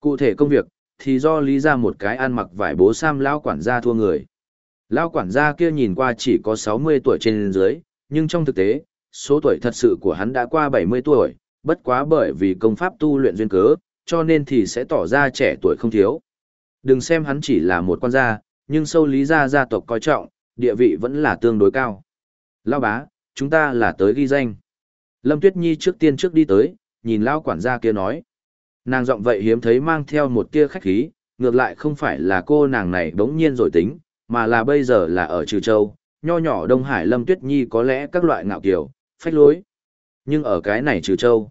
Cụ thể công việc, thì do lý ra một cái ăn mặc vải bố sam lão quản gia thua người. Lão quản gia kia nhìn qua chỉ có 60 tuổi trên dưới, nhưng trong thực tế, số tuổi thật sự của hắn đã qua 70 tuổi, bất quá bởi vì công pháp tu luyện duyên cớ, cho nên thì sẽ tỏ ra trẻ tuổi không thiếu. Đừng xem hắn chỉ là một quan gia, nhưng sâu lý gia gia tộc coi trọng, địa vị vẫn là tương đối cao. Lao bá, chúng ta là tới ghi danh. Lâm Tuyết Nhi trước tiên trước đi tới, nhìn Lao quản gia kia nói. Nàng giọng vậy hiếm thấy mang theo một tia khách khí, ngược lại không phải là cô nàng này đống nhiên rồi tính, mà là bây giờ là ở Trừ Châu, nho nhỏ Đông Hải Lâm Tuyết Nhi có lẽ các loại ngạo kiểu, phách lối. Nhưng ở cái này Trừ Châu,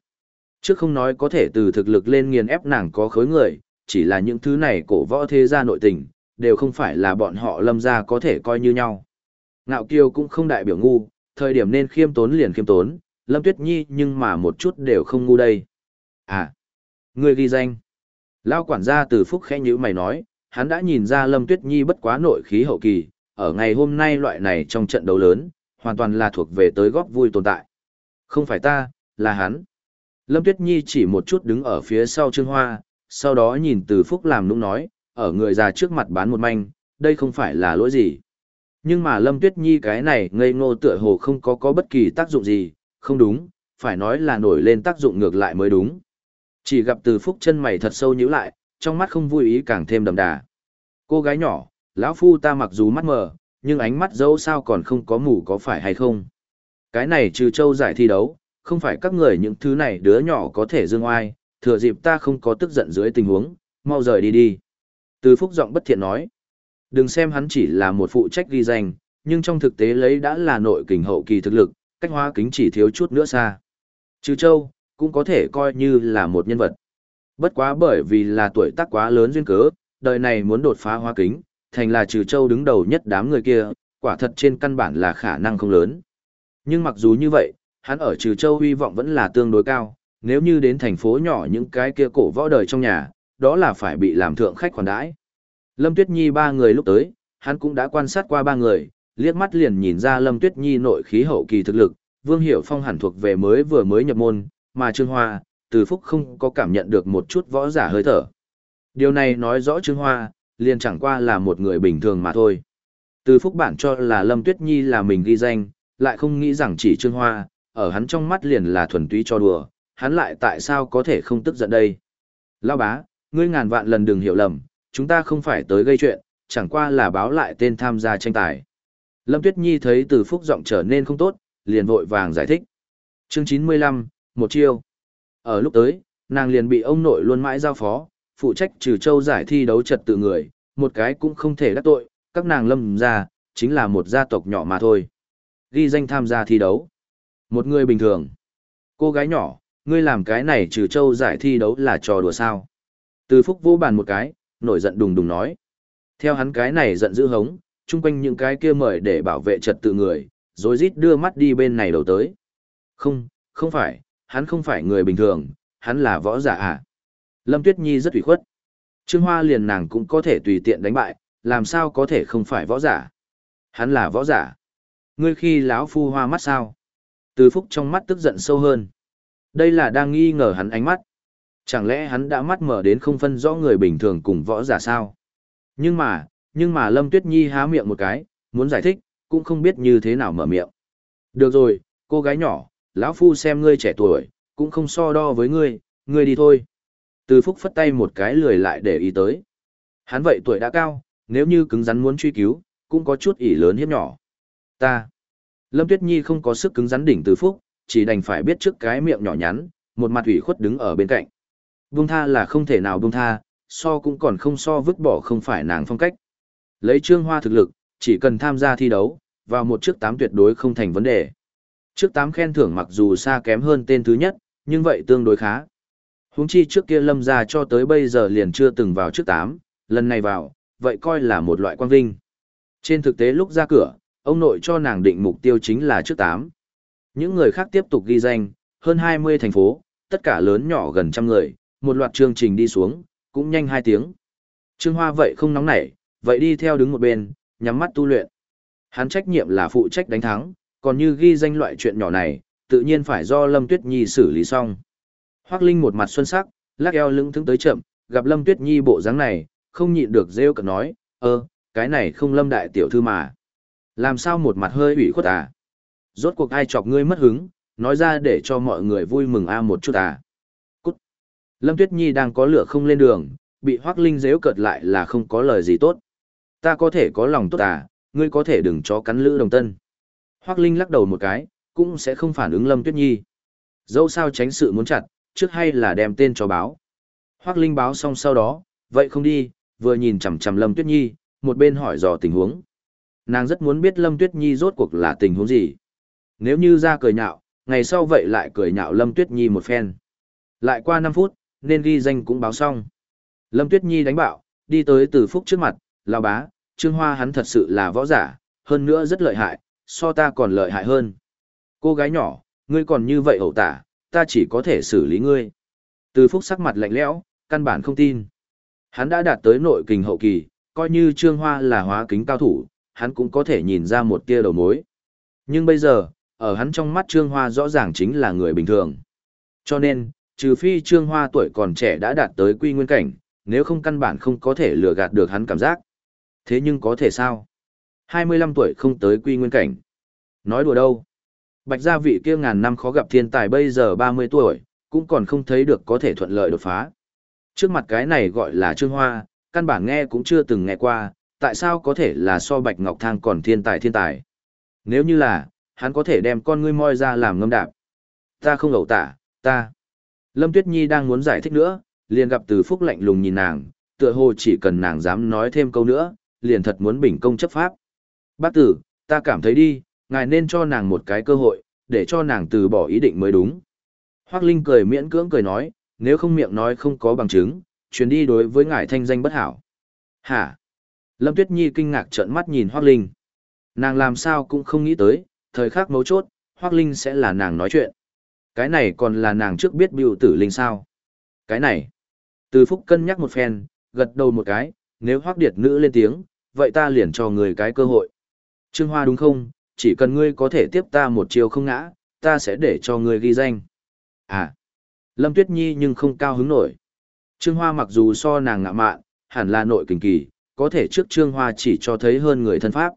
trước không nói có thể từ thực lực lên nghiền ép nàng có khối người, chỉ là những thứ này cổ võ thế gia nội tình, đều không phải là bọn họ lâm gia có thể coi như nhau. Ngạo kiều cũng không đại biểu ngu, thời điểm nên khiêm tốn liền khiêm tốn, Lâm Tuyết Nhi nhưng mà một chút đều không ngu đây. À, Ngươi ghi danh. Lao quản gia từ phúc khẽ như mày nói, hắn đã nhìn ra Lâm Tuyết Nhi bất quá nội khí hậu kỳ, ở ngày hôm nay loại này trong trận đấu lớn, hoàn toàn là thuộc về tới góp vui tồn tại. Không phải ta, là hắn. Lâm Tuyết Nhi chỉ một chút đứng ở phía sau Trương Hoa, sau đó nhìn từ phúc làm nũng nói, ở người già trước mặt bán một manh, đây không phải là lỗi gì. Nhưng mà Lâm Tuyết Nhi cái này ngây ngô tựa hồ không có có bất kỳ tác dụng gì, không đúng, phải nói là nổi lên tác dụng ngược lại mới đúng. Chỉ gặp từ phúc chân mày thật sâu nhíu lại, trong mắt không vui ý càng thêm đậm đà. Cô gái nhỏ, lão phu ta mặc dù mắt mờ, nhưng ánh mắt dẫu sao còn không có mù có phải hay không. Cái này trừ châu giải thi đấu, không phải các người những thứ này đứa nhỏ có thể dương oai, thừa dịp ta không có tức giận dưới tình huống, mau rời đi đi. Từ phúc giọng bất thiện nói. Đừng xem hắn chỉ là một phụ trách ghi danh, nhưng trong thực tế lấy đã là nội kình hậu kỳ thực lực, cách hóa kính chỉ thiếu chút nữa xa. Trừ châu, cũng có thể coi như là một nhân vật. Bất quá bởi vì là tuổi tác quá lớn duyên cớ, đời này muốn đột phá hóa kính, thành là trừ châu đứng đầu nhất đám người kia, quả thật trên căn bản là khả năng không lớn. Nhưng mặc dù như vậy, hắn ở trừ châu hy vọng vẫn là tương đối cao, nếu như đến thành phố nhỏ những cái kia cổ võ đời trong nhà, đó là phải bị làm thượng khách khoản đãi. Lâm Tuyết Nhi ba người lúc tới, hắn cũng đã quan sát qua ba người, liếc mắt liền nhìn ra Lâm Tuyết Nhi nội khí hậu kỳ thực lực, Vương Hiểu Phong hẳn thuộc về mới vừa mới nhập môn, mà Trương Hoa, từ phúc không có cảm nhận được một chút võ giả hơi thở. Điều này nói rõ Trương Hoa, liền chẳng qua là một người bình thường mà thôi. Từ phúc bản cho là Lâm Tuyết Nhi là mình ghi danh, lại không nghĩ rằng chỉ Trương Hoa, ở hắn trong mắt liền là thuần túy cho đùa, hắn lại tại sao có thể không tức giận đây. Lao bá, ngươi ngàn vạn lần đừng hiểu lầm, chúng ta không phải tới gây chuyện, chẳng qua là báo lại tên tham gia tranh tài. Lâm Tuyết Nhi thấy từ phúc giọng trở nên không tốt, liền vội vàng giải thích. Chương 95, một chiêu. Ở lúc tới, nàng liền bị ông nội luôn mãi giao phó, phụ trách trừ châu giải thi đấu trật tự người, một cái cũng không thể đắc tội, các nàng lâm ra, chính là một gia tộc nhỏ mà thôi. Ghi danh tham gia thi đấu. Một người bình thường. Cô gái nhỏ, ngươi làm cái này trừ châu giải thi đấu là trò đùa sao. Từ phúc vô bàn một cái, nổi giận đùng đùng nói. Theo hắn cái này giận dữ hống, chung quanh những cái kia mời để bảo vệ trật tự người, rồi rít đưa mắt đi bên này đầu tới. Không, không phải, hắn không phải người bình thường, hắn là võ giả à. Lâm Tuyết Nhi rất ủy khuất. Trương Hoa liền nàng cũng có thể tùy tiện đánh bại, làm sao có thể không phải võ giả. Hắn là võ giả. Ngươi khi lão phu hoa mắt sao? Từ Phúc trong mắt tức giận sâu hơn. Đây là đang nghi ngờ hắn ánh mắt. Chẳng lẽ hắn đã mắt mở đến không phân rõ người bình thường cùng võ giả sao? Nhưng mà, nhưng mà Lâm Tuyết Nhi há miệng một cái, muốn giải thích, cũng không biết như thế nào mở miệng. Được rồi, cô gái nhỏ, lão phu xem ngươi trẻ tuổi, cũng không so đo với ngươi, ngươi đi thôi. Từ Phúc phất tay một cái lười lại để ý tới. Hắn vậy tuổi đã cao, nếu như cứng rắn muốn truy cứu, cũng có chút ỷ lớn hiếp nhỏ. Ta. Lâm Tuyết Nhi không có sức cứng rắn đỉnh Từ Phúc, chỉ đành phải biết trước cái miệng nhỏ nhắn, một mặt ủy khuất đứng ở bên cạnh. Buông tha là không thể nào buông tha, so cũng còn không so vứt bỏ không phải nàng phong cách. Lấy trương hoa thực lực, chỉ cần tham gia thi đấu, vào một trước tám tuyệt đối không thành vấn đề. Trước tám khen thưởng mặc dù xa kém hơn tên thứ nhất, nhưng vậy tương đối khá. Huống chi trước kia lâm ra cho tới bây giờ liền chưa từng vào trước tám, lần này vào, vậy coi là một loại quan vinh. Trên thực tế lúc ra cửa, ông nội cho nàng định mục tiêu chính là trước tám. Những người khác tiếp tục ghi danh, hơn 20 thành phố, tất cả lớn nhỏ gần trăm người, một loạt chương trình đi xuống, cũng nhanh hai tiếng. Trương Hoa vậy không nóng nảy, vậy đi theo đứng một bên, nhắm mắt tu luyện. Hắn trách nhiệm là phụ trách đánh thắng, còn như ghi danh loại chuyện nhỏ này, tự nhiên phải do Lâm Tuyết Nhi xử lý xong. Hoắc Linh một mặt xuân sắc, lắc eo lưng thững tới chậm, gặp Lâm Tuyết Nhi bộ dáng này, không nhịn được rêu cợt nói, ơ, cái này không Lâm đại tiểu thư mà. Làm sao một mặt hơi ủy khuất à? Rốt cuộc ai chọc ngươi mất hứng, nói ra để cho mọi người vui mừng a một chút à. Cút. Lâm Tuyết Nhi đang có lửa không lên đường, bị Hoắc Linh rêu cợt lại là không có lời gì tốt. Ta có thể có lòng tốt à, ngươi có thể đừng cho cắn lữ đồng tân. Hoắc Linh lắc đầu một cái, cũng sẽ không phản ứng Lâm Tuyết Nhi. Dẫu sao tránh sự muốn chặt, trước hay là đem tên cho báo. Hoắc Linh báo xong sau đó, vậy không đi, vừa nhìn chằm chằm Lâm Tuyết Nhi, một bên hỏi dò tình huống. Nàng rất muốn biết Lâm Tuyết Nhi rốt cuộc là tình huống gì. Nếu như ra cười nhạo, ngày sau vậy lại cười nhạo Lâm Tuyết Nhi một phen. Lại qua 5 phút, nên ghi danh cũng báo xong. Lâm Tuyết Nhi đánh bạo, đi tới từ phúc trước mặt, lao bá, Trương Hoa hắn thật sự là võ giả, hơn nữa rất lợi hại, so ta còn lợi hại hơn. Cô gái nhỏ, ngươi còn như vậy ẩu tả, ta chỉ có thể xử lý ngươi. Từ phúc sắc mặt lạnh lẽo, căn bản không tin. Hắn đã đạt tới nội kình hậu kỳ, coi như Trương Hoa là hóa kính cao thủ, hắn cũng có thể nhìn ra một tia đầu mối. Nhưng bây giờ, ở hắn trong mắt Trương Hoa rõ ràng chính là người bình thường. Cho nên, trừ phi Trương Hoa tuổi còn trẻ đã đạt tới quy nguyên cảnh, nếu không căn bản không có thể lừa gạt được hắn cảm giác. Thế nhưng có thể sao? 25 tuổi không tới quy nguyên cảnh. Nói đùa đâu? Bạch gia vị kia ngàn năm khó gặp thiên tài bây giờ 30 tuổi, cũng còn không thấy được có thể thuận lợi đột phá. Trước mặt cái này gọi là Trương Hoa, căn bản nghe cũng chưa từng nghe qua, tại sao có thể là so Bạch Ngọc Thang còn thiên tài thiên tài. Nếu như là, hắn có thể đem con ngươi moi ra làm ngâm đạp. Ta không ẩu tả, ta. Lâm Tuyết Nhi đang muốn giải thích nữa, liền gặp từ phúc lạnh lùng nhìn nàng, tựa hồ chỉ cần nàng dám nói thêm câu nữa, liền thật muốn bình công chấp pháp. Bác tử, ta cảm thấy đi, ngài nên cho nàng một cái cơ hội, để cho nàng từ bỏ ý định mới đúng. Hoác Linh cười miễn cưỡng cười nói, nếu không miệng nói không có bằng chứng, chuyến đi đối với ngài thanh danh bất hảo. Hả? Lâm Tuyết Nhi kinh ngạc trợn mắt nhìn Hoác Linh. Nàng làm sao cũng không nghĩ tới, thời khắc mấu chốt, Hoác Linh sẽ là nàng nói chuyện. Cái này còn là nàng trước biết biểu tử Linh sao. Cái này. Từ Phúc cân nhắc một phen, gật đầu một cái, nếu Hoác Điệt nữ lên tiếng, vậy ta liền cho người cái cơ hội. Trương Hoa đúng không, chỉ cần ngươi có thể tiếp ta một chiều không ngã, ta sẽ để cho ngươi ghi danh. À, Lâm Tuyết Nhi nhưng không cao hứng nổi. Trương Hoa mặc dù so nàng ngạ mạn, hẳn là nội kình kỳ, có thể trước Trương Hoa chỉ cho thấy hơn người thân pháp.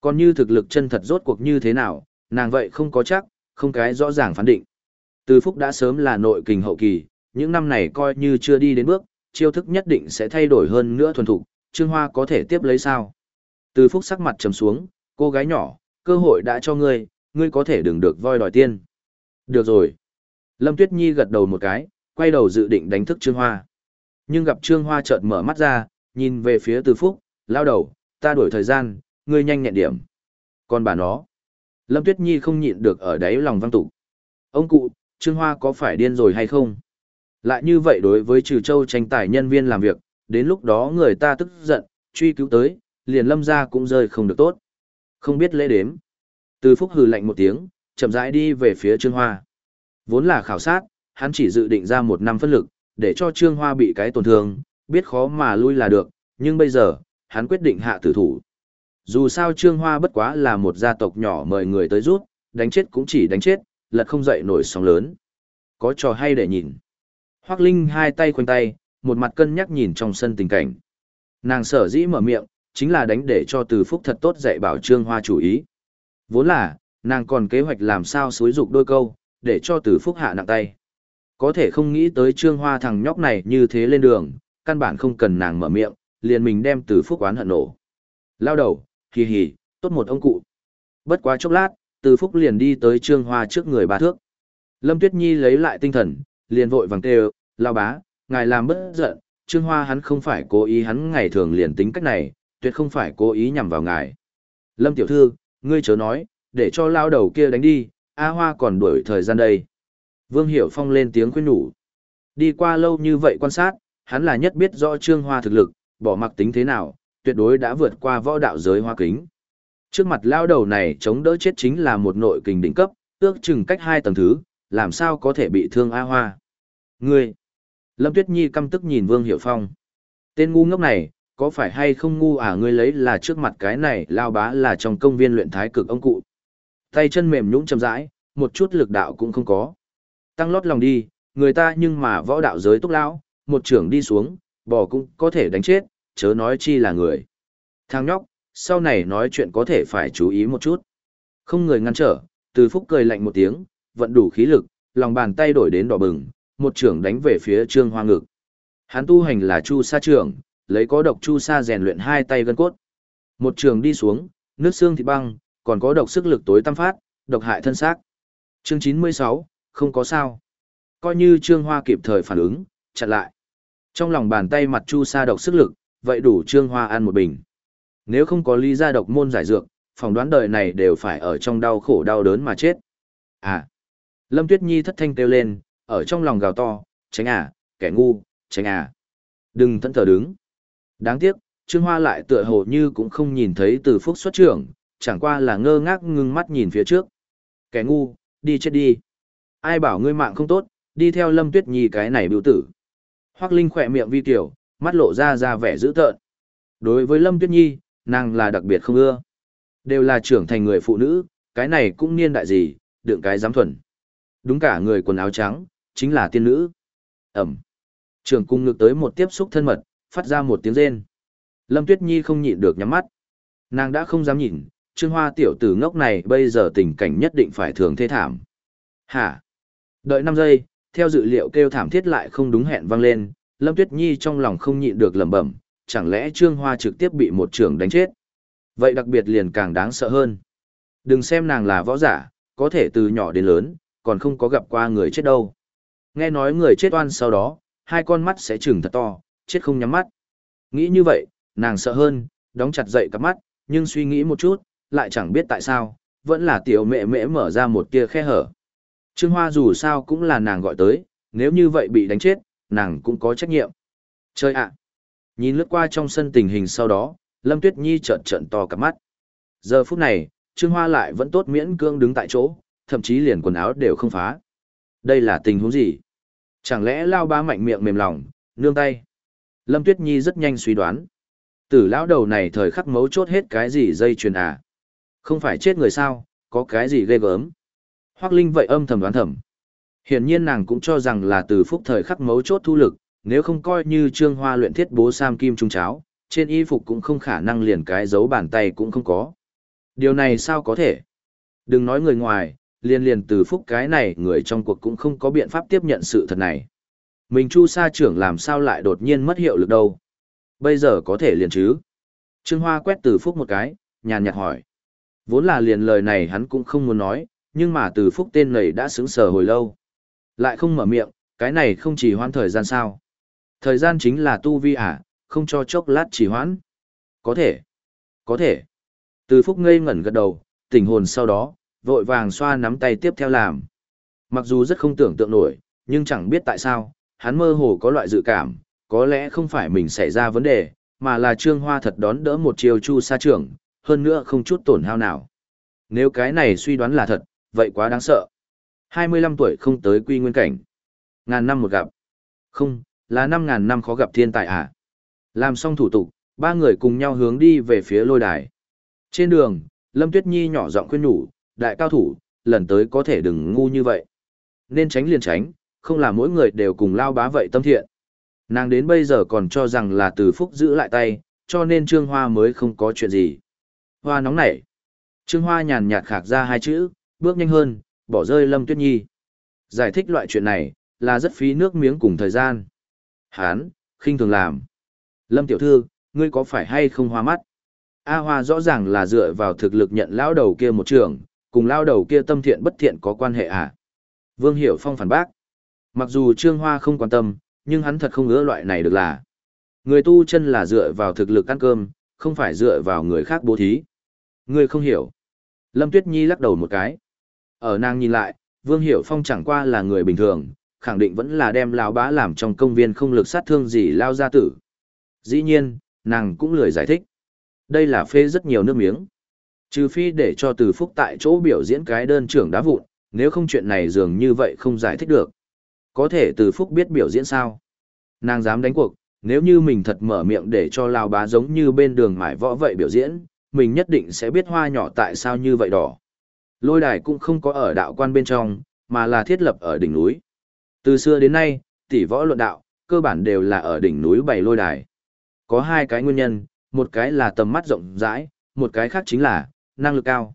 Còn như thực lực chân thật rốt cuộc như thế nào, nàng vậy không có chắc, không cái rõ ràng phán định. Từ Phúc đã sớm là nội kình hậu kỳ, những năm này coi như chưa đi đến bước, chiêu thức nhất định sẽ thay đổi hơn nữa thuần thục, Trương Hoa có thể tiếp lấy sao? Từ Phúc sắc mặt trầm xuống, cô gái nhỏ, cơ hội đã cho ngươi, ngươi có thể đừng được voi đòi tiên. Được rồi. Lâm Tuyết Nhi gật đầu một cái, quay đầu dự định đánh thức Trương Hoa. Nhưng gặp Trương Hoa chợt mở mắt ra, nhìn về phía Từ Phúc, lao đầu, ta đổi thời gian, ngươi nhanh nhẹn điểm. Còn bà nó. Lâm Tuyết Nhi không nhịn được ở đáy lòng văng tụ. Ông cụ, Trương Hoa có phải điên rồi hay không? Lại như vậy đối với Trừ Châu tranh tài nhân viên làm việc, đến lúc đó người ta tức giận, truy cứu tới, liền lâm ra cũng rơi không được tốt. Không biết lễ đếm. Từ Phúc hừ lạnh một tiếng, chậm rãi đi về phía Trương Hoa. Vốn là khảo sát, hắn chỉ dự định ra một năm phân lực, để cho Trương Hoa bị cái tổn thương, biết khó mà lui là được, nhưng bây giờ, hắn quyết định hạ tử thủ. Dù sao Trương Hoa bất quá là một gia tộc nhỏ mời người tới rút, đánh chết cũng chỉ đánh chết, lật không dậy nổi sóng lớn. Có trò hay để nhìn. Hoác Linh hai tay khoanh tay, một mặt cân nhắc nhìn trong sân tình cảnh. Nàng sở dĩ mở miệng, chính là đánh để cho từ phúc thật tốt dạy bảo Trương Hoa chủ ý. Vốn là, nàng còn kế hoạch làm sao xối dục đôi câu, để cho từ phúc hạ nặng tay. Có thể không nghĩ tới Trương Hoa thằng nhóc này như thế lên đường, căn bản không cần nàng mở miệng, liền mình đem từ phúc oán hận nổ. Lao đầu, hì hì, tốt một ông cụ. Bất quá chốc lát, từ phúc liền đi tới Trương Hoa trước người bà thước. Lâm Tuyết Nhi lấy lại tinh thần, liền vội vàng kêu, lao bá, ngài làm bất giận, Trương Hoa hắn không phải cố ý hắn ngày thường liền tính cách này, tuyệt không phải cố ý nhằm vào ngài. Lâm tiểu thư, ngươi chớ nói, để cho lao đầu kia đánh đi, A Hoa còn đuổi thời gian đây. Vương Hiểu Phong lên tiếng khuyên nhủ. Đi qua lâu như vậy quan sát, hắn là nhất biết rõ Trương Hoa thực lực, bỏ mặc tính thế nào, tuyệt đối đã vượt qua võ đạo giới hoa kính. Trước mặt lao đầu này chống đỡ chết chính là một nội kình đỉnh cấp, ước chừng cách hai tầng thứ, làm sao có thể bị thương A Hoa. Ngươi! Lâm Tuyết Nhi căm tức nhìn Vương Hiểu Phong. Tên ngu ngốc này, có phải hay không ngu à ngươi lấy là trước mặt cái này lao bá là trong công viên luyện thái cực ông cụ. Tay chân mềm nhũng chậm rãi, một chút lực đạo cũng không có. Tăng lót lòng đi, người ta nhưng mà võ đạo giới túc lão, một trưởng đi xuống, bò cũng có thể đánh chết, chớ nói chi là người. Thằng nhóc, sau này nói chuyện có thể phải chú ý một chút. Không người ngăn trở, từ phúc cười lạnh một tiếng, vận đủ khí lực, lòng bàn tay đổi đến đỏ bừng, một trưởng đánh về phía trương hoa ngực. Hắn tu hành là chu sa trưởng, lấy có độc chu sa rèn luyện hai tay gân cốt. Một trường đi xuống, nước xương thịt băng, còn có độc sức lực tối tam phát, độc hại thân xác. Chương 96, không có sao. Coi như Trương Hoa kịp thời phản ứng, chặn lại. Trong lòng bàn tay mặt chu sa độc sức lực, vậy đủ Trương Hoa ăn một bình. Nếu không có lý gia độc môn giải dược, phỏng đoán đời này đều phải ở trong đau khổ đau đớn mà chết. À! Lâm Tuyết Nhi thất thanh kêu lên, ở trong lòng gào to, tránh à, kẻ ngu, tránh à. Đừng thẫn thờ đứng. Đáng tiếc, Trương Hoa lại tựa hồ như cũng không nhìn thấy từ phúc xuất trưởng, chẳng qua là ngơ ngác ngưng mắt nhìn phía trước. Kẻ ngu, đi chết đi. Ai bảo ngươi mạng không tốt, đi theo Lâm Tuyết Nhi cái này biểu tử. Hoắc Linh khỏe miệng vi tiểu, mắt lộ ra ra vẻ dữ tợn. Đối với Lâm Tuyết Nhi, nàng là đặc biệt không ưa. Đều là trưởng thành người phụ nữ, cái này cũng niên đại gì, đựng cái giám thuần. Đúng cả người quần áo trắng, chính là tiên nữ. Ẩm. Trưởng cung ngược tới một tiếp xúc thân mật, phát ra một tiếng rên. Lâm Tuyết Nhi không nhịn được nhắm mắt. Nàng đã không dám nhìn, Trương Hoa tiểu tử ngốc này bây giờ tình cảnh nhất định phải thường thê thảm. Hả? Đợi 5 giây, theo dự liệu kêu thảm thiết lại không đúng hẹn vang lên, Lâm Tuyết Nhi trong lòng không nhịn được lẩm bẩm, chẳng lẽ Trương Hoa trực tiếp bị một trưởng đánh chết? Vậy đặc biệt liền càng đáng sợ hơn. Đừng xem nàng là võ giả, có thể từ nhỏ đến lớn, còn không có gặp qua người chết đâu. Nghe nói người chết oan sau đó, hai con mắt sẽ trừng thật to, chết không nhắm mắt. Nghĩ như vậy, nàng sợ hơn, đóng chặt dậy cặp mắt, nhưng suy nghĩ một chút, lại chẳng biết tại sao, vẫn là tiểu mẹ mẹ mở ra một tia khe hở. Trương Hoa dù sao cũng là nàng gọi tới, nếu như vậy bị đánh chết, nàng cũng có trách nhiệm. Chơi ạ! Nhìn lướt qua trong sân tình hình sau đó, Lâm Tuyết Nhi trợn trợn to cả mắt. Giờ phút này, Trương Hoa lại vẫn tốt miễn cương đứng tại chỗ, thậm chí liền quần áo đều không phá. Đây là tình huống gì? Chẳng lẽ lao ba mạnh miệng mềm lòng, nương tay? Lâm Tuyết Nhi rất nhanh suy đoán. Tử lão đầu này thời khắc mấu chốt hết cái gì dây chuyền à? Không phải chết người sao, có cái gì ghê gớm? Hoắc Linh vậy âm thầm đoán thầm. Hiển nhiên nàng cũng cho rằng là từ phúc thời khắc mấu chốt thu lực, nếu không coi như trương hoa luyện thiết bố sam kim trung cháo, trên y phục cũng không khả năng liền cái dấu bàn tay cũng không có. Điều này sao có thể? Đừng nói người ngoài, liền liền từ phúc cái này người trong cuộc cũng không có biện pháp tiếp nhận sự thật này. Mình chu sa trưởng làm sao lại đột nhiên mất hiệu lực đâu? Bây giờ có thể liền chứ? Trương Hoa quét từ phúc một cái, nhàn nhạt hỏi. Vốn là liền lời này hắn cũng không muốn nói, nhưng mà từ phúc tên này đã sững sờ hồi lâu. Lại không mở miệng, cái này không chỉ hoãn thời gian sao. Thời gian chính là tu vi à, không cho chốc lát chỉ hoãn. Có thể, có thể. Từ phúc ngây ngẩn gật đầu, tỉnh hồn sau đó, vội vàng xoa nắm tay tiếp theo làm. Mặc dù rất không tưởng tượng nổi, nhưng chẳng biết tại sao, hắn mơ hồ có loại dự cảm, có lẽ không phải mình xảy ra vấn đề, mà là Trương Hoa thật đón đỡ một chiều chu sa trưởng, hơn nữa không chút tổn hao nào. Nếu cái này suy đoán là thật, vậy quá đáng sợ. 25 tuổi không tới quy nguyên cảnh. Ngàn năm một gặp. Không, là 5 ngàn năm khó gặp thiên tài à. Làm xong thủ tục, ba người cùng nhau hướng đi về phía lôi đài. Trên đường, Lâm Tuyết Nhi nhỏ giọng khuyên nhủ, đại cao thủ, lần tới có thể đừng ngu như vậy. Nên tránh liền tránh, không là mỗi người đều cùng lao bá vậy tâm thiện. Nàng đến bây giờ còn cho rằng là từ phúc giữ lại tay, cho nên Trương Hoa mới không có chuyện gì. Hoa nóng nảy. Trương Hoa nhàn nhạt khạc ra hai chữ, bước nhanh hơn, bỏ rơi Lâm Tuyết Nhi. Giải thích loại chuyện này, là rất phí nước miếng cùng thời gian. Hán, khinh thường làm. Lâm Tiểu Thư, ngươi có phải hay không hoa mắt? A Hoa rõ ràng là dựa vào thực lực nhận lao đầu kia một trường, cùng lao đầu kia tâm thiện bất thiện có quan hệ à? Vương Hiểu Phong phản bác. Mặc dù Trương Hoa không quan tâm, nhưng hắn thật không ngỡ loại này được là. Người tu chân là dựa vào thực lực ăn cơm, không phải dựa vào người khác bố thí. người không hiểu. Lâm Tuyết Nhi lắc đầu một cái. Ở nàng nhìn lại, Vương Hiểu Phong chẳng qua là người bình thường, khẳng định vẫn là đem lão bá làm trong công viên không lực sát thương gì lao ra tử. Dĩ nhiên, nàng cũng lười giải thích. Đây là phê rất nhiều nước miếng. Trừ phi để cho từ phúc tại chỗ biểu diễn cái đơn trưởng đá vụn, nếu không chuyện này dường như vậy không giải thích được. Có thể từ phúc biết biểu diễn sao? Nàng dám đánh cuộc, nếu như mình thật mở miệng để cho lao bá giống như bên đường mải võ vậy biểu diễn, mình nhất định sẽ biết hoa nhỏ tại sao như vậy đỏ. Lôi đài cũng không có ở đạo quan bên trong, mà là thiết lập ở đỉnh núi. Từ xưa đến nay, tỷ võ luận đạo, cơ bản đều là ở đỉnh núi bày lôi đài. Có hai cái nguyên nhân, một cái là tầm mắt rộng rãi, một cái khác chính là năng lực cao.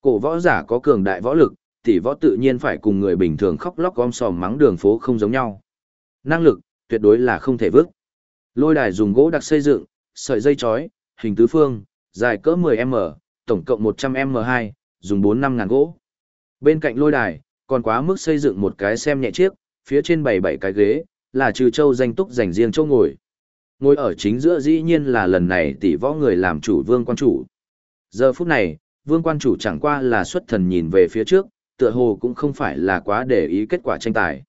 Cổ võ giả có cường đại võ lực, tỷ võ tự nhiên phải cùng người bình thường khóc lóc gom sòm mắng đường phố không giống nhau. Năng lực, tuyệt đối là không thể vứt. Lôi đài dùng gỗ đặc xây dựng, sợi dây chói, hình tứ phương, dài cỡ 10m, tổng cộng 100m2, dùng 4-5 ngàn gỗ. Bên cạnh lôi đài, còn quá mức xây dựng một cái xem nhẹ chiếc, phía trên bày bảy cái ghế, là trừ châu danh túc dành riêng châu ngồi. Ngồi ở chính giữa dĩ nhiên là lần này tỷ võ người làm chủ vương quan chủ. Giờ phút này, vương quan chủ chẳng qua là xuất thần nhìn về phía trước, tựa hồ cũng không phải là quá để ý kết quả tranh tài.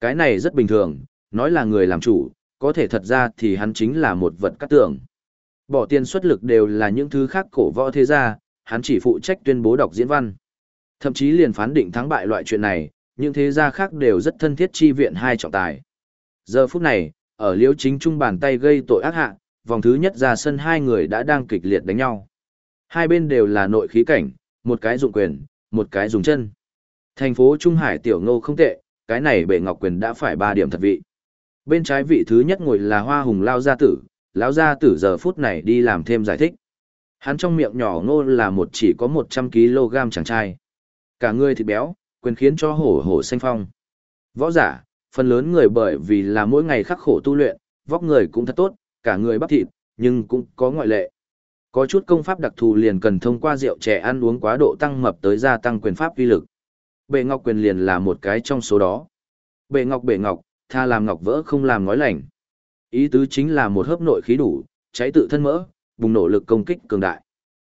Cái này rất bình thường, nói là người làm chủ, có thể thật ra thì hắn chính là một vật cắt tưởng. Bỏ tiền xuất lực đều là những thứ khác cổ võ thế gia, hắn chỉ phụ trách tuyên bố đọc diễn văn. Thậm chí liền phán định thắng bại loại chuyện này, những thế gia khác đều rất thân thiết chi viện hai trọng tài. Giờ phút này, ở liễu chính trung bàn tay gây tội ác hạ, vòng thứ nhất ra sân hai người đã đang kịch liệt đánh nhau. Hai bên đều là nội khí cảnh, một cái dụng quyền, một cái dùng chân. Thành phố Trung Hải tiểu ngô không tệ, cái này bệ ngọc quyền đã phải ba điểm thật vị. Bên trái vị thứ nhất ngồi là hoa hùng lao gia tử, lão gia tử giờ phút này đi làm thêm giải thích. Hắn trong miệng nhỏ ngô là một chỉ có 100kg chàng trai. Cả người thịt béo, quyền khiến cho hổ hổ xanh phong. Võ giả, phần lớn người bởi vì là mỗi ngày khắc khổ tu luyện, vóc người cũng thật tốt, cả người bắp thịt, nhưng cũng có ngoại lệ. Có chút công pháp đặc thù liền cần thông qua rượu trẻ ăn uống quá độ tăng mập tới gia tăng quyền pháp vi lực. Bệ ngọc quyền liền là một cái trong số đó. Bệ ngọc bệ ngọc, tha làm ngọc vỡ không làm nói lành. Ý tứ chính là một hớp nội khí đủ, cháy tự thân mỡ, bùng nổ lực công kích cường đại.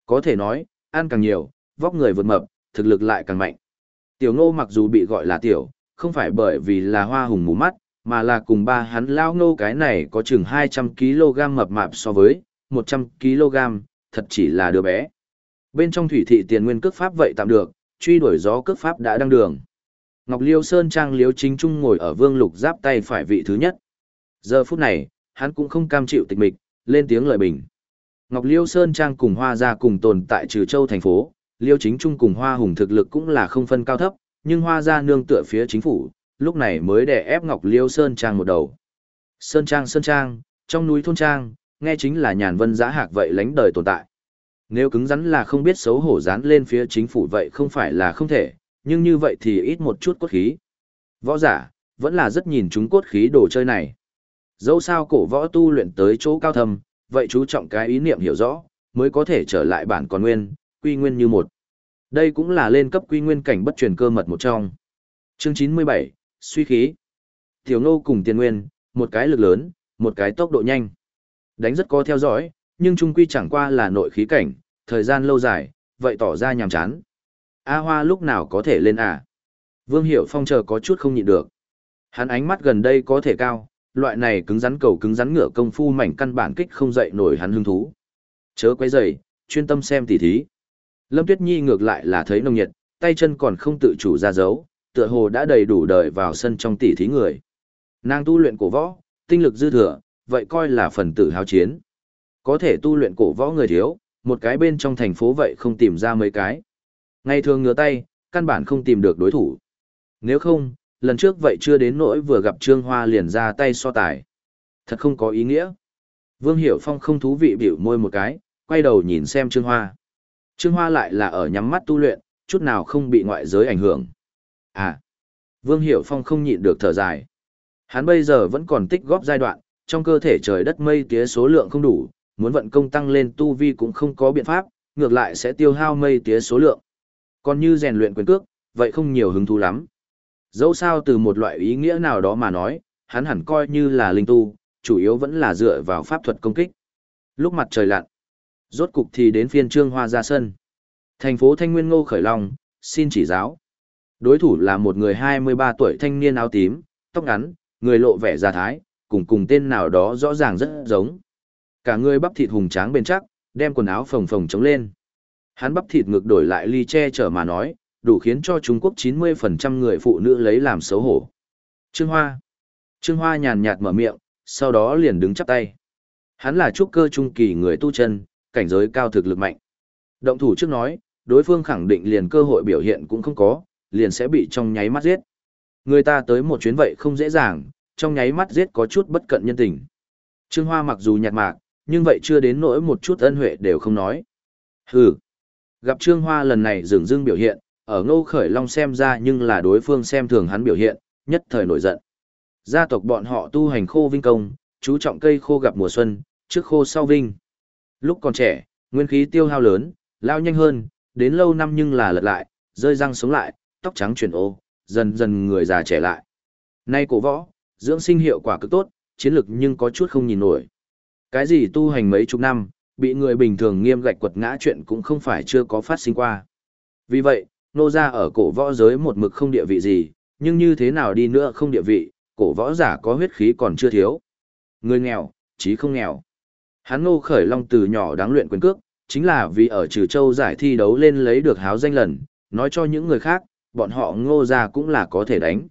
Có thể nói, ăn càng nhiều, vóc người vượt mập, thực lực lại càng mạnh. Tiểu ngô mặc dù bị gọi là tiểu, không phải bởi vì là hoa hùng mù mắt, mà là cùng ba hắn lao ngô cái này có chừng 200kg mập mạp so với 100kg, thật chỉ là đứa bé. Bên trong thủy thị tiền nguyên cước pháp vậy tạm được, truy đuổi gió cước pháp đã đăng đường. Ngọc Liêu Sơn Trang Liêu Chính Trung ngồi ở vương lục giáp tay phải vị thứ nhất. Giờ phút này, hắn cũng không cam chịu tịch mịch, lên tiếng lời bình. Ngọc Liêu Sơn Trang cùng Hoa gia cùng tồn tại Trừ Châu thành phố, Liêu Chính Trung cùng Hoa Hùng thực lực cũng là không phân cao thấp, nhưng Hoa gia nương tựa phía chính phủ, lúc này mới đè ép Ngọc Liêu Sơn Trang một đầu. Sơn Trang Sơn Trang, trong núi thôn Trang, nghe chính là nhàn vân giã hạc vậy lánh đời tồn tại. Nếu cứng rắn là không biết xấu hổ dán lên phía chính phủ vậy không phải là không thể, nhưng như vậy thì ít một chút cốt khí. Võ giả, vẫn là rất nhìn chúng cốt khí đồ chơi này. Dẫu sao cổ võ tu luyện tới chỗ cao thâm, vậy chú trọng cái ý niệm hiểu rõ, mới có thể trở lại bản còn nguyên, quy nguyên như một. Đây cũng là lên cấp quy nguyên cảnh bất truyền cơ mật một trong. Chương 97, suy khí. Tiểu Ngô cùng Tiền Nguyên, một cái lực lớn, một cái tốc độ nhanh. Đánh rất có theo dõi, nhưng trung quy chẳng qua là nội khí cảnh, thời gian lâu dài, vậy tỏ ra nhàm chán. A Hoa lúc nào có thể lên à? Vương Hiểu Phong chờ có chút không nhịn được. Hắn ánh mắt gần đây có thể cao, loại này cứng rắn cầu cứng rắn ngựa công phu mảnh căn bản kích không dậy nổi hắn hứng thú. Chớ quấy rầy, chuyên tâm xem tỉ thí. Lâm Tuyết Nhi ngược lại là thấy nồng nhiệt, tay chân còn không tự chủ ra dấu, tựa hồ đã đầy đủ đời vào sân trong tỉ thí người. Nàng tu luyện cổ võ, tinh lực dư thừa, vậy coi là phần tử hào chiến. Có thể tu luyện cổ võ người thiếu, một cái bên trong thành phố vậy không tìm ra mấy cái. Ngày thường ngửa tay, căn bản không tìm được đối thủ. Nếu không, lần trước vậy chưa đến nỗi vừa gặp Trương Hoa liền ra tay so tài. Thật không có ý nghĩa. Vương Hiểu Phong không thú vị biểu môi một cái, quay đầu nhìn xem Trương Hoa. Trương Hoa lại là ở nhắm mắt tu luyện, chút nào không bị ngoại giới ảnh hưởng. À, Vương Hiểu Phong không nhịn được thở dài. Hắn bây giờ vẫn còn tích góp giai đoạn, trong cơ thể trời đất mây tía số lượng không đủ, muốn vận công tăng lên tu vi cũng không có biện pháp, ngược lại sẽ tiêu hao mây tía số lượng. Còn như rèn luyện quyền cước, vậy không nhiều hứng thú lắm. Dẫu sao từ một loại ý nghĩa nào đó mà nói, hắn hẳn coi như là linh tu, chủ yếu vẫn là dựa vào pháp thuật công kích. Lúc mặt trời lặn, rốt cục thì đến phiên trương hoa ra sân. Thành phố Thanh Nguyên Ngô khởi long xin chỉ giáo. Đối thủ là một người 23 tuổi thanh niên áo tím, tóc ngắn, người lộ vẻ già thái, cùng cùng tên nào đó rõ ràng rất giống. Cả người bắp thịt hùng tráng bền chắc, đem quần áo phồng phồng chống lên. Hắn bắp thịt ngược đổi lại ly che chở mà nói, đủ khiến cho Trung Quốc 90% người phụ nữ lấy làm xấu hổ. Trương Hoa. Trương Hoa nhàn nhạt mở miệng, sau đó liền đứng chắp tay. Hắn là trúc cơ trung kỳ người tu chân, cảnh giới cao thực lực mạnh. Động thủ trước nói, đối phương khẳng định liền cơ hội biểu hiện cũng không có, liền sẽ bị trong nháy mắt giết. Người ta tới một chuyến vậy không dễ dàng, trong nháy mắt giết có chút bất cận nhân tình. Trương Hoa mặc dù nhạt mạc, nhưng vậy chưa đến nỗi một chút ân huệ đều không nói. Hừ. Gặp Trương Hoa lần này dừng dưng biểu hiện, ở Ngô Khởi Long xem ra nhưng là đối phương xem thường hắn biểu hiện, nhất thời nổi giận. Gia tộc bọn họ tu hành khô vinh công, chú trọng cây khô gặp mùa xuân, trước khô sau vinh. Lúc còn trẻ, nguyên khí tiêu hao lớn, lao nhanh hơn, đến lâu năm nhưng là lật lại, rơi răng sống lại, tóc trắng chuyển ô, dần dần người già trẻ lại. Nay cổ võ, dưỡng sinh hiệu quả cực tốt, chiến lực nhưng có chút không nhìn nổi. Cái gì tu hành mấy chục năm, bị người bình thường nghiêm gạch quật ngã chuyện cũng không phải chưa có phát sinh qua. Vì vậy, nô gia ở cổ võ giới một mực không địa vị gì, nhưng như thế nào đi nữa không địa vị, cổ võ giả có huyết khí còn chưa thiếu. Người nghèo, chí không nghèo. Hắn nô khởi long từ nhỏ đáng luyện quyền cước, chính là vì ở Trừ Châu giải thi đấu lên lấy được háo danh lần, nói cho những người khác, bọn họ ngô ra cũng là có thể đánh.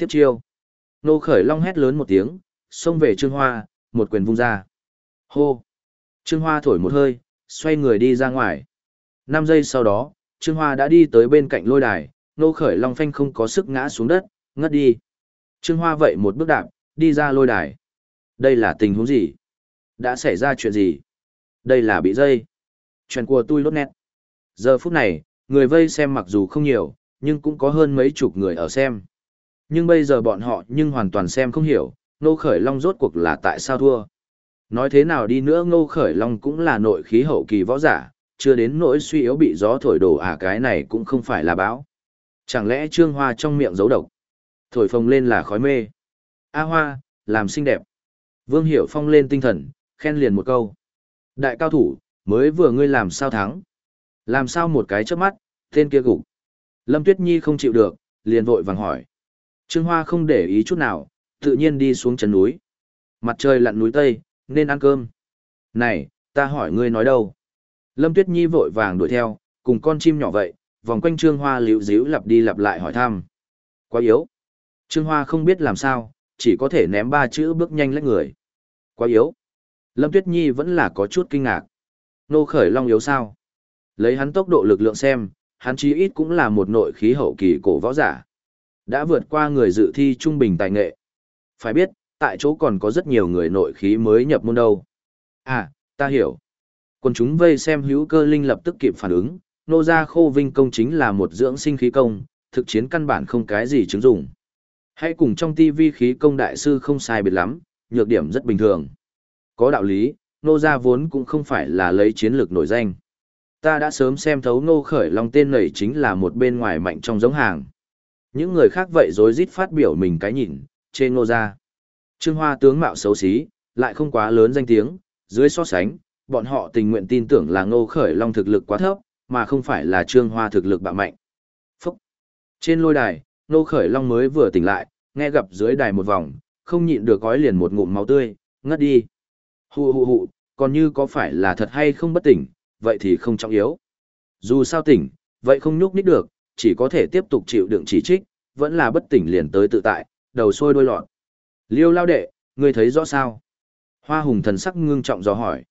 Tiếp chiêu. nô khởi long hét lớn một tiếng, xông về Trương Hoa, một quyền vung ra. Hô. Trương Hoa thổi một hơi, xoay người đi ra ngoài. 5 giây sau đó, Trương Hoa đã đi tới bên cạnh lôi đài, Nô khởi long phanh không có sức ngã xuống đất, ngất đi. Trương Hoa vậy một bước đạp, đi ra lôi đài. Đây là tình huống gì? Đã xảy ra chuyện gì? Đây là bị dây. Chuyện của tôi lốt nét. Giờ phút này, người vây xem mặc dù không nhiều, nhưng cũng có hơn mấy chục người ở xem. Nhưng bây giờ bọn họ nhưng hoàn toàn xem không hiểu, Nô Khởi Long rốt cuộc là tại sao thua. Nói thế nào đi nữa Ngô Khởi Long cũng là nội khí hậu kỳ võ giả, chưa đến nỗi suy yếu bị gió thổi đổ à cái này cũng không phải là báo. Chẳng lẽ Trương Hoa trong miệng giấu độc? Thổi phồng lên là khói mê. A Hoa, làm xinh đẹp. Vương Hiểu Phong lên tinh thần, khen liền một câu. Đại cao thủ, mới vừa ngươi làm sao thắng. Làm sao một cái chớp mắt, tên kia gục. Lâm Tuyết Nhi không chịu được, liền vội vàng hỏi. Trương Hoa không để ý chút nào, tự nhiên đi xuống chân núi. Mặt trời lặn núi Tây, nên ăn cơm. Này, ta hỏi ngươi nói đâu? Lâm Tuyết Nhi vội vàng đuổi theo, cùng con chim nhỏ vậy, vòng quanh Trương Hoa liễu díu lặp đi lặp lại hỏi thăm. Quá yếu. Trương Hoa không biết làm sao, chỉ có thể ném ba chữ bước nhanh lách người. Quá yếu. Lâm Tuyết Nhi vẫn là có chút kinh ngạc. Nô khởi long yếu sao? Lấy hắn tốc độ lực lượng xem, hắn chí ít cũng là một nội khí hậu kỳ cổ võ giả. Đã vượt qua người dự thi trung bình tài nghệ. Phải biết, tại chỗ còn có rất nhiều người nội khí mới nhập môn đâu. À, ta hiểu. Quân chúng vây xem hữu cơ linh lập tức kịp phản ứng, nô gia khô vinh công chính là một dưỡng sinh khí công, thực chiến căn bản không cái gì chứng dụng. Hãy cùng trong TV khí công đại sư không sai biệt lắm, nhược điểm rất bình thường. Có đạo lý, nô gia vốn cũng không phải là lấy chiến lược nổi danh. Ta đã sớm xem thấu nô khởi long tên này chính là một bên ngoài mạnh trong giống hàng. Những người khác vậy rồi rít phát biểu mình cái nhìn, trên nô gia. Trương Hoa tướng mạo xấu xí, lại không quá lớn danh tiếng, dưới so sánh, bọn họ tình nguyện tin tưởng là Ngô khởi long thực lực quá thấp, mà không phải là Trương Hoa thực lực bạo mạnh. Phúc! Trên lôi đài, Ngô khởi long mới vừa tỉnh lại, nghe gặp dưới đài một vòng, không nhịn được gói liền một ngụm máu tươi, ngất đi. Hù hù hù, còn như có phải là thật hay không bất tỉnh, vậy thì không trọng yếu. Dù sao tỉnh, vậy không nhúc nhích được, chỉ có thể tiếp tục chịu đựng chỉ trích, vẫn là bất tỉnh liền tới tự tại, đầu sôi đôi lọt. Liêu lao đệ, ngươi thấy rõ sao? Hoa hùng thần sắc ngưng trọng do hỏi.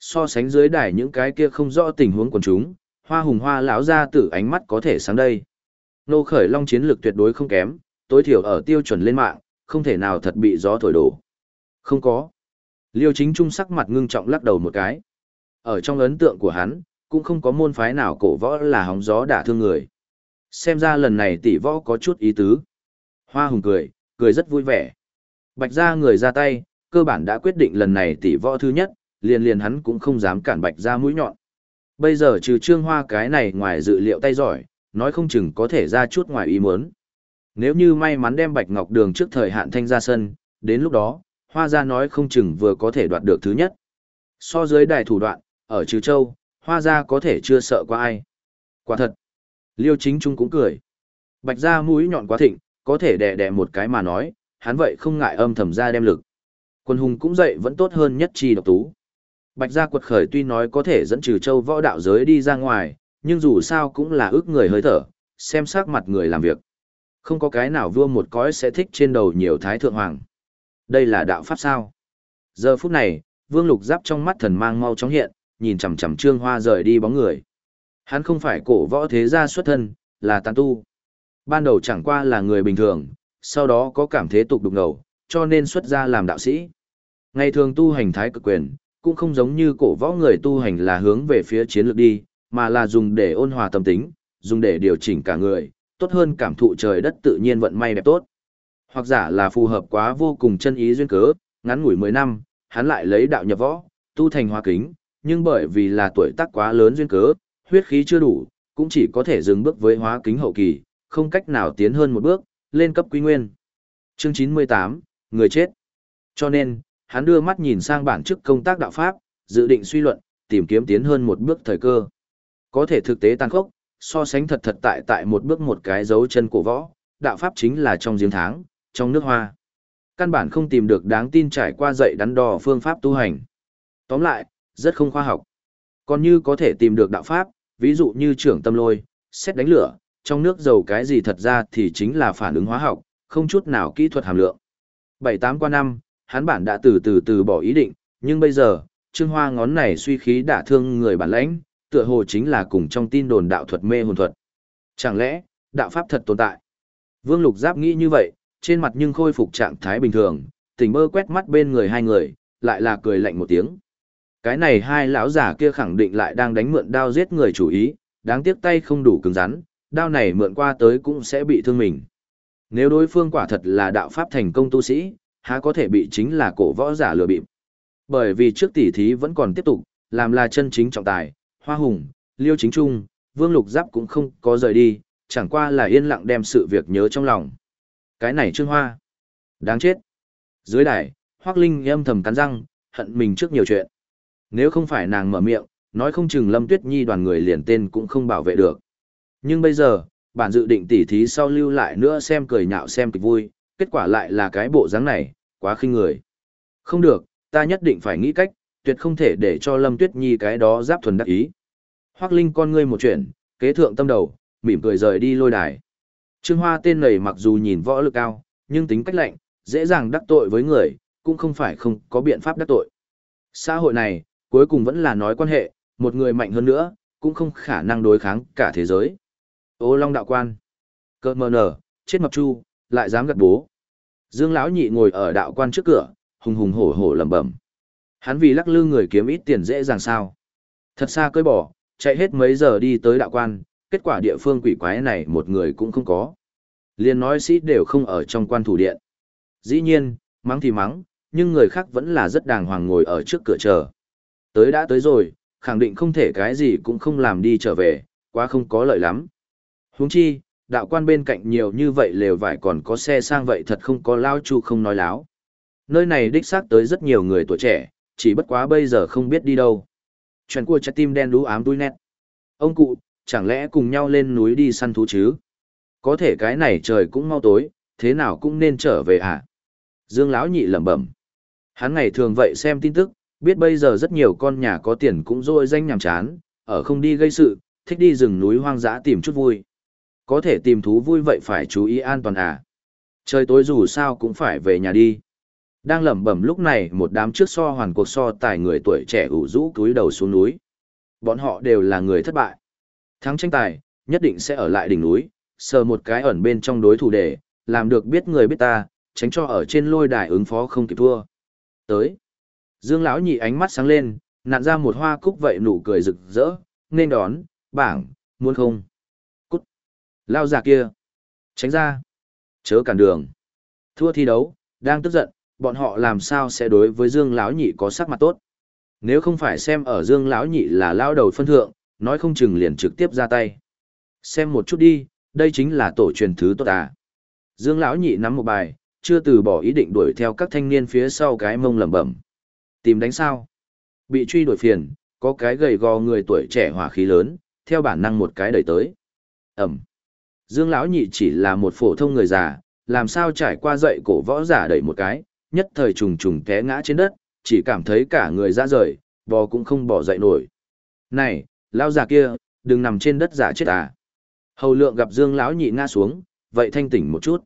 So sánh dưới đài những cái kia không rõ tình huống của chúng, hoa hùng hoa lão ra tử ánh mắt có thể sáng đây. Nô khởi long chiến lược tuyệt đối không kém, tối thiểu ở tiêu chuẩn lên mạng, không thể nào thật bị gió thổi đổ. Không có. Liêu chính trung sắc mặt ngưng trọng lắc đầu một cái. Ở trong ấn tượng của hắn, cũng không có môn phái nào cổ võ là hóng gió đả thương người. Xem ra lần này tỷ võ có chút ý tứ. Hoa hùng cười, cười rất vui vẻ. Bạch gia người ra tay, cơ bản đã quyết định lần này tỷ võ thứ nhất, liền liền hắn cũng không dám cản bạch gia mũi nhọn. Bây giờ trừ trương hoa cái này ngoài dự liệu tay giỏi, nói không chừng có thể ra chút ngoài ý muốn. Nếu như may mắn đem Bạch Ngọc Đường trước thời hạn thanh ra sân, đến lúc đó, Hoa Gia nói không chừng vừa có thể đoạt được thứ nhất. So dưới đài thủ đoạn, ở Trừ Châu, Hoa Gia có thể chưa sợ qua ai. Quả thật. Liêu Chính Trung cũng cười. Bạch Gia mũi nhọn quá thịnh, có thể đè đè một cái mà nói, hắn vậy không ngại âm thầm ra đem lực. Quân hùng cũng dậy vẫn tốt hơn nhất chi độc tú. Bạch Gia quật khởi tuy nói có thể dẫn Trừ Châu võ đạo giới đi ra ngoài, nhưng dù sao cũng là ước người hơi thở, xem sắc mặt người làm việc. Không có cái nào vua một cõi sẽ thích trên đầu nhiều thái thượng hoàng. Đây là đạo pháp sao? Giờ phút này, Vương Lục Giáp trong mắt thần mang mau chóng hiện, nhìn chằm chằm Trương Hoa rời đi bóng người. Hắn không phải cổ võ thế gia xuất thân, là tàn tu. Ban đầu chẳng qua là người bình thường, sau đó có cảm thế tục đục ngầu, cho nên xuất gia làm đạo sĩ. Ngày thường tu hành thái cực quyền, cũng không giống như cổ võ người tu hành là hướng về phía chiến lược đi, mà là dùng để ôn hòa tâm tính, dùng để điều chỉnh cả người, tốt hơn cảm thụ trời đất tự nhiên vận may đẹp tốt. Hoặc giả là phù hợp quá vô cùng chân ý duyên cớ, ngắn ngủi 10 năm, hắn lại lấy đạo nhập võ, tu thành hoa kính, nhưng bởi vì là tuổi tác quá lớn duyên cớ, huyết khí chưa đủ, cũng chỉ có thể dừng bước với hóa kính hậu kỳ, không cách nào tiến hơn một bước, lên cấp quý nguyên. Chương 98, người chết. Cho nên, hắn đưa mắt nhìn sang bản chức công tác đạo pháp, dự định suy luận, tìm kiếm tiến hơn một bước thời cơ. Có thể thực tế tàn khốc, so sánh thật thật tại tại một bước một cái dấu chân cổ võ, đạo pháp chính là trong giếng tháng, trong nước hoa. Căn bản không tìm được đáng tin trải qua dạy đắn đo phương pháp tu hành. Tóm lại, rất không khoa học. Còn như có thể tìm được đạo pháp, ví dụ như trưởng tâm lôi, xét đánh lửa, trong nước dầu cái gì thật ra thì chính là phản ứng hóa học, không chút nào kỹ thuật hàm lượng. Bảy tám qua năm, hắn bản đã từ từ từ bỏ ý định, nhưng bây giờ, Trương Hoa ngón này suy khí đả thương người bản lãnh, tựa hồ chính là cùng trong tin đồn đạo thuật mê hồn thuật. Chẳng lẽ, đạo pháp thật tồn tại? Vương Lục Giáp nghĩ như vậy, trên mặt nhưng khôi phục trạng thái bình thường, tỉnh mơ quét mắt bên người hai người, lại là cười lạnh một tiếng. Cái này hai lão giả kia khẳng định lại đang đánh mượn đao giết người chủ ý, đáng tiếc tay không đủ cứng rắn, đao này mượn qua tới cũng sẽ bị thương mình. Nếu đối phương quả thật là đạo pháp thành công tu sĩ, há có thể bị chính là cổ võ giả lừa bịp. Bởi vì trước tỷ thí vẫn còn tiếp tục, làm là chân chính trọng tài, Hoa Hùng, Liêu Chính Trung, Vương Lục Giáp cũng không có rời đi, chẳng qua là yên lặng đem sự việc nhớ trong lòng. Cái này Trương Hoa, đáng chết. Dưới đài, Hoắc Linh âm thầm cắn răng, hận mình trước nhiều chuyện. Nếu không phải nàng mở miệng, nói không chừng Lâm Tuyết Nhi đoàn người liền tên cũng không bảo vệ được. Nhưng bây giờ, bản dự định tỉ thí sau lưu lại nữa xem cười nhạo xem kịch vui, kết quả lại là cái bộ dáng này, quá khinh người. Không được, ta nhất định phải nghĩ cách, tuyệt không thể để cho Lâm Tuyết Nhi cái đó giáp thuần đắc ý. Hoắc Linh con ngươi một chuyện, kế thượng tâm đầu, mỉm cười rời đi lôi đài. Trương Hoa tên này mặc dù nhìn võ lực cao, nhưng tính cách lạnh, dễ dàng đắc tội với người, cũng không phải không có biện pháp đắc tội. Xã hội này, cuối cùng vẫn là nói quan hệ, một người mạnh hơn nữa, cũng không khả năng đối kháng cả thế giới. Ô Long đạo quan, cơ mờ nở, chết mập chu, lại dám gật bố. Dương lão nhị ngồi ở đạo quan trước cửa, hùng hùng hổ hổ lẩm bẩm. Hắn vì lắc lư người kiếm ít tiền dễ dàng sao? Thật xa cơi bỏ, chạy hết mấy giờ đi tới đạo quan, kết quả địa phương quỷ quái này một người cũng không có. Liên nói sĩ đều không ở trong quan thủ điện. Dĩ nhiên, mắng thì mắng, nhưng người khác vẫn là rất đàng hoàng ngồi ở trước cửa chờ. Tới đã tới rồi, khẳng định không thể cái gì cũng không làm đi trở về, quá không có lợi lắm. Huống chi, đạo quan bên cạnh nhiều như vậy lều vải còn có xe sang vậy thật không có lao chu không nói láo. Nơi này đích xác tới rất nhiều người tuổi trẻ, chỉ bất quá bây giờ không biết đi đâu. Chuyện của trái tim đen đú ám đuôi nét. Ông cụ, chẳng lẽ cùng nhau lên núi đi săn thú chứ? Có thể cái này trời cũng mau tối, thế nào cũng nên trở về à? Dương lão nhị lẩm bẩm. Hắn ngày thường vậy xem tin tức, biết bây giờ rất nhiều con nhà có tiền cũng dôi danh nhàm chán, ở không đi gây sự, thích đi rừng núi hoang dã tìm chút vui. Có thể tìm thú vui vậy phải chú ý an toàn à. Trời tối dù sao cũng phải về nhà đi. Đang lẩm bẩm lúc này một đám trước so hoàn cuộc so tài người tuổi trẻ ủ rũ cúi đầu xuống núi. Bọn họ đều là người thất bại. Thắng tranh tài, nhất định sẽ ở lại đỉnh núi, sờ một cái ẩn bên trong đối thủ để, làm được biết người biết ta, tránh cho ở trên lôi đài ứng phó không kịp thua. Tới. Dương lão nhị ánh mắt sáng lên, nặn ra một hoa cúc vậy nụ cười rực rỡ, nên đón, bảng, muốn không? Lao già kia. Tránh ra. Chớ cản đường. Thua thi đấu, đang tức giận, bọn họ làm sao sẽ đối với Dương lão nhị có sắc mặt tốt? Nếu không phải xem ở Dương lão nhị là lao đầu phân thượng, nói không chừng liền trực tiếp ra tay. Xem một chút đi, đây chính là tổ truyền thứ tốt à. Dương lão nhị nắm một bài, chưa từ bỏ ý định đuổi theo các thanh niên phía sau cái mông lẩm bẩm. Tìm đánh sao? Bị truy đuổi phiền, có cái gầy gò người tuổi trẻ hỏa khí lớn, theo bản năng một cái đẩy tới. Ẩm. Dương lão nhị chỉ là một phổ thông người già, làm sao trải qua dậy cổ võ giả đẩy một cái, nhất thời trùng trùng té ngã trên đất, chỉ cảm thấy cả người ra rời, bò cũng không bỏ dậy nổi. Này, lão già kia, đừng nằm trên đất giả chết à. Hầu lượng gặp Dương lão nhị ngã xuống, vậy thanh tỉnh một chút.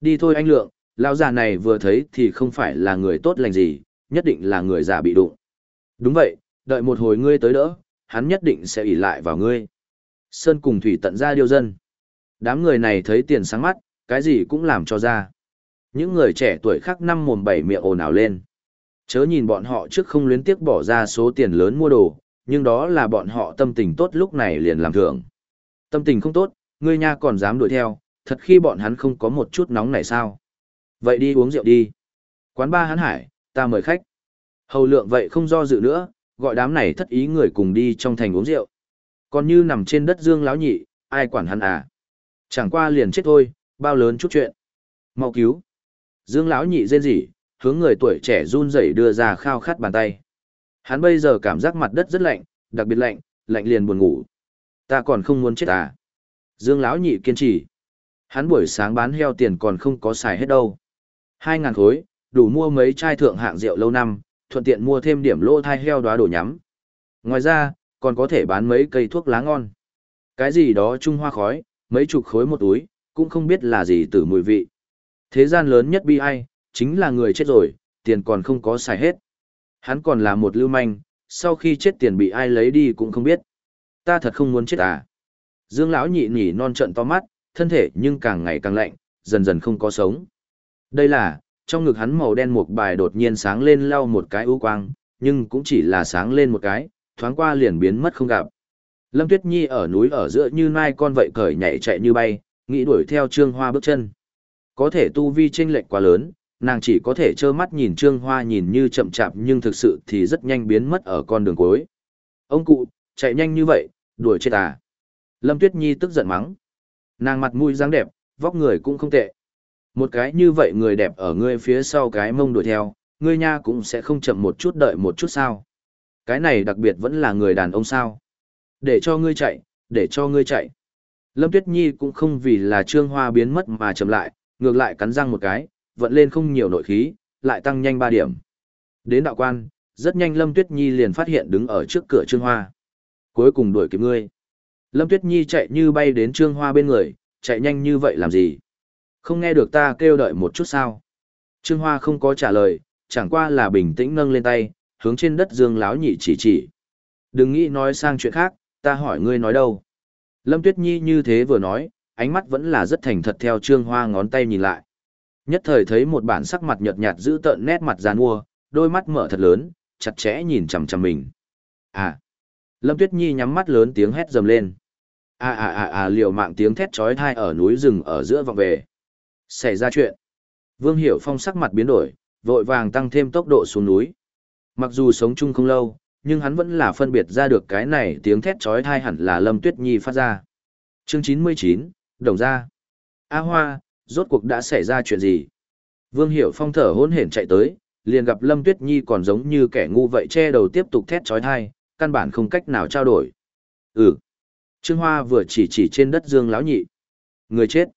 Đi thôi anh lượng, lão già này vừa thấy thì không phải là người tốt lành gì, nhất định là người già bị đụng. Đúng vậy, đợi một hồi ngươi tới đỡ, hắn nhất định sẽ ỉ lại vào ngươi. Sơn cùng thủy tận ra điêu dân. Đám người này thấy tiền sáng mắt, cái gì cũng làm cho ra. Những người trẻ tuổi khác năm mồm bảy miệng ồn ào lên. Chớ nhìn bọn họ trước không luyến tiếc bỏ ra số tiền lớn mua đồ, nhưng đó là bọn họ tâm tình tốt lúc này liền làm thưởng. Tâm tình không tốt, ngươi nha còn dám đuổi theo, thật khi bọn hắn không có một chút nóng này sao. Vậy đi uống rượu đi. Quán ba hắn hải, ta mời khách. Hầu lượng vậy không do dự nữa, gọi đám này thất ý người cùng đi trong thành uống rượu. Còn như nằm trên đất dương láo nhị, ai quản hắn à. Chẳng qua liền chết thôi, bao lớn chút chuyện. Mau cứu. Dương lão nhị rên rỉ, hướng người tuổi trẻ run rẩy đưa ra khao khát bàn tay. Hắn bây giờ cảm giác mặt đất rất lạnh, đặc biệt lạnh, lạnh liền buồn ngủ. Ta còn không muốn chết à. Dương lão nhị kiên trì. Hắn buổi sáng bán heo tiền còn không có xài hết đâu. Hai ngàn khối, đủ mua mấy chai thượng hạng rượu lâu năm, thuận tiện mua thêm điểm lô thai heo đóa đổ nhắm. Ngoài ra, còn có thể bán mấy cây thuốc lá ngon. Cái gì đó trung hoa khói, mấy chục khối một túi, cũng không biết là gì từ mùi vị. Thế gian lớn nhất bi ai, chính là người chết rồi, tiền còn không có xài hết. Hắn còn là một lưu manh, sau khi chết tiền bị ai lấy đi cũng không biết. Ta thật không muốn chết à. Dương lão nhị nhỉ non trận to mắt, thân thể nhưng càng ngày càng lạnh, dần dần không có sống. Đây là, trong ngực hắn màu đen một bài đột nhiên sáng lên lau một cái ưu quang, nhưng cũng chỉ là sáng lên một cái, thoáng qua liền biến mất không gặp. Lâm Tuyết Nhi ở núi ở giữa như nai con vậy cởi nhảy chạy như bay, nghĩ đuổi theo Trương Hoa bước chân. Có thể tu vi chênh lệch quá lớn, nàng chỉ có thể trơ mắt nhìn Trương Hoa nhìn như chậm chạp nhưng thực sự thì rất nhanh biến mất ở con đường cuối. Ông cụ, chạy nhanh như vậy, đuổi chết à. Lâm Tuyết Nhi tức giận mắng. Nàng mặt mũi dáng đẹp, vóc người cũng không tệ. Một cái như vậy người đẹp ở ngươi phía sau cái mông đuổi theo, ngươi nha cũng sẽ không chậm một chút đợi một chút sao. Cái này đặc biệt vẫn là người đàn ông sao. Để cho ngươi chạy, để cho ngươi chạy. Lâm Tuyết Nhi cũng không vì là trương hoa biến mất mà chậm lại, ngược lại cắn răng một cái, vận lên không nhiều nội khí, lại tăng nhanh 3 điểm. Đến đạo quan, rất nhanh Lâm Tuyết Nhi liền phát hiện đứng ở trước cửa trương hoa. Cuối cùng đuổi kịp ngươi. Lâm Tuyết Nhi chạy như bay đến trương hoa bên người, chạy nhanh như vậy làm gì? Không nghe được ta kêu đợi một chút sao? Trương Hoa không có trả lời, chẳng qua là bình tĩnh nâng lên tay, hướng trên đất Dương Láo Nhị chỉ chỉ. Đừng nghĩ nói sang chuyện khác, ta hỏi ngươi nói đâu. Lâm Tuyết Nhi như thế vừa nói, ánh mắt vẫn là rất thành thật theo Trương Hoa ngón tay nhìn lại. Nhất thời thấy một bản sắc mặt nhợt nhạt giữ tợn nét mặt giàn mua, đôi mắt mở thật lớn, chặt chẽ nhìn chằm chằm mình. À! Lâm Tuyết Nhi nhắm mắt lớn tiếng hét dầm lên. À à à à liều mạng tiếng thét chói tai ở núi rừng ở giữa vọng về. Xảy ra chuyện. Vương Hiểu Phong sắc mặt biến đổi, vội vàng tăng thêm tốc độ xuống núi. Mặc dù sống chung không lâu, nhưng hắn vẫn là phân biệt ra được cái này tiếng thét chói tai hẳn là Lâm Tuyết Nhi phát ra. Chương 99, Đồng ra. A Hoa, rốt cuộc đã xảy ra chuyện gì? Vương Hiểu Phong thở hổn hển chạy tới, liền gặp Lâm Tuyết Nhi còn giống như kẻ ngu vậy che đầu tiếp tục thét chói tai, căn bản không cách nào trao đổi. Ừ. Trương Hoa vừa chỉ chỉ trên đất Dương lão nhị. Người chết.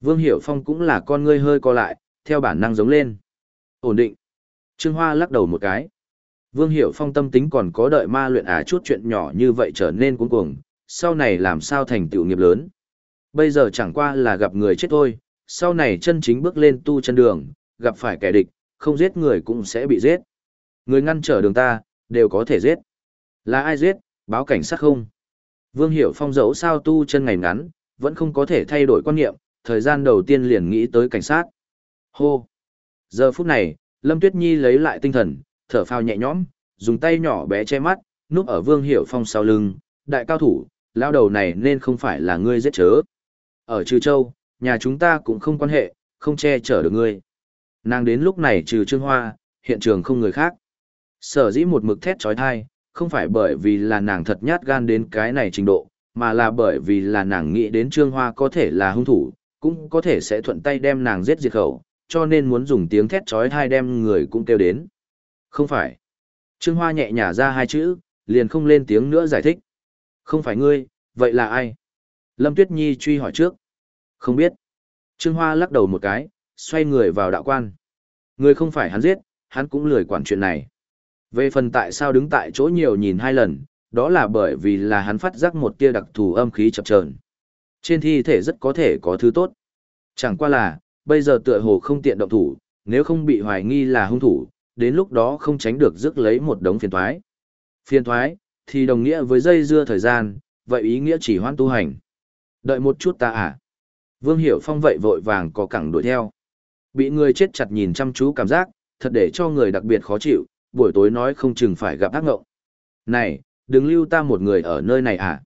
Vương Hiểu Phong cũng là con ngươi hơi co lại, theo bản năng giống lên. Ổn định. Trương Hoa lắc đầu một cái. Vương Hiểu Phong tâm tính còn có đợi ma luyện á chút chuyện nhỏ như vậy trở nên cuống cuồng, sau này làm sao thành tựu nghiệp lớn. Bây giờ chẳng qua là gặp người chết thôi, sau này chân chính bước lên tu chân đường, gặp phải kẻ địch, không giết người cũng sẽ bị giết. Người ngăn trở đường ta, đều có thể giết. Là ai giết, báo cảnh sát không? Vương Hiểu Phong dẫu sao tu chân ngày ngắn, vẫn không có thể thay đổi quan niệm, thời gian đầu tiên liền nghĩ tới cảnh sát. Hô! Giờ phút này, Lâm Tuyết Nhi lấy lại tinh thần, thở phào nhẹ nhõm, dùng tay nhỏ bé che mắt, núp ở Vương Hiểu Phong sau lưng, đại cao thủ, lao đầu này nên không phải là ngươi giết chớ. Ở Trừ Châu, nhà chúng ta cũng không quan hệ, không che chở được ngươi. Nàng đến lúc này trừ Trương Hoa, hiện trường không người khác. Sở dĩ một mực thét trói thai, không phải bởi vì là nàng thật nhát gan đến cái này trình độ, mà là bởi vì là nàng nghĩ đến Trương Hoa có thể là hung thủ, cũng có thể sẽ thuận tay đem nàng giết diệt khẩu, cho nên muốn dùng tiếng thét chói tai đem người cũng kêu đến. Không phải. Trương Hoa nhẹ nhả ra hai chữ, liền không lên tiếng nữa giải thích. Không phải ngươi, vậy là ai? Lâm Tuyết Nhi truy hỏi trước. Không biết. Trương Hoa lắc đầu một cái, xoay người vào đạo quan. Người không phải hắn giết, hắn cũng lười quản chuyện này. Về phần tại sao đứng tại chỗ nhiều nhìn hai lần, đó là bởi vì là hắn phát giác một tia đặc thù âm khí chập chờn. Trên thi thể rất có thể có thứ tốt. Chẳng qua là, bây giờ tựa hồ không tiện động thủ, nếu không bị hoài nghi là hung thủ, đến lúc đó không tránh được rước lấy một đống phiền thoái. Phiền thoái, thì đồng nghĩa với dây dưa thời gian, vậy ý nghĩa chỉ hoan tu hành. Đợi một chút ta à. Vương Hiểu Phong vậy vội vàng có cẳng đuổi theo. Bị người chết chặt nhìn chăm chú cảm giác, thật để cho người đặc biệt khó chịu, buổi tối nói không chừng phải gặp ác ngộng. Này, đừng lưu ta một người ở nơi này à?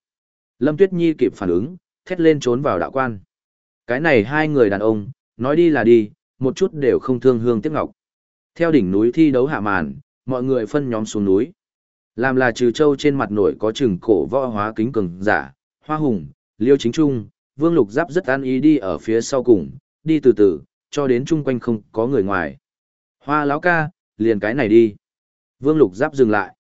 Lâm Tuyết Nhi kịp phản ứng, thét lên trốn vào đạo quan. Cái này hai người đàn ông, nói đi là đi, một chút đều không thương hương tiếc ngọc. Theo đỉnh núi thi đấu hạ màn, mọi người phân nhóm xuống núi. Làm là trừ châu trên mặt nổi có chừng cổ võ hóa kính cường giả, hoa hùng, liêu chính trung, vương lục giáp rất an ý đi ở phía sau cùng, đi từ từ, cho đến chung quanh không có người ngoài. Hoa lão ca, liền cái này đi. Vương lục giáp dừng lại.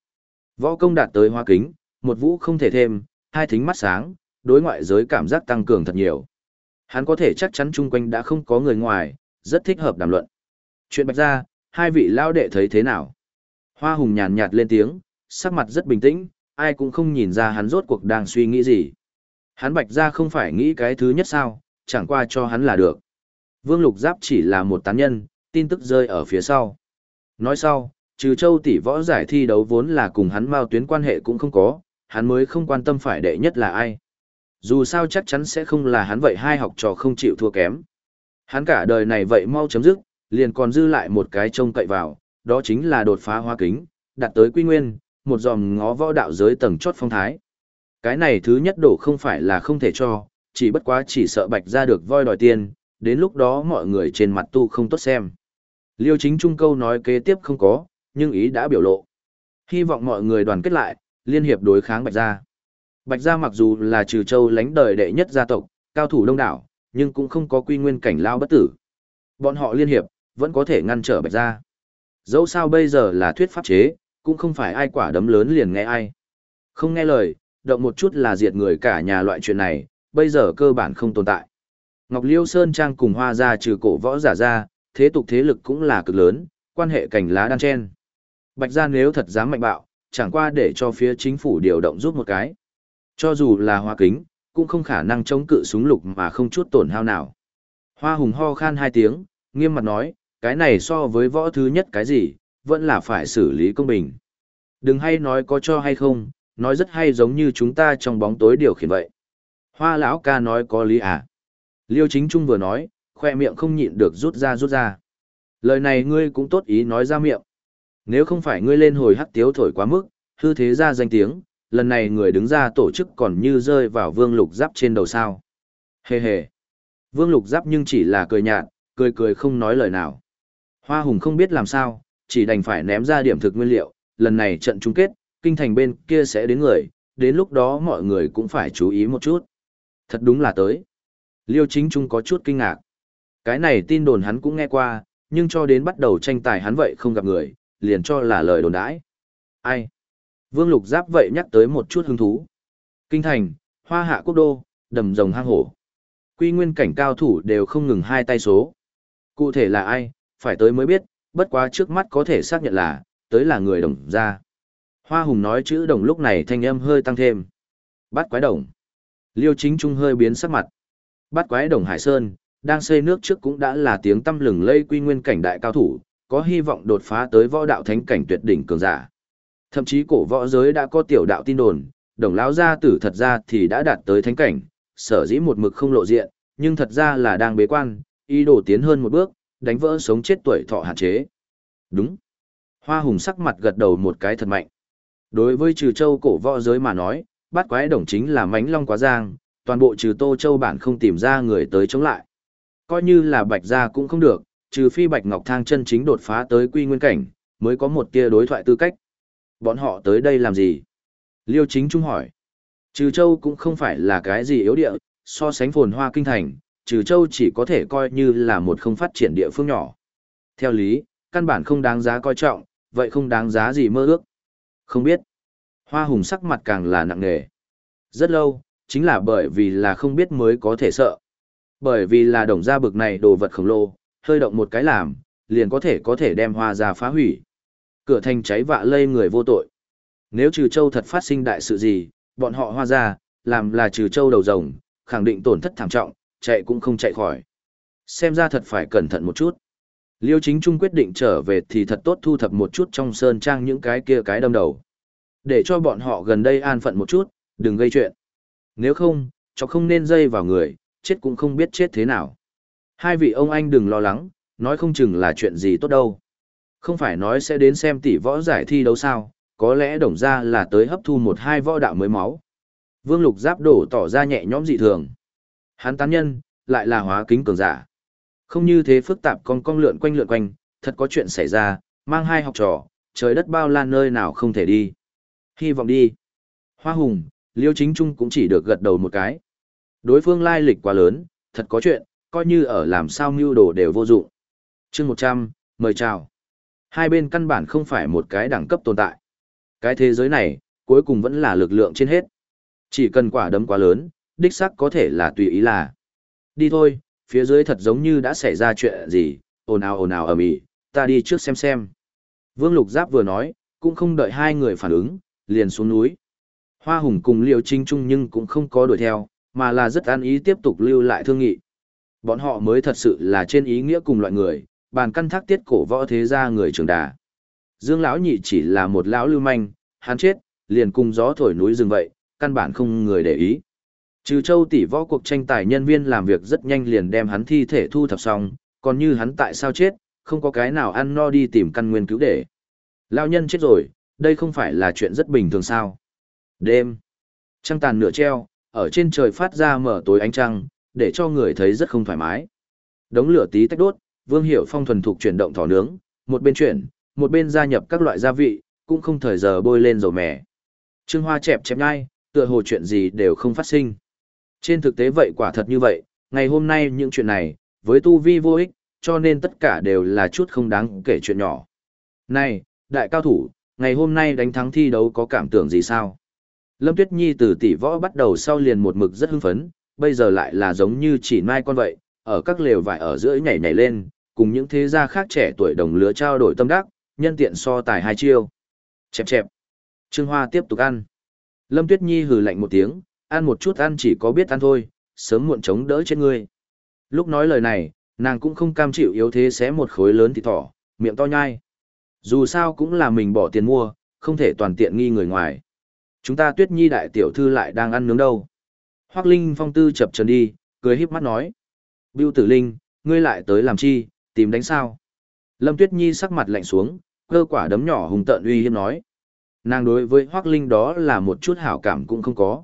Võ công đạt tới hoa kính, một vũ không thể thêm, hai thính mắt sáng, đối ngoại giới cảm giác tăng cường thật nhiều. Hắn có thể chắc chắn chung quanh đã không có người ngoài, rất thích hợp đàm luận. Chuyện bạch ra, hai vị lao đệ thấy thế nào? Hoa hùng nhàn nhạt lên tiếng, sắc mặt rất bình tĩnh, ai cũng không nhìn ra hắn rốt cuộc đang suy nghĩ gì. Hắn bạch ra không phải nghĩ cái thứ nhất sao, chẳng qua cho hắn là được. Vương Lục Giáp chỉ là một tán nhân, tin tức rơi ở phía sau. Nói sau, trừ châu tỷ võ giải thi đấu vốn là cùng hắn mao tuyến quan hệ cũng không có, hắn mới không quan tâm phải đệ nhất là ai. Dù sao chắc chắn sẽ không là hắn vậy hai học trò không chịu thua kém. Hắn cả đời này vậy mau chấm dứt, liền còn dư lại một cái trông cậy vào, đó chính là đột phá hoa kính, đạt tới quy nguyên, một dòm ngó võ đạo giới tầng chót phong thái. Cái này thứ nhất đổ không phải là không thể cho, chỉ bất quá chỉ sợ bạch ra được voi đòi tiền, đến lúc đó mọi người trên mặt tu không tốt xem. Liêu chính trung câu nói kế tiếp không có, nhưng ý đã biểu lộ. Hy vọng mọi người đoàn kết lại, liên hiệp đối kháng bạch gia. Bạch gia mặc dù là trừ châu lãnh đời đệ nhất gia tộc, cao thủ đông đảo, nhưng cũng không có quy nguyên cảnh lao bất tử. Bọn họ liên hiệp, vẫn có thể ngăn trở bạch gia. Dẫu sao bây giờ là thuyết pháp chế, cũng không phải ai quả đấm lớn liền nghe ai. Không nghe lời, động một chút là diệt người cả nhà loại chuyện này, bây giờ cơ bản không tồn tại. Ngọc Liêu Sơn Trang cùng hoa gia trừ cổ võ giả ra, thế tục thế lực cũng là cực lớn, quan hệ cảnh lá đan chen. Bạch gia nếu thật dám mạnh bạo, chẳng qua để cho phía chính phủ điều động giúp một cái. Cho dù là hoa kính, cũng không khả năng chống cự súng lục mà không chút tổn hao nào. Hoa hùng ho khan hai tiếng, nghiêm mặt nói, cái này so với võ thứ nhất cái gì, vẫn là phải xử lý công bình. Đừng hay nói có cho hay không, nói rất hay giống như chúng ta trong bóng tối điều khiển vậy. Hoa lão ca nói có lý à. Liêu chính trung vừa nói, khoe miệng không nhịn được rút ra rút ra. Lời này ngươi cũng tốt ý nói ra miệng. Nếu không phải ngươi lên hồi hắc tiếu thổi quá mức, hư thế ra danh tiếng, lần này người đứng ra tổ chức còn như rơi vào vương lục giáp trên đầu sao. Hề hề. Vương lục giáp nhưng chỉ là cười nhạt, cười cười không nói lời nào. Hoa hùng không biết làm sao, chỉ đành phải ném ra điểm thực nguyên liệu, lần này trận chung kết, kinh thành bên kia sẽ đến người, đến lúc đó mọi người cũng phải chú ý một chút. Thật đúng là tới. Liêu chính trung có chút kinh ngạc. Cái này tin đồn hắn cũng nghe qua, nhưng cho đến bắt đầu tranh tài hắn vậy không gặp người, liền cho là lời đồn đãi. Ai? Vương Lục Giáp vậy nhắc tới một chút hứng thú. Kinh thành, hoa hạ quốc đô, đầm rồng hang hổ. Quy nguyên cảnh cao thủ đều không ngừng hai tay số. Cụ thể là ai, phải tới mới biết, bất quá trước mắt có thể xác nhận là, tới là người đồng gia. Hoa Hùng nói chữ đồng lúc này thanh âm hơi tăng thêm. Bắt quái đồng. Liêu chính trung hơi biến sắc mặt. Bắt quái đồng Hải Sơn, đang xây nước trước cũng đã là tiếng tâm lừng lây quy nguyên cảnh đại cao thủ, có hy vọng đột phá tới võ đạo thánh cảnh tuyệt đỉnh cường giả. Thậm chí cổ võ giới đã có tiểu đạo tin đồn, đồng lão gia tử thật ra thì đã đạt tới thánh cảnh, sở dĩ một mực không lộ diện, nhưng thật ra là đang bế quan, ý đồ tiến hơn một bước, đánh vỡ sống chết tuổi thọ hạn chế. Đúng. Hoa hùng sắc mặt gật đầu một cái thật mạnh. Đối với trừ châu cổ võ giới mà nói, bát quái đồng chính là mánh long quá giang, toàn bộ trừ tô châu bản không tìm ra người tới chống lại. Coi như là bạch gia cũng không được, trừ phi bạch ngọc thang chân chính đột phá tới quy nguyên cảnh, mới có một tia đối thoại tư cách. Bọn họ tới đây làm gì? Liêu chính trung hỏi. Trừ châu cũng không phải là cái gì yếu địa, so sánh phồn hoa kinh thành, trừ châu chỉ có thể coi như là một không phát triển địa phương nhỏ. Theo lý, căn bản không đáng giá coi trọng, vậy không đáng giá gì mơ ước. Không biết. Hoa hùng sắc mặt càng là nặng nề. Rất lâu, chính là bởi vì là không biết mới có thể sợ. Bởi vì là đồng gia bực này đồ vật khổng lồ, hơi động một cái làm, liền có thể có thể đem hoa ra phá hủy. Cửa thành cháy vạ lây người vô tội. Nếu trừ châu thật phát sinh đại sự gì, bọn họ hoa ra, làm là trừ châu đầu rồng, khẳng định tổn thất thảm trọng, chạy cũng không chạy khỏi. Xem ra thật phải cẩn thận một chút. Liêu chính trung quyết định trở về thì thật tốt thu thập một chút trong sơn trang những cái kia cái đâm đầu. Để cho bọn họ gần đây an phận một chút, đừng gây chuyện. Nếu không, cho không nên dây vào người, chết cũng không biết chết thế nào. Hai vị ông anh đừng lo lắng, nói không chừng là chuyện gì tốt đâu. Không phải nói sẽ đến xem tỷ võ giải thi đấu sao, có lẽ đồng ra là tới hấp thu một hai võ đạo mới máu. Vương Lục Giáp đổ tỏ ra nhẹ nhõm dị thường. Hắn tán nhân, lại là hóa kính cường giả. Không như thế phức tạp con cong lượn quanh lượn quanh, thật có chuyện xảy ra, mang hai học trò, trời đất bao la nơi nào không thể đi. Hy vọng đi. Hoa Hùng, Liêu Chính Trung cũng chỉ được gật đầu một cái. Đối phương lai lịch quá lớn, thật có chuyện, coi như ở làm sao mưu đồ đều vô dụng. chương 100, mời chào. Hai bên căn bản không phải một cái đẳng cấp tồn tại. Cái thế giới này, cuối cùng vẫn là lực lượng trên hết. Chỉ cần quả đấm quá lớn, đích sắc có thể là tùy ý là. Đi thôi, phía dưới thật giống như đã xảy ra chuyện gì, ồn ào ồn ào ầm ĩ, ta đi trước xem xem. Vương Lục Giáp vừa nói, cũng không đợi hai người phản ứng, liền xuống núi. Hoa Hùng cùng Liêu Trinh Trung nhưng cũng không có đuổi theo, mà là rất an ý tiếp tục lưu lại thương nghị. Bọn họ mới thật sự là trên ý nghĩa cùng loại người, bàn căn thác tiết cổ võ thế gia người trường đà. Dương lão nhị chỉ là một lão lưu manh, hắn chết, liền cùng gió thổi núi rừng vậy, căn bản không người để ý. Trừ châu tỷ võ cuộc tranh tài nhân viên làm việc rất nhanh liền đem hắn thi thể thu thập xong, còn như hắn tại sao chết, không có cái nào ăn no đi tìm căn nguyên cứu để. Lão nhân chết rồi, đây không phải là chuyện rất bình thường sao. Đêm, trăng tàn nửa treo, ở trên trời phát ra mở tối ánh trăng, để cho người thấy rất không thoải mái. Đống lửa tí tách đốt, Vương Hiểu Phong thuần thục chuyển động thỏ nướng, một bên chuyển, một bên gia nhập các loại gia vị, cũng không thời giờ bôi lên dầu mè. Trương Hoa chẹp chẹp ngay, tựa hồ chuyện gì đều không phát sinh. Trên thực tế vậy quả thật như vậy, ngày hôm nay những chuyện này, với tu vi vô ích, cho nên tất cả đều là chút không đáng kể chuyện nhỏ. Này, đại cao thủ, ngày hôm nay đánh thắng thi đấu có cảm tưởng gì sao? Lâm Tuyết Nhi từ tỷ võ bắt đầu sau liền một mực rất hưng phấn, bây giờ lại là giống như chỉ mai con vậy, ở các lều vải ở giữa nhảy nhảy lên, cùng những thế gia khác trẻ tuổi đồng lứa trao đổi tâm đắc, nhân tiện so tài hai chiêu. Chẹp chẹp. Trương Hoa tiếp tục ăn. Lâm Tuyết Nhi hừ lạnh một tiếng, ăn một chút ăn chỉ có biết ăn thôi, sớm muộn chống đỡ trên ngươi. Lúc nói lời này, nàng cũng không cam chịu yếu thế xé một khối lớn thịt thỏ, miệng to nhai. Dù sao cũng là mình bỏ tiền mua, không thể toàn tiện nghi người ngoài. Chúng ta Tuyết Nhi đại tiểu thư lại đang ăn nướng đâu. Hoắc Linh phong tư chập trần đi, cười híp mắt nói. Bưu tử Linh, ngươi lại tới làm chi, tìm đánh sao? Lâm Tuyết Nhi sắc mặt lạnh xuống, cơ quả đấm nhỏ hùng tợn uy hiếp nói. Nàng đối với Hoắc Linh đó là một chút hảo cảm cũng không có.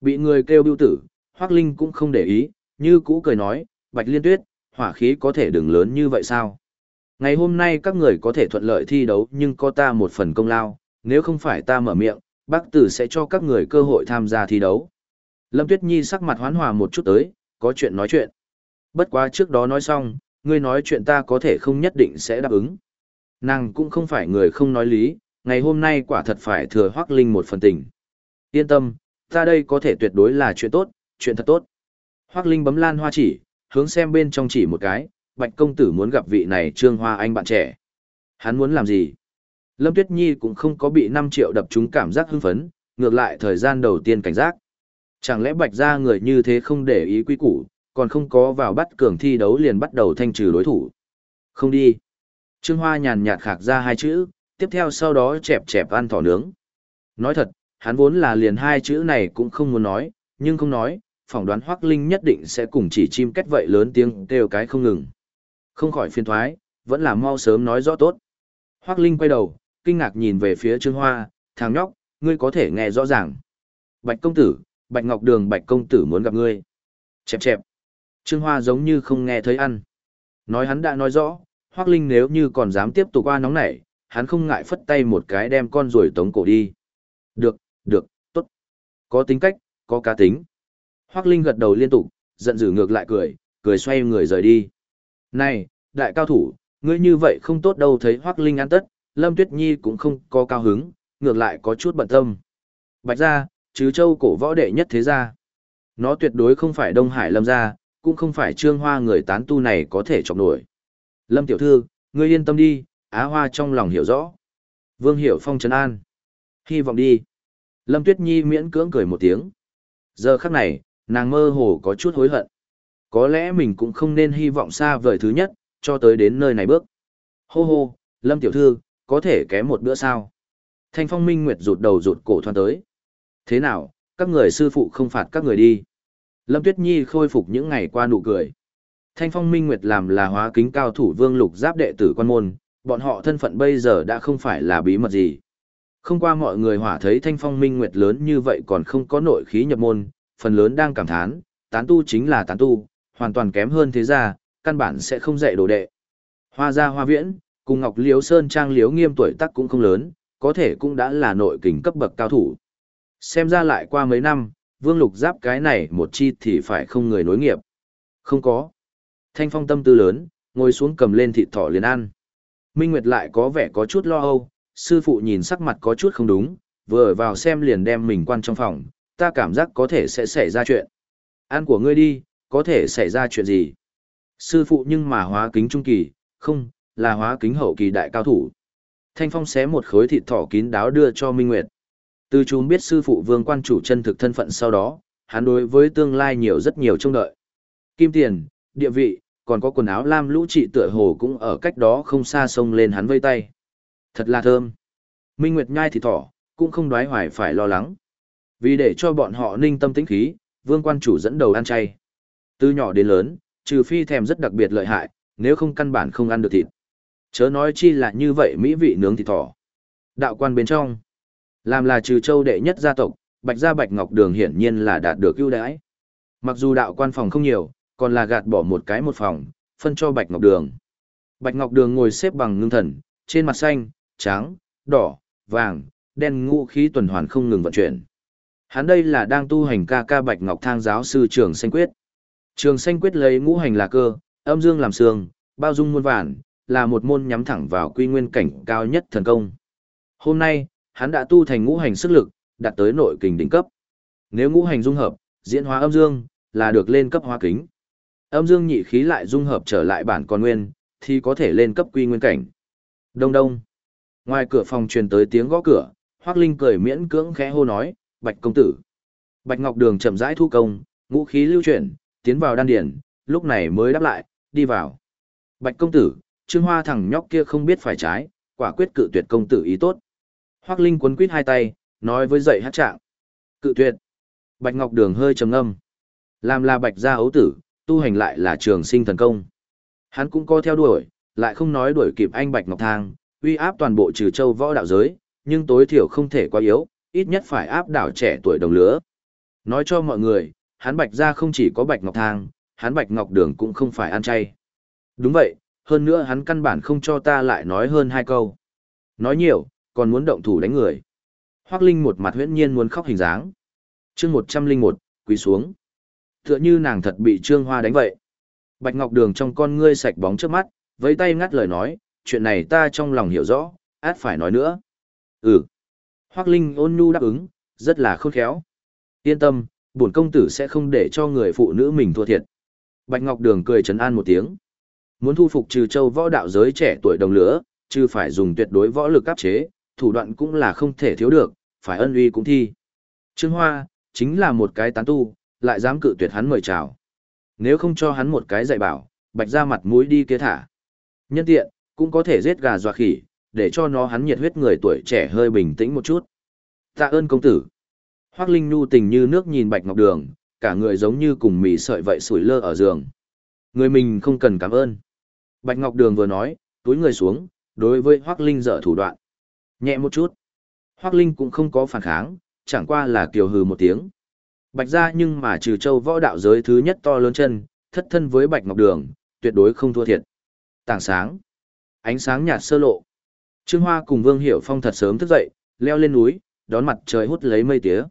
Bị người kêu bưu tử, Hoắc Linh cũng không để ý, như cũ cười nói, Bạch Liên Tuyết, hỏa khí có thể đừng lớn như vậy sao? Ngày hôm nay các người có thể thuận lợi thi đấu nhưng có ta một phần công lao, nếu không phải ta mở miệng, bác tử sẽ cho các người cơ hội tham gia thi đấu. Lâm Tuyết Nhi sắc mặt hoán hòa một chút tới, có chuyện nói chuyện. Bất quá trước đó nói xong, ngươi nói chuyện ta có thể không nhất định sẽ đáp ứng. Nàng cũng không phải người không nói lý, ngày hôm nay quả thật phải thừa Hoắc Linh một phần tình. Yên tâm, ta đây có thể tuyệt đối là chuyện tốt, chuyện thật tốt. Hoắc Linh bấm lan hoa chỉ, hướng xem bên trong chỉ một cái, Bạch công tử muốn gặp vị này Trương Hoa Anh bạn trẻ. Hắn muốn làm gì? Lâm Tuyết Nhi cũng không có bị 5 triệu đập trúng cảm giác hưng phấn, ngược lại thời gian đầu tiên cảnh giác. Chẳng lẽ Bạch gia người như thế không để ý quý củ, còn không có vào bắt cường thi đấu liền bắt đầu thanh trừ đối thủ. Không đi. Trương Hoa nhàn nhạt khạc ra hai chữ, tiếp theo sau đó chẹp chẹp ăn thỏ nướng. Nói thật, hắn vốn là liền hai chữ này cũng không muốn nói, nhưng không nói, phỏng đoán Hoắc Linh nhất định sẽ cùng chỉ chim kết vậy lớn tiếng kêu cái không ngừng. Không khỏi phiền thoái, vẫn là mau sớm nói rõ tốt. Hoắc Linh quay đầu, kinh ngạc nhìn về phía Trương Hoa, thằng nhóc, ngươi có thể nghe rõ ràng. Bạch công tử, Bạch Ngọc Đường Bạch công tử muốn gặp ngươi. Chẹp chẹp. Trương Hoa giống như không nghe thấy ăn. Nói hắn đã nói rõ, Hoắc Linh nếu như còn dám tiếp tục qua nóng nảy, hắn không ngại phất tay một cái đem con ruồi tống cổ đi. Được, được, tốt. Có tính cách, có cá tính. Hoắc Linh gật đầu liên tục, giận dữ ngược lại cười, cười xoay người rời đi. Này, đại cao thủ, ngươi như vậy không tốt đâu thấy Hoắc Linh ăn tất, Lâm Tuyết Nhi cũng không có cao hứng, ngược lại có chút bận tâm. Bạch gia, chứ châu cổ võ đệ nhất thế gia. Nó tuyệt đối không phải Đông Hải Lâm gia, cũng không phải trương hoa người tán tu này có thể chọc nổi. Lâm tiểu thư, ngươi yên tâm đi, Á Hoa trong lòng hiểu rõ. Vương Hiểu Phong trấn an. Hy vọng đi. Lâm Tuyết Nhi miễn cưỡng cười một tiếng. Giờ khắc này, nàng mơ hồ có chút hối hận. Có lẽ mình cũng không nên hy vọng xa vời thứ nhất, cho tới đến nơi này bước. Hô hô, Lâm tiểu thư, có thể kém một bữa sao? Thanh Phong Minh Nguyệt rụt đầu rụt cổ thoan tới. Thế nào, các người sư phụ không phạt các người đi. Lâm Tuyết Nhi khôi phục những ngày qua nụ cười. Thanh Phong Minh Nguyệt làm là hóa kính cao thủ vương lục giáp đệ tử quan môn, bọn họ thân phận bây giờ đã không phải là bí mật gì. Không qua mọi người hỏa thấy Thanh Phong Minh Nguyệt lớn như vậy còn không có nội khí nhập môn, phần lớn đang cảm thán, tán tu chính là tán tu, hoàn toàn kém hơn thế gia, căn bản sẽ không dạy đồ đệ. Hoa gia hoa viễn, cùng Ngọc Liếu Sơn Trang Liếu nghiêm tuổi tác cũng không lớn, có thể cũng đã là nội kình cấp bậc cao thủ. Xem ra lại qua mấy năm, Vương Lục Giáp cái này một chi thì phải không người nối nghiệp. Không có. Thanh Phong tâm tư lớn, ngồi xuống cầm lên thịt thỏ liền ăn. Minh Nguyệt lại có vẻ có chút lo âu, sư phụ nhìn sắc mặt có chút không đúng, vừa vào xem liền đem mình quan trong phòng, ta cảm giác có thể sẽ xảy ra chuyện. Ăn của ngươi đi, có thể xảy ra chuyện gì? Sư phụ nhưng mà hóa kính trung kỳ, không, là hóa kính hậu kỳ đại cao thủ. Thanh Phong xé một khối thịt thỏ kín đáo đưa cho Minh Nguyệt. Từ chúng biết sư phụ vương quan chủ chân thực thân phận sau đó, hắn đối với tương lai nhiều rất nhiều trông đợi. Kim tiền, địa vị, còn có quần áo lam lũ trị tựa hồ cũng ở cách đó không xa sông lên hắn vây tay. Thật là thơm. Minh Nguyệt nhai thì thỏ, cũng không đoái hoài phải lo lắng. Vì để cho bọn họ ninh tâm tĩnh khí, vương quan chủ dẫn đầu ăn chay. Từ nhỏ đến lớn, trừ phi thèm rất đặc biệt lợi hại, nếu không căn bản không ăn được thịt. Chớ nói chi là như vậy mỹ vị nướng thịt thỏ. Đạo quan bên trong, làm là trừ châu đệ nhất gia tộc, Bạch Gia Bạch Ngọc Đường hiển nhiên là đạt được ưu đãi. Mặc dù đạo quan phòng không nhiều, còn là gạt bỏ một cái một phòng, phân cho Bạch Ngọc Đường. Bạch Ngọc Đường ngồi xếp bằng ngưng thần, trên mặt xanh, trắng, đỏ, vàng, đen ngũ khí tuần hoàn không ngừng vận chuyển. Hắn đây là đang tu hành ca ca Bạch Ngọc Thang giáo sư Trường Xanh Quyết. Trường Xanh Quyết lấy ngũ hành là cơ, âm dương làm xương, bao dung muôn vạn, là một môn nhắm thẳng vào quy nguyên cảnh cao nhất thần công. Hôm nay, hắn đã tu thành ngũ hành sức lực, đạt tới nội kình đỉnh cấp. Nếu ngũ hành dung hợp, diễn hóa âm dương, là được lên cấp hóa kính. Âm dương nhị khí lại dung hợp trở lại bản con nguyên, thì có thể lên cấp quy nguyên cảnh. Đông đông. Ngoài cửa phòng truyền tới tiếng gõ cửa, Hoắc Linh cười miễn cưỡng khẽ hô nói, "Bạch công tử." Bạch Ngọc Đường chậm rãi thu công, ngũ khí lưu chuyển, tiến vào đan điển, lúc này mới đáp lại, "Đi vào." "Bạch công tử, Trương Hoa thằng nhóc kia không biết phải trái, quả quyết cự tuyệt công tử ý tốt." Hoắc Linh quấn quít hai tay, nói với dậy hát trạng. "Cự tuyệt." Bạch Ngọc Đường hơi trầm ngâm. Làm là Bạch gia ấu tử, tu hành lại là trường sinh thần công. Hắn cũng có theo đuổi, lại không nói đuổi kịp anh Bạch Ngọc Thang, uy áp toàn bộ trừ châu võ đạo giới, nhưng tối thiểu không thể quá yếu, ít nhất phải áp đảo trẻ tuổi đồng lứa. Nói cho mọi người, hắn Bạch gia không chỉ có Bạch Ngọc Thang, hắn Bạch Ngọc Đường cũng không phải ăn chay. Đúng vậy, hơn nữa hắn căn bản không cho ta lại nói hơn hai câu. Nói nhiều, còn muốn động thủ đánh người. Hoác Linh một mặt huyễn nhiên muốn khóc hình dáng. chương 101, quỳ xuống. Tựa như nàng thật bị Trương Hoa đánh vậy. Bạch Ngọc Đường trong con ngươi sạch bóng trước mắt, với tay ngắt lời nói, chuyện này ta trong lòng hiểu rõ, át phải nói nữa. Ừ. Hoác Linh ôn nhu đáp ứng, rất là khôn khéo. Yên tâm, bổn công tử sẽ không để cho người phụ nữ mình thua thiệt. Bạch Ngọc Đường cười trấn an một tiếng. Muốn thu phục trừ châu võ đạo giới trẻ tuổi đồng lửa, chứ phải dùng tuyệt đối võ lực áp chế, thủ đoạn cũng là không thể thiếu được, phải ân uy cũng thi. Trương Hoa, chính là một cái tán tu, lại dám cự tuyệt hắn mời chào. Nếu không cho hắn một cái dạy bảo, bạch ra mặt mũi đi kia thả. Nhân tiện, cũng có thể giết gà dọa khỉ, để cho nó hắn nhiệt huyết người tuổi trẻ hơi bình tĩnh một chút. Tạ ơn công tử. Hoác Linh Nhu tình như nước nhìn Bạch Ngọc Đường, cả người giống như cùng mì sợi vậy sủi lơ ở giường. Người mình không cần cảm ơn. Bạch Ngọc Đường vừa nói, túi người xuống, đối với Hoác Linh dở thủ đoạn. Nhẹ một chút. Hoác Linh cũng không có phản kháng, chẳng qua là kiều hừ một tiếng. Bạch ra nhưng mà trừ châu võ đạo giới thứ nhất to lớn chân, thất thân với Bạch Ngọc Đường, tuyệt đối không thua thiệt. Tảng sáng. Ánh sáng nhạt sơ lộ. Trương Hoa cùng Vương Hiểu Phong thật sớm thức dậy, leo lên núi, đón mặt trời hút lấy mây tía.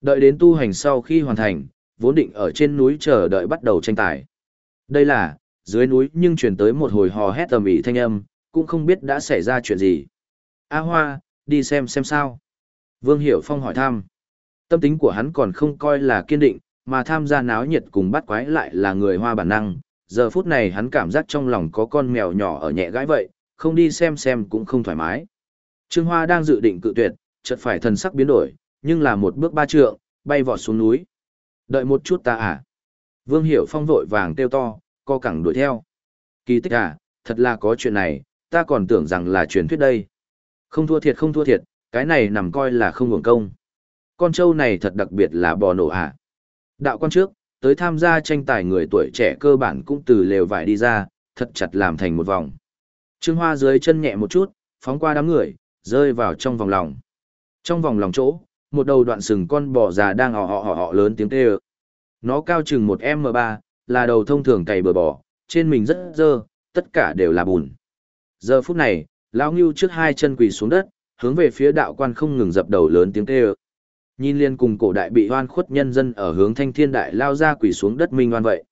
Đợi đến tu hành sau khi hoàn thành, vốn định ở trên núi chờ đợi bắt đầu tranh tài. Đây là, dưới núi nhưng truyền tới một hồi hò hét tầm ĩ thanh âm, cũng không biết đã xảy ra chuyện gì. A Hoa, đi xem xem sao. Vương Hiểu Phong hỏi thăm. Tâm tính của hắn còn không coi là kiên định, mà tham gia náo nhiệt cùng bắt quái lại là người hoa bản năng. Giờ phút này hắn cảm giác trong lòng có con mèo nhỏ ở nhẹ gãi vậy, không đi xem xem cũng không thoải mái. Trương Hoa đang dự định cự tuyệt, chợt phải thần sắc biến đổi, nhưng là một bước ba trượng, bay vọt xuống núi. Đợi một chút ta à. Vương Hiểu Phong vội vàng kêu to, co cẳng đuổi theo. Kỳ tích à, thật là có chuyện này, ta còn tưởng rằng là truyền thuyết đây. Không thua thiệt không thua thiệt, cái này nằm coi là không hưởng công. Con trâu này thật đặc biệt là bò nổ à. Đạo quan trước, tới tham gia tranh tài người tuổi trẻ cơ bản cũng từ lều vải đi ra, thật chặt làm thành một vòng. Trương Hoa dưới chân nhẹ một chút, phóng qua đám người, rơi vào trong vòng lòng. Trong vòng lòng chỗ, một đầu đoạn sừng con bò già đang họ họ họ họ lớn tiếng kêu. Nó cao chừng một M3, là đầu thông thường cày bờ bò, trên mình rất dơ, tất cả đều là bùn. Giờ phút này, lão ngưu trước hai chân quỳ xuống đất, hướng về phía đạo quan không ngừng dập đầu lớn tiếng kêu. Nhìn liên cùng cổ đại bị hoan khuất nhân dân ở hướng thanh thiên đại lao ra quỳ xuống đất minh oan vậy.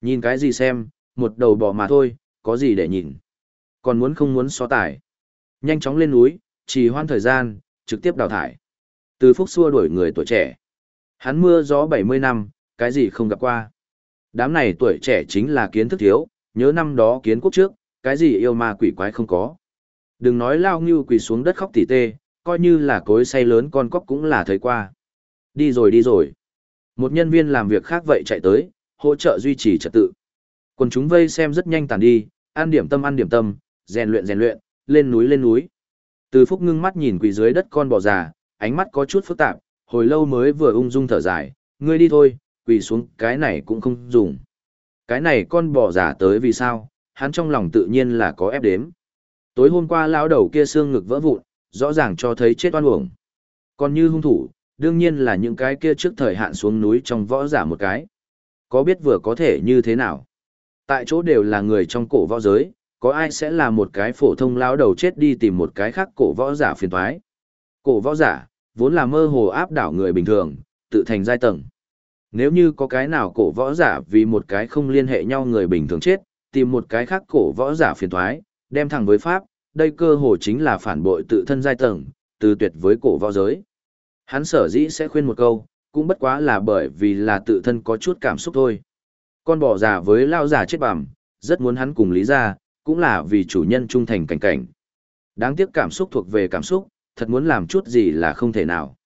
Nhìn cái gì xem, một đầu bò mà thôi, có gì để nhìn. Còn muốn không muốn so tải. Nhanh chóng lên núi, trì hoan thời gian, trực tiếp đào thải. Từ phúc xua đuổi người tuổi trẻ. Hắn mưa gió 70 năm, cái gì không gặp qua. Đám này tuổi trẻ chính là kiến thức thiếu, nhớ năm đó kiến quốc trước, cái gì yêu ma quỷ quái không có. Đừng nói lao ngưu quỳ xuống đất khóc tỉ tê, coi như là cối say lớn con cóc cũng là thấy qua. Đi rồi đi rồi. Một nhân viên làm việc khác vậy chạy tới, hỗ trợ duy trì trật tự. còn chúng vây xem rất nhanh tàn đi, ăn điểm tâm ăn điểm tâm, rèn luyện rèn luyện, lên núi lên núi. Từ phúc ngưng mắt nhìn quỳ dưới đất con bò già, ánh mắt có chút phức tạp, hồi lâu mới vừa ung dung thở dài, ngươi đi thôi, quỳ xuống, cái này cũng không dùng. Cái này con bò già tới vì sao, hắn trong lòng tự nhiên là có ép đếm. Tối hôm qua lão đầu kia xương ngực vỡ vụn, rõ ràng cho thấy chết oan uổng. Còn như hung thủ, đương nhiên là những cái kia trước thời hạn xuống núi trong võ giả một cái. Có biết vừa có thể như thế nào? Tại chỗ đều là người trong cổ võ giới, có ai sẽ là một cái phổ thông lão đầu chết đi tìm một cái khác cổ võ giả phiền toái. Cổ võ giả, vốn là mơ hồ áp đảo người bình thường, tự thành giai tầng. Nếu như có cái nào cổ võ giả vì một cái không liên hệ nhau người bình thường chết, tìm một cái khác cổ võ giả phiền toái, đem thẳng với Pháp, đây cơ hồ chính là phản bội tự thân giai tầng, từ tuyệt với cổ võ giới. Hắn sở dĩ sẽ khuyên một câu, cũng bất quá là bởi vì là tự thân có chút cảm xúc thôi. Con bò già với lao già chết bằm, rất muốn hắn cùng lý ra, cũng là vì chủ nhân trung thành cảnh cảnh. Đáng tiếc cảm xúc thuộc về cảm xúc, thật muốn làm chút gì là không thể nào.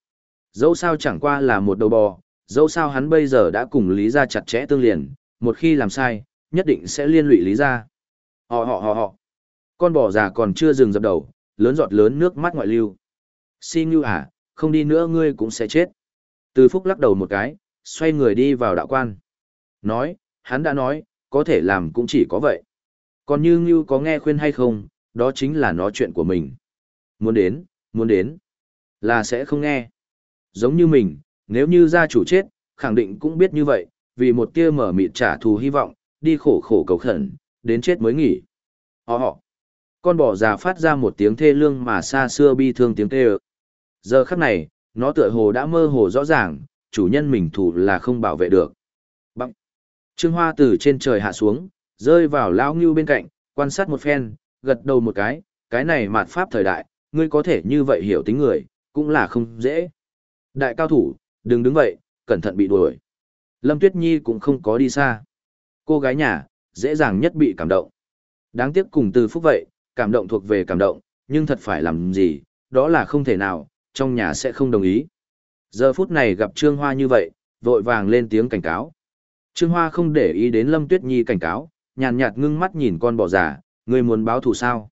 Dẫu sao chẳng qua là một đầu bò, dẫu sao hắn bây giờ đã cùng lý ra chặt chẽ tương liền, một khi làm sai, nhất định sẽ liên lụy lý ra. Họ họ họ họ. Con bò già còn chưa dừng dập đầu, lớn giọt lớn nước mắt ngoại lưu. Si Ngưu à, không đi nữa ngươi cũng sẽ chết. Từ Phúc lắc đầu một cái, xoay người đi vào đạo quan. Nói, hắn đã nói, có thể làm cũng chỉ có vậy. Còn như Ngưu có nghe khuyên hay không, đó chính là nói chuyện của mình. Muốn đến, muốn đến, là sẽ không nghe. Giống như mình, nếu như gia chủ chết, khẳng định cũng biết như vậy, vì một tia mở mịt trả thù hy vọng, đi khổ khổ cầu khẩn, đến chết mới nghỉ. Họ họ. Con bò già phát ra một tiếng thê lương mà xa xưa bi thương tiếng kêu. Giờ khắc này, nó tựa hồ đã mơ hồ rõ ràng, chủ nhân mình thủ là không bảo vệ được. Bằng. Trương Hoa từ trên trời hạ xuống, rơi vào lão ngưu bên cạnh, quan sát một phen, gật đầu một cái, cái này mạt pháp thời đại, ngươi có thể như vậy hiểu tính người, cũng là không dễ. Đại cao thủ, đừng đứng vậy, cẩn thận bị đuổi. Lâm Tuyết Nhi cũng không có đi xa. Cô gái nhà, dễ dàng nhất bị cảm động. Đáng tiếc cùng từ phúc vậy, cảm động thuộc về cảm động, nhưng thật phải làm gì, đó là không thể nào, trong nhà sẽ không đồng ý. Giờ phút này gặp Trương Hoa như vậy, vội vàng lên tiếng cảnh cáo. Trương Hoa không để ý đến Lâm Tuyết Nhi cảnh cáo, nhàn nhạt ngưng mắt nhìn con bò già, ngươi muốn báo thù sao?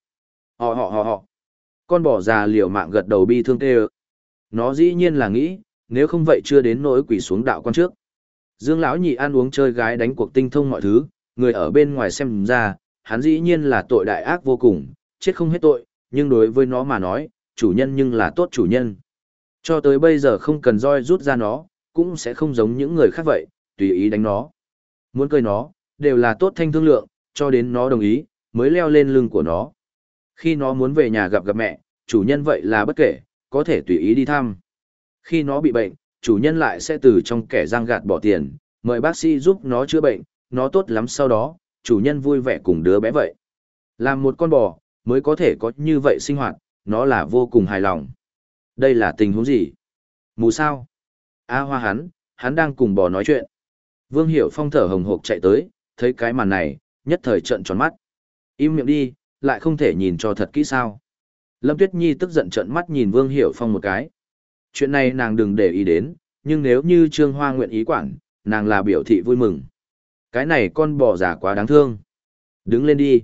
Họ họ họ họ. Con bò già liều mạng gật đầu bi thương tê Nó dĩ nhiên là nghĩ, nếu không vậy chưa đến nỗi quỷ xuống đạo quan trước. Dương lão nhị ăn uống chơi gái đánh cuộc tinh thông mọi thứ, người ở bên ngoài xem ra, hắn dĩ nhiên là tội đại ác vô cùng, chết không hết tội, nhưng đối với nó mà nói, chủ nhân nhưng là tốt chủ nhân. Cho tới bây giờ không cần roi rút ra nó, cũng sẽ không giống những người khác vậy, tùy ý đánh nó. Muốn cười nó, đều là tốt thanh thương lượng, cho đến nó đồng ý, mới leo lên lưng của nó. Khi nó muốn về nhà gặp gặp mẹ, chủ nhân vậy là bất kể, có thể tùy ý đi thăm. Khi nó bị bệnh, chủ nhân lại sẽ từ trong kẻ giang gạt bỏ tiền, mời bác sĩ giúp nó chữa bệnh, nó tốt lắm sau đó, chủ nhân vui vẻ cùng đứa bé vậy. Làm một con bò, mới có thể có như vậy sinh hoạt, nó là vô cùng hài lòng. Đây là tình huống gì? Mù sao? A hoa hắn, hắn đang cùng bò nói chuyện. Vương Hiểu Phong thở hồng hộc chạy tới, thấy cái màn này, nhất thời trợn tròn mắt. Im miệng đi, lại không thể nhìn cho thật kỹ sao. Lâm Tuyết Nhi tức giận trợn mắt nhìn Vương Hiểu Phong một cái. Chuyện này nàng đừng để ý đến, nhưng nếu như Trương Hoa nguyện ý quản, nàng là biểu thị vui mừng. Cái này con bò giả quá đáng thương. Đứng lên đi.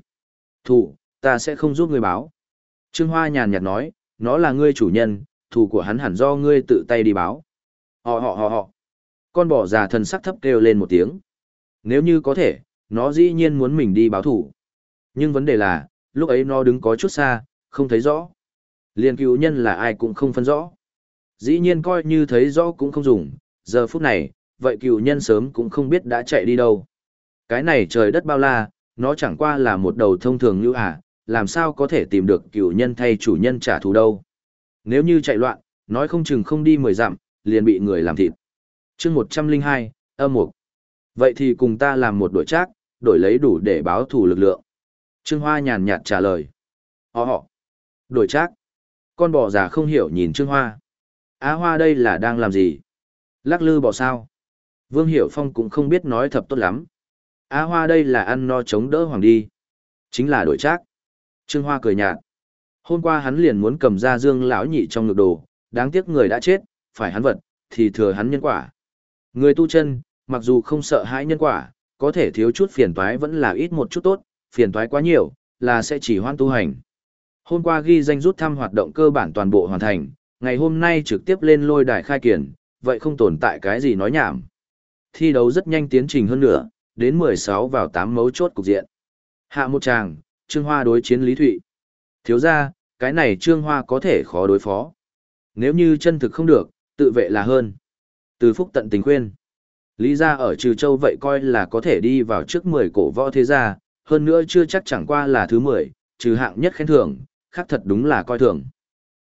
Thủ, ta sẽ không giúp ngươi báo. Trương Hoa nhàn nhạt nói, nó là ngươi chủ nhân, thủ của hắn hẳn do ngươi tự tay đi báo. Họ họ họ họ. con bò già thần sắc thấp kêu lên một tiếng. Nếu như có thể, nó dĩ nhiên muốn mình đi báo thủ. Nhưng vấn đề là, lúc ấy nó đứng có chút xa, không thấy rõ. Liên cựu nhân là ai cũng không phân rõ. Dĩ nhiên coi như thấy rõ cũng không dùng, giờ phút này, vậy cựu nhân sớm cũng không biết đã chạy đi đâu. Cái này trời đất bao la, nó chẳng qua là một đầu thông thường như à, làm sao có thể tìm được cựu nhân thay chủ nhân trả thù đâu. Nếu như chạy loạn, nói không chừng không đi mười dặm, liền bị người làm thịt. chương một trăm linh hai âm mục Vậy thì cùng ta làm một đội trác, đổi lấy đủ để báo thù lực lượng. Trương Hoa nhàn nhạt trả lời. Họ họ. Đổi trác. Con bò già không hiểu nhìn Trương Hoa. Á Hoa đây là đang làm gì? Lắc lư bò sao? Vương Hiểu Phong cũng không biết nói thập tốt lắm. Á Hoa đây là ăn no chống đỡ hoàng đi. Chính là đổi trác. Trương Hoa cười nhạt. Hôm qua hắn liền muốn cầm ra dương lão nhị trong ngực đồ, đáng tiếc người đã chết, phải hắn vật, thì thừa hắn nhân quả. Người tu chân, mặc dù không sợ hãi nhân quả, có thể thiếu chút phiền toái vẫn là ít một chút tốt, phiền toái quá nhiều, là sẽ chỉ hoan tu hành. Hôm qua ghi danh rút thăm hoạt động cơ bản toàn bộ hoàn thành, ngày hôm nay trực tiếp lên lôi đài khai kiển, vậy không tồn tại cái gì nói nhảm. Thi đấu rất nhanh tiến trình hơn nữa, đến 16 vào 8 mấu chốt cục diện. Hạ một tràng, Trương Hoa đối chiến Lý Thụy. Thiếu ra, cái này Trương Hoa có thể khó đối phó. Nếu như chân thực không được, tự vệ là hơn. Từ phúc tận tình khuyên. Lý gia ở Trừ Châu vậy coi là có thể đi vào trước 10 cổ võ thế gia, hơn nữa chưa chắc chẳng qua là thứ 10, trừ hạng nhất khen thưởng, khác thật đúng là coi thường.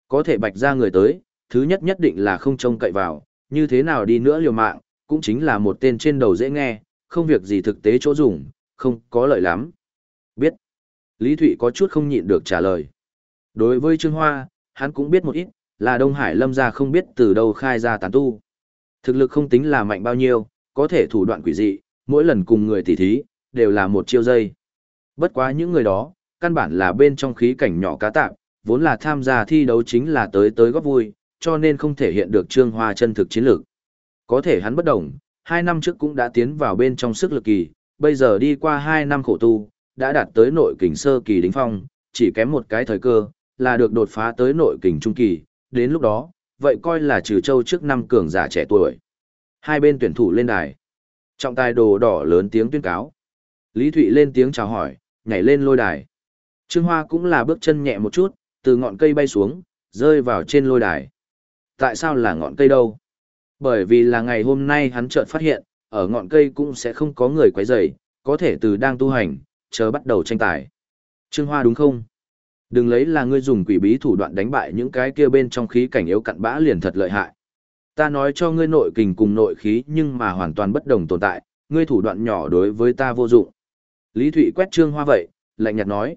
Có thể bạch ra người tới, thứ nhất nhất định là không trông cậy vào, như thế nào đi nữa liều mạng, cũng chính là một tên trên đầu dễ nghe, không việc gì thực tế chỗ dùng, không có lợi lắm. Biết. Lý Thụy có chút không nhịn được trả lời. Đối với Trương Hoa, hắn cũng biết một ít, là Đông Hải Lâm gia không biết từ đâu khai ra tán tu. Thực lực không tính là mạnh bao nhiêu, có thể thủ đoạn quỷ dị, mỗi lần cùng người tỉ thí, đều là một chiêu dây. Bất quá những người đó, căn bản là bên trong khí cảnh nhỏ cá tạp, vốn là tham gia thi đấu chính là tới tới góp vui, cho nên không thể hiện được Trương Hoa chân thực chiến lược. Có thể hắn bất đồng, hai năm trước cũng đã tiến vào bên trong sức lực kỳ, bây giờ đi qua hai năm khổ tu, đã đạt tới nội kình sơ kỳ đỉnh phong, chỉ kém một cái thời cơ, là được đột phá tới nội kình trung kỳ, đến lúc đó, vậy coi là trừ châu trước năm cường giả trẻ tuổi. Hai bên tuyển thủ lên đài. Trọng tài đồ đỏ lớn tiếng tuyên cáo. Lý Thụy lên tiếng chào hỏi, nhảy lên lôi đài. Trương Hoa cũng là bước chân nhẹ một chút, từ ngọn cây bay xuống, rơi vào trên lôi đài. Tại sao là ngọn cây đâu? Bởi vì là ngày hôm nay hắn chợt phát hiện, ở ngọn cây cũng sẽ không có người quấy rầy, có thể từ đang tu hành, chờ bắt đầu tranh tài. Trương Hoa đúng không? Đừng lấy là ngươi dùng quỷ bí thủ đoạn đánh bại những cái kia bên trong khí cảnh yếu cặn bã liền thật lợi hại. Ta nói cho ngươi nội kình cùng nội khí nhưng mà hoàn toàn bất đồng tồn tại, ngươi thủ đoạn nhỏ đối với ta vô dụng. Lý Thụy quét Trương Hoa vậy, lạnh nhạt nói.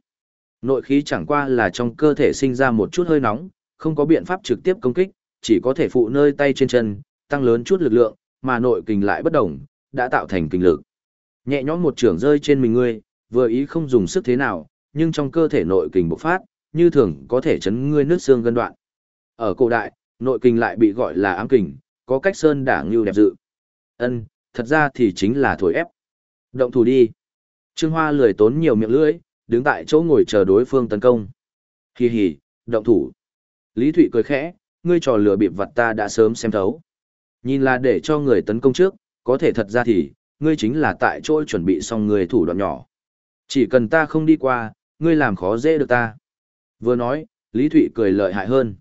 Nội khí chẳng qua là trong cơ thể sinh ra một chút hơi nóng, không có biện pháp trực tiếp công kích, chỉ có thể phụ nơi tay trên chân, tăng lớn chút lực lượng, mà nội kình lại bất đồng, đã tạo thành kinh lực. Nhẹ nhõm một trường rơi trên mình ngươi, vừa ý không dùng sức thế nào, nhưng trong cơ thể nội kình bộc phát, như thường có thể chấn ngươi nước xương gân đoạn. Ở cổ đại, nội kình lại bị gọi là ám kình, có cách sơn đả ngưu đẹp dự. Ân, thật ra thì chính là thổi ép. Động thủ đi. Trương Hoa lười tốn nhiều miệng lưỡi, đứng tại chỗ ngồi chờ đối phương tấn công. Hi hi, động thủ. Lý Thụy cười khẽ, ngươi trò lừa bịp vật ta đã sớm xem thấu. Nhìn là để cho người tấn công trước, có thể thật ra thì, ngươi chính là tại chỗ chuẩn bị xong người thủ đoạn nhỏ. Chỉ cần ta không đi qua, ngươi làm khó dễ được ta. Vừa nói, Lý Thụy cười lợi hại hơn.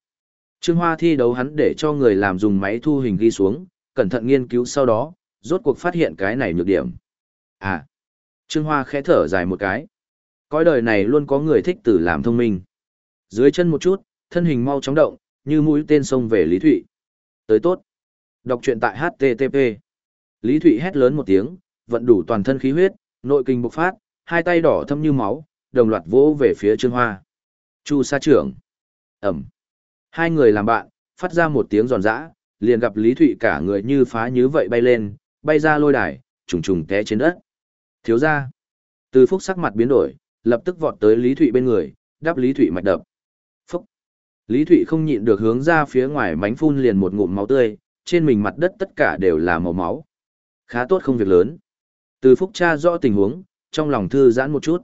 Trương Hoa thi đấu hắn để cho người làm dùng máy thu hình ghi xuống, cẩn thận nghiên cứu sau đó, rốt cuộc phát hiện cái này nhược điểm. À, Trương Hoa khẽ thở dài một cái. Cõi đời này luôn có người thích tử làm thông minh. Dưới chân một chút, thân hình mau chóng động, như mũi tên sông về Lý Thụy. Tới tốt. Đọc truyện tại HTTP. Lý Thụy hét lớn một tiếng, vận đủ toàn thân khí huyết, nội kinh bộc phát, hai tay đỏ thâm như máu, đồng loạt vỗ về phía Trương Hoa. Chu sa trưởng. Ẩm. Hai người làm bạn, phát ra một tiếng giòn giã, liền gặp Lý Thụy cả người như phá như vậy bay lên, bay ra lôi đài, trùng trùng té trên đất. Thiếu ra. Từ phúc sắc mặt biến đổi, lập tức vọt tới Lý Thụy bên người, đáp Lý Thụy mạch đập. Phúc. Lý Thụy không nhịn được hướng ra phía ngoài mánh phun liền một ngụm máu tươi, trên mình mặt đất tất cả đều là màu máu. Khá tốt không việc lớn. Từ phúc cha rõ tình huống, trong lòng thư giãn một chút.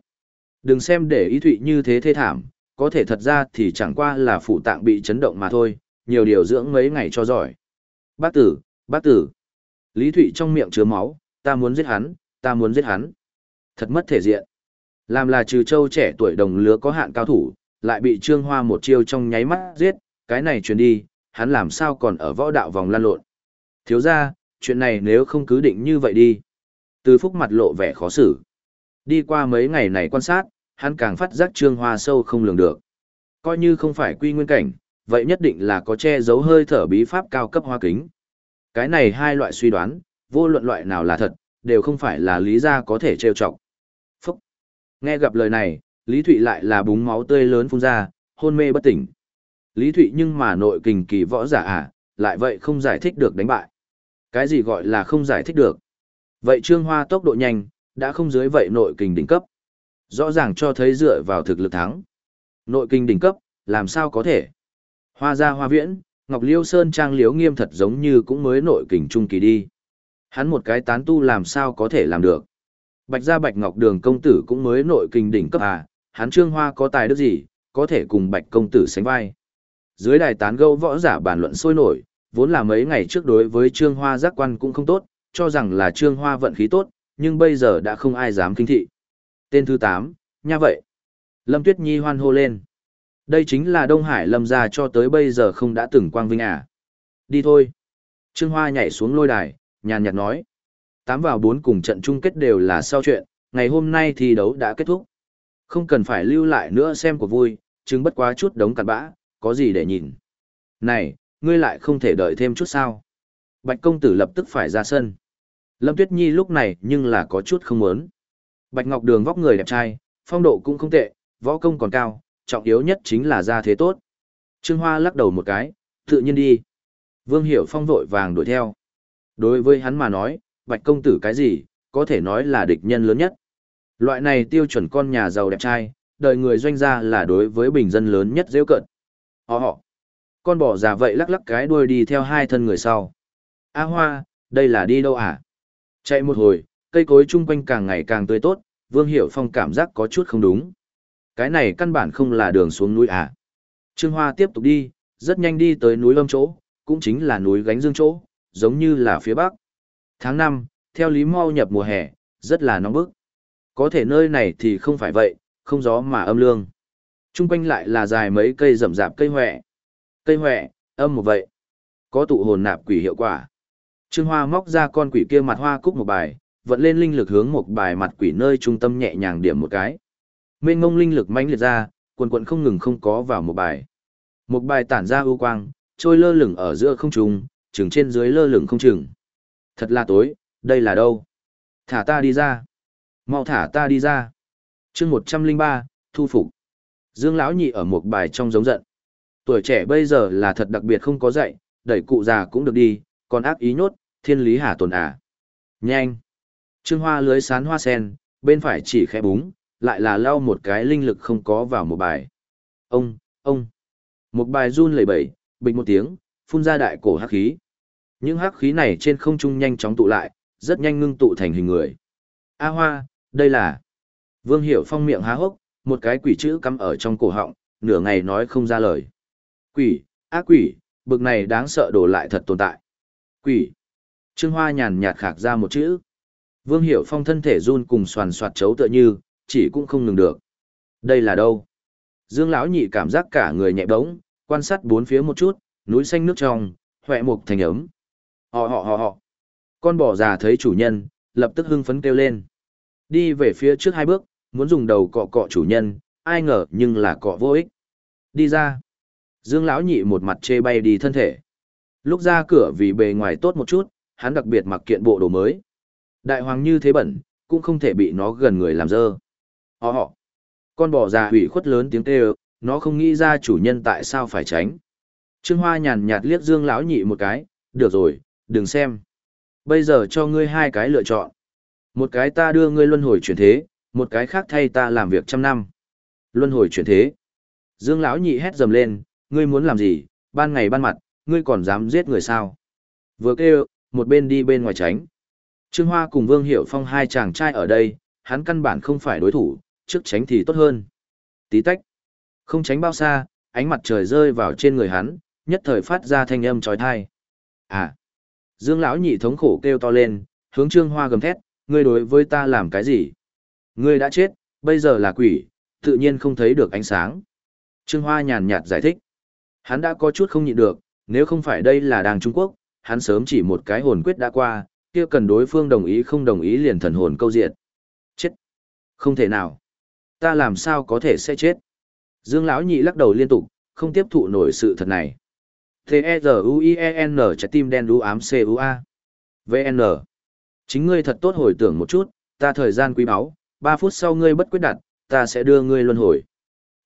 Đừng xem để ý thụy như thế thê thảm, có thể thật ra thì chẳng qua là phụ tạng bị chấn động mà thôi, nhiều điều dưỡng mấy ngày cho giỏi. Bác tử, bác tử. Lý Thụy trong miệng chứa máu, ta muốn giết hắn, ta muốn giết hắn. Thật mất thể diện. Làm là trừ châu trẻ tuổi đồng lứa có hạn cao thủ, lại bị Trương Hoa một chiêu trong nháy mắt giết, cái này truyền đi, hắn làm sao còn ở võ đạo vòng lan lộn. Thiếu ra, chuyện này nếu không cứ định như vậy đi. Từ phúc mặt lộ vẻ khó xử. Đi qua mấy ngày này quan sát, hắn càng phát giác Trương Hoa sâu không lường được. Coi như không phải quy nguyên cảnh, vậy nhất định là có che giấu hơi thở bí pháp cao cấp hoa kính. Cái này hai loại suy đoán, vô luận loại nào là thật, đều không phải là lý gia có thể trêu chọc. Phúc! Nghe gặp lời này, Lý Thụy lại là búng máu tươi lớn phun ra, hôn mê bất tỉnh. Lý Thụy nhưng mà nội kình kỳ võ giả à, lại vậy không giải thích được đánh bại. Cái gì gọi là không giải thích được? Vậy Trương Hoa tốc độ nhanh, đã không dưới vậy nội kình đỉnh cấp. Rõ ràng cho thấy dựa vào thực lực thắng. Nội kình đỉnh cấp, làm sao có thể? Hoa gia hoa viễn, Ngọc Liêu Sơn trang liếu nghiêm thật giống như cũng mới nội kình trung kỳ đi. Hắn một cái tán tu làm sao có thể làm được. Bạch gia Bạch Ngọc Đường công tử cũng mới nội kình đỉnh cấp à, hắn Trương Hoa có tài đức gì, có thể cùng Bạch công tử sánh vai. Dưới đài tán gẫu võ giả bàn luận sôi nổi, vốn là mấy ngày trước đối với Trương Hoa giác quan cũng không tốt, cho rằng là Trương Hoa vận khí tốt, nhưng bây giờ đã không ai dám kinh thị. Tên thứ 8, nha vậy. Lâm Tuyết Nhi hoan hô lên. Đây chính là Đông Hải Lâm gia cho tới bây giờ không đã từng quang vinh à. Đi thôi. Trương Hoa nhảy xuống lôi đài, nhàn nhạt nói. Tám vào bốn cùng trận chung kết đều là sau chuyện, ngày hôm nay thi đấu đã kết thúc. Không cần phải lưu lại nữa xem của vui, chứng bất quá chút đống cặn bã, có gì để nhìn. Này, ngươi lại không thể đợi thêm chút sao. Bạch công tử lập tức phải ra sân. Lâm Tuyết Nhi lúc này nhưng là có chút không muốn. Bạch Ngọc Đường vóc người đẹp trai, phong độ cũng không tệ, võ công còn cao, trọng yếu nhất chính là gia thế tốt. Trương Hoa lắc đầu một cái, tự nhiên đi. Vương Hiểu Phong vội vàng đuổi theo. Đối với hắn mà nói, Bạch công tử cái gì, có thể nói là địch nhân lớn nhất. Loại này tiêu chuẩn con nhà giàu đẹp trai, đời người doanh gia là đối với bình dân lớn nhất dễ cận. Họ họ. Con bò già vậy lắc lắc cái đuôi đi theo hai thân người sau. A Hoa, đây là đi đâu à? Chạy một hồi, cây cối chung quanh càng ngày càng tươi tốt, Vương Hiểu Phong cảm giác có chút không đúng. Cái này căn bản không là đường xuống núi à. Trương Hoa tiếp tục đi, rất nhanh đi tới núi Lâm chỗ, cũng chính là núi Gánh Dương chỗ, giống như là phía bắc. Tháng 5, theo lý mau nhập mùa hè, rất là nóng bức. Có thể nơi này thì không phải vậy, không gió mà âm lương. Trung quanh lại là dài mấy cây rậm rạp cây hoẹ. Cây hoẹ, âm một vậy. Có tụ hồn nạp quỷ hiệu quả. Trương Hoa móc ra con quỷ kia mặt hoa cúc một bài, vận lên linh lực hướng một bài mặt quỷ nơi trung tâm nhẹ nhàng điểm một cái. Mên ngông linh lực mãnh liệt ra, quần quần không ngừng không có vào một bài. Một bài tản ra ưu quang, trôi lơ lửng ở giữa không trung, trừng trên dưới lơ lửng không chừng. Thật là tối, đây là đâu? Thả ta đi ra. Mau thả ta đi ra. chương một trăm linh ba, thu phục. Dương lão nhị ở một bài trong giống giận. Tuổi trẻ bây giờ là thật đặc biệt không có dạy, đẩy cụ già cũng được đi, còn ác ý nhốt, thiên lý hà tồn à. Nhanh. Trương hoa lưới sán hoa sen, bên phải chỉ khẽ búng, lại là lau một cái linh lực không có vào một bài. Ông, ông. Một bài run lẩy bẩy, bình một tiếng, phun ra đại cổ hắc khí. Những hắc khí này trên không trung nhanh chóng tụ lại, rất nhanh ngưng tụ thành hình người. A hoa, đây là... Vương Hiểu Phong miệng há hốc, một cái quỷ chữ cắm ở trong cổ họng, nửa ngày nói không ra lời. Quỷ, ác quỷ, bực này đáng sợ đổ lại thật tồn tại. Quỷ. Trương Hoa nhàn nhạt khạc ra một chữ. Vương Hiểu Phong thân thể run cùng soàn soạt chấu tựa như, chỉ cũng không ngừng được. Đây là đâu? Dương lão nhị cảm giác cả người nhẹ bỗng, quan sát bốn phía một chút, núi xanh nước trong, hoẹ mục thành ấm. Họ họ họ họ. Con bò già thấy chủ nhân, lập tức hưng phấn kêu lên. Đi về phía trước hai bước, muốn dùng đầu cọ cọ chủ nhân, ai ngờ nhưng là cọ vô ích. Đi ra. Dương lão nhị một mặt chê bay đi thân thể. Lúc ra cửa vì bề ngoài tốt một chút, hắn đặc biệt mặc kiện bộ đồ mới. Đại hoàng như thế bẩn, cũng không thể bị nó gần người làm dơ. Họ họ. Con bò già hủy khuất lớn tiếng kêu, nó không nghĩ ra chủ nhân tại sao phải tránh. Trương Hoa nhàn nhạt liếc Dương lão nhị một cái, được rồi, đừng xem. Bây giờ cho ngươi hai cái lựa chọn. Một cái ta đưa ngươi luân hồi chuyển thế, một cái khác thay ta làm việc trăm năm. Luân hồi chuyển thế. Dương lão nhị hét dầm lên, ngươi muốn làm gì, ban ngày ban mặt, ngươi còn dám giết người sao? Vừa kêu, một bên đi bên ngoài tránh. Trương Hoa cùng Vương Hiểu Phong hai chàng trai ở đây, hắn căn bản không phải đối thủ, trước tránh thì tốt hơn. Tí tách. Không tránh bao xa, ánh mặt trời rơi vào trên người hắn, nhất thời phát ra thanh âm trói thai. À! Dương lão nhị thống khổ kêu to lên, hướng Trương Hoa gầm thét, ngươi đối với ta làm cái gì? Ngươi đã chết, bây giờ là quỷ, tự nhiên không thấy được ánh sáng. Trương Hoa nhàn nhạt giải thích. Hắn đã có chút không nhịn được, nếu không phải đây là đàng Trung Quốc, hắn sớm chỉ một cái hồn quyết đã qua, kia cần đối phương đồng ý không đồng ý liền thần hồn câu diện. Chết. Không thể nào. Ta làm sao có thể sẽ chết. Dương lão nhị lắc đầu liên tục, không tiếp thụ nổi sự thật này. T-E-Z-U-I-E-N trái tim đen đu ám C-U-A. V-N. Chính ngươi thật tốt hồi tưởng một chút, ta thời gian quý báu, Ba phút sau ngươi bất quyết đặt, ta sẽ đưa ngươi luân hồi.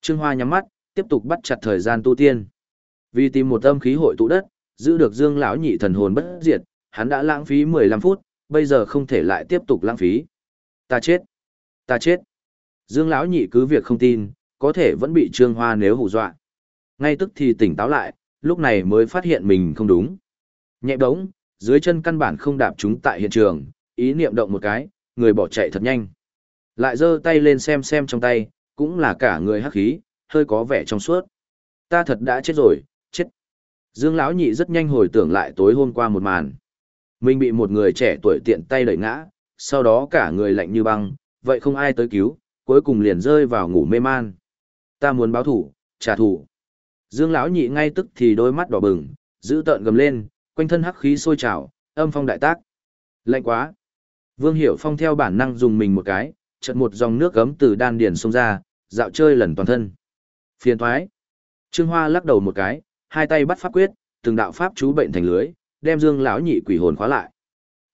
Trương Hoa nhắm mắt, tiếp tục bắt chặt thời gian tu tiên. Vì tìm một âm khí hội tụ đất, giữ được Dương lão nhị thần hồn bất diệt, hắn đã lãng phí 15 phút, bây giờ không thể lại tiếp tục lãng phí. Ta chết. Ta chết. Dương lão nhị cứ việc không tin, có thể vẫn bị Trương Hoa nếu hù dọa. Ngay tức thì tỉnh táo lại, lúc này mới phát hiện mình không đúng. Nhẹ bóng, dưới chân căn bản không đạp chúng tại hiện trường, ý niệm động một cái, người bỏ chạy thật nhanh. Lại giơ tay lên xem xem trong tay, cũng là cả người hắc khí, hơi có vẻ trong suốt. Ta thật đã chết rồi, chết. Dương lão nhị rất nhanh hồi tưởng lại tối hôm qua một màn. Mình bị một người trẻ tuổi tiện tay đẩy ngã, sau đó cả người lạnh như băng, vậy không ai tới cứu, cuối cùng liền rơi vào ngủ mê man. Ta muốn báo thủ, trả thù. Dương lão nhị ngay tức thì đôi mắt đỏ bừng, giữ tợn gầm lên, quanh thân hắc khí sôi trào, âm phong đại tác. Lạnh quá. Vương Hiểu Phong theo bản năng dùng mình một cái, chợt một dòng nước gấm từ đan điền xông ra, dạo chơi lần toàn thân. Phiền thoái. Trương Hoa lắc đầu một cái, hai tay bắt pháp quyết, từng đạo pháp chú bệnh thành lưới, đem Dương lão nhị quỷ hồn khóa lại.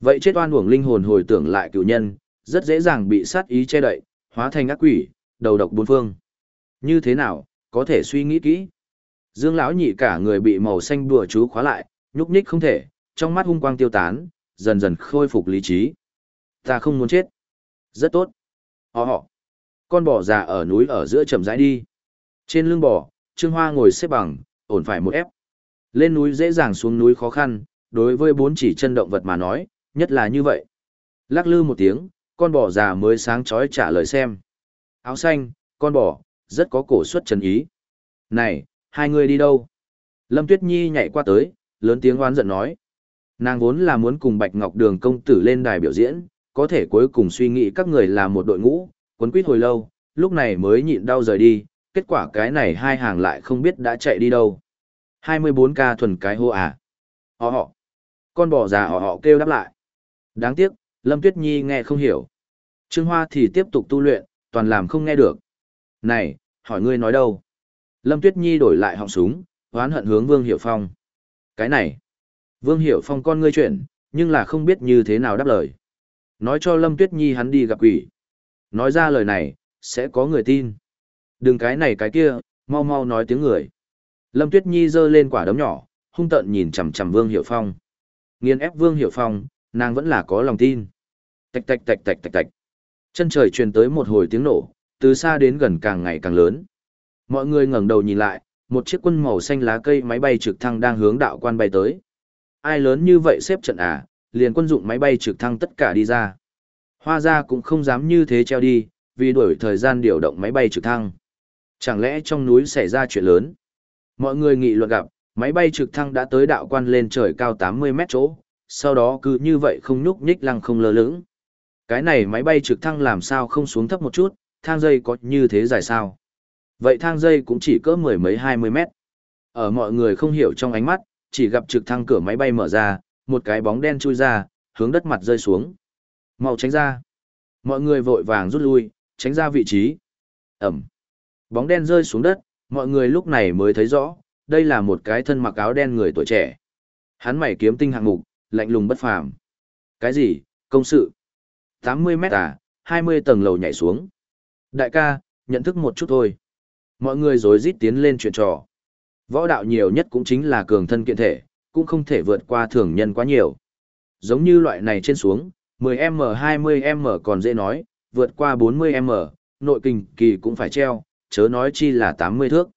Vậy chết oan uổng linh hồn hồi tưởng lại cựu nhân, rất dễ dàng bị sát ý che đậy, hóa thành ác quỷ, đầu độc bốn phương. Như thế nào, có thể suy nghĩ kỹ. Dương lão nhị cả người bị màu xanh đùa chú khóa lại, nhúc nhích không thể, trong mắt hung quang tiêu tán, dần dần khôi phục lý trí. Ta không muốn chết. Rất tốt. Họ họ. Con bò già ở núi ở giữa chậm rãi đi. Trên lưng bò, Trương Hoa ngồi xếp bằng, ổn phải một ép. Lên núi dễ dàng xuống núi khó khăn, đối với bốn chỉ chân động vật mà nói, nhất là như vậy. Lắc lư một tiếng, con bò già mới sáng chói trả lời xem. Áo xanh, con bò, rất có cổ suất trần ý. Này, hai người đi đâu? Lâm Tuyết Nhi nhảy qua tới, lớn tiếng oán giận nói. Nàng vốn là muốn cùng Bạch Ngọc Đường công tử lên đài biểu diễn, có thể cuối cùng suy nghĩ các người là một đội ngũ, quấn quýt hồi lâu, lúc này mới nhịn đau rời đi, kết quả cái này hai hàng lại không biết đã chạy đi đâu. 24 ca thuần cái hô à. Họ họ. Con bò già họ họ kêu đáp lại. Đáng tiếc, Lâm Tuyết Nhi nghe không hiểu. Trương Hoa thì tiếp tục tu luyện, toàn làm không nghe được. Này, hỏi ngươi nói đâu? Lâm Tuyết Nhi đổi lại họng súng, hoán hận hướng Vương Hiểu Phong. Cái này, Vương Hiểu Phong con ngươi chuyện, nhưng là không biết như thế nào đáp lời. Nói cho Lâm Tuyết Nhi hắn đi gặp quỷ. Nói ra lời này, sẽ có người tin. Đừng cái này cái kia, mau mau nói tiếng người. Lâm Tuyết Nhi giơ lên quả đấm nhỏ, hung tợn nhìn chằm chằm Vương Hiểu Phong. Nghiên ép Vương Hiểu Phong, nàng vẫn là có lòng tin. Tạch tạch tạch tạch tạch tạch. Chân trời truyền tới một hồi tiếng nổ, từ xa đến gần càng ngày càng lớn. Mọi người ngẩng đầu nhìn lại, một chiếc quân màu xanh lá cây máy bay trực thăng đang hướng đạo quan bay tới. Ai lớn như vậy xếp trận à, liền quân dụng máy bay trực thăng tất cả đi ra. Hoa ra cũng không dám như thế treo đi, vì đuổi thời gian điều động máy bay trực thăng. Chẳng lẽ trong núi xảy ra chuyện lớn? Mọi người nghị luận gặp, máy bay trực thăng đã tới đạo quan lên trời cao 80 mét chỗ, sau đó cứ như vậy không nhúc nhích lăng không lơ lửng. Cái này máy bay trực thăng làm sao không xuống thấp một chút, thang dây có như thế dài sao? Vậy thang dây cũng chỉ cỡ mười mấy hai mươi mét. Ở mọi người không hiểu trong ánh mắt, chỉ gặp trực thăng cửa máy bay mở ra, một cái bóng đen chui ra, hướng đất mặt rơi xuống. Mau tránh ra. Mọi người vội vàng rút lui, tránh ra vị trí. Ẩm. Bóng đen rơi xuống đất, mọi người lúc này mới thấy rõ, đây là một cái thân mặc áo đen người tuổi trẻ. Hắn mày kiếm tinh hạng mục, lạnh lùng bất phàm. Cái gì, công sự? 80 mét à, 20 tầng lầu nhảy xuống. Đại ca, nhận thức một chút thôi. Mọi người rồi rít tiến lên chuyện trò. Võ đạo nhiều nhất cũng chính là cường thân kiện thể, cũng không thể vượt qua thường nhân quá nhiều. Giống như loại này trên xuống, 10M 20M còn dễ nói, vượt qua 40M, nội kinh kỳ cũng phải treo, chớ nói chi là 80 thước.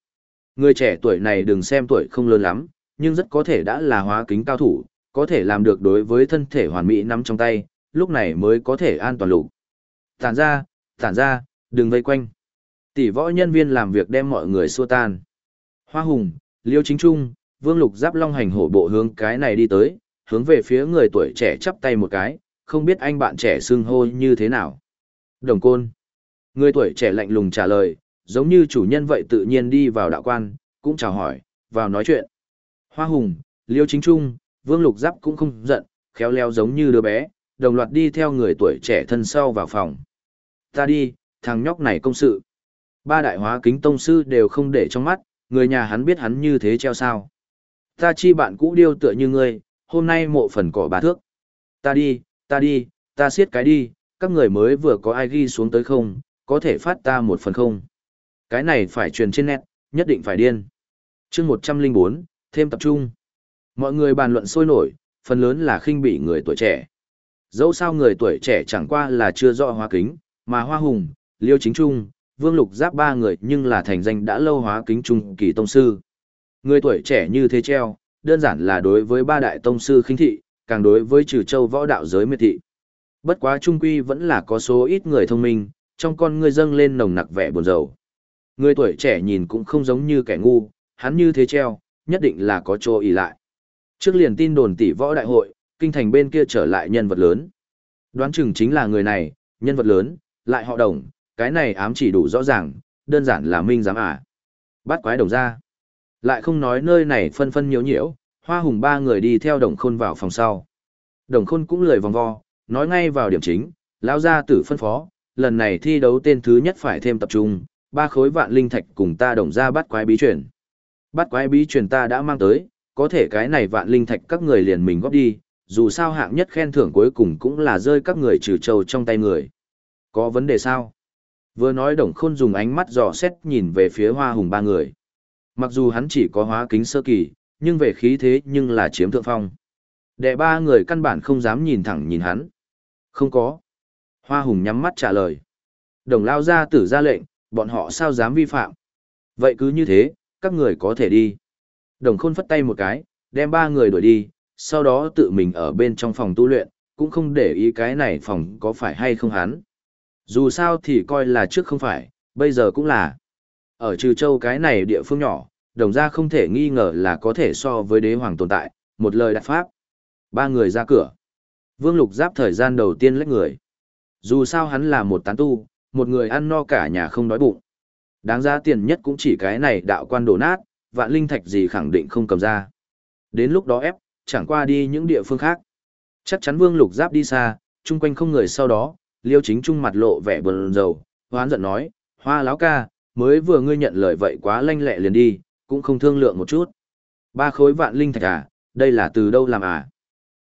Người trẻ tuổi này đừng xem tuổi không lớn lắm, nhưng rất có thể đã là hóa kính cao thủ, có thể làm được đối với thân thể hoàn mỹ nắm trong tay, lúc này mới có thể an toàn lục. Tản ra, tản ra, đừng vây quanh. Tỷ võ nhân viên làm việc đem mọi người xua tan. Hoa Hùng, Liêu Chính Trung, Vương Lục Giáp Long hành hổ bộ hướng cái này đi tới, hướng về phía người tuổi trẻ chắp tay một cái, không biết anh bạn trẻ xưng hô như thế nào. Đồng côn. Người tuổi trẻ lạnh lùng trả lời, giống như chủ nhân vậy tự nhiên đi vào đạo quan, cũng chào hỏi, vào nói chuyện. Hoa Hùng, Liêu Chính Trung, Vương Lục Giáp cũng không giận, khéo léo giống như đứa bé, đồng loạt đi theo người tuổi trẻ thân sau vào phòng. Ta đi, thằng nhóc này công sự. Ba đại hóa kính tông sư đều không để trong mắt, người nhà hắn biết hắn như thế treo sao. Ta chi bạn cũ điêu tựa như ngươi, hôm nay mộ phần cỏ bà thước. Ta đi, ta đi, ta siết cái đi, các người mới vừa có ai ghi xuống tới không, có thể phát ta một phần không. Cái này phải truyền trên net, nhất định phải điên. chương 104, thêm tập trung. Mọi người bàn luận sôi nổi, phần lớn là khinh bị người tuổi trẻ. Dẫu sao người tuổi trẻ chẳng qua là chưa rõ hóa kính, mà hoa hùng, liêu chính trung, vương lục giáp ba người nhưng là thành danh đã lâu hóa kính trung kỳ tông sư. Người tuổi trẻ như thế treo, đơn giản là đối với ba đại tông sư khinh thị, càng đối với trừ châu võ đạo giới miệt thị. Bất quá trung quy vẫn là có số ít người thông minh, trong con người dâng lên nồng nặc vẻ buồn rầu. Người tuổi trẻ nhìn cũng không giống như kẻ ngu, hắn như thế treo, nhất định là có chỗ ý lại. Trước liền tin đồn tỷ võ đại hội, kinh thành bên kia trở lại nhân vật lớn. Đoán chừng chính là người này, nhân vật lớn, lại họ đồng, cái này ám chỉ đủ rõ ràng, đơn giản là minh giám à. Bắt quái đồng ra. Lại không nói nơi này phân phân nhiễu nhiễu, hoa hùng ba người đi theo đồng khôn vào phòng sau. Đồng khôn cũng lười vòng vo, nói ngay vào điểm chính, lão gia tử phân phó, lần này thi đấu tên thứ nhất phải thêm tập trung, ba khối vạn linh thạch cùng ta đồng ra bắt quái bí truyền. Bắt quái bí truyền ta đã mang tới, có thể cái này vạn linh thạch các người liền mình góp đi, dù sao hạng nhất khen thưởng cuối cùng cũng là rơi các người trừ trâu trong tay người. Có vấn đề sao? Vừa nói đồng khôn dùng ánh mắt dò xét nhìn về phía hoa hùng ba người. Mặc dù hắn chỉ có hóa kính sơ kỳ, nhưng về khí thế nhưng là chiếm thượng phong. Đệ ba người căn bản không dám nhìn thẳng nhìn hắn. Không có. Hoa hùng nhắm mắt trả lời. Đồng lao ra tử ra lệnh, bọn họ sao dám vi phạm. Vậy cứ như thế, các người có thể đi. Đồng khôn phất tay một cái, đem ba người đuổi đi, sau đó tự mình ở bên trong phòng tu luyện, cũng không để ý cái này phòng có phải hay không hắn. Dù sao thì coi là trước không phải, bây giờ cũng là. Ở trừ châu cái này địa phương nhỏ, đồng ra không thể nghi ngờ là có thể so với đế hoàng tồn tại, một lời đặt pháp. Ba người ra cửa. Vương Lục Giáp thời gian đầu tiên lách người. Dù sao hắn là một tán tu, một người ăn no cả nhà không đói bụng. Đáng giá tiền nhất cũng chỉ cái này đạo quan đổ nát, vạn linh thạch gì khẳng định không cầm ra. Đến lúc đó ép, chẳng qua đi những địa phương khác. Chắc chắn Vương Lục Giáp đi xa, chung quanh không người sau đó, Liêu Chính Trung mặt lộ vẻ buồn rầu, hoán giận nói, hoa láo ca, mới vừa ngươi nhận lời vậy quá lanh lẹ liền đi, cũng không thương lượng một chút. Ba khối vạn linh thạch à, đây là từ đâu làm à?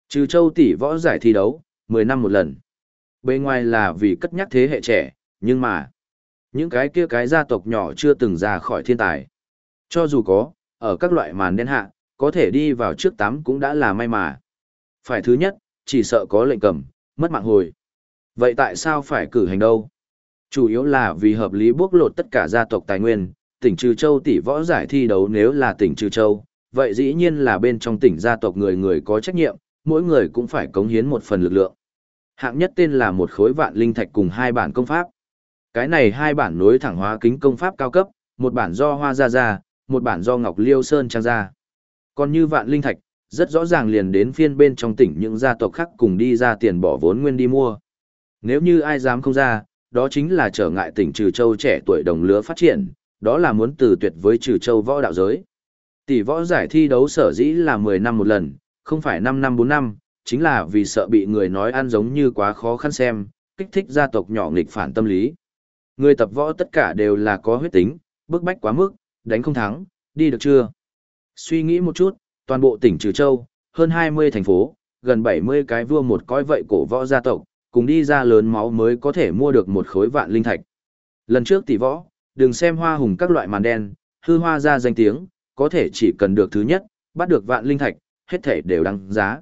Trừ châu tỷ võ giải thi đấu, 10 năm một lần. Bên ngoài là vì cất nhắc thế hệ trẻ, nhưng mà, những cái kia cái gia tộc nhỏ chưa từng ra khỏi thiên tài. Cho dù có, ở các loại màn đen hạ, có thể đi vào trước tám cũng đã là may mà. Phải thứ nhất, chỉ sợ có lệnh cầm, mất mạng hồi. Vậy tại sao phải cử hành đâu? Chủ yếu là vì hợp lý bốc lột tất cả gia tộc tài nguyên, tỉnh Trừ Châu tỷ võ giải thi đấu nếu là tỉnh Trừ Châu, vậy dĩ nhiên là bên trong tỉnh gia tộc người người có trách nhiệm, mỗi người cũng phải cống hiến một phần lực lượng. Hạng nhất tên là một khối vạn linh thạch cùng hai bản công pháp. Cái này hai bản nối thẳng hóa kính công pháp cao cấp, một bản do Hoa Gia Gia, một bản do Ngọc Liêu Sơn trang ra. Còn như vạn linh thạch, rất rõ ràng liền đến phiên bên trong tỉnh những gia tộc khác cùng đi ra tiền bỏ vốn nguyên đi mua. Nếu như ai dám không ra, đó chính là trở ngại tỉnh Trừ Châu trẻ tuổi đồng lứa phát triển, đó là muốn từ tuyệt với Trừ Châu võ đạo giới. Tỷ võ giải thi đấu sở dĩ là 10 năm một lần, không phải 5 năm 4 năm, chính là vì sợ bị người nói ăn giống như quá khó khăn xem, kích thích gia tộc nhỏ nghịch phản tâm lý. Người tập võ tất cả đều là có huyết tính, bức bách quá mức, đánh không thắng, đi được chưa? Suy nghĩ một chút, toàn bộ tỉnh Trừ Châu, hơn 20 thành phố, gần 70 cái vua một coi vậy cổ võ gia tộc, cùng đi ra lớn máu mới có thể mua được một khối vạn linh thạch. Lần trước tỷ võ, đừng xem hoa hùng các loại màn đen, hư hoa ra danh tiếng, có thể chỉ cần được thứ nhất, bắt được vạn linh thạch, hết thể đều đăng giá.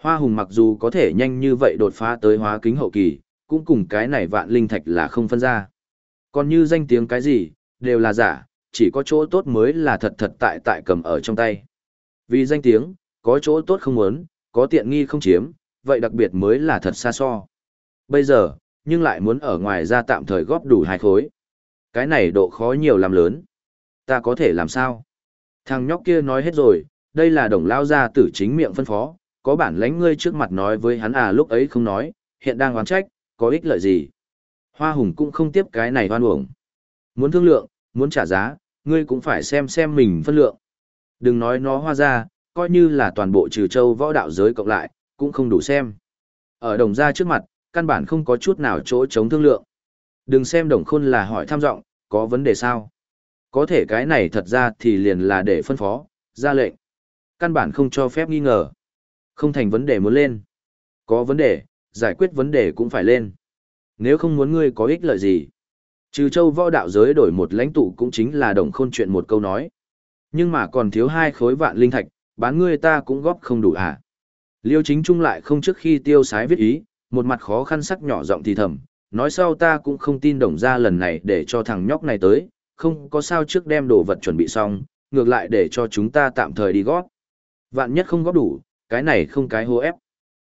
Hoa hùng mặc dù có thể nhanh như vậy đột phá tới hóa kính hậu kỳ, cũng cùng cái này vạn linh thạch là không phân ra. Còn như danh tiếng cái gì, đều là giả, chỉ có chỗ tốt mới là thật thật tại tại cầm ở trong tay. Vì danh tiếng, có chỗ tốt không muốn, có tiện nghi không chiếm, vậy đặc biệt mới là thật xa so. Bây giờ, nhưng lại muốn ở ngoài ra tạm thời góp đủ hai khối. Cái này độ khó nhiều làm lớn. Ta có thể làm sao? Thằng nhóc kia nói hết rồi, đây là đồng lao gia tử chính miệng phân phó, có bản lãnh ngươi trước mặt nói với hắn à lúc ấy không nói, hiện đang oán trách, có ích lợi gì. Hoa hùng cũng không tiếp cái này oan uổng. Muốn thương lượng, muốn trả giá, ngươi cũng phải xem xem mình phân lượng. Đừng nói nó hoa ra, coi như là toàn bộ trừ châu võ đạo giới cộng lại, cũng không đủ xem. Ở đồng gia trước mặt, căn bản không có chút nào chỗ chống thương lượng. Đừng xem đồng khôn là hỏi tham giọng, có vấn đề sao? Có thể cái này thật ra thì liền là để phân phó, ra lệnh. Căn bản không cho phép nghi ngờ. Không thành vấn đề muốn lên. Có vấn đề, giải quyết vấn đề cũng phải lên. Nếu không muốn ngươi có ích lợi gì. Trừ châu võ đạo giới đổi một lãnh tụ cũng chính là đồng khôn chuyện một câu nói. Nhưng mà còn thiếu hai khối vạn linh thạch, bán ngươi ta cũng góp không đủ à. Liêu chính trung lại không trước khi tiêu sái viết ý, một mặt khó khăn sắc nhỏ giọng thì thầm, nói sau ta cũng không tin đồng ra lần này để cho thằng nhóc này tới, không có sao trước đem đồ vật chuẩn bị xong, ngược lại để cho chúng ta tạm thời đi góp. Vạn nhất không góp đủ, cái này không cái hô ép.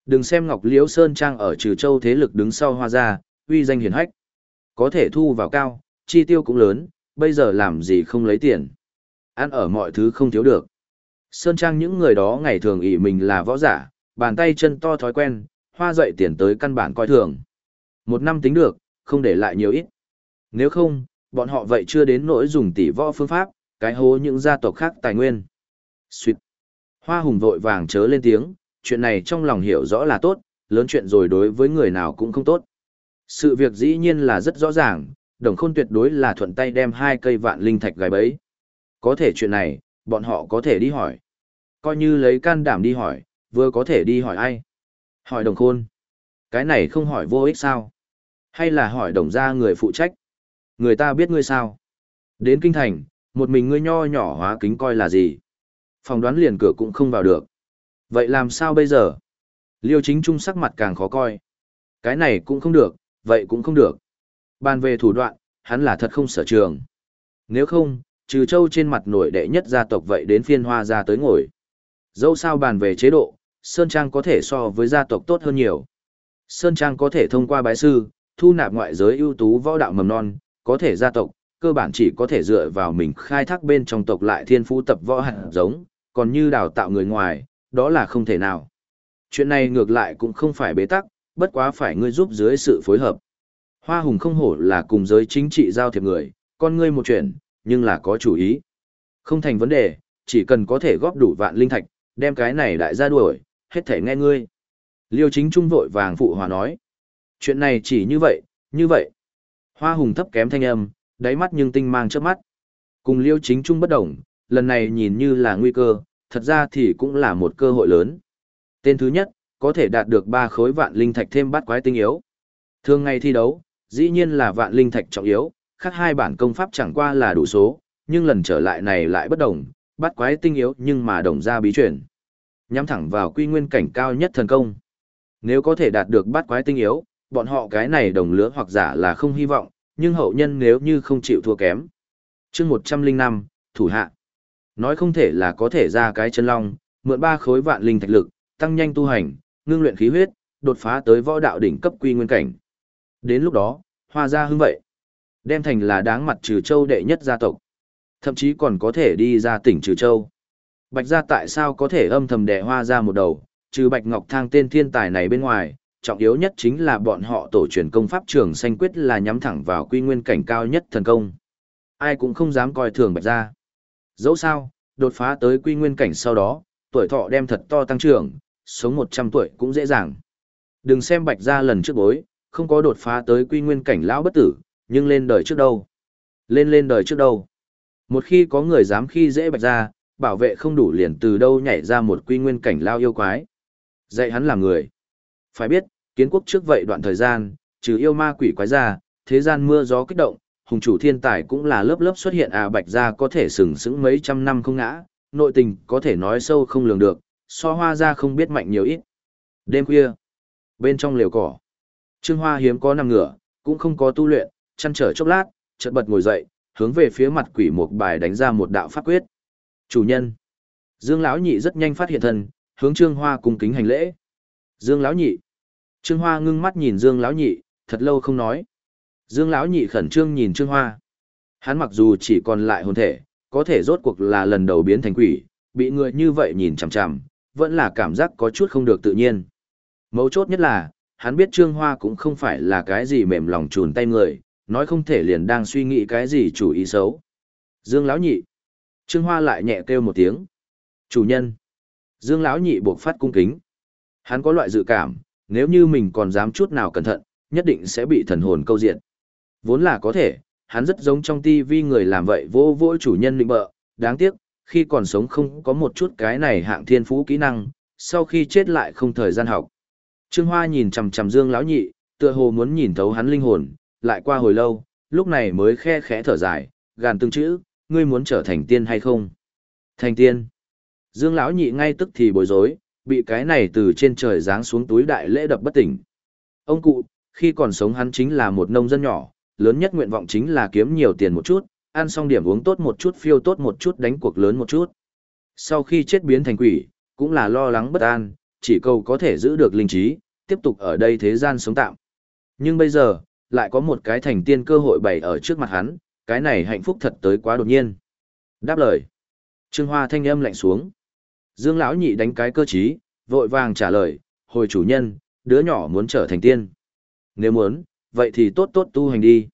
Đừng xem Ngọc Liễu Sơn Trang ở Trừ Châu thế lực đứng sau hoa ra, uy danh hiển hách. Có thể thu vào cao, chi tiêu cũng lớn, bây giờ làm gì không lấy tiền. Ăn ở mọi thứ không thiếu được. Sơn Trang những người đó ngày thường ỷ mình là võ giả, bàn tay chân to thói quen, hoa dậy tiền tới căn bản coi thường. Một năm tính được, không để lại nhiều ít. Nếu không, bọn họ vậy chưa đến nỗi dùng tỷ võ phương pháp, cái hố những gia tộc khác tài nguyên. Xuyệt. Hoa hùng vội vàng chớ lên tiếng, chuyện này trong lòng hiểu rõ là tốt, lớn chuyện rồi đối với người nào cũng không tốt. Sự việc dĩ nhiên là rất rõ ràng, đồng khôn tuyệt đối là thuận tay đem hai cây vạn linh thạch gài bấy. Có thể chuyện này, bọn họ có thể đi hỏi. Coi như lấy can đảm đi hỏi, vừa có thể đi hỏi ai. Hỏi đồng khôn. Cái này không hỏi vô ích sao? Hay là hỏi đồng gia người phụ trách? Người ta biết ngươi sao? Đến kinh thành, một mình ngươi nho nhỏ hóa kính coi là gì? Phòng đoán liền cửa cũng không vào được. Vậy làm sao bây giờ? Liêu chính trung sắc mặt càng khó coi. Cái này cũng không được, vậy cũng không được. Bàn về thủ đoạn, hắn là thật không sở trường. Nếu không, trừ châu trên mặt nổi đệ nhất gia tộc vậy đến phiên hoa ra tới ngồi. Dẫu sao bàn về chế độ, Sơn Trang có thể so với gia tộc tốt hơn nhiều. Sơn Trang có thể thông qua bái sư, thu nạp ngoại giới ưu tú võ đạo mầm non, có thể gia tộc, cơ bản chỉ có thể dựa vào mình khai thác bên trong tộc lại thiên phú tập võ hạt giống, còn như đào tạo người ngoài, đó là không thể nào. Chuyện này ngược lại cũng không phải bế tắc, bất quá phải ngươi giúp dưới sự phối hợp. Hoa hùng không hổ là cùng giới chính trị giao thiệp người, con ngươi một chuyện, nhưng là có chủ ý. Không thành vấn đề, chỉ cần có thể góp đủ vạn linh thạch, đem cái này đại ra đuổi, hết thể nghe ngươi. Liêu chính trung vội vàng phụ hòa nói. Chuyện này chỉ như vậy, như vậy. Hoa hùng thấp kém thanh âm, đáy mắt nhưng tinh mang trước mắt. Cùng liêu chính trung bất động lần này nhìn như là nguy cơ, thật ra thì cũng là một cơ hội lớn. Tên thứ nhất, có thể đạt được ba khối vạn linh thạch thêm bát quái tinh yếu. Thường ngày thi đấu, dĩ nhiên là vạn linh thạch trọng yếu, khác hai bản công pháp chẳng qua là đủ số, nhưng lần trở lại này lại bất đồng, bát quái tinh yếu nhưng mà đồng ra bí chuyển. Nhắm thẳng vào quy nguyên cảnh cao nhất thần công. Nếu có thể đạt được bát quái tinh yếu, bọn họ cái này đồng lứa hoặc giả là không hy vọng, nhưng hậu nhân nếu như không chịu thua kém. chương 105, thủ hạ. Nói không thể là có thể ra cái chân long, mượn ba khối vạn linh thạch lực, tăng nhanh tu hành, ngưng luyện khí huyết, đột phá tới võ đạo đỉnh cấp quy nguyên cảnh. Đến lúc đó, hoa ra hưng vậy. Đem thành là đáng mặt trừ châu đệ nhất gia tộc. Thậm chí còn có thể đi ra tỉnh trừ châu. Bạch gia tại sao có thể âm thầm đẻ hoa ra một đầu, trừ Bạch Ngọc Thang tên thiên tài này bên ngoài, trọng yếu nhất chính là bọn họ tổ truyền công pháp trường xanh quyết là nhắm thẳng vào quy nguyên cảnh cao nhất thần công. Ai cũng không dám coi thường Bạch gia. Dẫu sao, đột phá tới quy nguyên cảnh sau đó, tuổi thọ đem thật to tăng trưởng, sống 100 tuổi cũng dễ dàng. Đừng xem Bạch gia lần trước bối, không có đột phá tới quy nguyên cảnh lão bất tử, nhưng lên đời trước đâu. Lên lên đời trước đâu. Một khi có người dám khi dễ Bạch gia, bảo vệ không đủ liền từ đâu nhảy ra một quy nguyên cảnh lao yêu quái. Dạy hắn làm người. Phải biết, kiến quốc trước vậy đoạn thời gian, trừ yêu ma quỷ quái ra, thế gian mưa gió kích động, hùng chủ thiên tài cũng là lớp lớp xuất hiện à bạch ra có thể sừng sững mấy trăm năm không ngã, nội tình có thể nói sâu không lường được, so hoa ra không biết mạnh nhiều ít. Đêm khuya, bên trong liều cỏ, Trương Hoa hiếm có nằm ngửa, cũng không có tu luyện, chăn trở chốc lát, chợt bật ngồi dậy, hướng về phía mặt quỷ một bài đánh ra một đạo pháp quyết. Chủ nhân. Dương lão nhị rất nhanh phát hiện thân, hướng Trương Hoa cung kính hành lễ. Dương lão nhị. Trương Hoa ngưng mắt nhìn Dương lão nhị, thật lâu không nói. Dương lão nhị khẩn trương nhìn Trương Hoa. Hắn mặc dù chỉ còn lại hồn thể, có thể rốt cuộc là lần đầu biến thành quỷ, bị người như vậy nhìn chằm chằm, vẫn là cảm giác có chút không được tự nhiên. Mấu chốt nhất là, hắn biết Trương Hoa cũng không phải là cái gì mềm lòng trùn tay người, nói không thể liền đang suy nghĩ cái gì chủ ý xấu. Dương lão nhị. Trương Hoa lại nhẹ kêu một tiếng. Chủ nhân. Dương lão nhị buộc phát cung kính. Hắn có loại dự cảm, nếu như mình còn dám chút nào cẩn thận, nhất định sẽ bị thần hồn câu diện. Vốn là có thể, hắn rất giống trong tivi người làm vậy vô vô chủ nhân định bợ, đáng tiếc, khi còn sống không có một chút cái này hạng thiên phú kỹ năng, sau khi chết lại không thời gian học. Trương Hoa nhìn chằm chằm Dương lão nhị, tựa hồ muốn nhìn thấu hắn linh hồn, lại qua hồi lâu, lúc này mới khe khẽ thở dài, gàn từng chữ, ngươi muốn trở thành tiên hay không? Thành tiên. Dương lão nhị ngay tức thì bối rối, bị cái này từ trên trời giáng xuống túi đại lễ đập bất tỉnh. Ông cụ, khi còn sống hắn chính là một nông dân nhỏ, lớn nhất nguyện vọng chính là kiếm nhiều tiền một chút, ăn xong điểm uống tốt một chút phiêu tốt một chút đánh cuộc lớn một chút. Sau khi chết biến thành quỷ, cũng là lo lắng bất an, chỉ cầu có thể giữ được linh trí, tiếp tục ở đây thế gian sống tạm. Nhưng bây giờ, lại có một cái thành tiên cơ hội bày ở trước mặt hắn, cái này hạnh phúc thật tới quá đột nhiên. Đáp lời. Trương Hoa thanh âm lạnh xuống. Dương lão nhị đánh cái cơ trí, vội vàng trả lời, hồi chủ nhân, đứa nhỏ muốn trở thành tiên. Nếu muốn, vậy thì tốt tốt tu hành đi.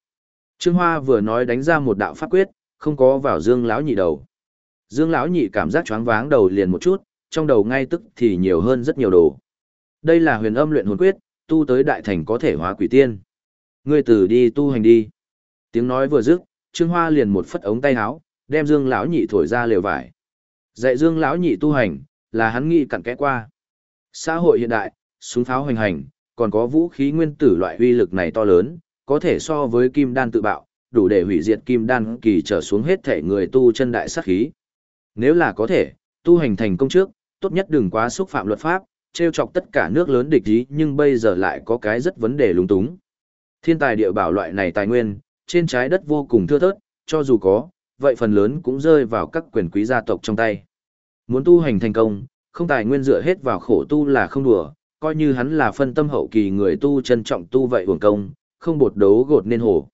Trương Hoa vừa nói đánh ra một đạo pháp quyết, không có vào Dương lão nhị đầu. Dương lão nhị cảm giác choáng váng đầu liền một chút, trong đầu ngay tức thì nhiều hơn rất nhiều đồ. Đây là huyền âm luyện hồn quyết, tu tới đại thành có thể hóa quỷ tiên. Ngươi tử đi tu hành đi. Tiếng nói vừa dứt, Trương Hoa liền một phất ống tay áo, đem Dương lão nhị thổi ra lều vải. Dạy Dương lão nhị tu hành, là hắn nghĩ cặn kẽ qua. Xã hội hiện đại, súng pháo hoành hành, còn có vũ khí nguyên tử loại uy lực này to lớn, có thể so với kim đan tự bạo, đủ để hủy diệt kim đan kỳ trở xuống hết thể người tu chân đại sát khí. Nếu là có thể, tu hành thành công trước, tốt nhất đừng quá xúc phạm luật pháp, trêu chọc tất cả nước lớn địch ý nhưng bây giờ lại có cái rất vấn đề lúng túng. Thiên tài địa bảo loại này tài nguyên, trên trái đất vô cùng thưa thớt, cho dù có, vậy phần lớn cũng rơi vào các quyền quý gia tộc trong tay. Muốn tu hành thành công, không tài nguyên dựa hết vào khổ tu là không đùa, coi như hắn là phân tâm hậu kỳ người tu trân trọng tu vậy uổng công, không bột đấu gột nên hổ.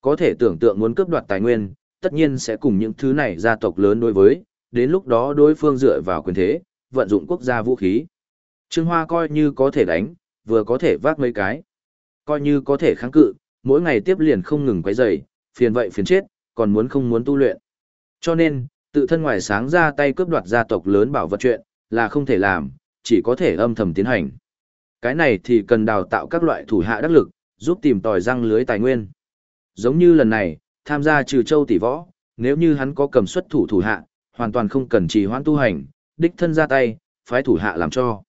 Có thể tưởng tượng muốn cướp đoạt tài nguyên, tất nhiên sẽ cùng những thứ này gia tộc lớn đối với, đến lúc đó đối phương dựa vào quyền thế, vận dụng quốc gia vũ khí. Trương Hoa coi như có thể đánh, vừa có thể vác mấy cái. Coi như có thể kháng cự, mỗi ngày tiếp liền không ngừng quấy rầy, phiền vậy phiền chết, còn muốn không muốn tu luyện. Cho nên, tự thân ngoài sáng ra tay cướp đoạt gia tộc lớn bảo vật chuyện, là không thể làm, chỉ có thể âm thầm tiến hành. Cái này thì cần đào tạo các loại thủ hạ đắc lực, giúp tìm tòi răng lưới tài nguyên. Giống như lần này, tham gia trừ châu tỷ võ, nếu như hắn có cầm xuất thủ thủ hạ, hoàn toàn không cần trì hoãn tu hành, đích thân ra tay, phái thủ hạ làm cho.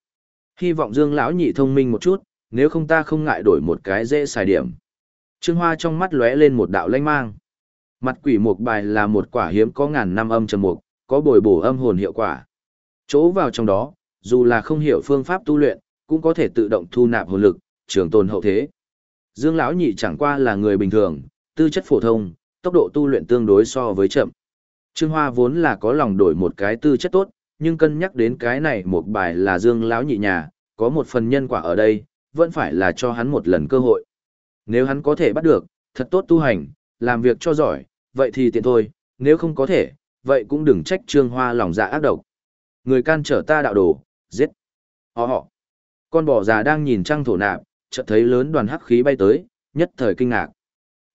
Hy vọng Dương lão nhị thông minh một chút, nếu không ta không ngại đổi một cái dễ xài điểm. Trương Hoa trong mắt lóe lên một đạo lanh mang. Mặt quỷ mục bài là một quả hiếm có ngàn năm âm trầm mục, có bồi bổ âm hồn hiệu quả. Chỗ vào trong đó, dù là không hiểu phương pháp tu luyện, cũng có thể tự động thu nạp hồn lực, trường tồn hậu thế. Dương lão nhị chẳng qua là người bình thường, tư chất phổ thông, tốc độ tu luyện tương đối so với chậm. Trương Hoa vốn là có lòng đổi một cái tư chất tốt, nhưng cân nhắc đến cái này một bài là Dương lão nhị nhà, có một phần nhân quả ở đây, vẫn phải là cho hắn một lần cơ hội. Nếu hắn có thể bắt được, thật tốt tu hành, làm việc cho giỏi, vậy thì tiện thôi, nếu không có thể, vậy cũng đừng trách Trương Hoa lòng dạ ác độc. Người can trở ta đạo đồ, giết. Họ họ. Con bò già đang nhìn trăng thổ nạp, chợt thấy lớn đoàn hắc khí bay tới, nhất thời kinh ngạc.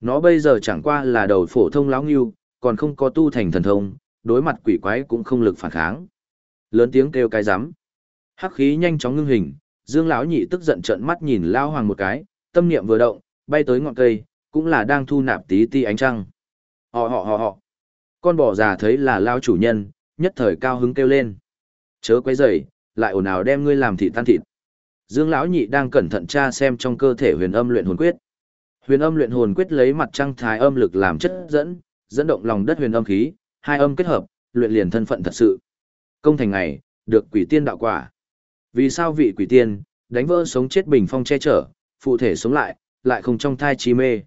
Nó bây giờ chẳng qua là đầu phổ thông lão ngưu, còn không có tu thành thần thông, đối mặt quỷ quái cũng không lực phản kháng. Lớn tiếng kêu cái rắm. Hắc khí nhanh chóng ngưng hình, Dương lão nhị tức giận trợn mắt nhìn lão hoàng một cái, tâm niệm vừa động, bay tới ngọn cây, cũng là đang thu nạp tí ti ánh trăng. Họ họ họ họ. Con bò già thấy là lao chủ nhân, nhất thời cao hứng kêu lên. Chớ quấy rầy, lại ồn ào đem ngươi làm thịt tan thịt. Dương lão nhị đang cẩn thận tra xem trong cơ thể huyền âm luyện hồn quyết. Huyền âm luyện hồn quyết lấy mặt trăng thái âm lực làm chất dẫn, dẫn động lòng đất huyền âm khí, hai âm kết hợp, luyện liền thân phận thật sự. Công thành ngày, được quỷ tiên đạo quả. Vì sao vị quỷ tiên, đánh vỡ sống chết bình phong che chở, phụ thể sống lại, lại không trong thai chi mê.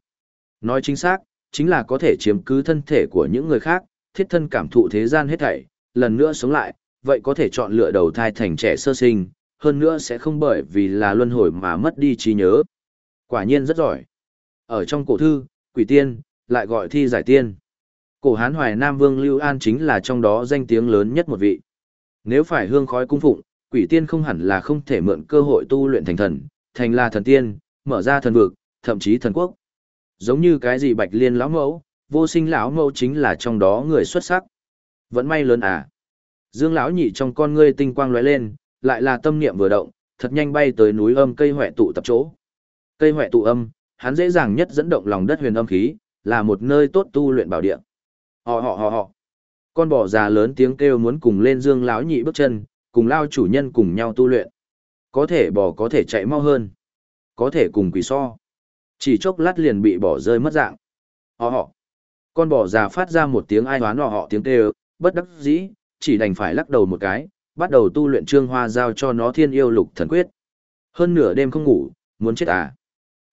Nói chính xác, chính là có thể chiếm cứ thân thể của những người khác, thiết thân cảm thụ thế gian hết thảy, lần nữa sống lại, vậy có thể chọn lựa đầu thai thành trẻ sơ sinh, hơn nữa sẽ không bởi vì là luân hồi mà mất đi trí nhớ. Quả nhiên rất giỏi. Ở trong cổ thư, quỷ tiên, lại gọi thi giải tiên. Cổ hán hoài Nam Vương Lưu An chính là trong đó danh tiếng lớn nhất một vị. Nếu phải hương khói cung phụng, quỷ tiên không hẳn là không thể mượn cơ hội tu luyện thành thần, thành là thần tiên, mở ra thần vực, thậm chí thần quốc. Giống như cái gì Bạch Liên lão mẫu, vô sinh lão mẫu chính là trong đó người xuất sắc. Vẫn may lớn à. Dương lão nhị trong con ngươi tinh quang lóe lên, lại là tâm niệm vừa động, thật nhanh bay tới núi âm cây hoè tụ tập chỗ. Cây hoè tụ âm, hắn dễ dàng nhất dẫn động lòng đất huyền âm khí, là một nơi tốt tu luyện bảo địa. Họ họ họ họ. Con bò già lớn tiếng kêu muốn cùng lên Dương lão nhị bước chân, cùng lao chủ nhân cùng nhau tu luyện. Có thể bò có thể chạy mau hơn, có thể cùng quỷ so. Chỉ chốc lát liền bị bỏ rơi mất dạng. Họ họ. Con bò già phát ra một tiếng ai hoán họ họ tiếng kêu, bất đắc dĩ, chỉ đành phải lắc đầu một cái, bắt đầu tu luyện trương hoa giao cho nó thiên yêu lục thần quyết. Hơn nửa đêm không ngủ, muốn chết à.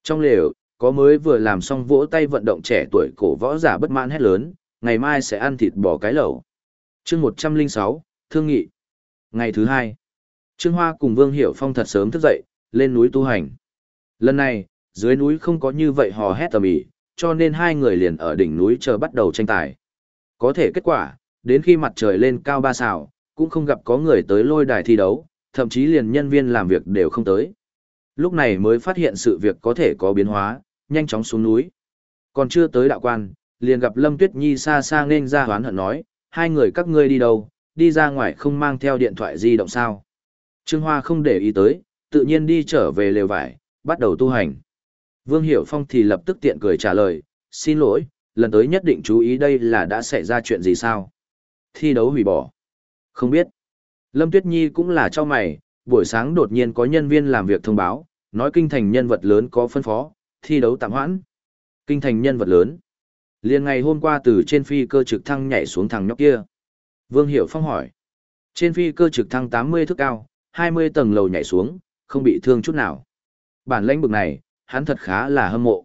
Trong lều, có mới vừa làm xong vỗ tay vận động trẻ tuổi cổ võ giả bất mãn hét lớn, ngày mai sẽ ăn thịt bò cái lẩu. chương 106, Thương Nghị. Ngày thứ hai, Trương Hoa cùng Vương Hiểu Phong thật sớm thức dậy, lên núi tu hành. Lần này, dưới núi không có như vậy hò hét tầm ĩ, cho nên hai người liền ở đỉnh núi chờ bắt đầu tranh tài. Có thể kết quả, đến khi mặt trời lên cao ba xào, cũng không gặp có người tới lôi đài thi đấu, thậm chí liền nhân viên làm việc đều không tới. Lúc này mới phát hiện sự việc có thể có biến hóa, nhanh chóng xuống núi. Còn chưa tới đạo quan, liền gặp Lâm Tuyết Nhi xa xa nên ra hoán hận nói, hai người các ngươi đi đâu, đi ra ngoài không mang theo điện thoại di động sao. Trương Hoa không để ý tới, tự nhiên đi trở về lều vải, bắt đầu tu hành. Vương Hiểu Phong thì lập tức tiện cười trả lời, xin lỗi, lần tới nhất định chú ý đây là đã xảy ra chuyện gì sao. Thi đấu hủy bỏ. Không biết. Lâm Tuyết Nhi cũng là cho mày, buổi sáng đột nhiên có nhân viên làm việc thông báo, nói kinh thành nhân vật lớn có phân phó, thi đấu tạm hoãn. Kinh thành nhân vật lớn. Liên ngày hôm qua từ trên phi cơ trực thăng nhảy xuống thằng nhóc kia. Vương Hiểu Phong hỏi. Trên phi cơ trực thăng 80 thước cao, 20 tầng lầu nhảy xuống, không bị thương chút nào. Bản lãnh bực này, hắn thật khá là hâm mộ.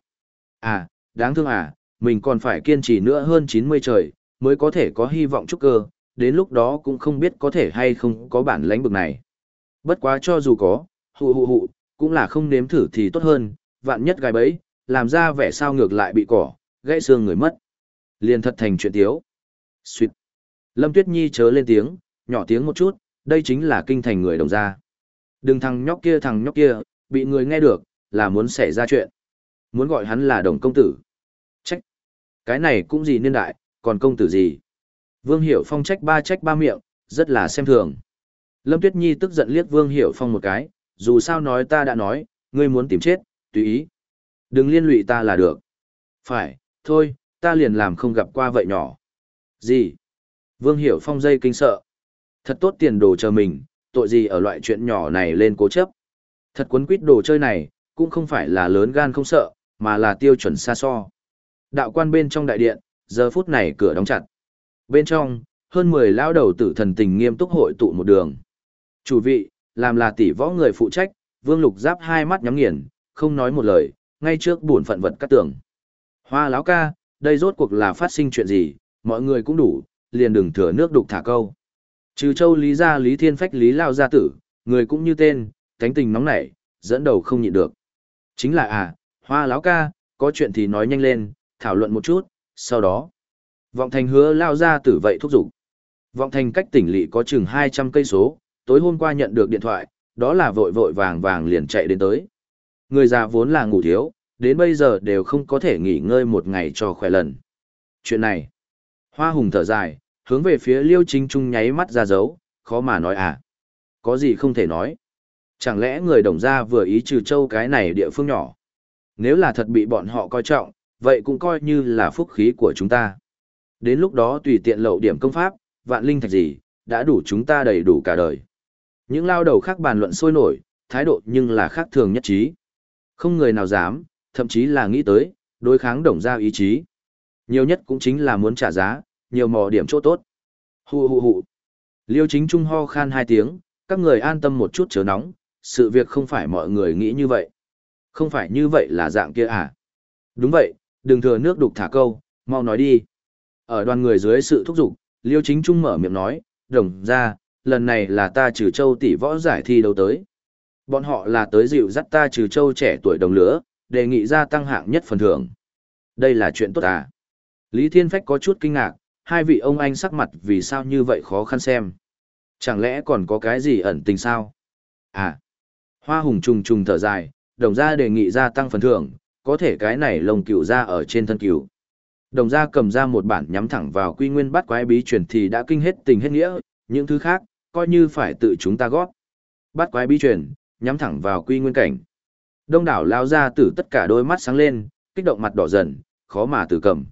À, đáng thương à, mình còn phải kiên trì nữa hơn 90 trời, mới có thể có hy vọng trúc cơ, đến lúc đó cũng không biết có thể hay không có bản lãnh bực này. Bất quá cho dù có, hụ hụ hụ, cũng là không nếm thử thì tốt hơn, vạn nhất gai bấy, làm ra vẻ sao ngược lại bị cỏ, gãy xương người mất. Liền thật thành chuyện tiếu. Xuyệt. Lâm Tuyết Nhi chớ lên tiếng, nhỏ tiếng một chút, đây chính là kinh thành người đồng gia. Đừng thằng nhóc kia thằng nhóc kia, bị người nghe được, là muốn xảy ra chuyện. Muốn gọi hắn là đồng công tử. Trách. Cái này cũng gì niên đại, còn công tử gì. Vương Hiểu Phong trách ba trách ba miệng, rất là xem thường. Lâm Tuyết Nhi tức giận liếc Vương Hiểu Phong một cái, dù sao nói ta đã nói, ngươi muốn tìm chết, tùy ý. Đừng liên lụy ta là được. Phải, thôi, ta liền làm không gặp qua vậy nhỏ. Gì? Vương Hiểu Phong dây kinh sợ. Thật tốt tiền đồ chờ mình, tội gì ở loại chuyện nhỏ này lên cố chấp. Thật quấn quýt đồ chơi này, cũng không phải là lớn gan không sợ, mà là tiêu chuẩn xa so. Đạo quan bên trong đại điện, giờ phút này cửa đóng chặt. Bên trong, hơn 10 lão đầu tử thần tình nghiêm túc hội tụ một đường. Chủ vị, làm là tỷ võ người phụ trách, Vương Lục Giáp hai mắt nhắm nghiền, không nói một lời, ngay trước buồn phận vật cắt tường. Hoa lão ca, đây rốt cuộc là phát sinh chuyện gì, mọi người cũng đủ, liền đừng thừa nước đục thả câu. Trừ châu lý gia lý thiên phách lý lao gia tử, người cũng như tên, cánh tình nóng nảy, dẫn đầu không nhịn được. Chính là à, hoa lão ca, có chuyện thì nói nhanh lên, thảo luận một chút, sau đó. Vọng thành hứa lao ra tử vậy thúc giục. Vọng thành cách tỉnh lỵ có chừng 200 cây số, tối hôm qua nhận được điện thoại, đó là vội vội vàng vàng liền chạy đến tới. Người già vốn là ngủ thiếu, đến bây giờ đều không có thể nghỉ ngơi một ngày cho khỏe lần. Chuyện này, hoa hùng thở dài, hướng về phía liêu chính trung nháy mắt ra dấu, khó mà nói à. Có gì không thể nói. Chẳng lẽ người đồng gia vừa ý trừ châu cái này địa phương nhỏ? Nếu là thật bị bọn họ coi trọng, vậy cũng coi như là phúc khí của chúng ta. Đến lúc đó tùy tiện lậu điểm công pháp, vạn linh thạch gì, đã đủ chúng ta đầy đủ cả đời. Những lao đầu khác bàn luận sôi nổi, thái độ nhưng là khác thường nhất trí. Không người nào dám, thậm chí là nghĩ tới, đối kháng đồng gia ý chí. Nhiều nhất cũng chính là muốn trả giá, nhiều mò điểm chỗ tốt. Hù hù hù. Liêu chính trung ho khan hai tiếng, các người an tâm một chút chớ nóng, sự việc không phải mọi người nghĩ như vậy. Không phải như vậy là dạng kia à? Đúng vậy, đừng thừa nước đục thả câu, mau nói đi. Ở đoàn người dưới sự thúc giục, Liêu Chính Trung mở miệng nói, đồng ra, lần này là ta trừ châu tỷ võ giải thi đấu tới. Bọn họ là tới dịu dắt ta trừ châu trẻ tuổi đồng lứa, đề nghị gia tăng hạng nhất phần thưởng. Đây là chuyện tốt à? Lý Thiên Phách có chút kinh ngạc, hai vị ông anh sắc mặt vì sao như vậy khó khăn xem. Chẳng lẽ còn có cái gì ẩn tình sao? À, hoa hùng trùng trùng thở dài, đồng gia đề nghị gia tăng phần thưởng, có thể cái này lồng cựu ra ở trên thân cựu. Đồng gia cầm ra một bản nhắm thẳng vào quy nguyên bắt quái bí truyền thì đã kinh hết tình hết nghĩa, những thứ khác, coi như phải tự chúng ta gót. Bắt quái bí truyền, nhắm thẳng vào quy nguyên cảnh. Đông đảo lao ra từ tất cả đôi mắt sáng lên, kích động mặt đỏ dần, khó mà từ cầm.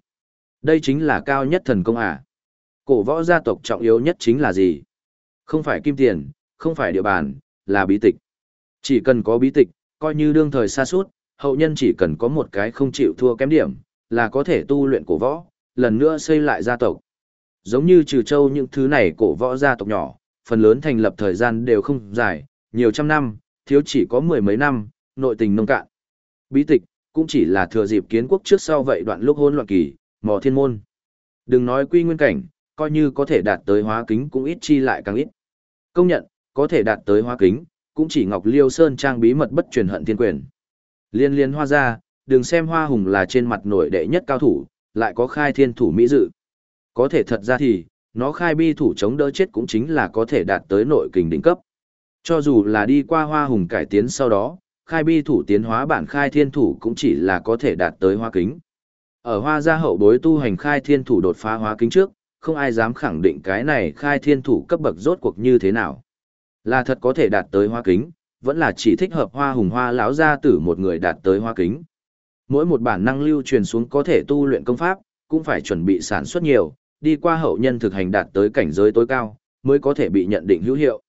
Đây chính là cao nhất thần công à. Cổ võ gia tộc trọng yếu nhất chính là gì? Không phải kim tiền, không phải địa bàn, là bí tịch. Chỉ cần có bí tịch, coi như đương thời xa suốt, hậu nhân chỉ cần có một cái không chịu thua kém điểm, là có thể tu luyện cổ võ, lần nữa xây lại gia tộc. Giống như trừ châu những thứ này cổ võ gia tộc nhỏ, phần lớn thành lập thời gian đều không dài, nhiều trăm năm, thiếu chỉ có mười mấy năm, nội tình nông cạn. Bí tịch, cũng chỉ là thừa dịp kiến quốc trước sau vậy đoạn lúc hôn loạn kỳ, mò thiên môn. Đừng nói quy nguyên cảnh, coi như có thể đạt tới hóa kính cũng ít chi lại càng ít. Công nhận, có thể đạt tới hóa kính, cũng chỉ Ngọc Liêu Sơn trang bí mật bất truyền hận thiên quyền. Liên liên hoa ra, đừng xem hoa hùng là trên mặt nổi đệ nhất cao thủ, lại có khai thiên thủ mỹ dự. Có thể thật ra thì, nó khai bi thủ chống đỡ chết cũng chính là có thể đạt tới nội kình đỉnh cấp. Cho dù là đi qua hoa hùng cải tiến sau đó, khai bi thủ tiến hóa bản khai thiên thủ cũng chỉ là có thể đạt tới hoa kính. Ở hoa gia hậu bối tu hành khai thiên thủ đột phá hóa kính trước, không ai dám khẳng định cái này khai thiên thủ cấp bậc rốt cuộc như thế nào. Là thật có thể đạt tới hoa kính, vẫn là chỉ thích hợp hoa hùng hoa lão gia tử một người đạt tới hoa kính. Mỗi một bản năng lưu truyền xuống có thể tu luyện công pháp, cũng phải chuẩn bị sản xuất nhiều, đi qua hậu nhân thực hành đạt tới cảnh giới tối cao, mới có thể bị nhận định hữu hiệu.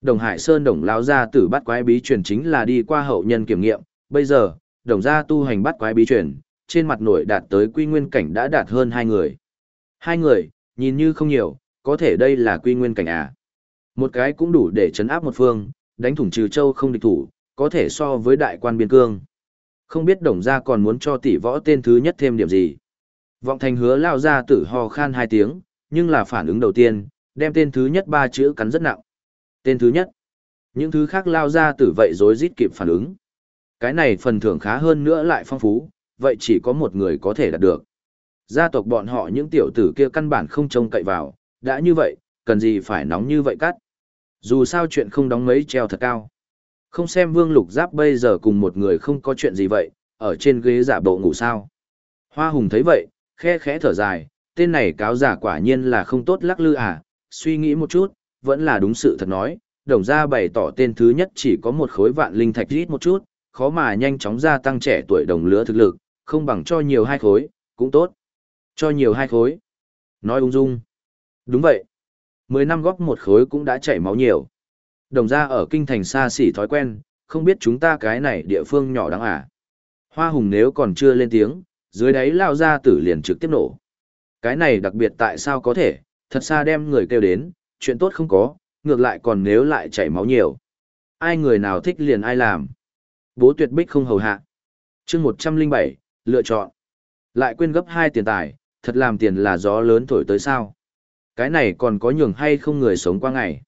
Đồng Hải Sơn đồng lão gia tử bắt quái bí truyền chính là đi qua hậu nhân kiểm nghiệm, bây giờ, đồng gia tu hành bắt quái bí truyền, trên mặt nổi đạt tới quy nguyên cảnh đã đạt hơn hai người. Hai người, nhìn như không nhiều, có thể đây là quy nguyên cảnh à. Một cái cũng đủ để chấn áp một phương, đánh thủng trừ châu không địch thủ, có thể so với đại quan biên cương. Không biết đồng gia còn muốn cho tỷ võ tên thứ nhất thêm điểm gì. Vọng thành hứa lao ra tử ho khan hai tiếng, nhưng là phản ứng đầu tiên, đem tên thứ nhất ba chữ cắn rất nặng. Tên thứ nhất. Những thứ khác lao ra tử vậy rối rít kịp phản ứng. Cái này phần thưởng khá hơn nữa lại phong phú, vậy chỉ có một người có thể đạt được. Gia tộc bọn họ những tiểu tử kia căn bản không trông cậy vào, đã như vậy, cần gì phải nóng như vậy cắt. Dù sao chuyện không đóng mấy treo thật cao. Không xem vương lục giáp bây giờ cùng một người không có chuyện gì vậy, ở trên ghế giả bộ ngủ sao. Hoa hùng thấy vậy, khe khẽ thở dài, tên này cáo giả quả nhiên là không tốt lắc lư à, suy nghĩ một chút, vẫn là đúng sự thật nói, đồng gia bày tỏ tên thứ nhất chỉ có một khối vạn linh thạch ít một chút, khó mà nhanh chóng gia tăng trẻ tuổi đồng lứa thực lực, không bằng cho nhiều hai khối, cũng tốt. Cho nhiều hai khối. Nói ung dung. Đúng vậy. Mười năm góp một khối cũng đã chảy máu nhiều. Đồng ra ở kinh thành xa xỉ thói quen, không biết chúng ta cái này địa phương nhỏ đáng à. Hoa hùng nếu còn chưa lên tiếng, dưới đáy lao ra tử liền trực tiếp nổ. Cái này đặc biệt tại sao có thể, thật xa đem người kêu đến, chuyện tốt không có, ngược lại còn nếu lại chảy máu nhiều. Ai người nào thích liền ai làm. Bố tuyệt bích không hầu hạ. chương 107, lựa chọn. Lại quên gấp hai tiền tài, thật làm tiền là gió lớn thổi tới sao. Cái này còn có nhường hay không người sống qua ngày.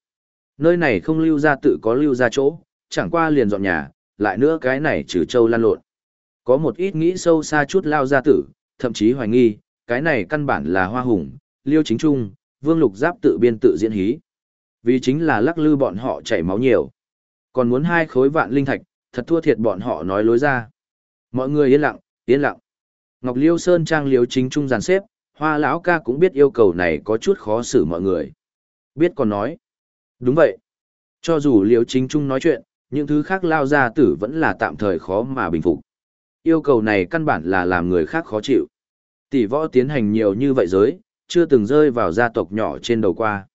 Nơi này không lưu ra tự có lưu ra chỗ, chẳng qua liền dọn nhà, lại nữa cái này trừ châu lan lộn. Có một ít nghĩ sâu xa chút lao gia tử, thậm chí hoài nghi, cái này căn bản là hoa hùng, liêu chính trung, vương lục giáp tự biên tự diễn hí. Vì chính là lắc lư bọn họ chảy máu nhiều. Còn muốn hai khối vạn linh thạch, thật thua thiệt bọn họ nói lối ra. Mọi người yên lặng, yên lặng. Ngọc Liêu Sơn trang liêu chính trung dàn xếp, hoa lão ca cũng biết yêu cầu này có chút khó xử mọi người. Biết còn nói. Đúng vậy. Cho dù liệu chính trung nói chuyện, những thứ khác lao ra tử vẫn là tạm thời khó mà bình phục. Yêu cầu này căn bản là làm người khác khó chịu. Tỷ võ tiến hành nhiều như vậy giới, chưa từng rơi vào gia tộc nhỏ trên đầu qua.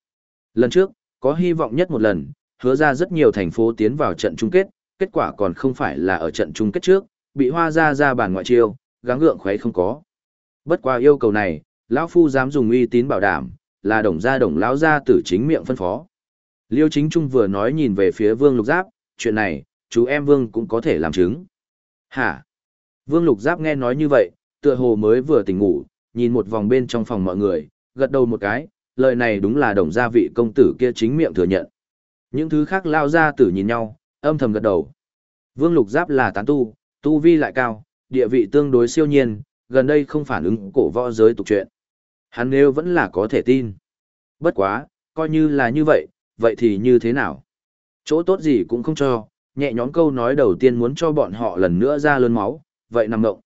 Lần trước, có hy vọng nhất một lần, hứa ra rất nhiều thành phố tiến vào trận chung kết, kết quả còn không phải là ở trận chung kết trước, bị hoa ra ra bàn ngoại chiêu, gắng gượng khuấy không có. Bất qua yêu cầu này, lão phu dám dùng uy tín bảo đảm, là đồng gia đồng lão gia tử chính miệng phân phó. Liêu chính trung vừa nói nhìn về phía vương lục giáp, chuyện này, chú em vương cũng có thể làm chứng. Hả? Vương lục giáp nghe nói như vậy, tựa hồ mới vừa tỉnh ngủ, nhìn một vòng bên trong phòng mọi người, gật đầu một cái, lời này đúng là đồng gia vị công tử kia chính miệng thừa nhận. Những thứ khác lao ra tử nhìn nhau, âm thầm gật đầu. Vương lục giáp là tán tu, tu vi lại cao, địa vị tương đối siêu nhiên, gần đây không phản ứng cổ võ giới tục chuyện. Hắn nếu vẫn là có thể tin. Bất quá, coi như là như vậy, vậy thì như thế nào? Chỗ tốt gì cũng không cho, nhẹ nhõm câu nói đầu tiên muốn cho bọn họ lần nữa ra lớn máu, vậy nằm ngộng.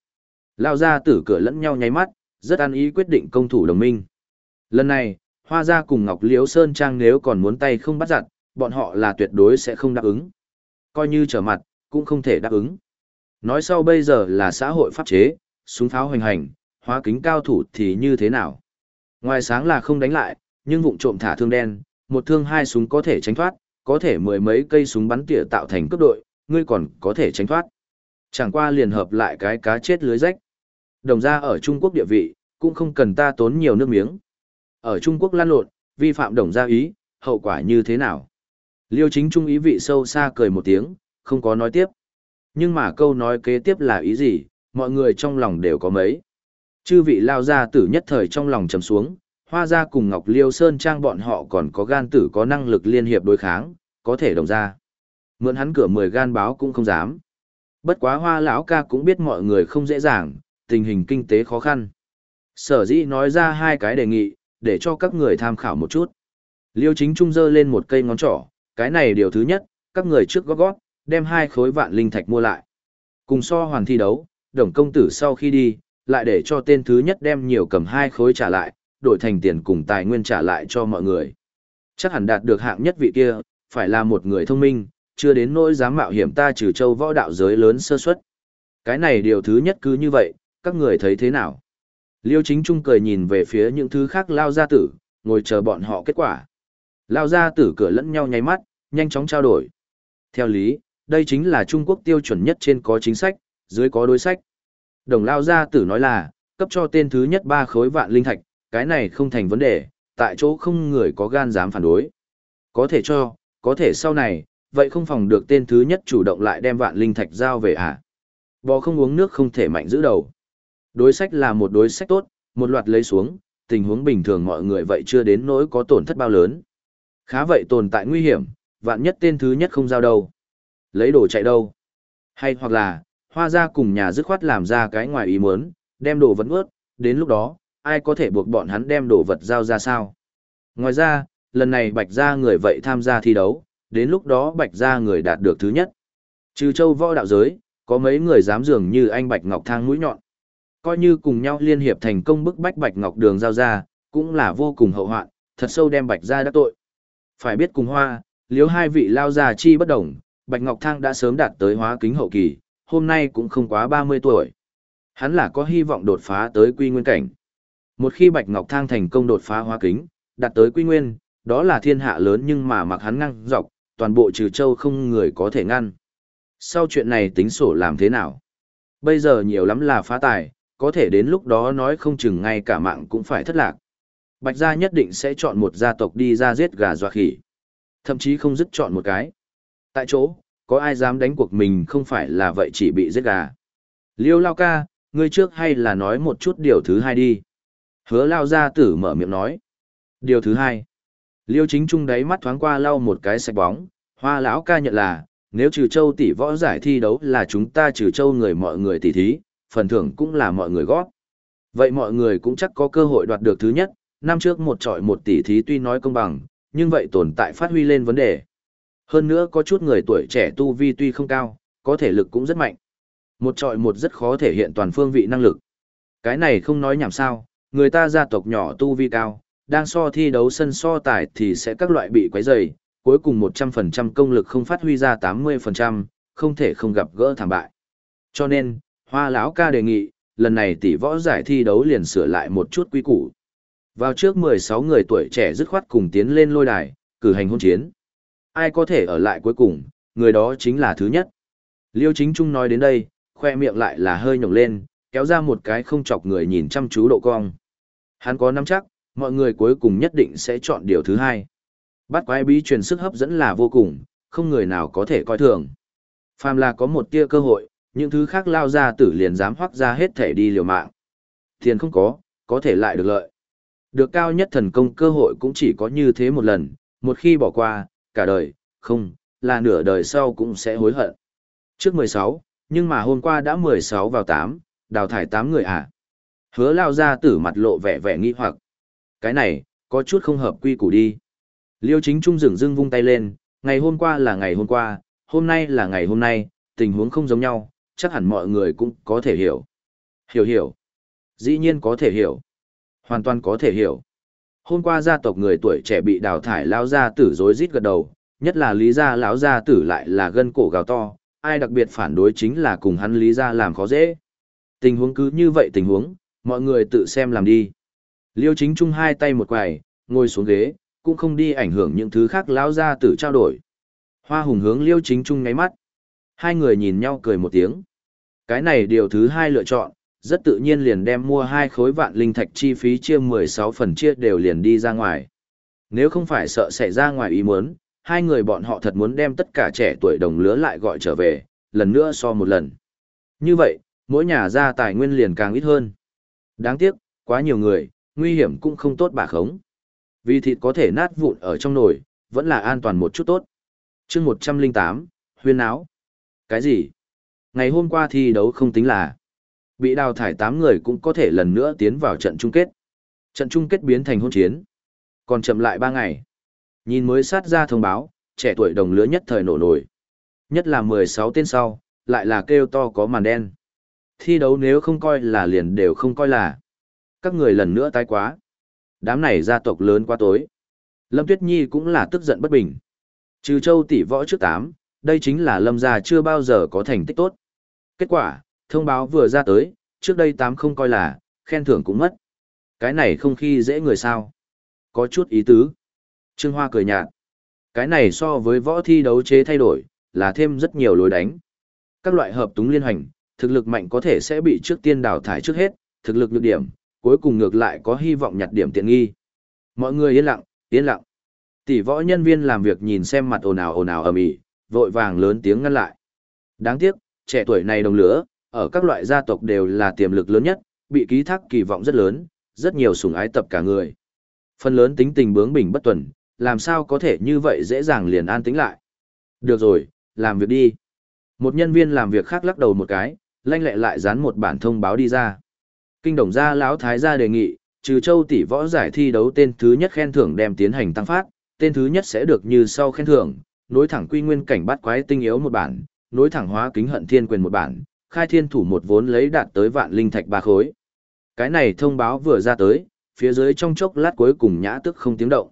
Lao ra tử cửa lẫn nhau nháy mắt, rất an ý quyết định công thủ đồng minh. Lần này, Hoa Gia cùng Ngọc Liễu Sơn Trang nếu còn muốn tay không bắt giặt, bọn họ là tuyệt đối sẽ không đáp ứng. Coi như trở mặt, cũng không thể đáp ứng. Nói sau bây giờ là xã hội pháp chế, súng pháo hoành hành, hóa kính cao thủ thì như thế nào? Ngoài sáng là không đánh lại, nhưng vụng trộm thả thương đen, một thương hai súng có thể tránh thoát, có thể mười mấy cây súng bắn tỉa tạo thành cấp đội, ngươi còn có thể tránh thoát. Chẳng qua liền hợp lại cái cá chết lưới rách. Đồng ra ở Trung Quốc địa vị, cũng không cần ta tốn nhiều nước miếng. Ở Trung Quốc lan lộn, vi phạm đồng gia ý, hậu quả như thế nào? Liêu chính trung ý vị sâu xa cười một tiếng, không có nói tiếp. Nhưng mà câu nói kế tiếp là ý gì, mọi người trong lòng đều có mấy. Chư vị lao ra tử nhất thời trong lòng trầm xuống, hoa gia cùng Ngọc Liêu Sơn Trang bọn họ còn có gan tử có năng lực liên hiệp đối kháng, có thể đồng ra. Mượn hắn cửa mười gan báo cũng không dám. Bất quá hoa lão ca cũng biết mọi người không dễ dàng, tình hình kinh tế khó khăn. Sở dĩ nói ra hai cái đề nghị, để cho các người tham khảo một chút. Liêu chính trung dơ lên một cây ngón trỏ, cái này điều thứ nhất, các người trước gót gót, đem hai khối vạn linh thạch mua lại. Cùng so hoàn thi đấu, đồng công tử sau khi đi, lại để cho tên thứ nhất đem nhiều cầm hai khối trả lại, đổi thành tiền cùng tài nguyên trả lại cho mọi người. Chắc hẳn đạt được hạng nhất vị kia, phải là một người thông minh, chưa đến nỗi dám mạo hiểm ta trừ châu võ đạo giới lớn sơ suất. Cái này điều thứ nhất cứ như vậy, các người thấy thế nào? Liêu chính trung cười nhìn về phía những thứ khác lao gia tử, ngồi chờ bọn họ kết quả. Lao gia tử cửa lẫn nhau nháy mắt, nhanh chóng trao đổi. Theo lý, đây chính là Trung Quốc tiêu chuẩn nhất trên có chính sách, dưới có đối sách. Đồng lao gia tử nói là, cấp cho tên thứ nhất ba khối vạn linh thạch, cái này không thành vấn đề, tại chỗ không người có gan dám phản đối. Có thể cho, có thể sau này, vậy không phòng được tên thứ nhất chủ động lại đem vạn linh thạch giao về à? Bò không uống nước không thể mạnh giữ đầu. Đối sách là một đối sách tốt, một loạt lấy xuống, tình huống bình thường mọi người vậy chưa đến nỗi có tổn thất bao lớn. Khá vậy tồn tại nguy hiểm, vạn nhất tên thứ nhất không giao đâu. Lấy đồ chạy đâu. Hay hoặc là, hoa ra cùng nhà dứt khoát làm ra cái ngoài ý muốn, đem đồ vật ướt, đến lúc đó, ai có thể buộc bọn hắn đem đồ vật giao ra sao. Ngoài ra, lần này bạch ra người vậy tham gia thi đấu, đến lúc đó bạch ra người đạt được thứ nhất. Trừ châu võ đạo giới, có mấy người dám dường như anh Bạch Ngọc Thang mũi nhọn. Coi như cùng nhau liên hiệp thành công bức bách Bạch Ngọc Đường giao ra, cũng là vô cùng hậu hoạn, thật sâu đem Bạch ra đắc tội. Phải biết cùng hoa, liếu hai vị lao già chi bất đồng, Bạch Ngọc Thang đã sớm đạt tới hóa kính hậu kỳ, hôm nay cũng không quá 30 tuổi. Hắn là có hy vọng đột phá tới quy nguyên cảnh. Một khi Bạch Ngọc Thang thành công đột phá hóa kính, đạt tới quy nguyên, đó là thiên hạ lớn nhưng mà mặc hắn ngăn dọc, toàn bộ trừ châu không người có thể ngăn. Sau chuyện này tính sổ làm thế nào? Bây giờ nhiều lắm là phá tài, có thể đến lúc đó nói không chừng ngay cả mạng cũng phải thất lạc. Bạch gia nhất định sẽ chọn một gia tộc đi ra giết gà dọa khỉ. Thậm chí không dứt chọn một cái. Tại chỗ, có ai dám đánh cuộc mình không phải là vậy chỉ bị giết gà. Liêu lao ca, ngươi trước hay là nói một chút điều thứ hai đi. Hứa lao gia tử mở miệng nói. Điều thứ hai. Liêu chính trung đáy mắt thoáng qua lau một cái sạch bóng, hoa lão ca nhận là, nếu trừ châu tỷ võ giải thi đấu là chúng ta trừ châu người mọi người tỷ thí, phần thưởng cũng là mọi người góp Vậy mọi người cũng chắc có cơ hội đoạt được thứ nhất, năm trước một trọi một tỷ thí tuy nói công bằng, nhưng vậy tồn tại phát huy lên vấn đề. Hơn nữa có chút người tuổi trẻ tu vi tuy không cao, có thể lực cũng rất mạnh. Một trọi một rất khó thể hiện toàn phương vị năng lực. Cái này không nói nhảm sao, người ta gia tộc nhỏ tu vi cao, đang so thi đấu sân so tài thì sẽ các loại bị quấy rầy, cuối cùng 100% công lực không phát huy ra 80%, không thể không gặp gỡ thảm bại. Cho nên, Hoa lão ca đề nghị, lần này tỷ võ giải thi đấu liền sửa lại một chút quy củ. Vào trước 16 người tuổi trẻ dứt khoát cùng tiến lên lôi đài, cử hành hôn chiến. Ai có thể ở lại cuối cùng, người đó chính là thứ nhất. Liêu chính trung nói đến đây, khoe miệng lại là hơi nhổng lên, kéo ra một cái không chọc người nhìn chăm chú độ cong. Hắn có nắm chắc, mọi người cuối cùng nhất định sẽ chọn điều thứ hai. Bắt quái bí truyền sức hấp dẫn là vô cùng, không người nào có thể coi thường. Phàm là có một tia cơ hội, những thứ khác lao ra tử liền dám hoác ra hết thể đi liều mạng. Tiền không có, có thể lại được lợi. Được cao nhất thần công cơ hội cũng chỉ có như thế một lần, một khi bỏ qua, cả đời, không, là nửa đời sau cũng sẽ hối hận. Trước 16, nhưng mà hôm qua đã 16 vào 8, đào thải 8 người à. Hứa lao ra tử mặt lộ vẻ vẻ nghi hoặc. Cái này, có chút không hợp quy củ đi. Liêu chính trung dừng dưng vung tay lên, ngày hôm qua là ngày hôm qua, hôm nay là ngày hôm nay, tình huống không giống nhau, chắc hẳn mọi người cũng có thể hiểu. Hiểu hiểu. Dĩ nhiên có thể hiểu. Hoàn toàn có thể hiểu. Hôm qua gia tộc người tuổi trẻ bị đào thải lao gia tử rối rít gật đầu, nhất là lý gia lão gia tử lại là gân cổ gào to, ai đặc biệt phản đối chính là cùng hắn lý gia làm khó dễ. Tình huống cứ như vậy tình huống, mọi người tự xem làm đi. Liêu chính trung hai tay một quầy, ngồi xuống ghế, cũng không đi ảnh hưởng những thứ khác lão gia tử trao đổi. Hoa hùng hướng liêu chính trung ngáy mắt. Hai người nhìn nhau cười một tiếng. Cái này điều thứ hai lựa chọn, rất tự nhiên liền đem mua hai khối vạn linh thạch chi phí chia 16 phần chia đều liền đi ra ngoài. Nếu không phải sợ xảy ra ngoài ý muốn, hai người bọn họ thật muốn đem tất cả trẻ tuổi đồng lứa lại gọi trở về, lần nữa so một lần. Như vậy, mỗi nhà ra tài nguyên liền càng ít hơn. Đáng tiếc, quá nhiều người, nguy hiểm cũng không tốt bà khống. Vì thịt có thể nát vụn ở trong nồi, vẫn là an toàn một chút tốt. chương 108, huyên áo. Cái gì? Ngày hôm qua thi đấu không tính là bị đào thải 8 người cũng có thể lần nữa tiến vào trận chung kết. Trận chung kết biến thành hôn chiến. Còn chậm lại 3 ngày. Nhìn mới sát ra thông báo, trẻ tuổi đồng lứa nhất thời nổ nổi. Nhất là 16 tên sau, lại là kêu to có màn đen. Thi đấu nếu không coi là liền đều không coi là. Các người lần nữa tái quá. Đám này gia tộc lớn quá tối. Lâm Tuyết Nhi cũng là tức giận bất bình. Trừ châu tỷ võ trước 8, đây chính là lâm gia chưa bao giờ có thành tích tốt. Kết quả, thông báo vừa ra tới, trước đây tám không coi là, khen thưởng cũng mất. Cái này không khi dễ người sao. Có chút ý tứ. Trương Hoa cười nhạt. Cái này so với võ thi đấu chế thay đổi, là thêm rất nhiều lối đánh. Các loại hợp túng liên hành, thực lực mạnh có thể sẽ bị trước tiên đào thải trước hết, thực lực nhược điểm, cuối cùng ngược lại có hy vọng nhặt điểm tiện nghi. Mọi người yên lặng, yên lặng. Tỷ võ nhân viên làm việc nhìn xem mặt ồn ào ồn ào ầm ĩ, vội vàng lớn tiếng ngăn lại. Đáng tiếc, trẻ tuổi này đồng lửa, ở các loại gia tộc đều là tiềm lực lớn nhất, bị ký thác kỳ vọng rất lớn, rất nhiều sủng ái tập cả người. Phần lớn tính tình bướng bỉnh bất tuần, làm sao có thể như vậy dễ dàng liền an tĩnh lại. Được rồi, làm việc đi. Một nhân viên làm việc khác lắc đầu một cái, lanh lẹ lại dán một bản thông báo đi ra. Kinh đồng gia lão thái gia đề nghị, trừ châu tỷ võ giải thi đấu tên thứ nhất khen thưởng đem tiến hành tăng phát, tên thứ nhất sẽ được như sau khen thưởng, nối thẳng quy nguyên cảnh bắt quái tinh yếu một bản, nối thẳng hóa kính hận thiên quyền một bản, khai thiên thủ một vốn lấy đạt tới vạn linh thạch ba khối. Cái này thông báo vừa ra tới, phía dưới trong chốc lát cuối cùng nhã tức không tiếng động.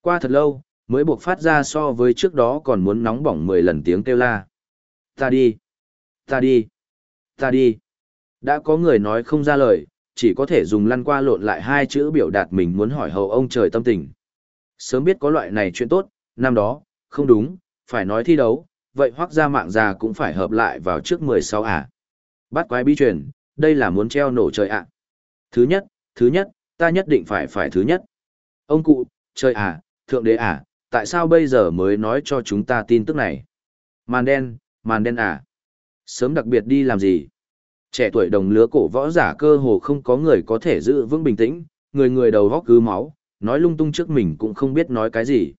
Qua thật lâu, mới buộc phát ra so với trước đó còn muốn nóng bỏng 10 lần tiếng kêu la. Ta đi, ta đi, ta đi. Đã có người nói không ra lời, chỉ có thể dùng lăn qua lộn lại hai chữ biểu đạt mình muốn hỏi hầu ông trời tâm tình. Sớm biết có loại này chuyện tốt, năm đó, không đúng, phải nói thi đấu, vậy hoác ra mạng già cũng phải hợp lại vào trước 16 à. Bắt quái bi truyền, đây là muốn treo nổ trời ạ. Thứ nhất, thứ nhất, ta nhất định phải phải thứ nhất. Ông cụ, trời à, thượng đế à, tại sao bây giờ mới nói cho chúng ta tin tức này? Màn đen, màn đen à? Sớm đặc biệt đi làm gì? Trẻ tuổi đồng lứa cổ võ giả cơ hồ không có người có thể giữ vững bình tĩnh, người người đầu góc cứ máu, nói lung tung trước mình cũng không biết nói cái gì.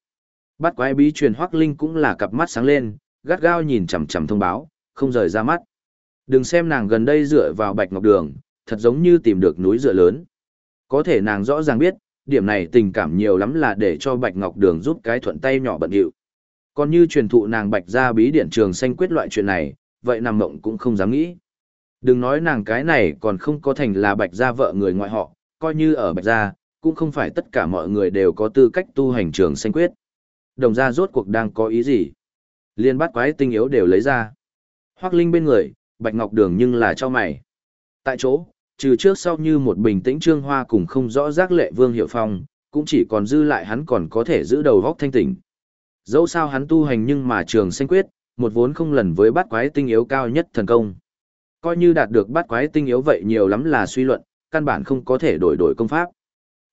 Bắt quái bí truyền hoắc linh cũng là cặp mắt sáng lên, gắt gao nhìn chằm chằm thông báo, không rời ra mắt. Đừng xem nàng gần đây dựa vào bạch ngọc đường, thật giống như tìm được núi dựa lớn. Có thể nàng rõ ràng biết, điểm này tình cảm nhiều lắm là để cho bạch ngọc đường giúp cái thuận tay nhỏ bận điệu. Còn như truyền thụ nàng bạch ra bí điển trường xanh quyết loại chuyện này, vậy nằm mộng cũng không dám nghĩ. Đừng nói nàng cái này còn không có thành là bạch gia vợ người ngoại họ, coi như ở bạch gia, cũng không phải tất cả mọi người đều có tư cách tu hành trường xanh quyết. Đồng gia rốt cuộc đang có ý gì? Liên bắt quái tinh yếu đều lấy ra. Hoác Linh bên người, Bạch Ngọc Đường nhưng là cho mày. Tại chỗ, trừ trước sau như một bình tĩnh trương hoa cùng không rõ giác lệ Vương Hiệu Phong, cũng chỉ còn dư lại hắn còn có thể giữ đầu góc thanh tỉnh. Dẫu sao hắn tu hành nhưng mà trường xanh quyết, một vốn không lần với bát quái tinh yếu cao nhất thần công. Coi như đạt được bát quái tinh yếu vậy nhiều lắm là suy luận, căn bản không có thể đổi đổi công pháp.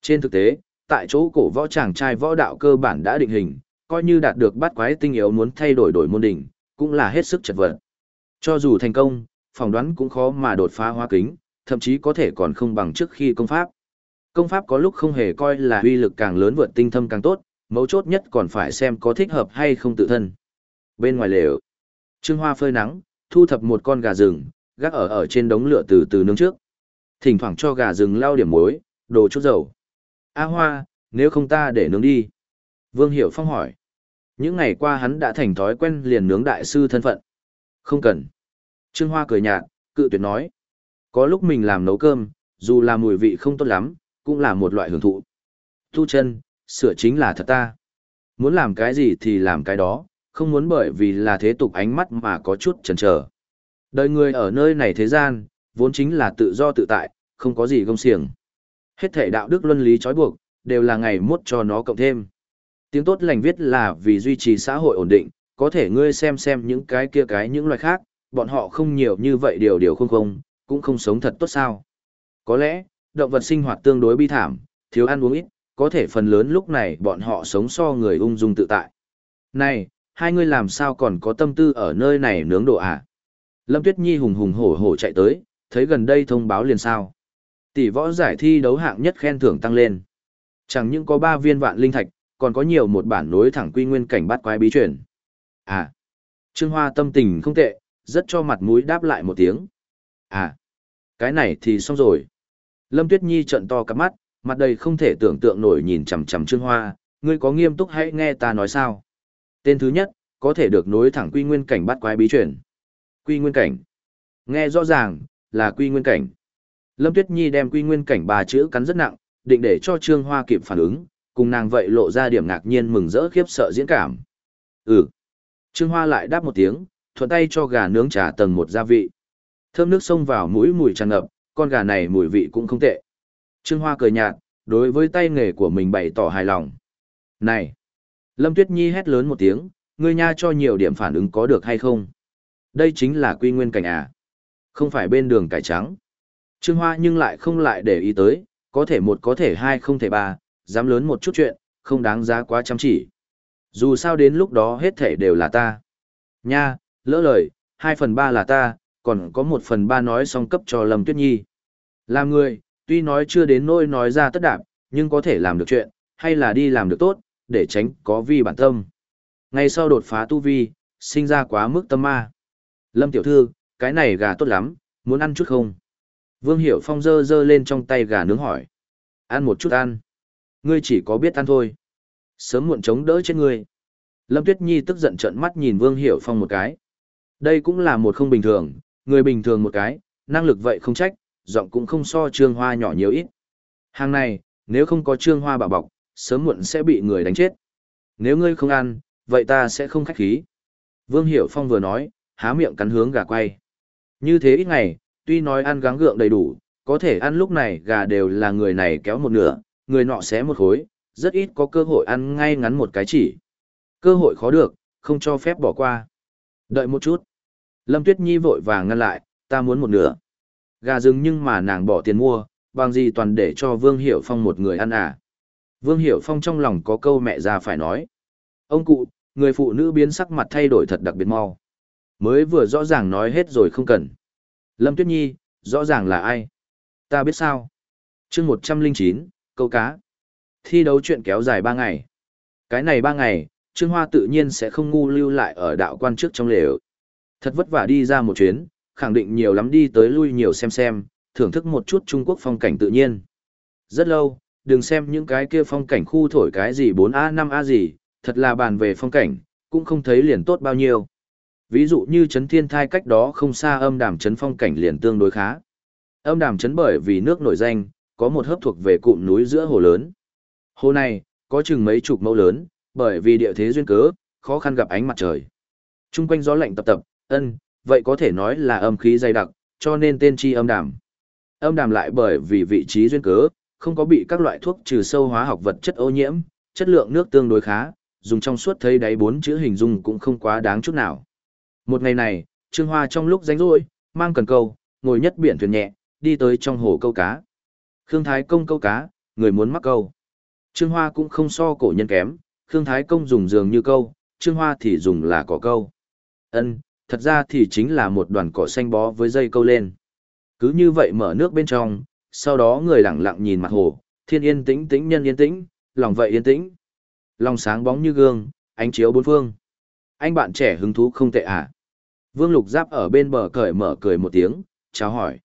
Trên thực tế, tại chỗ cổ võ chàng trai võ đạo cơ bản đã định hình, coi như đạt được bát quái tinh yếu muốn thay đổi đổi môn đỉnh, cũng là hết sức chật vật. Cho dù thành công, phỏng đoán cũng khó mà đột phá hóa kính, thậm chí có thể còn không bằng trước khi công pháp. Công pháp có lúc không hề coi là uy lực càng lớn vượt tinh thâm càng tốt, mấu chốt nhất còn phải xem có thích hợp hay không tự thân. Bên ngoài lều, Trương Hoa phơi nắng, thu thập một con gà rừng, gác ở ở trên đống lửa từ từ nướng trước. Thỉnh thoảng cho gà rừng lau điểm muối, đồ chút dầu. A Hoa, nếu không ta để nướng đi. Vương Hiểu Phong hỏi. Những ngày qua hắn đã thành thói quen liền nướng đại sư thân phận. Không cần. Trương Hoa cười nhạt, cự tuyệt nói. Có lúc mình làm nấu cơm, dù là mùi vị không tốt lắm, cũng là một loại hưởng thụ. Tu chân, sửa chính là thật ta. Muốn làm cái gì thì làm cái đó, không muốn bởi vì là thế tục ánh mắt mà có chút chần chờ. Đời người ở nơi này thế gian, vốn chính là tự do tự tại, không có gì gông xiềng. Hết thể đạo đức luân lý trói buộc, đều là ngày mốt cho nó cộng thêm. Tiếng tốt lành viết là vì duy trì xã hội ổn định, có thể ngươi xem xem những cái kia cái những loài khác, bọn họ không nhiều như vậy điều điều không không, cũng không sống thật tốt sao. Có lẽ, động vật sinh hoạt tương đối bi thảm, thiếu ăn uống ít, có thể phần lớn lúc này bọn họ sống so người ung dung tự tại. Này, hai ngươi làm sao còn có tâm tư ở nơi này nướng đồ à? Lâm Tuyết Nhi hùng hùng hổ hổ chạy tới, thấy gần đây thông báo liền sao. Tỷ võ giải thi đấu hạng nhất khen thưởng tăng lên. Chẳng những có 3 viên vạn linh thạch, còn có nhiều một bản nối thẳng quy nguyên cảnh bát quái bí truyền. À, Trương Hoa tâm tình không tệ, rất cho mặt mũi đáp lại một tiếng. À, cái này thì xong rồi. Lâm Tuyết Nhi trận to cặp mắt, mặt đầy không thể tưởng tượng nổi nhìn chằm chằm Trương Hoa, ngươi có nghiêm túc hãy nghe ta nói sao. Tên thứ nhất, có thể được nối thẳng quy nguyên cảnh bắt quái bí truyền. Quy nguyên cảnh. Nghe rõ ràng, là quy nguyên cảnh. Lâm Tuyết Nhi đem quy nguyên cảnh ba chữ cắn rất nặng, định để cho Trương Hoa kịp phản ứng, cùng nàng vậy lộ ra điểm ngạc nhiên mừng rỡ khiếp sợ diễn cảm. Ừ. Trương Hoa lại đáp một tiếng, thuận tay cho gà nướng trà tầng một gia vị. Thơm nước xông vào mũi mùi tràn ngập, con gà này mùi vị cũng không tệ. Trương Hoa cười nhạt, đối với tay nghề của mình bày tỏ hài lòng. Này! Lâm Tuyết Nhi hét lớn một tiếng, ngươi nha cho nhiều điểm phản ứng có được hay không? Đây chính là quy nguyên cảnh à? Không phải bên đường cải trắng. Trương Hoa nhưng lại không lại để ý tới, có thể một có thể hai không thể ba, dám lớn một chút chuyện, không đáng giá quá chăm chỉ. Dù sao đến lúc đó hết thể đều là ta. Nha, lỡ lời, hai phần ba là ta, còn có một phần ba nói xong cấp cho Lâm Tuyết Nhi. Làm người, tuy nói chưa đến nỗi nói ra tất đạp, nhưng có thể làm được chuyện, hay là đi làm được tốt, để tránh có vi bản tâm. Ngày sau đột phá tu vi, sinh ra quá mức tâm ma. Lâm tiểu thư, cái này gà tốt lắm, muốn ăn chút không? Vương Hiểu Phong dơ dơ lên trong tay gà nướng hỏi. Ăn một chút ăn. Ngươi chỉ có biết ăn thôi. Sớm muộn chống đỡ chết ngươi. Lâm Tuyết Nhi tức giận trợn mắt nhìn Vương Hiểu Phong một cái. Đây cũng là một không bình thường, người bình thường một cái, năng lực vậy không trách, giọng cũng không so trương hoa nhỏ nhiều ít. Hàng này, nếu không có trương hoa bảo bọc, sớm muộn sẽ bị người đánh chết. Nếu ngươi không ăn, vậy ta sẽ không khách khí. Vương Hiểu Phong vừa nói, há miệng cắn hướng gà quay. Như thế ít ngày, tuy nói ăn gắng gượng đầy đủ, có thể ăn lúc này gà đều là người này kéo một nửa, người nọ xé một khối, rất ít có cơ hội ăn ngay ngắn một cái chỉ. Cơ hội khó được, không cho phép bỏ qua. Đợi một chút. Lâm Tuyết Nhi vội vàng ngăn lại, ta muốn một nửa. Gà rừng nhưng mà nàng bỏ tiền mua, bằng gì toàn để cho Vương Hiểu Phong một người ăn à. Vương Hiểu Phong trong lòng có câu mẹ già phải nói. Ông cụ, người phụ nữ biến sắc mặt thay đổi thật đặc biệt mau. Mới vừa rõ ràng nói hết rồi không cần. Lâm Tuyết Nhi, rõ ràng là ai? Ta biết sao? chương 109, câu cá. Thi đấu chuyện kéo dài ba ngày. Cái này ba ngày, Trương Hoa tự nhiên sẽ không ngu lưu lại ở đạo quan trước trong lều. Thật vất vả đi ra một chuyến, khẳng định nhiều lắm đi tới lui nhiều xem xem, thưởng thức một chút Trung Quốc phong cảnh tự nhiên. Rất lâu, đừng xem những cái kia phong cảnh khu thổi cái gì 4A 5A gì, thật là bàn về phong cảnh, cũng không thấy liền tốt bao nhiêu. Ví dụ như chấn thiên thai cách đó không xa âm đàm chấn phong cảnh liền tương đối khá. Âm đàm chấn bởi vì nước nổi danh, có một hớp thuộc về cụm núi giữa hồ lớn. Hồ này, có chừng mấy chục mẫu lớn, bởi vì địa thế duyên cớ, khó khăn gặp ánh mặt trời. Trung quanh gió lạnh tập tập, ân, vậy có thể nói là âm khí dày đặc, cho nên tên chi âm đàm. Âm đàm lại bởi vì vị trí duyên cớ, không có bị các loại thuốc trừ sâu hóa học vật chất ô nhiễm, chất lượng nước tương đối khá, dùng trong suốt thấy đáy bốn chữ hình dung cũng không quá đáng chút nào. Một ngày này, Trương Hoa trong lúc rảnh rỗi, mang cần câu, ngồi nhất biển thuyền nhẹ, đi tới trong hồ câu cá. Khương Thái Công câu cá, người muốn mắc câu. Trương Hoa cũng không so cổ nhân kém, Khương Thái Công dùng giường như câu, Trương Hoa thì dùng là cỏ câu. Ân, thật ra thì chính là một đoàn cỏ xanh bó với dây câu lên. Cứ như vậy mở nước bên trong, sau đó người lặng lặng nhìn mặt hồ, thiên yên tĩnh tĩnh nhân yên tĩnh, lòng vậy yên tĩnh. Lòng sáng bóng như gương, ánh chiếu bốn phương. Anh bạn trẻ hứng thú không tệ à? Vương Lục Giáp ở bên bờ cởi mở cười một tiếng, chào hỏi.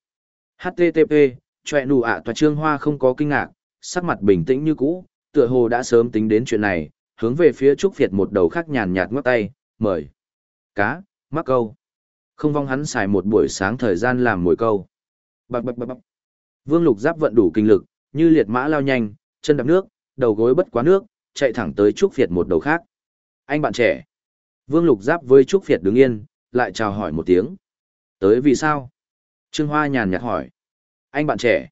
HTTP, chọe nụ ạ à, tòa trương hoa không có kinh ngạc, sắc mặt bình tĩnh như cũ, tựa hồ đã sớm tính đến chuyện này, hướng về phía Trúc Việt một đầu khác nhàn nhạt ngoắc tay, mời. Cá, mắc câu. Không vong hắn xài một buổi sáng thời gian làm mồi câu. Bạc bạc bạc bạc. Vương Lục Giáp vận đủ kinh lực, như liệt mã lao nhanh, chân đạp nước, đầu gối bất quá nước, chạy thẳng tới Trúc Việt một đầu khác. Anh bạn trẻ. Vương Lục Giáp với Trúc Việt đứng yên, lại chào hỏi một tiếng. Tới vì sao? Trương Hoa nhàn nhạt hỏi. Anh bạn trẻ.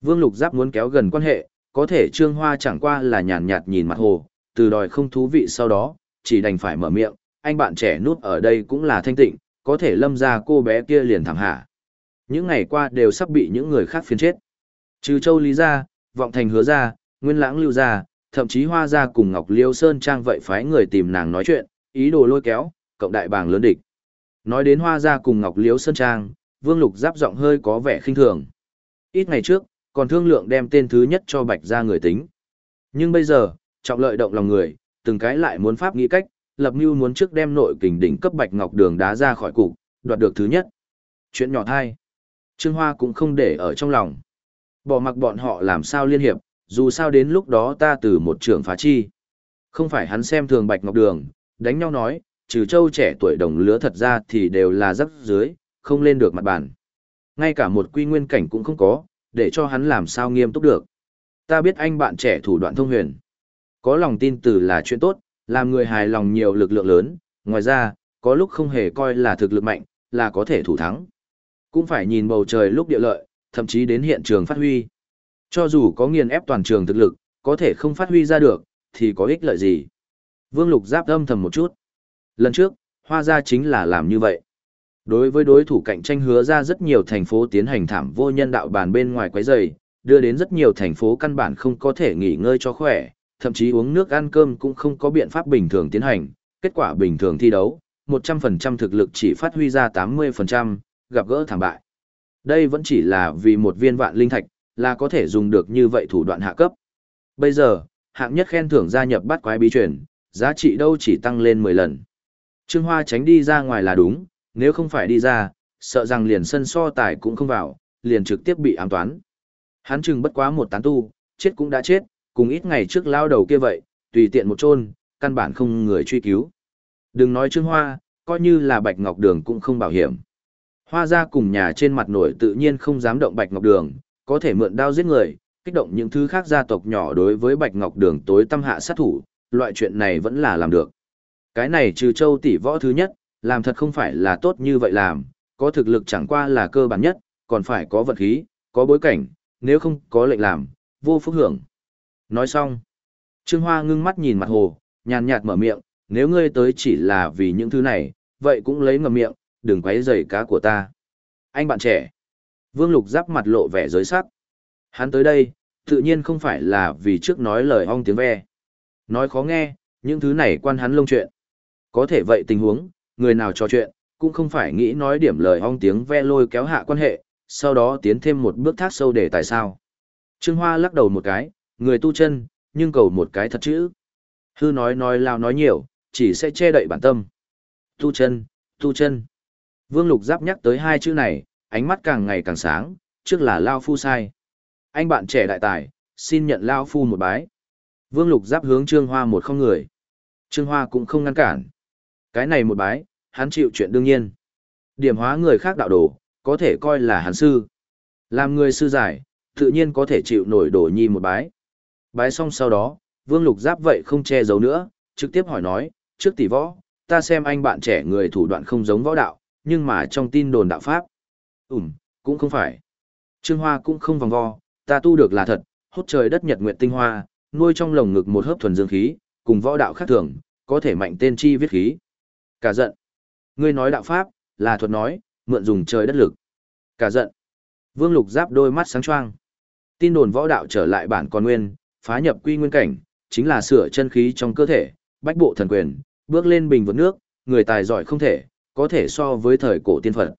Vương Lục Giáp muốn kéo gần quan hệ, có thể Trương Hoa chẳng qua là nhàn nhạt nhìn mặt hồ, từ đòi không thú vị sau đó, chỉ đành phải mở miệng, anh bạn trẻ nút ở đây cũng là thanh tịnh, có thể lâm ra cô bé kia liền thẳng hạ. Những ngày qua đều sắp bị những người khác phiến chết. Trừ châu lý ra, vọng thành hứa ra, nguyên lãng lưu ra, thậm chí hoa ra cùng Ngọc Liêu Sơn Trang vậy phái người tìm nàng nói chuyện, ý đồ lôi kéo, cộng đại bàng lớn địch. Nói đến hoa ra cùng Ngọc Liêu Sơn Trang, Vương Lục giáp giọng hơi có vẻ khinh thường. Ít ngày trước, còn thương lượng đem tên thứ nhất cho bạch ra người tính. Nhưng bây giờ, trọng lợi động lòng người, từng cái lại muốn pháp nghĩ cách, lập mưu muốn trước đem nội kình đỉnh cấp bạch ngọc đường đá ra khỏi cục, đoạt được thứ nhất. Chuyện nhỏ hai. Trương Hoa cũng không để ở trong lòng. Bỏ mặc bọn họ làm sao liên hiệp, dù sao đến lúc đó ta từ một trưởng phá chi. Không phải hắn xem thường bạch ngọc đường, đánh nhau nói, trừ châu trẻ tuổi đồng lứa thật ra thì đều là dấp dưới, không lên được mặt bàn. Ngay cả một quy nguyên cảnh cũng không có, để cho hắn làm sao nghiêm túc được. Ta biết anh bạn trẻ thủ đoạn thông huyền. Có lòng tin từ là chuyện tốt, làm người hài lòng nhiều lực lượng lớn, ngoài ra, có lúc không hề coi là thực lực mạnh, là có thể thủ thắng. Cũng phải nhìn bầu trời lúc địa lợi, thậm chí đến hiện trường phát huy. Cho dù có nghiền ép toàn trường thực lực, có thể không phát huy ra được, thì có ích lợi gì. Vương Lục giáp âm thầm một chút. Lần trước, Hoa Gia chính là làm như vậy. Đối với đối thủ cạnh tranh hứa ra rất nhiều thành phố tiến hành thảm vô nhân đạo bàn bên ngoài quấy rầy, đưa đến rất nhiều thành phố căn bản không có thể nghỉ ngơi cho khỏe, thậm chí uống nước ăn cơm cũng không có biện pháp bình thường tiến hành, kết quả bình thường thi đấu, 100% thực lực chỉ phát huy ra 80%, gặp gỡ thảm bại. Đây vẫn chỉ là vì một viên vạn linh thạch, là có thể dùng được như vậy thủ đoạn hạ cấp. Bây giờ, hạng nhất khen thưởng gia nhập bắt quái bí truyền, giá trị đâu chỉ tăng lên 10 lần. Trương Hoa tránh đi ra ngoài là đúng, nếu không phải đi ra, sợ rằng liền sân so tài cũng không vào, liền trực tiếp bị ám toán. Hắn chừng bất quá một tán tu, chết cũng đã chết, cùng ít ngày trước lao đầu kia vậy, tùy tiện một chôn, căn bản không người truy cứu. Đừng nói Trương Hoa, coi như là Bạch Ngọc Đường cũng không bảo hiểm. Hoa ra cùng nhà trên mặt nổi tự nhiên không dám động Bạch Ngọc Đường, có thể mượn đao giết người, kích động những thứ khác gia tộc nhỏ đối với Bạch Ngọc Đường tối tâm hạ sát thủ, loại chuyện này vẫn là làm được. Cái này trừ châu tỷ võ thứ nhất, làm thật không phải là tốt như vậy làm, có thực lực chẳng qua là cơ bản nhất, còn phải có vật khí, có bối cảnh, nếu không có lệnh làm, vô phúc hưởng. Nói xong, Trương Hoa ngưng mắt nhìn mặt hồ, nhàn nhạt mở miệng, nếu ngươi tới chỉ là vì những thứ này, vậy cũng lấy ngầm miệng, đừng quấy rầy cá của ta. Anh bạn trẻ. Vương Lục giáp mặt lộ vẻ giới sắc. Hắn tới đây, tự nhiên không phải là vì trước nói lời ong tiếng ve. Nói khó nghe, những thứ này quan hắn lông chuyện. Có thể vậy tình huống, người nào trò chuyện, cũng không phải nghĩ nói điểm lời ong tiếng ve lôi kéo hạ quan hệ, sau đó tiến thêm một bước thác sâu để tại sao. Trương Hoa lắc đầu một cái, người tu chân, nhưng cầu một cái thật chữ. Hư nói nói lao nói nhiều, chỉ sẽ che đậy bản tâm. Tu chân, tu chân. Vương Lục Giáp nhắc tới hai chữ này, ánh mắt càng ngày càng sáng, trước là Lao Phu sai. Anh bạn trẻ đại tài, xin nhận Lao Phu một bái. Vương Lục Giáp hướng Trương Hoa một không người. Trương Hoa cũng không ngăn cản. Cái này một bái, hắn chịu chuyện đương nhiên. Điểm hóa người khác đạo đồ, có thể coi là hắn sư. Làm người sư giải, tự nhiên có thể chịu nổi đổ nhi một bái. Bái xong sau đó, Vương Lục Giáp vậy không che giấu nữa, trực tiếp hỏi nói, trước tỷ võ, ta xem anh bạn trẻ người thủ đoạn không giống võ đạo, nhưng mà trong tin đồn đạo pháp. Ừm, cũng không phải. Trương Hoa cũng không vòng vo, ta tu được là thật, hốt trời đất nhật nguyện tinh hoa, nuôi trong lồng ngực một hớp thuần dương khí, cùng võ đạo khác thường, có thể mạnh tên chi viết khí. Cả giận. Ngươi nói đạo pháp, là thuật nói, mượn dùng trời đất lực. Cả giận. Vương Lục giáp đôi mắt sáng choang. Tin đồn võ đạo trở lại bản con nguyên, phá nhập quy nguyên cảnh, chính là sửa chân khí trong cơ thể, bách bộ thần quyền, bước lên bình vượt nước, người tài giỏi không thể, có thể so với thời cổ tiên phật.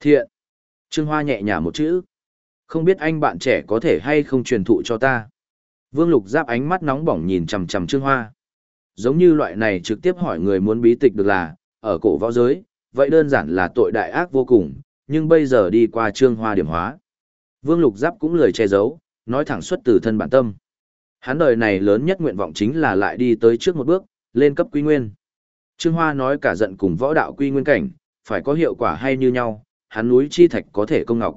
Thiện. Trương Hoa nhẹ nhàng một chữ. Không biết anh bạn trẻ có thể hay không truyền thụ cho ta. Vương Lục giáp ánh mắt nóng bỏng nhìn chằm chằm Trương Hoa. Giống như loại này trực tiếp hỏi người muốn bí tịch được là, ở cổ võ giới, vậy đơn giản là tội đại ác vô cùng, nhưng bây giờ đi qua Trương Hoa điểm hóa. Vương Lục giáp cũng lười che giấu, nói thẳng xuất từ thân bản tâm. Hắn đời này lớn nhất nguyện vọng chính là lại đi tới trước một bước, lên cấp quy nguyên. Trương Hoa nói cả giận cùng võ đạo quy nguyên cảnh, phải có hiệu quả hay như nhau, hắn núi chi thạch có thể công ngọc.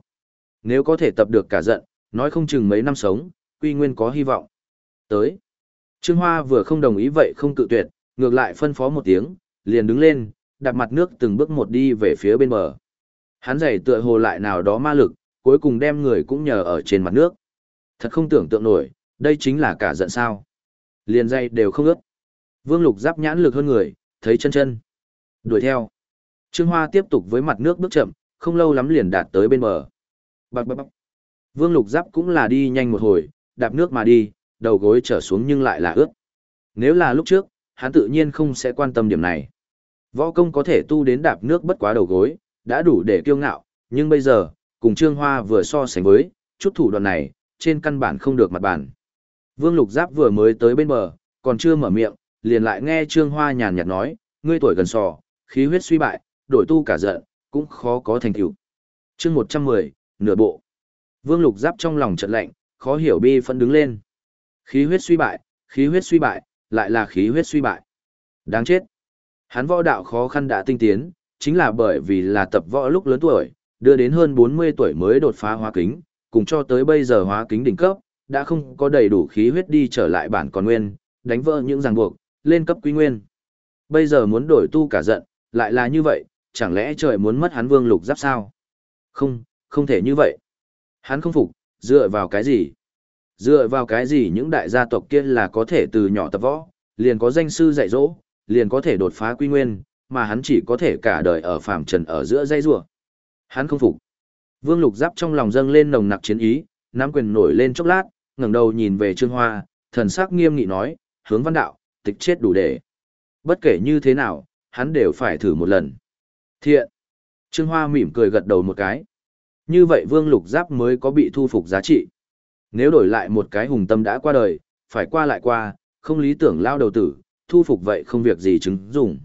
Nếu có thể tập được cả giận, nói không chừng mấy năm sống, quy nguyên có hy vọng. Tới. Trương Hoa vừa không đồng ý vậy không cự tuyệt, ngược lại phân phó một tiếng, liền đứng lên, đặt mặt nước từng bước một đi về phía bên bờ. Hắn giày tựa hồ lại nào đó ma lực, cuối cùng đem người cũng nhờ ở trên mặt nước. Thật không tưởng tượng nổi, đây chính là cả giận sao. Liền dây đều không ướt. Vương Lục giáp nhãn lực hơn người, thấy chân chân. Đuổi theo. Trương Hoa tiếp tục với mặt nước bước chậm, không lâu lắm liền đạt tới bên bờ. Bạc bạc bạc. Vương Lục giáp cũng là đi nhanh một hồi, đạp nước mà đi, đầu gối trở xuống nhưng lại là ướt. Nếu là lúc trước, hắn tự nhiên không sẽ quan tâm điểm này. Võ công có thể tu đến đạp nước bất quá đầu gối, đã đủ để kiêu ngạo, nhưng bây giờ, cùng Trương Hoa vừa so sánh với, chút thủ đoạn này, trên căn bản không được mặt bản. Vương Lục Giáp vừa mới tới bên bờ, còn chưa mở miệng, liền lại nghe Trương Hoa nhàn nhạt nói, ngươi tuổi gần sò, khí huyết suy bại, đổi tu cả giận, cũng khó có thành tựu. Chương 110, nửa bộ. Vương Lục Giáp trong lòng chợt lạnh, khó hiểu bi phân đứng lên. Khí huyết suy bại, khí huyết suy bại, lại là khí huyết suy bại. Đáng chết. Hắn võ đạo khó khăn đã tinh tiến, chính là bởi vì là tập võ lúc lớn tuổi, đưa đến hơn 40 tuổi mới đột phá hóa kính, cùng cho tới bây giờ hóa kính đỉnh cấp, đã không có đầy đủ khí huyết đi trở lại bản còn nguyên, đánh vỡ những ràng buộc, lên cấp quý nguyên. Bây giờ muốn đổi tu cả giận, lại là như vậy, chẳng lẽ trời muốn mất hắn vương lục giáp sao? Không, không thể như vậy. Hắn không phục, dựa vào cái gì? Dựa vào cái gì những đại gia tộc kia là có thể từ nhỏ tập võ, liền có danh sư dạy dỗ, liền có thể đột phá quy nguyên, mà hắn chỉ có thể cả đời ở phàm trần ở giữa dây rùa. Hắn không phục. Vương Lục Giáp trong lòng dâng lên nồng nặc chiến ý, nắm quyền nổi lên chốc lát, ngẩng đầu nhìn về Trương Hoa, thần sắc nghiêm nghị nói, hướng văn đạo, tịch chết đủ để. Bất kể như thế nào, hắn đều phải thử một lần. Thiện. Trương Hoa mỉm cười gật đầu một cái. Như vậy Vương Lục Giáp mới có bị thu phục giá trị. Nếu đổi lại một cái hùng tâm đã qua đời, phải qua lại qua, không lý tưởng lao đầu tử, thu phục vậy không việc gì chứng dùng.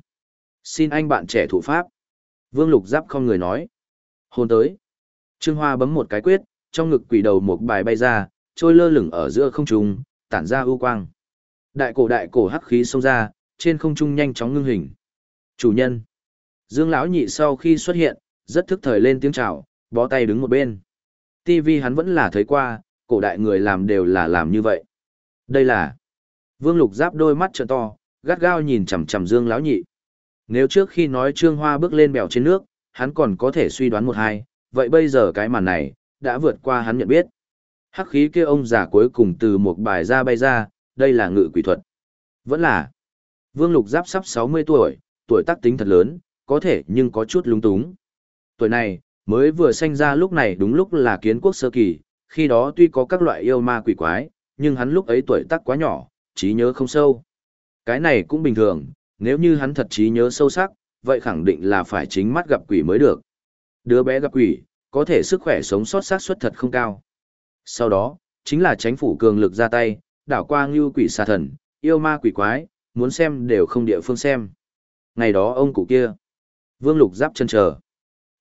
Xin anh bạn trẻ thủ pháp. Vương Lục Giáp không người nói. Hôn tới. Trương Hoa bấm một cái quyết, trong ngực quỷ đầu một bài bay ra, trôi lơ lửng ở giữa không trung, tản ra ưu quang. Đại cổ đại cổ hắc khí xông ra, trên không trung nhanh chóng ngưng hình. Chủ nhân. Dương lão nhị sau khi xuất hiện, rất thức thời lên tiếng chào, bó tay đứng một bên. TV hắn vẫn là thấy qua, cổ đại người làm đều là làm như vậy. Đây là Vương Lục Giáp đôi mắt trợn to, gắt gao nhìn chằm chằm Dương lão nhị. Nếu trước khi nói Trương Hoa bước lên bèo trên nước, hắn còn có thể suy đoán một hai, vậy bây giờ cái màn này đã vượt qua hắn nhận biết. Hắc khí kia ông già cuối cùng từ một bài ra bay ra, đây là ngự quỷ thuật. Vẫn là Vương Lục Giáp sắp 60 tuổi, tuổi tác tính thật lớn, có thể nhưng có chút lung túng. Tuổi này, mới vừa sinh ra lúc này đúng lúc là kiến quốc sơ kỳ, khi đó tuy có các loại yêu ma quỷ quái, nhưng hắn lúc ấy tuổi tác quá nhỏ, trí nhớ không sâu. Cái này cũng bình thường, nếu như hắn thật trí nhớ sâu sắc, vậy khẳng định là phải chính mắt gặp quỷ mới được. Đứa bé gặp quỷ, có thể sức khỏe sống sót xác suất thật không cao. Sau đó, chính là chính phủ cường lực ra tay, đảo qua ngưu quỷ xà thần, yêu ma quỷ quái, muốn xem đều không địa phương xem. Ngày đó ông cụ kia, Vương Lục giáp chân chờ.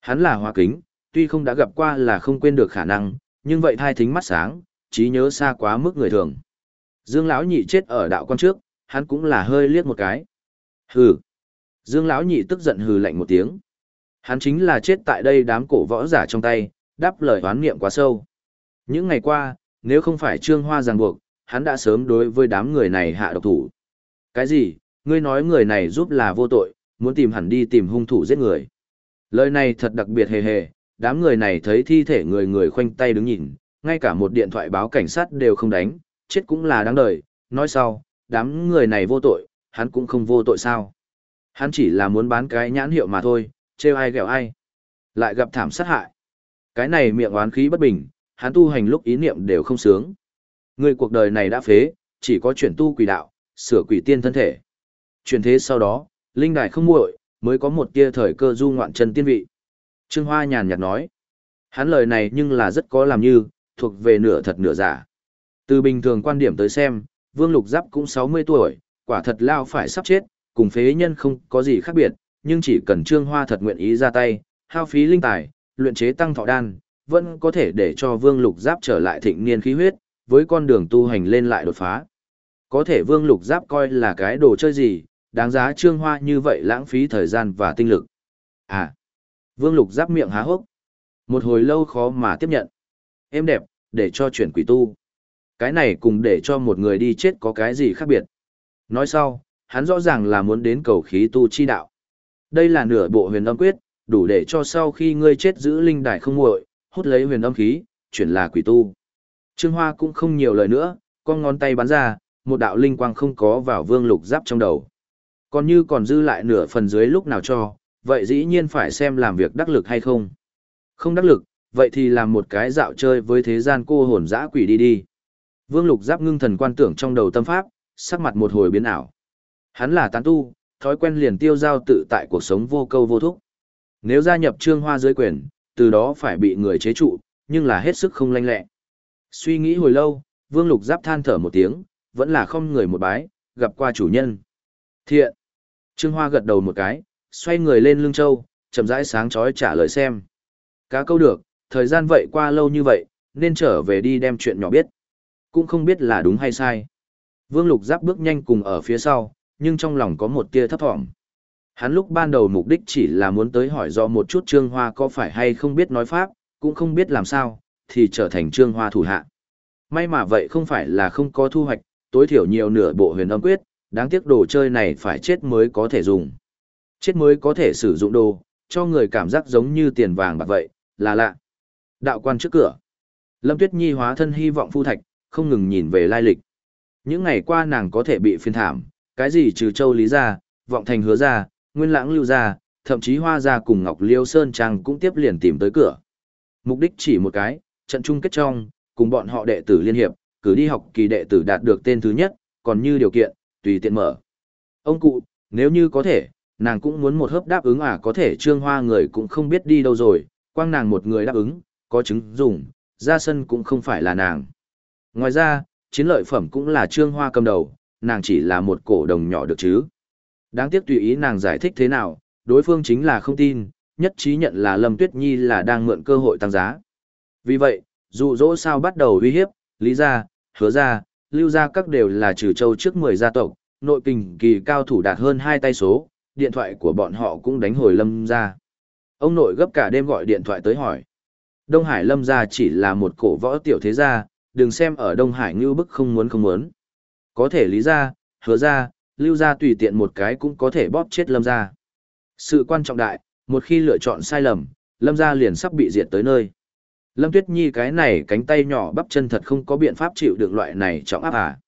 Hắn là hoa kính, tuy không đã gặp qua là không quên được khả năng, nhưng vậy thai thính mắt sáng, trí nhớ xa quá mức người thường. Dương lão nhị chết ở đạo quan trước, hắn cũng là hơi liếc một cái. Hừ. Dương lão nhị tức giận hừ lạnh một tiếng. Hắn chính là chết tại đây đám cổ võ giả trong tay, đáp lời oán niệm quá sâu. Những ngày qua, nếu không phải Trương Hoa ràng buộc, hắn đã sớm đối với đám người này hạ độc thủ. Cái gì? Ngươi nói người này giúp là vô tội, muốn tìm hẳn đi tìm hung thủ giết người. Lời này thật đặc biệt hề hề, đám người này thấy thi thể người người khoanh tay đứng nhìn, ngay cả một điện thoại báo cảnh sát đều không đánh, chết cũng là đáng đời, nói sau, đám người này vô tội, hắn cũng không vô tội sao. Hắn chỉ là muốn bán cái nhãn hiệu mà thôi, trêu ai ghẹo ai. Lại gặp thảm sát hại. Cái này miệng oán khí bất bình, hắn tu hành lúc ý niệm đều không sướng. Người cuộc đời này đã phế, chỉ có chuyển tu quỷ đạo, sửa quỷ tiên thân thể. Chuyển thế sau đó, linh đài không muội, mới có một tia thời cơ du ngoạn chân tiên vị. Trương Hoa nhàn nhạt nói. Hắn lời này nhưng là rất có làm như, thuộc về nửa thật nửa giả. Từ bình thường quan điểm tới xem, Vương Lục Giáp cũng 60 tuổi, quả thật lao phải sắp chết, cùng phế nhân không có gì khác biệt, nhưng chỉ cần Trương Hoa thật nguyện ý ra tay, hao phí linh tài, luyện chế tăng thọ đan, vẫn có thể để cho Vương Lục Giáp trở lại thịnh niên khí huyết, với con đường tu hành lên lại đột phá. Có thể Vương Lục Giáp coi là cái đồ chơi gì, đáng giá Trương Hoa như vậy lãng phí thời gian và tinh lực. À, Vương Lục Giáp miệng há hốc. Một hồi lâu khó mà tiếp nhận. Em đẹp, để cho chuyển quỷ tu. Cái này cùng để cho một người đi chết có cái gì khác biệt. Nói sau, hắn rõ ràng là muốn đến cầu khí tu chi đạo. Đây là nửa bộ huyền âm quyết, đủ để cho sau khi ngươi chết giữ linh đài không nguội, hút lấy huyền âm khí, chuyển là quỷ tu. Trương Hoa cũng không nhiều lời nữa, con ngón tay bắn ra, một đạo linh quang không có vào vương lục giáp trong đầu. Còn như còn dư lại nửa phần dưới lúc nào cho, vậy dĩ nhiên phải xem làm việc đắc lực hay không. Không đắc lực, vậy thì làm một cái dạo chơi với thế gian cô hồn dã quỷ đi đi. Vương lục giáp ngưng thần quan tưởng trong đầu tâm pháp, sắc mặt một hồi biến ảo. Hắn là tán tu, thói quen liền tiêu giao tự tại cuộc sống vô câu vô thúc. Nếu gia nhập trương hoa dưới quyền, từ đó phải bị người chế trụ, nhưng là hết sức không lanh lẹ. Suy nghĩ hồi lâu, Vương Lục Giáp than thở một tiếng, vẫn là không người một bái, gặp qua chủ nhân. Thiện. Trương Hoa gật đầu một cái, xoay người lên lưng châu, chậm rãi sáng chói trả lời xem. Cá câu được, thời gian vậy qua lâu như vậy, nên trở về đi đem chuyện nhỏ biết. Cũng không biết là đúng hay sai. Vương Lục Giáp bước nhanh cùng ở phía sau, nhưng trong lòng có một tia thấp thỏm. Hắn lúc ban đầu mục đích chỉ là muốn tới hỏi do một chút Trương Hoa có phải hay không biết nói Pháp, cũng không biết làm sao, thì trở thành Trương Hoa thủ hạ. May mà vậy không phải là không có thu hoạch, tối thiểu nhiều nửa bộ huyền âm quyết, đáng tiếc đồ chơi này phải chết mới có thể dùng. Chết mới có thể sử dụng đồ, cho người cảm giác giống như tiền vàng bạc vậy, là lạ. Đạo quan trước cửa. Lâm Tuyết Nhi hóa thân hy vọng phu thạch, không ngừng nhìn về lai lịch. Những ngày qua nàng có thể bị phiên thảm, cái gì trừ châu lý ra, vọng thành hứa ra, nguyên lãng lưu ra, thậm chí hoa ra cùng Ngọc Liêu Sơn Trang cũng tiếp liền tìm tới cửa. Mục đích chỉ một cái, trận chung kết trong, cùng bọn họ đệ tử liên hiệp, cử đi học kỳ đệ tử đạt được tên thứ nhất, còn như điều kiện, tùy tiện mở. Ông cụ, nếu như có thể, nàng cũng muốn một hớp đáp ứng à có thể trương hoa người cũng không biết đi đâu rồi, quang nàng một người đáp ứng, có chứng dùng, ra sân cũng không phải là nàng. Ngoài ra, chiến lợi phẩm cũng là trương hoa cầm đầu, nàng chỉ là một cổ đồng nhỏ được chứ. Đáng tiếc tùy ý nàng giải thích thế nào, đối phương chính là không tin, nhất trí nhận là Lâm Tuyết Nhi là đang mượn cơ hội tăng giá. Vì vậy, dụ dỗ sao bắt đầu uy hiếp, lý gia, hứa gia, lưu gia các đều là trừ châu trước 10 gia tộc, nội kình kỳ cao thủ đạt hơn hai tay số, điện thoại của bọn họ cũng đánh hồi Lâm gia. Ông nội gấp cả đêm gọi điện thoại tới hỏi. Đông Hải Lâm gia chỉ là một cổ võ tiểu thế gia, đừng xem ở Đông Hải như bức không muốn không muốn. Có thể lý gia, hứa gia, lưu gia tùy tiện một cái cũng có thể bóp chết Lâm gia. Sự quan trọng đại, một khi lựa chọn sai lầm, Lâm gia liền sắp bị diệt tới nơi. Lâm Tuyết Nhi cái này cánh tay nhỏ bắp chân thật không có biện pháp chịu được loại này trọng áp à.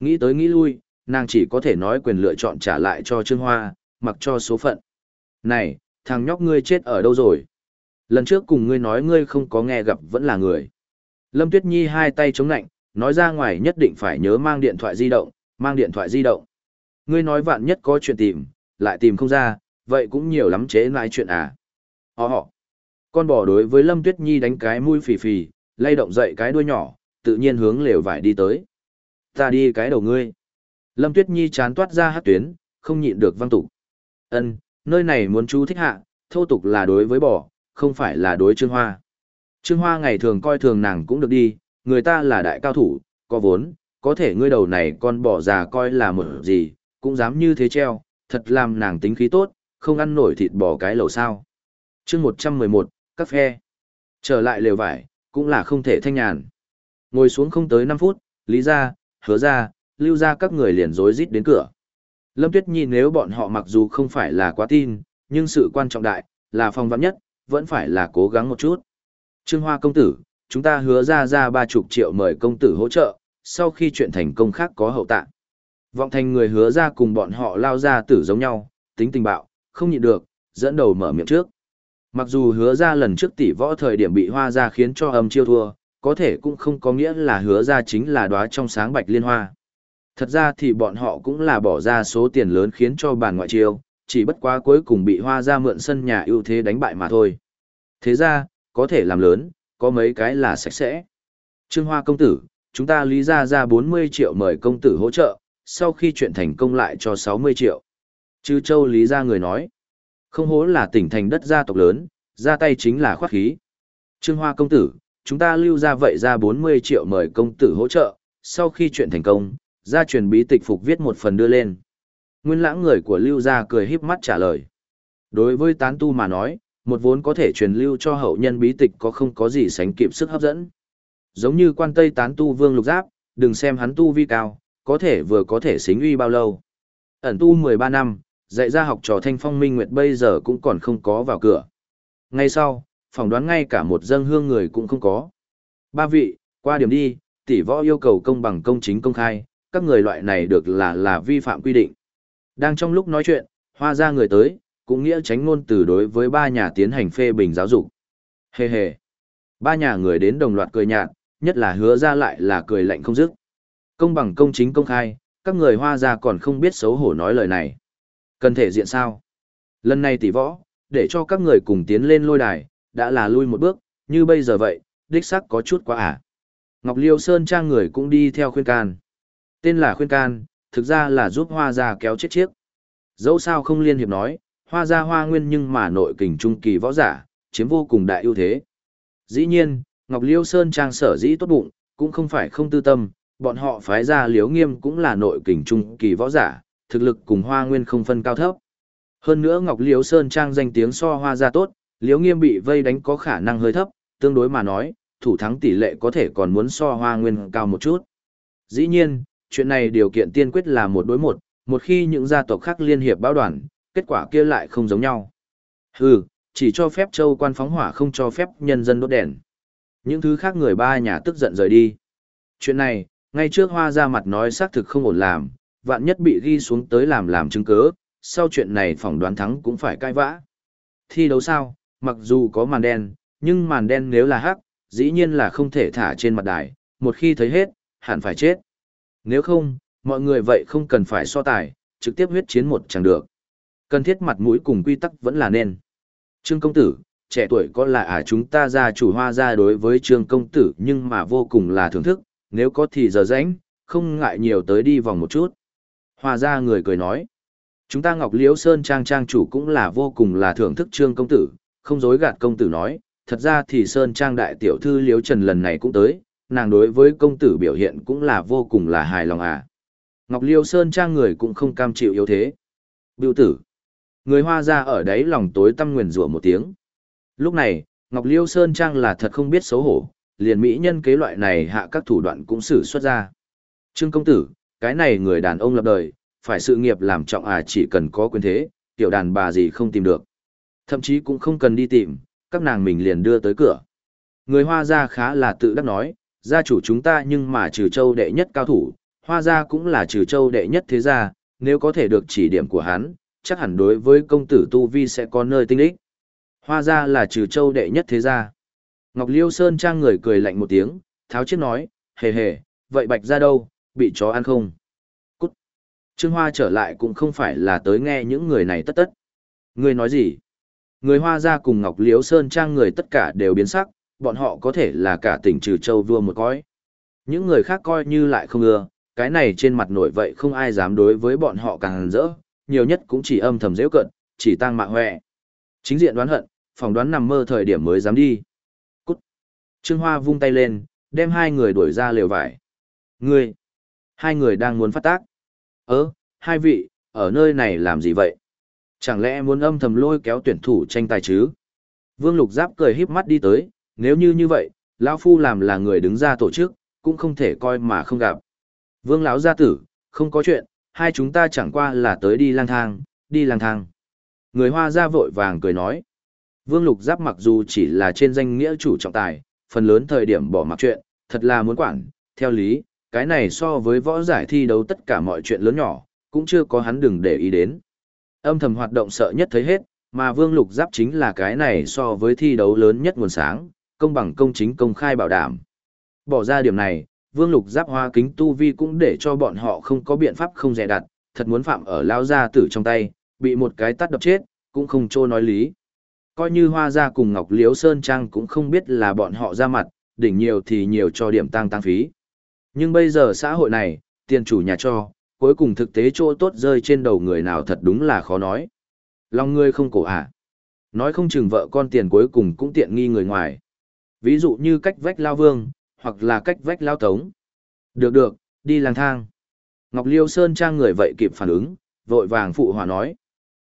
Nghĩ tới nghĩ lui, nàng chỉ có thể nói quyền lựa chọn trả lại cho Trương Hoa, mặc cho số phận. Này, thằng nhóc ngươi chết ở đâu rồi? Lần trước cùng ngươi nói ngươi không có nghe gặp vẫn là người. Lâm Tuyết Nhi hai tay chống nạnh, nói ra ngoài nhất định phải nhớ mang điện thoại di động, mang điện thoại di động. Ngươi nói vạn nhất có chuyện tìm, lại tìm không ra, vậy cũng nhiều lắm chế lại chuyện à. Họ họ. Con bò đối với Lâm Tuyết Nhi đánh cái mũi phì phì, lay động dậy cái đuôi nhỏ, tự nhiên hướng lều vải đi tới. Ta đi cái đầu ngươi. Lâm Tuyết Nhi chán toát ra hát tuyến, không nhịn được văng tục. Ân, nơi này muốn chú thích hạ, thô tục là đối với bò, không phải là đối Trương Hoa. Trương Hoa ngày thường coi thường nàng cũng được đi, người ta là đại cao thủ, có vốn, có thể ngươi đầu này con bò già coi là một gì, cũng dám như thế treo, thật làm nàng tính khí tốt, không ăn nổi thịt bò cái lẩu sao. chương 111, các phe. Trở lại lều vải, cũng là không thể thanh nhàn. Ngồi xuống không tới 5 phút, lý ra, hứa ra, lưu ra các người liền rối rít đến cửa. Lâm Tuyết Nhi nếu bọn họ mặc dù không phải là quá tin, nhưng sự quan trọng đại, là phòng vắng nhất, vẫn phải là cố gắng một chút. Trương Hoa công tử, chúng ta hứa ra ra ba chục triệu mời công tử hỗ trợ, sau khi chuyện thành công khác có hậu tạ. Vọng thành người hứa ra cùng bọn họ lao ra tử giống nhau, tính tình bạo, không nhịn được, dẫn đầu mở miệng trước. Mặc dù hứa ra lần trước tỷ võ thời điểm bị hoa ra khiến cho âm chiêu thua, có thể cũng không có nghĩa là hứa ra chính là đóa trong sáng bạch liên hoa. Thật ra thì bọn họ cũng là bỏ ra số tiền lớn khiến cho bàn ngoại chiêu, chỉ bất quá cuối cùng bị hoa ra mượn sân nhà ưu thế đánh bại mà thôi. Thế ra, có thể làm lớn, có mấy cái là sạch sẽ. Trương Hoa công tử, chúng ta lý ra ra 40 triệu mời công tử hỗ trợ, sau khi chuyện thành công lại cho 60 triệu. Chư châu lý ra người nói, không hố là tỉnh thành đất gia tộc lớn, ra tay chính là khoát khí. Trương Hoa công tử, chúng ta lưu ra vậy ra 40 triệu mời công tử hỗ trợ, sau khi chuyện thành công, gia truyền bí tịch phục viết một phần đưa lên. Nguyên lãng người của lưu gia cười híp mắt trả lời. Đối với tán tu mà nói, một vốn có thể truyền lưu cho hậu nhân bí tịch có không có gì sánh kịp sức hấp dẫn. Giống như quan tây tán tu vương lục giáp, đừng xem hắn tu vi cao, có thể vừa có thể xính uy bao lâu. Ẩn tu 13 năm, dạy ra học trò thanh phong minh nguyệt bây giờ cũng còn không có vào cửa. Ngay sau, phỏng đoán ngay cả một dân hương người cũng không có. Ba vị, qua điểm đi, tỷ võ yêu cầu công bằng công chính công khai, các người loại này được là là vi phạm quy định. Đang trong lúc nói chuyện, hoa ra người tới, cũng nghĩa tránh ngôn từ đối với ba nhà tiến hành phê bình giáo dục. Hề hề. Ba nhà người đến đồng loạt cười nhạt, nhất là hứa ra lại là cười lạnh không dứt. Công bằng công chính công khai, các người hoa ra còn không biết xấu hổ nói lời này. Cần thể diện sao? Lần này tỷ võ, để cho các người cùng tiến lên lôi đài, đã là lui một bước, như bây giờ vậy, đích sắc có chút quá à. Ngọc Liêu Sơn trang người cũng đi theo khuyên can. Tên là khuyên can, thực ra là giúp hoa Gia kéo chết chiếc. Dẫu sao không liên hiệp nói, hoa Gia hoa nguyên nhưng mà nội kình trung kỳ võ giả, chiếm vô cùng đại ưu thế. Dĩ nhiên, Ngọc Liêu Sơn trang sở dĩ tốt bụng, cũng không phải không tư tâm, bọn họ phái ra liếu nghiêm cũng là nội kình trung kỳ võ giả, thực lực cùng hoa nguyên không phân cao thấp. Hơn nữa Ngọc Liêu Sơn trang danh tiếng so hoa Gia tốt, liếu nghiêm bị vây đánh có khả năng hơi thấp, tương đối mà nói, thủ thắng tỷ lệ có thể còn muốn so hoa nguyên cao một chút. Dĩ nhiên, chuyện này điều kiện tiên quyết là một đối một, một khi những gia tộc khác liên hiệp báo đoàn, kết quả kia lại không giống nhau. Hừ, chỉ cho phép châu quan phóng hỏa không cho phép nhân dân đốt đèn. Những thứ khác người ba nhà tức giận rời đi. Chuyện này, ngay trước hoa ra mặt nói xác thực không ổn làm, vạn nhất bị ghi xuống tới làm làm chứng cớ, sau chuyện này phỏng đoán thắng cũng phải cai vã. Thi đấu sao, mặc dù có màn đen, nhưng màn đen nếu là hắc, dĩ nhiên là không thể thả trên mặt đài, một khi thấy hết, hẳn phải chết. Nếu không, mọi người vậy không cần phải so tài, trực tiếp huyết chiến một chẳng được. Cần thiết mặt mũi cùng quy tắc vẫn là nên. Trương công tử, trẻ tuổi có là à chúng ta ra chủ hoa ra đối với trương công tử nhưng mà vô cùng là thưởng thức, nếu có thì giờ rãnh, không ngại nhiều tới đi vòng một chút. Hoa ra người cười nói. Chúng ta Ngọc Liễu Sơn Trang Trang chủ cũng là vô cùng là thưởng thức trương công tử, không dối gạt công tử nói, thật ra thì Sơn Trang đại tiểu thư Liễu Trần lần này cũng tới, nàng đối với công tử biểu hiện cũng là vô cùng là hài lòng à. Ngọc Liêu Sơn Trang người cũng không cam chịu yếu thế. Biểu tử. Người hoa ra ở đấy lòng tối tâm nguyền rủa một tiếng. Lúc này, Ngọc Liêu Sơn Trang là thật không biết xấu hổ, liền mỹ nhân kế loại này hạ các thủ đoạn cũng xử xuất ra. Trương công tử, cái này người đàn ông lập đời, phải sự nghiệp làm trọng à chỉ cần có quyền thế, tiểu đàn bà gì không tìm được. Thậm chí cũng không cần đi tìm, các nàng mình liền đưa tới cửa. Người hoa gia khá là tự đắc nói, gia chủ chúng ta nhưng mà trừ châu đệ nhất cao thủ, hoa gia cũng là trừ châu đệ nhất thế gia, nếu có thể được chỉ điểm của hắn, chắc hẳn đối với công tử Tu Vi sẽ có nơi tinh đích. Hoa gia là trừ châu đệ nhất thế gia. Ngọc Liêu Sơn trang người cười lạnh một tiếng, tháo chiếc nói, hề hề, vậy bạch ra đâu, bị chó ăn không? Cút! Trương Hoa trở lại cũng không phải là tới nghe những người này tất tất. Người nói gì? Người Hoa gia cùng Ngọc Liêu Sơn trang người tất cả đều biến sắc, bọn họ có thể là cả tỉnh trừ châu vua một cõi. Những người khác coi như lại không ưa, cái này trên mặt nổi vậy không ai dám đối với bọn họ càng rỡ, nhiều nhất cũng chỉ âm thầm dễ cận, chỉ tăng mạ hoẹ. Chính diện đoán hận, phỏng đoán nằm mơ thời điểm mới dám đi. Cút. Trương Hoa vung tay lên, đem hai người đuổi ra lều vải. Ngươi. Hai người đang muốn phát tác. Ơ, hai vị, ở nơi này làm gì vậy? Chẳng lẽ muốn âm thầm lôi kéo tuyển thủ tranh tài chứ? Vương Lục Giáp cười híp mắt đi tới, nếu như như vậy, lão phu làm là người đứng ra tổ chức, cũng không thể coi mà không gặp. Vương lão gia tử, không có chuyện, hai chúng ta chẳng qua là tới đi lang thang, đi lang thang. Người hoa gia vội vàng cười nói. Vương lục giáp mặc dù chỉ là trên danh nghĩa chủ trọng tài, phần lớn thời điểm bỏ mặc chuyện, thật là muốn quản, theo lý, cái này so với võ giải thi đấu tất cả mọi chuyện lớn nhỏ, cũng chưa có hắn đừng để ý đến. Âm thầm hoạt động sợ nhất thấy hết, mà vương lục giáp chính là cái này so với thi đấu lớn nhất nguồn sáng, công bằng công chính công khai bảo đảm. Bỏ ra điểm này, vương lục giáp hoa kính tu vi cũng để cho bọn họ không có biện pháp không dè đặt, thật muốn phạm ở lao gia tử trong tay, bị một cái tắt đập chết, cũng không trô nói lý. Coi như hoa gia cùng Ngọc Liếu Sơn Trang cũng không biết là bọn họ ra mặt, đỉnh nhiều thì nhiều cho điểm tăng tăng phí. Nhưng bây giờ xã hội này, tiền chủ nhà cho, cuối cùng thực tế chỗ tốt rơi trên đầu người nào thật đúng là khó nói. Lòng ngươi không cổ à. Nói không chừng vợ con tiền cuối cùng cũng tiện nghi người ngoài. Ví dụ như cách vách lao vương, hoặc là cách vách lao tống. Được được, đi lang thang. Ngọc Liêu Sơn trang người vậy kịp phản ứng, vội vàng phụ hòa nói.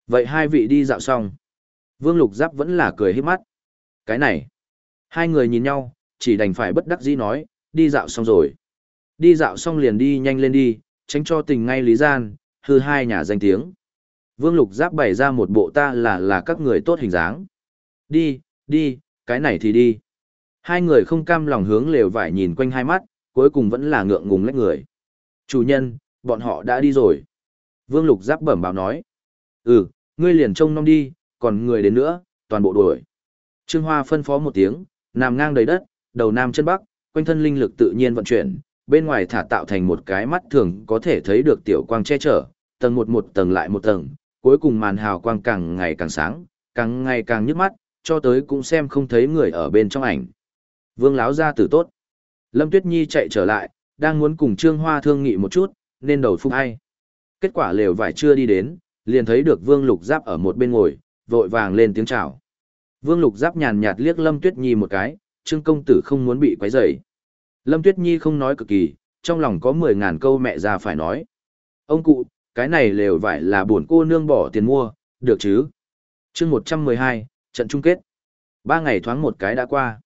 Vậy hai vị đi dạo xong. Vương Lục Giáp vẫn là cười hết mắt. Cái này. Hai người nhìn nhau, chỉ đành phải bất đắc dĩ nói, đi dạo xong rồi. Đi dạo xong liền đi nhanh lên đi, tránh cho tình ngay lý gian, hư hai nhà danh tiếng. Vương Lục Giáp bày ra một bộ ta là là các người tốt hình dáng. Đi, đi, cái này thì đi. Hai người không cam lòng hướng lều vải nhìn quanh hai mắt, cuối cùng vẫn là ngượng ngùng lách người. Chủ nhân, bọn họ đã đi rồi. Vương Lục Giáp bẩm báo nói. Ừ, ngươi liền trông nom đi, còn người đến nữa, toàn bộ đuổi. Trương Hoa phân phó một tiếng, nằm ngang đầy đất, đầu nam chân bắc, quanh thân linh lực tự nhiên vận chuyển, bên ngoài thả tạo thành một cái mắt thường có thể thấy được tiểu quang che chở, tầng một một tầng lại một tầng, cuối cùng màn hào quang càng ngày càng sáng, càng ngày càng nhức mắt, cho tới cũng xem không thấy người ở bên trong ảnh. Vương láo ra tử tốt. Lâm Tuyết Nhi chạy trở lại, đang muốn cùng Trương Hoa thương nghị một chút, nên đầu phúc hay. Kết quả lều vải chưa đi đến, liền thấy được Vương Lục Giáp ở một bên ngồi, vội vàng lên tiếng chào. Vương Lục Giáp nhàn nhạt liếc Lâm Tuyết Nhi một cái, Trương công tử không muốn bị quấy rầy. Lâm Tuyết Nhi không nói cực kỳ, trong lòng có mười ngàn câu mẹ già phải nói. Ông cụ, cái này lều vải là buồn cô nương bỏ tiền mua, được chứ? chương một trăm mười hai, trận chung kết. Ba ngày thoáng một cái đã qua.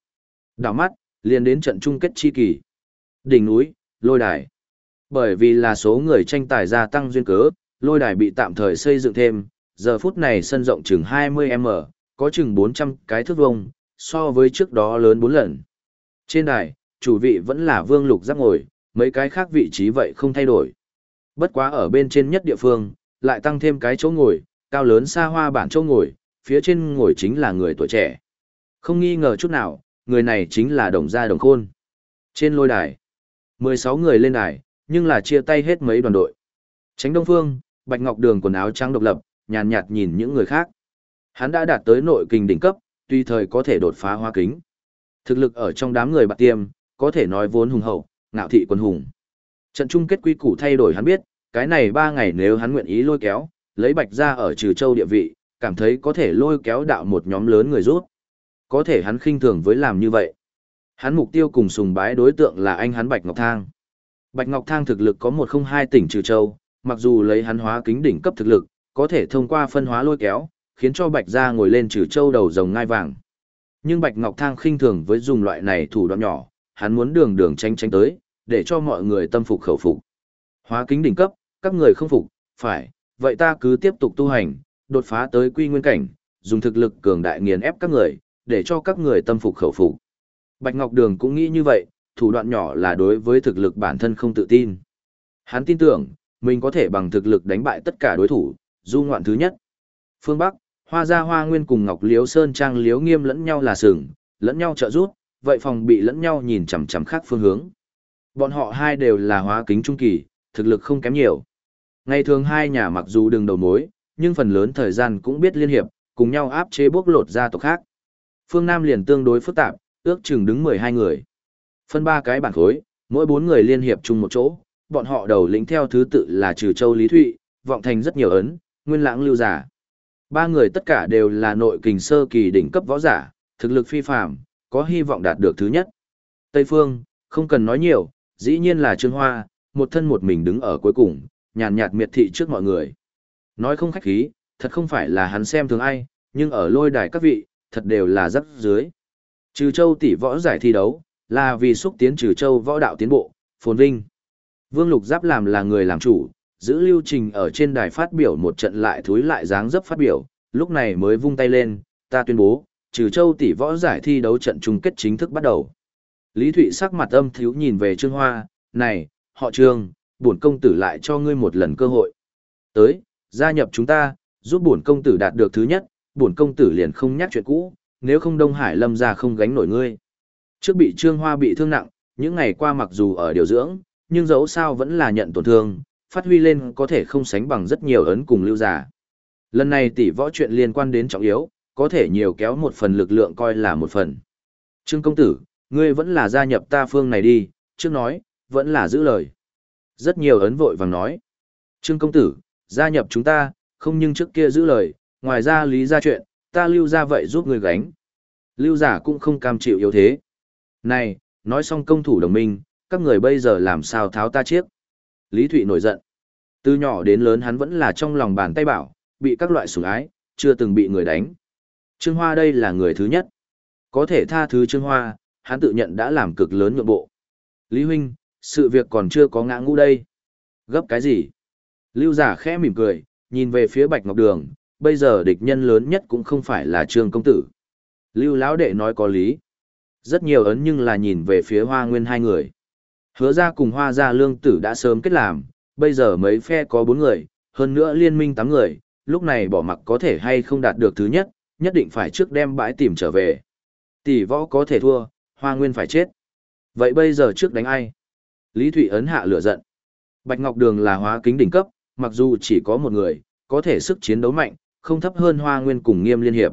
Đảo mắt, liền đến trận chung kết chi kỳ. Đỉnh núi, lôi đài. Bởi vì là số người tranh tài gia tăng duyên cớ, lôi đài bị tạm thời xây dựng thêm, giờ phút này sân rộng chừng 20m, có chừng 400 cái thước vông, so với trước đó lớn 4 lần. Trên đài, chủ vị vẫn là vương lục giáp ngồi, mấy cái khác vị trí vậy không thay đổi. Bất quá ở bên trên nhất địa phương, lại tăng thêm cái chỗ ngồi, cao lớn xa hoa bản chỗ ngồi, phía trên ngồi chính là người tuổi trẻ. Không nghi ngờ chút nào, người này chính là đồng gia đồng khôn. Trên lôi đài, 16 người lên đài, nhưng là chia tay hết mấy đoàn đội. Tránh Đông Phương, Bạch Ngọc Đường quần áo trắng độc lập, nhàn nhạt nhìn những người khác. Hắn đã đạt tới nội kinh đỉnh cấp, tùy thời có thể đột phá hoa kính. Thực lực ở trong đám người bạc tiêm, có thể nói vốn hùng hậu, ngạo thị quân hùng. Trận chung kết quy củ thay đổi hắn biết, cái này ba ngày nếu hắn nguyện ý lôi kéo, lấy bạch ra ở trừ châu địa vị, cảm thấy có thể lôi kéo đạo một nhóm lớn người rút. Có thể hắn khinh thường với làm như vậy. Hắn mục tiêu cùng sùng bái đối tượng là anh hắn Bạch Ngọc Thang. Bạch Ngọc Thang thực lực có một không hai tỉnh trừ châu, mặc dù lấy hắn hóa kính đỉnh cấp thực lực, có thể thông qua phân hóa lôi kéo, khiến cho Bạch gia ngồi lên trừ châu đầu rồng ngai vàng. Nhưng Bạch Ngọc Thang khinh thường với dùng loại này thủ đoạn nhỏ, hắn muốn đường đường tranh tranh tới, để cho mọi người tâm phục khẩu phục. Hóa kính đỉnh cấp, các người không phục, phải, vậy ta cứ tiếp tục tu hành, đột phá tới quy nguyên cảnh, dùng thực lực cường đại nghiền ép các người, để cho các người tâm phục khẩu phục. Bạch Ngọc Đường cũng nghĩ như vậy, thủ đoạn nhỏ là đối với thực lực bản thân không tự tin. Hắn tin tưởng, mình có thể bằng thực lực đánh bại tất cả đối thủ, du ngoạn thứ nhất. Phương Bắc, Hoa Gia Hoa Nguyên cùng Ngọc Liếu Sơn Trang Liếu Nghiêm lẫn nhau là sừng, lẫn nhau trợ rút. vậy phòng bị lẫn nhau nhìn chằm chằm khác phương hướng. Bọn họ hai đều là hóa kính trung kỳ, thực lực không kém nhiều. Ngày thường hai nhà mặc dù đường đầu mối, nhưng phần lớn thời gian cũng biết liên hiệp, cùng nhau áp chế bước lột gia tộc khác. Phương Nam liền tương đối phức tạp, ước chừng đứng 12 người. Phân ba cái bản khối, mỗi bốn người liên hiệp chung một chỗ, bọn họ đầu lĩnh theo thứ tự là Trừ Châu Lý Thụy, vọng thành rất nhiều ấn, Nguyên Lãng Lưu Giả. Ba người tất cả đều là nội kình sơ kỳ đỉnh cấp võ giả, thực lực phi phàm, có hy vọng đạt được thứ nhất. Tây Phương, không cần nói nhiều, dĩ nhiên là Trương Hoa, một thân một mình đứng ở cuối cùng, nhàn nhạt miệt thị trước mọi người. Nói không khách khí, thật không phải là hắn xem thường ai, nhưng ở lôi đài các vị, thật đều là rất dưới. Trừ Châu tỷ võ giải thi đấu, là vì xúc tiến Trừ Châu võ đạo tiến bộ, phồn vinh. Vương Lục Giáp làm là người làm chủ, giữ lưu trình ở trên đài phát biểu một trận lại thúi lại dáng dấp phát biểu, lúc này mới vung tay lên, ta tuyên bố, Trừ Châu tỷ võ giải thi đấu trận chung kết chính thức bắt đầu. Lý Thụy sắc mặt âm thiếu nhìn về Trương Hoa, này, họ Trương, bổn công tử lại cho ngươi một lần cơ hội. Tới, gia nhập chúng ta, giúp bổn công tử đạt được thứ nhất, bổn công tử liền không nhắc chuyện cũ, nếu không Đông Hải Lâm gia không gánh nổi ngươi. Trước bị Trương Hoa bị thương nặng, những ngày qua mặc dù ở điều dưỡng, nhưng dẫu sao vẫn là nhận tổn thương, phát huy lên có thể không sánh bằng rất nhiều ấn cùng lưu giả. Lần này tỷ võ chuyện liên quan đến trọng yếu, có thể nhiều kéo một phần lực lượng coi là một phần. Trương công tử, ngươi vẫn là gia nhập ta phương này đi, trước nói, vẫn là giữ lời. Rất nhiều ấn vội vàng nói. Trương công tử, gia nhập chúng ta, không nhưng trước kia giữ lời, ngoài ra lý ra chuyện, ta lưu ra vậy giúp ngươi gánh. Lưu giả cũng không cam chịu yếu thế. Này, nói xong công thủ đồng minh, các người bây giờ làm sao tháo ta chiếc. Lý Thụy nổi giận. Từ nhỏ đến lớn hắn vẫn là trong lòng bàn tay bảo, bị các loại sủng ái, chưa từng bị người đánh. Trương Hoa đây là người thứ nhất. Có thể tha thứ Trương Hoa, hắn tự nhận đã làm cực lớn nhượng bộ. Lý Huynh, sự việc còn chưa có ngã ngũ đây. Gấp cái gì? Lưu giả khẽ mỉm cười, nhìn về phía Bạch Ngọc Đường, bây giờ địch nhân lớn nhất cũng không phải là Trương Công Tử. Lưu Lão Đệ nói có lý. Rất nhiều ấn nhưng là nhìn về phía Hoa Nguyên hai người. Hứa ra cùng Hoa ra lương tử đã sớm kết làm, bây giờ mấy phe có bốn người, hơn nữa liên minh tám người, lúc này bỏ mặc có thể hay không đạt được thứ nhất, nhất định phải trước đem bãi tìm trở về. Tỷ võ có thể thua, Hoa Nguyên phải chết. Vậy bây giờ trước đánh ai? Lý Thụy ấn hạ lửa giận. Bạch Ngọc Đường là hóa kính đỉnh cấp, mặc dù chỉ có một người, có thể sức chiến đấu mạnh, không thấp hơn Hoa Nguyên cùng Nghiêm Liên Hiệp.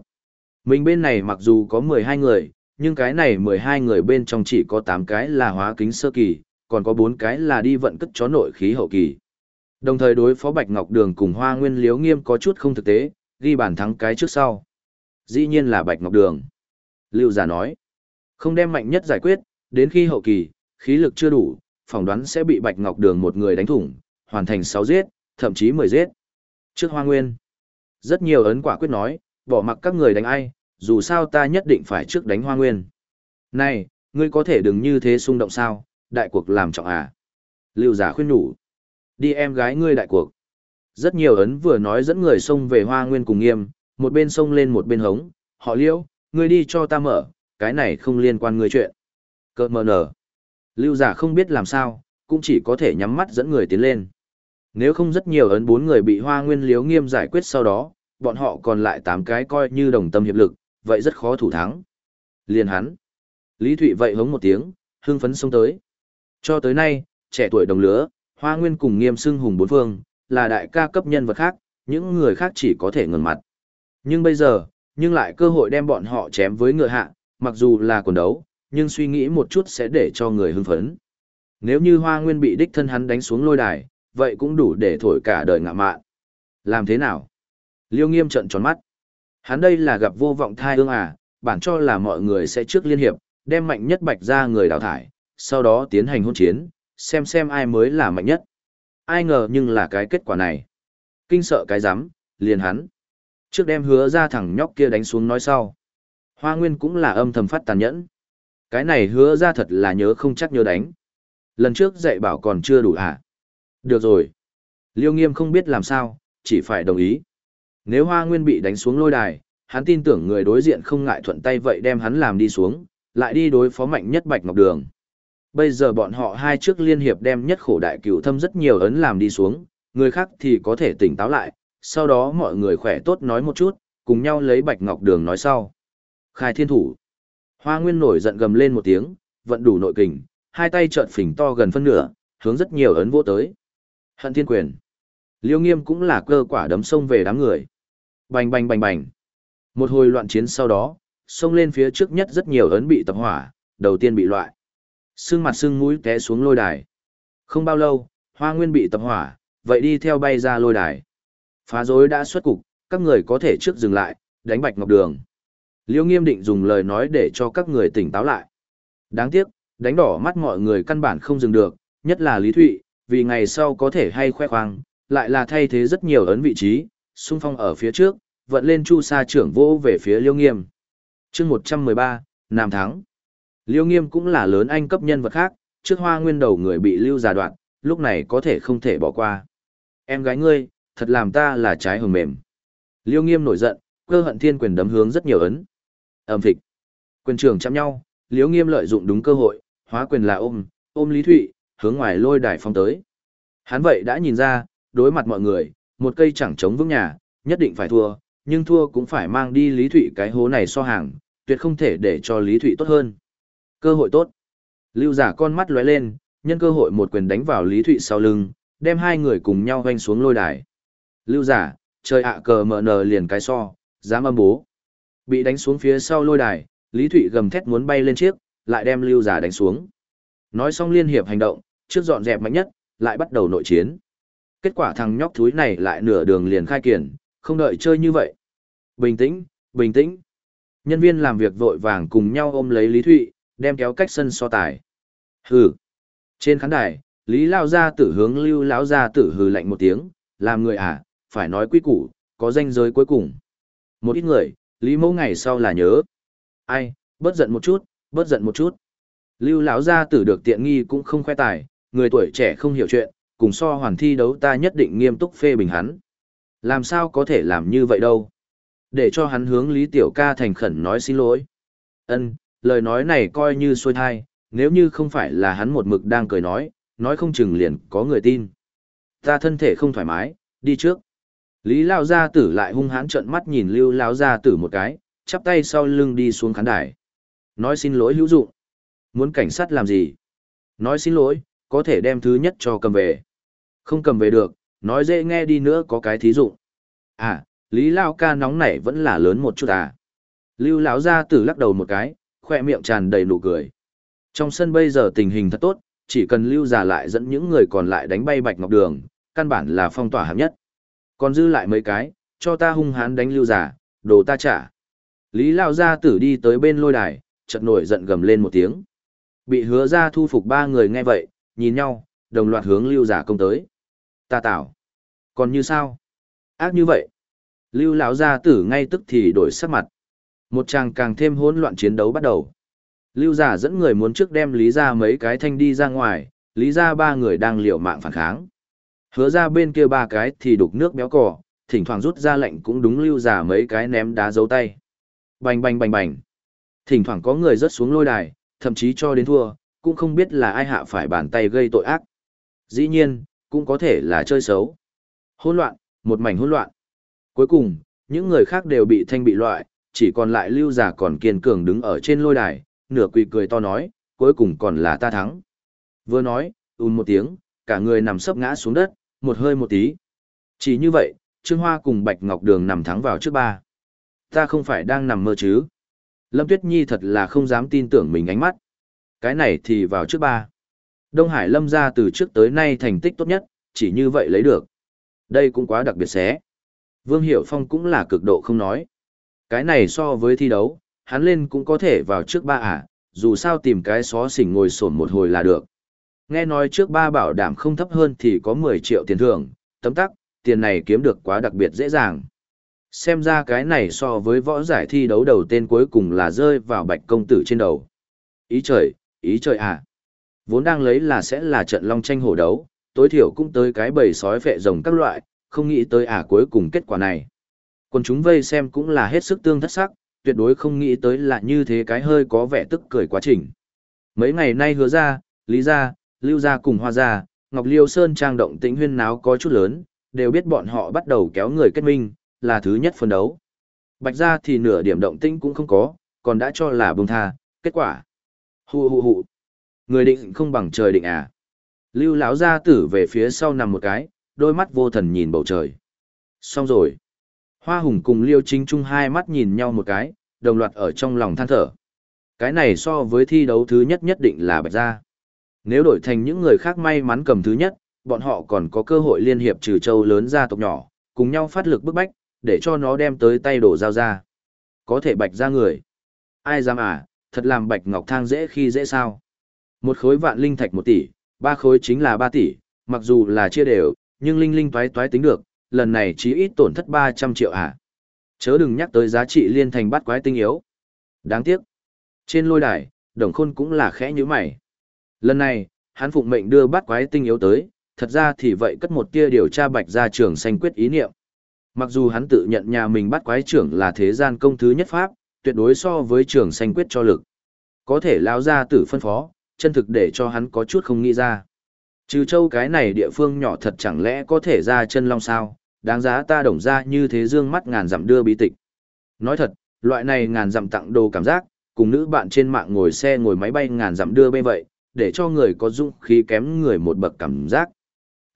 Mình bên này mặc dù có 12 người, nhưng cái này 12 người bên trong chỉ có 8 cái là hóa kính sơ kỳ, còn có 4 cái là đi vận cất chó nội khí hậu kỳ. Đồng thời đối phó Bạch Ngọc Đường cùng Hoa Nguyên Liếu Nghiêm có chút không thực tế, ghi bàn thắng cái trước sau. Dĩ nhiên là Bạch Ngọc Đường. Lưu giả nói, không đem mạnh nhất giải quyết, đến khi hậu kỳ, khí lực chưa đủ, phỏng đoán sẽ bị Bạch Ngọc Đường một người đánh thủng, hoàn thành 6 giết, thậm chí 10 giết. Trước Hoa Nguyên, rất nhiều ấn quả quyết nói, bỏ mặc các người đánh ai, dù sao ta nhất định phải trước đánh Hoa Nguyên. Này, ngươi có thể đừng như thế xung động sao, đại cuộc làm trọng à. Lưu giả khuyên nhủ. Đi em gái ngươi đại cuộc. Rất nhiều ấn vừa nói dẫn người xông về Hoa Nguyên cùng nghiêm, một bên xông lên một bên hống, họ liễu, ngươi đi cho ta mở, cái này không liên quan ngươi chuyện. Cơ mờ nở. Lưu giả không biết làm sao, cũng chỉ có thể nhắm mắt dẫn người tiến lên. Nếu không rất nhiều ấn bốn người bị hoa nguyên liếu nghiêm giải quyết sau đó, bọn họ còn lại tám cái coi như đồng tâm hiệp lực, vậy rất khó thủ thắng. Liền hắn. Lý Thụy vậy hống một tiếng, hưng phấn xông tới. Cho tới nay, trẻ tuổi đồng lứa, hoa nguyên cùng nghiêm sưng hùng bốn phương, là đại ca cấp nhân vật khác, những người khác chỉ có thể ngẩn mặt. Nhưng bây giờ, nhưng lại cơ hội đem bọn họ chém với ngựa hạ, mặc dù là quần đấu, nhưng suy nghĩ một chút sẽ để cho người hưng phấn. Nếu như Hoa Nguyên bị đích thân hắn đánh xuống lôi đài, vậy cũng đủ để thổi cả đời ngạ mạn. Làm thế nào? Liêu Nghiêm trợn tròn mắt. Hắn đây là gặp vô vọng thai ương à, bản cho là mọi người sẽ trước liên hiệp, đem mạnh nhất bạch ra người đào thải, sau đó tiến hành hôn chiến, xem xem ai mới là mạnh nhất. Ai ngờ nhưng là cái kết quả này. Kinh sợ cái rắm liền hắn. Trước đem hứa ra thằng nhóc kia đánh xuống nói sau. Hoa Nguyên cũng là âm thầm phát tàn nhẫn. Cái này hứa ra thật là nhớ không chắc nhớ đánh. Lần trước dạy bảo còn chưa đủ hả? Được rồi. Liêu nghiêm không biết làm sao, chỉ phải đồng ý. Nếu Hoa Nguyên bị đánh xuống lôi đài, hắn tin tưởng người đối diện không ngại thuận tay vậy đem hắn làm đi xuống, lại đi đối phó mạnh nhất Bạch Ngọc Đường. Bây giờ bọn họ hai trước liên hiệp đem nhất khổ đại cửu thâm rất nhiều ấn làm đi xuống, người khác thì có thể tỉnh táo lại, sau đó mọi người khỏe tốt nói một chút, cùng nhau lấy Bạch Ngọc Đường nói sau. Khai thiên thủ. Hoa Nguyên nổi giận gầm lên một tiếng, vận đủ nội kình, hai tay trợn phình to gần phân nửa, hướng rất nhiều ấn vô tới. Hận thiên quyền. Liêu nghiêm cũng là cơ quả đấm sông về đám người. Bành bành bành bành. Một hồi loạn chiến sau đó, xông lên phía trước nhất rất nhiều ấn bị tập hỏa, đầu tiên bị loại. Sưng mặt sưng mũi té xuống lôi đài. Không bao lâu, hoa nguyên bị tập hỏa, vậy đi theo bay ra lôi đài. Phá rối đã xuất cục, các người có thể trước dừng lại, đánh bạch ngọc đường. Liêu nghiêm định dùng lời nói để cho các người tỉnh táo lại. Đáng tiếc, đánh đỏ mắt mọi người căn bản không dừng được, nhất là Lý Thụy, vì ngày sau có thể hay khoe khoang, lại là thay thế rất nhiều ấn vị trí, xung phong ở phía trước, vận lên chu sa trưởng vô về phía Liêu Nghiêm. chương 113, Nam Thắng. Liêu Nghiêm cũng là lớn anh cấp nhân vật khác, trước hoa nguyên đầu người bị lưu già đoạn, lúc này có thể không thể bỏ qua. Em gái ngươi, thật làm ta là trái hồng mềm. Liêu Nghiêm nổi giận, cơ hận thiên quyền đấm hướng rất nhiều ấn. Ẩm thịch. Quyền trưởng chạm nhau, Liêu Nghiêm lợi dụng đúng cơ hội, hóa quyền là ôm, ôm Lý Thụy, hướng ngoài lôi đài phong tới. Hắn vậy đã nhìn ra, đối mặt mọi người, một cây chẳng chống vững nhà, nhất định phải thua, nhưng thua cũng phải mang đi Lý Thụy cái hố này so hàng, tuyệt không thể để cho Lý Thụy tốt hơn. Cơ hội tốt. Lưu giả con mắt lóe lên, nhân cơ hội một quyền đánh vào Lý Thụy sau lưng, đem hai người cùng nhau hoanh xuống lôi đài. Lưu giả, trời ạ cờ mở nờ liền cái so, dám âm bố. Bị đánh xuống phía sau lôi đài, Lý Thụy gầm thét muốn bay lên chiếc, lại đem lưu giả đánh xuống. Nói xong liên hiệp hành động, trước dọn dẹp mạnh nhất, lại bắt đầu nội chiến. Kết quả thằng nhóc thúi này lại nửa đường liền khai kiển, không đợi chơi như vậy. Bình tĩnh, bình tĩnh. Nhân viên làm việc vội vàng cùng nhau ôm lấy Lý Thụy, đem kéo cách sân so tài. Hừ. Trên khán đài, Lý Lao Gia tử hướng Lưu lão Gia tử hừ lạnh một tiếng, làm người à, phải nói quy củ, có danh giới cuối cùng. Một ít người, Lý mẫu ngày sau là nhớ. Ai, bớt giận một chút, bớt giận một chút. Lưu lão Gia tử được tiện nghi cũng không khoe tài, người tuổi trẻ không hiểu chuyện, cùng so hoàn thi đấu ta nhất định nghiêm túc phê bình hắn. Làm sao có thể làm như vậy đâu? Để cho hắn hướng Lý Tiểu ca thành khẩn nói xin lỗi. Ân, lời nói này coi như xuôi thai, nếu như không phải là hắn một mực đang cười nói, nói không chừng liền có người tin. Ta thân thể không thoải mái, đi trước. Lý Lao Gia Tử lại hung hãn trợn mắt nhìn Lưu Lao Gia Tử một cái, chắp tay sau lưng đi xuống khán đài. Nói xin lỗi hữu dụng. Muốn cảnh sát làm gì? Nói xin lỗi, có thể đem thứ nhất cho cầm về. Không cầm về được, nói dễ nghe đi nữa có cái thí dụ. À, Lý Lao ca nóng nảy vẫn là lớn một chút à. Lưu lão Gia Tử lắc đầu một cái, khoe miệng tràn đầy nụ cười. Trong sân bây giờ tình hình thật tốt, chỉ cần lưu giả lại dẫn những người còn lại đánh bay bạch ngọc đường, căn bản là phong tỏa hạng nhất. Còn dư lại mấy cái, cho ta hung hãn đánh lưu giả, đồ ta trả. Lý Lao Gia tử đi tới bên lôi đài, chợt nổi giận gầm lên một tiếng. Bị hứa ra thu phục ba người nghe vậy, nhìn nhau, đồng loạt hướng lưu giả công tới. Ta tạo. Còn như sao? Ác như vậy. Lưu lão gia tử ngay tức thì đổi sắc mặt. Một chàng càng thêm hỗn loạn chiến đấu bắt đầu. Lưu giả dẫn người muốn trước đem lý ra mấy cái thanh đi ra ngoài, lý ra ba người đang liều mạng phản kháng. Hứa ra bên kia ba cái thì đục nước béo cỏ, thỉnh thoảng rút ra lệnh cũng đúng lưu giả mấy cái ném đá dấu tay. Bành bành bành bành. Thỉnh thoảng có người rớt xuống lôi đài, thậm chí cho đến thua, cũng không biết là ai hạ phải bàn tay gây tội ác. Dĩ nhiên, cũng có thể là chơi xấu. Hỗn loạn, một mảnh hỗn loạn. Cuối cùng, những người khác đều bị thanh bị loại, chỉ còn lại lưu giả còn kiên cường đứng ở trên lôi đài, nửa quỳ cười to nói, cuối cùng còn là ta thắng. Vừa nói, ùn một tiếng, cả người nằm sấp ngã xuống đất, một hơi một tí. Chỉ như vậy, Trương Hoa cùng Bạch Ngọc Đường nằm thắng vào trước ba. Ta không phải đang nằm mơ chứ. Lâm Tuyết Nhi thật là không dám tin tưởng mình ánh mắt. Cái này thì vào trước ba. Đông Hải Lâm ra từ trước tới nay thành tích tốt nhất, chỉ như vậy lấy được. Đây cũng quá đặc biệt xé. Vương Hiểu Phong cũng là cực độ không nói. Cái này so với thi đấu, hắn lên cũng có thể vào trước ba à, dù sao tìm cái xó xỉnh ngồi sổn một hồi là được. Nghe nói trước ba bảo đảm không thấp hơn thì có 10 triệu tiền thưởng, tấm tắc, tiền này kiếm được quá đặc biệt dễ dàng. Xem ra cái này so với võ giải thi đấu đầu tên cuối cùng là rơi vào bạch công tử trên đầu. Ý trời, ý trời à. Vốn đang lấy là sẽ là trận long tranh hổ đấu, tối thiểu cũng tới cái bầy sói phệ rồng các loại, không nghĩ tới à cuối cùng kết quả này. Còn chúng vây xem cũng là hết sức tương thất sắc, tuyệt đối không nghĩ tới là như thế cái hơi có vẻ tức cười quá trình. Mấy ngày nay hứa ra, lý ra, lưu ra cùng hoa ra, Ngọc Liêu Sơn trang động tĩnh huyên náo có chút lớn, đều biết bọn họ bắt đầu kéo người kết minh, là thứ nhất phân đấu. Bạch ra thì nửa điểm động tĩnh cũng không có, còn đã cho là bông tha, kết quả. Hù hù hù. Người định không bằng trời định à. Lưu lão gia tử về phía sau nằm một cái, đôi mắt vô thần nhìn bầu trời. Xong rồi. Hoa Hùng cùng Liêu Chính Trung hai mắt nhìn nhau một cái, đồng loạt ở trong lòng than thở. Cái này so với thi đấu thứ nhất nhất định là bạch gia. Nếu đổi thành những người khác may mắn cầm thứ nhất, bọn họ còn có cơ hội liên hiệp trừ châu lớn gia tộc nhỏ, cùng nhau phát lực bức bách, để cho nó đem tới tay đổ giao ra. Có thể bạch ra người. Ai dám à, thật làm bạch ngọc thang dễ khi dễ sao. Một khối vạn linh thạch một tỷ, ba khối chính là ba tỷ, mặc dù là chia đều, nhưng linh linh toái toái tính được, lần này chí ít tổn thất 300 triệu à? Chớ đừng nhắc tới giá trị liên thành bắt quái tinh yếu. Đáng tiếc. Trên lôi đài, đồng khôn cũng là khẽ như mày. Lần này, hắn phụng mệnh đưa bắt quái tinh yếu tới, thật ra thì vậy cất một tia điều tra bạch ra trường sanh quyết ý niệm. Mặc dù hắn tự nhận nhà mình bắt quái trưởng là thế gian công thứ nhất pháp, tuyệt đối so với trường xanh quyết cho lực. Có thể lao ra tử phân phó, chân thực để cho hắn có chút không nghĩ ra. Trừ châu cái này địa phương nhỏ thật chẳng lẽ có thể ra chân long sao, đáng giá ta đồng ra như thế dương mắt ngàn dặm đưa bí tịch. Nói thật, loại này ngàn dặm tặng đồ cảm giác, cùng nữ bạn trên mạng ngồi xe ngồi máy bay ngàn dặm đưa bê vậy, để cho người có dũng khí kém người một bậc cảm giác.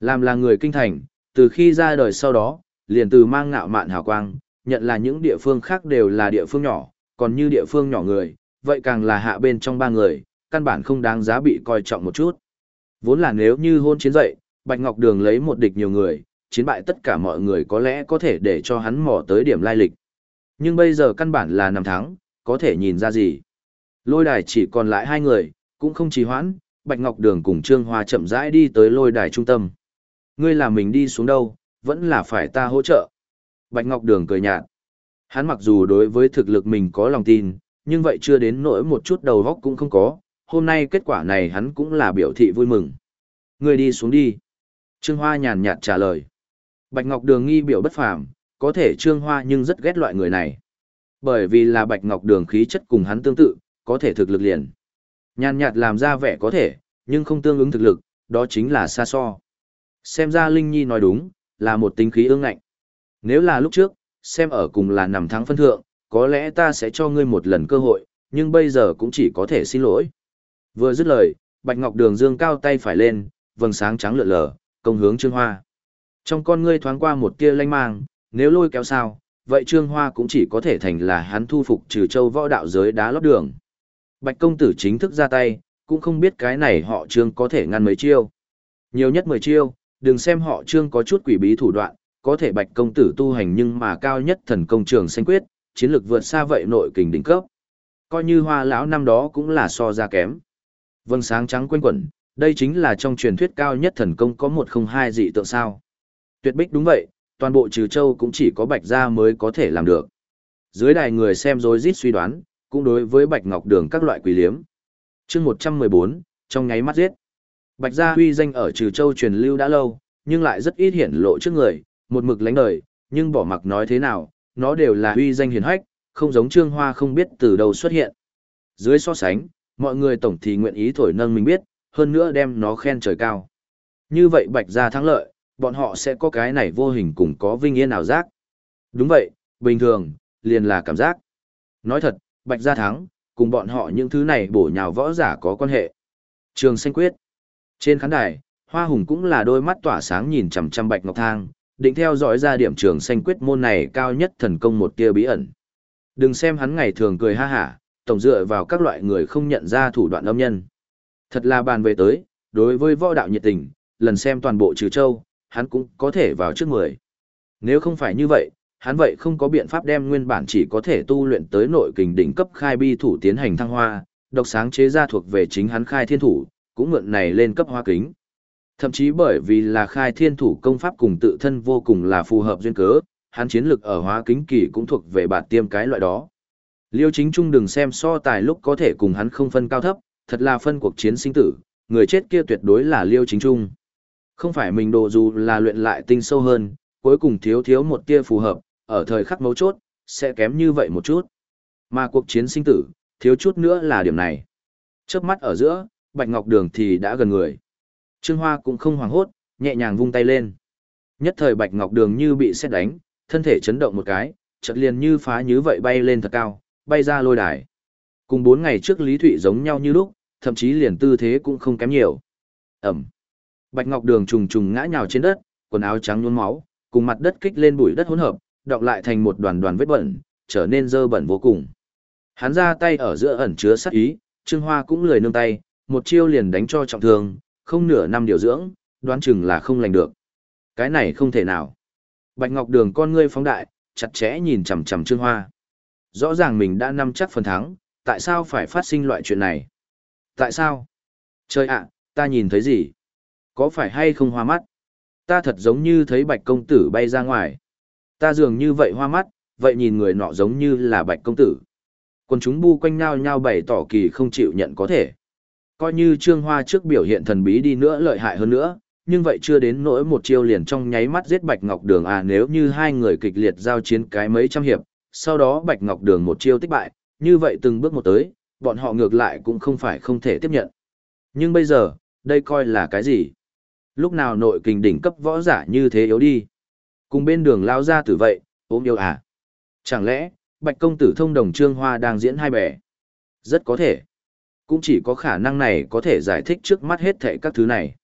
Làm là người kinh thành, từ khi ra đời sau đó, liền từ mang ngạo mạn hào quang, nhận là những địa phương khác đều là địa phương nhỏ, còn như địa phương nhỏ người, vậy càng là hạ bên trong ba người, căn bản không đáng giá bị coi trọng một chút. Vốn là nếu như hôn chiến dậy, Bạch Ngọc Đường lấy một địch nhiều người, chiến bại tất cả mọi người có lẽ có thể để cho hắn mò tới điểm lai lịch. Nhưng bây giờ căn bản là năm tháng, có thể nhìn ra gì. Lôi đài chỉ còn lại hai người, cũng không trì hoãn, Bạch Ngọc Đường cùng Trương Hoa chậm rãi đi tới lôi đài trung tâm. Ngươi làm mình đi xuống đâu, vẫn là phải ta hỗ trợ. Bạch Ngọc Đường cười nhạt. Hắn mặc dù đối với thực lực mình có lòng tin, nhưng vậy chưa đến nỗi một chút đầu góc cũng không có, hôm nay kết quả này hắn cũng là biểu thị vui mừng. Người đi xuống đi. Trương Hoa nhàn nhạt trả lời. Bạch Ngọc Đường nghi biểu bất phàm, có thể Trương Hoa nhưng rất ghét loại người này. Bởi vì là Bạch Ngọc Đường khí chất cùng hắn tương tự, có thể thực lực liền. Nhàn nhạt làm ra vẻ có thể, nhưng không tương ứng thực lực, đó chính là xa so. Xem ra Linh Nhi nói đúng, là một tính khí ương ngạnh. Nếu là lúc trước, xem ở cùng là nằm thắng phân thượng, có lẽ ta sẽ cho ngươi một lần cơ hội, nhưng bây giờ cũng chỉ có thể xin lỗi. Vừa dứt lời, Bạch Ngọc Đường dương cao tay phải lên, vầng sáng trắng lượn lờ, công hướng Trương Hoa. Trong con ngươi thoáng qua một tia lanh mang, nếu lôi kéo sao, vậy Trương Hoa cũng chỉ có thể thành là hắn thu phục trừ châu võ đạo giới đá lót đường. Bạch công tử chính thức ra tay, cũng không biết cái này họ Trương có thể ngăn mấy chiêu. Nhiều nhất 10 chiêu, đừng xem họ Trương có chút quỷ bí thủ đoạn, có thể Bạch công tử tu hành nhưng mà cao nhất thần công trường xanh quyết, chiến lược vượt xa vậy nội kình đỉnh cấp. Coi như Hoa lão năm đó cũng là so ra kém. Vâng sáng trắng quanh quẩn, đây chính là trong truyền thuyết cao nhất thần công có một không hai dị tượng sao. Tuyệt bích đúng vậy, toàn bộ trừ châu cũng chỉ có bạch gia mới có thể làm được. Dưới đài người xem rối rít suy đoán, cũng đối với bạch ngọc đường các loại quỷ liếm. chương 114, trong nháy mắt giết. Bạch gia huy danh ở trừ châu truyền lưu đã lâu, nhưng lại rất ít hiển lộ trước người, một mực lánh đời, nhưng bỏ mặc nói thế nào, nó đều là uy danh hiển hách, không giống trương hoa không biết từ đâu xuất hiện. Dưới so sánh, mọi người tổng thì nguyện ý thổi nâng mình biết, hơn nữa đem nó khen trời cao. Như vậy bạch gia thắng lợi, bọn họ sẽ có cái này vô hình cùng có vinh yên ảo giác. Đúng vậy, bình thường, liền là cảm giác. Nói thật, bạch gia thắng, cùng bọn họ những thứ này bổ nhào võ giả có quan hệ. Trường Xanh Quyết Trên khán đài, Hoa Hùng cũng là đôi mắt tỏa sáng nhìn chằm chằm Bạch Ngọc Thang, định theo dõi ra điểm Trường Xanh Quyết môn này cao nhất thần công một tia bí ẩn. Đừng xem hắn ngày thường cười ha hả, tổng dựa vào các loại người không nhận ra thủ đoạn âm nhân. Thật là bàn về tới, đối với võ đạo nhiệt tình, lần xem toàn bộ trừ châu, hắn cũng có thể vào trước mười. Nếu không phải như vậy, hắn vậy không có biện pháp đem nguyên bản chỉ có thể tu luyện tới nội kình đỉnh cấp khai bi thủ tiến hành thăng hoa, độc sáng chế ra thuộc về chính hắn khai thiên thủ, cũng mượn này lên cấp hoa kính. Thậm chí bởi vì là khai thiên thủ công pháp cùng tự thân vô cùng là phù hợp duyên cớ, hắn chiến lực ở hóa kính kỳ cũng thuộc về bản tiêm cái loại đó. Liêu chính trung đừng xem so tài lúc có thể cùng hắn không phân cao thấp, thật là phân cuộc chiến sinh tử, người chết kia tuyệt đối là liêu chính trung. Không phải mình đồ dù là luyện lại tinh sâu hơn, cuối cùng thiếu thiếu một tia phù hợp, ở thời khắc mấu chốt, sẽ kém như vậy một chút. Mà cuộc chiến sinh tử, thiếu chút nữa là điểm này. Chớp mắt ở giữa, Bạch Ngọc Đường thì đã gần người. Trương Hoa cũng không hoảng hốt, nhẹ nhàng vung tay lên. Nhất thời Bạch Ngọc Đường như bị sét đánh, thân thể chấn động một cái, chợt liền như phá như vậy bay lên thật cao, bay ra lôi đài. Cùng bốn ngày trước Lý Thụy giống nhau như lúc, thậm chí liền tư thế cũng không kém nhiều. Ẩm. Bạch Ngọc Đường trùng trùng ngã nhào trên đất, quần áo trắng nhuốm máu, cùng mặt đất kích lên bụi đất hỗn hợp, đọng lại thành một đoàn đoàn vết bẩn, trở nên dơ bẩn vô cùng. Hắn ra tay ở giữa ẩn chứa sát ý, Trương Hoa cũng lười nương tay, một chiêu liền đánh cho trọng thương, không nửa năm điều dưỡng, đoán chừng là không lành được. Cái này không thể nào. Bạch Ngọc Đường con ngươi phóng đại, chặt chẽ nhìn chằm chằm Trương Hoa. Rõ ràng mình đã nắm chắc phần thắng, tại sao phải phát sinh loại chuyện này? Tại sao? Trời ạ, ta nhìn thấy gì? Có phải hay không hoa mắt? Ta thật giống như thấy bạch công tử bay ra ngoài. Ta dường như vậy hoa mắt, vậy nhìn người nọ giống như là bạch công tử. Còn chúng bu quanh nhau nhau bày tỏ kỳ không chịu nhận có thể. Coi như trương hoa trước biểu hiện thần bí đi nữa lợi hại hơn nữa, nhưng vậy chưa đến nỗi một chiêu liền trong nháy mắt giết bạch ngọc đường à nếu như hai người kịch liệt giao chiến cái mấy trăm hiệp, sau đó bạch ngọc đường một chiêu tích bại, như vậy từng bước một tới, bọn họ ngược lại cũng không phải không thể tiếp nhận. Nhưng bây giờ, đây coi là cái gì? Lúc nào nội kình đỉnh cấp võ giả như thế yếu đi? Cùng bên đường lao ra từ vậy, ôm yêu à? Chẳng lẽ, bạch công tử thông đồng trương hoa đang diễn hai bẻ? Rất có thể. Cũng chỉ có khả năng này có thể giải thích trước mắt hết thệ các thứ này.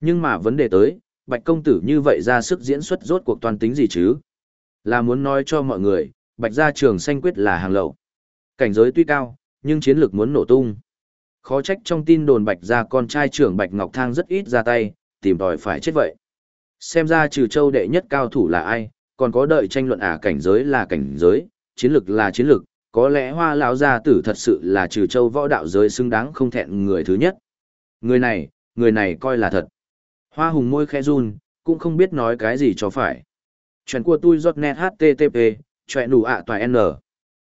Nhưng mà vấn đề tới, bạch công tử như vậy ra sức diễn xuất rốt cuộc toàn tính gì chứ? Là muốn nói cho mọi người, bạch gia trường xanh quyết là hàng lậu. Cảnh giới tuy cao, nhưng chiến lược muốn nổ tung. Khó trách trong tin đồn Bạch gia con trai trưởng Bạch Ngọc Thang rất ít ra tay, tìm đòi phải chết vậy. Xem ra trừ châu đệ nhất cao thủ là ai, còn có đợi tranh luận à cảnh giới là cảnh giới, chiến lược là chiến lược, có lẽ hoa lão gia tử thật sự là trừ châu võ đạo giới xứng đáng không thẹn người thứ nhất. Người này, người này coi là thật. Hoa hùng môi khẽ run, cũng không biết nói cái gì cho phải. Chuyện của tôi giọt net HTTP, chuyện đủ ạ tòa N.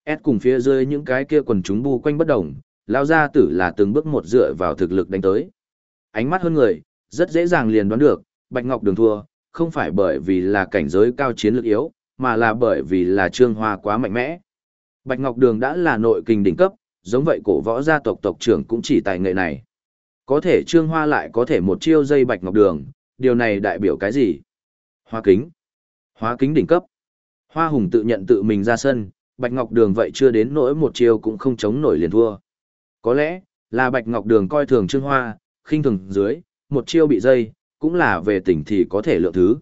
S cùng phía dưới những cái kia quần chúng bu quanh bất động, lão gia tử là từng bước một dựa vào thực lực đánh tới. Ánh mắt hơn người, rất dễ dàng liền đoán được, Bạch Ngọc Đường thua, không phải bởi vì là cảnh giới cao chiến lược yếu, mà là bởi vì là Trương Hoa quá mạnh mẽ. Bạch Ngọc Đường đã là nội kinh đỉnh cấp, giống vậy cổ võ gia tộc tộc trưởng cũng chỉ tài nghệ này. Có thể Trương Hoa lại có thể một chiêu dây Bạch Ngọc Đường, điều này đại biểu cái gì? Hoa kính. Hoa kính đỉnh cấp. Hoa Hùng tự nhận tự mình ra sân, Bạch Ngọc Đường vậy chưa đến nỗi một chiêu cũng không chống nổi liền thua. Có lẽ, là Bạch Ngọc Đường coi thường Trương Hoa, khinh thường dưới, một chiêu bị dây, cũng là về tỉnh thì có thể lượng thứ.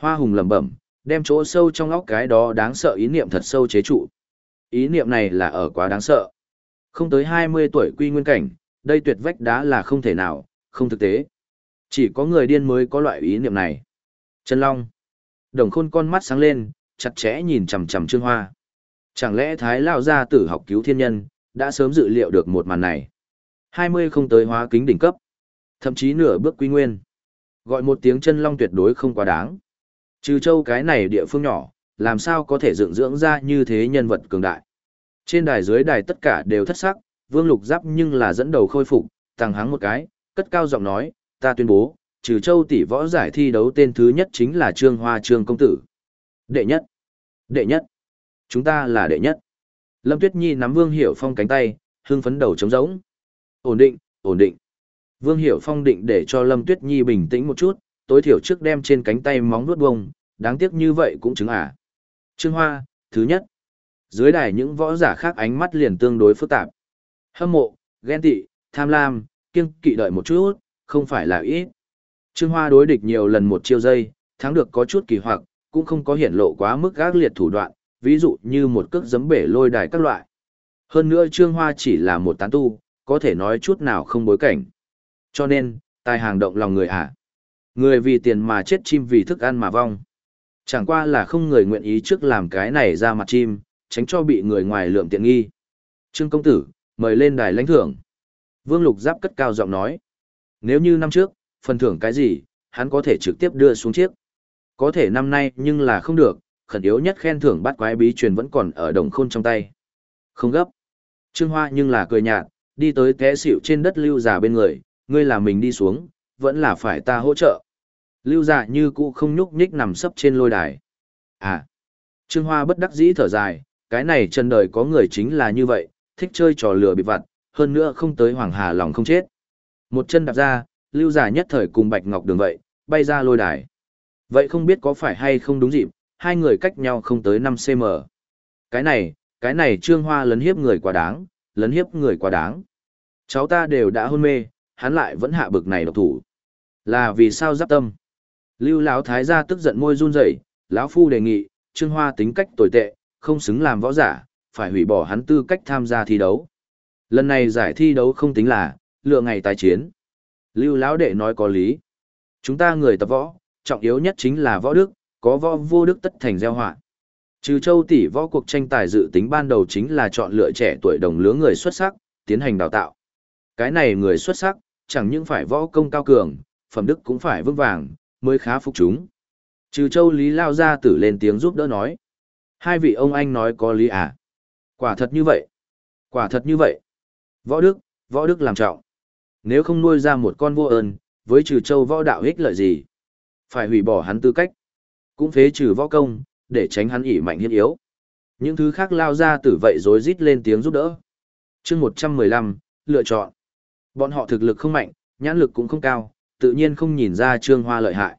Hoa Hùng lẩm bẩm, đem chỗ sâu trong óc cái đó đáng sợ ý niệm thật sâu chế trụ. Ý niệm này là ở quá đáng sợ. Không tới 20 tuổi quy nguyên cảnh, đây tuyệt vách đá là không thể nào, không thực tế. Chỉ có người điên mới có loại ý niệm này. Trần Long. Đồng khôn con mắt sáng lên, chặt chẽ nhìn chằm chằm Trương Hoa. Chẳng lẽ Thái Lao gia tử học cứu thiên nhân, đã sớm dự liệu được một màn này. 20 không tới hóa kính đỉnh cấp. Thậm chí nửa bước quy nguyên. Gọi một tiếng chân long tuyệt đối không quá đáng. Trừ châu cái này địa phương nhỏ, làm sao có thể dựng dưỡng ra như thế nhân vật cường đại. Trên đài dưới đài tất cả đều thất sắc, vương lục giáp nhưng là dẫn đầu khôi phục, tăng hắng một cái, cất cao giọng nói, ta tuyên bố, trừ châu tỷ võ giải thi đấu tên thứ nhất chính là Trương Hoa Trương Công Tử. Đệ nhất. Đệ nhất. Chúng ta là đệ nhất. Lâm Tuyết Nhi nắm Vương Hiểu Phong cánh tay, hương phấn đầu trống rỗng. Ổn định, ổn định. Vương Hiểu Phong định để cho Lâm Tuyết Nhi bình tĩnh một chút, tối thiểu trước đem trên cánh tay móng nuốt bông, đáng tiếc như vậy cũng chứng à. Trương Hoa, thứ nhất. Dưới đài những võ giả khác ánh mắt liền tương đối phức tạp. Hâm mộ, ghen tị, tham lam, kiêng kỵ đợi một chút, không phải là ít. Trương Hoa đối địch nhiều lần một chiêu giây thắng được có chút kỳ hoặc, cũng không có hiển lộ quá mức gác liệt thủ đoạn, ví dụ như một cước giấm bể lôi đài các loại. Hơn nữa Trương Hoa chỉ là một tán tu, có thể nói chút nào không bối cảnh. Cho nên, tài hàng động lòng người à. Người vì tiền mà chết chim vì thức ăn mà vong. Chẳng qua là không người nguyện ý trước làm cái này ra mặt chim, tránh cho bị người ngoài lượm tiện nghi. Trương công tử, mời lên đài lãnh thưởng. Vương Lục Giáp cất cao giọng nói. Nếu như năm trước, phần thưởng cái gì, hắn có thể trực tiếp đưa xuống chiếc. Có thể năm nay nhưng là không được, khẩn yếu nhất khen thưởng bắt quái bí truyền vẫn còn ở đồng khôn trong tay. Không gấp. Trương Hoa nhưng là cười nhạt, đi tới té xỉu trên đất lưu già bên người, ngươi là mình đi xuống, vẫn là phải ta hỗ trợ. Lưu Dạ như cũ không nhúc nhích nằm sấp trên lôi đài. À. Trương Hoa bất đắc dĩ thở dài, cái này trần đời có người chính là như vậy, thích chơi trò lừa bị vặt, hơn nữa không tới Hoàng Hà lòng không chết. Một chân đạp ra, lưu giả nhất thời cùng Bạch Ngọc Đường vậy, bay ra lôi đài. Vậy không biết có phải hay không đúng dịp, hai người cách nhau không tới 5cm. Cái này, cái này trương hoa lấn hiếp người quá đáng, lấn hiếp người quá đáng. Cháu ta đều đã hôn mê, hắn lại vẫn hạ bực này độc thủ. Là vì sao giáp tâm? Lưu Lão thái gia tức giận môi run rẩy, lão phu đề nghị, Trương Hoa tính cách tồi tệ, không xứng làm võ giả, phải hủy bỏ hắn tư cách tham gia thi đấu. Lần này giải thi đấu không tính là, lựa ngày tái chiến. Lưu lão đệ nói có lý. Chúng ta người tập võ, trọng yếu nhất chính là võ đức, có võ vô đức tất thành gieo họa. Trừ châu tỷ võ cuộc tranh tài dự tính ban đầu chính là chọn lựa trẻ tuổi đồng lứa người xuất sắc, tiến hành đào tạo. Cái này người xuất sắc, chẳng những phải võ công cao cường, phẩm đức cũng phải vững vàng, mới khá phục chúng. Trừ châu lý lao ra tử lên tiếng giúp đỡ nói. Hai vị ông anh nói có lý à? Quả thật như vậy. Quả thật như vậy. Võ đức, võ đức làm trọng. Nếu không nuôi ra một con vua ơn, với trừ châu võ đạo ích lợi gì? Phải hủy bỏ hắn tư cách. Cũng phế trừ võ công, để tránh hắn ỉ mạnh hiên yếu. Những thứ khác lao ra tử vậy rối rít lên tiếng giúp đỡ. chương 115, lựa chọn. Bọn họ thực lực không mạnh, nhãn lực cũng không cao, tự nhiên không nhìn ra Trương Hoa lợi hại.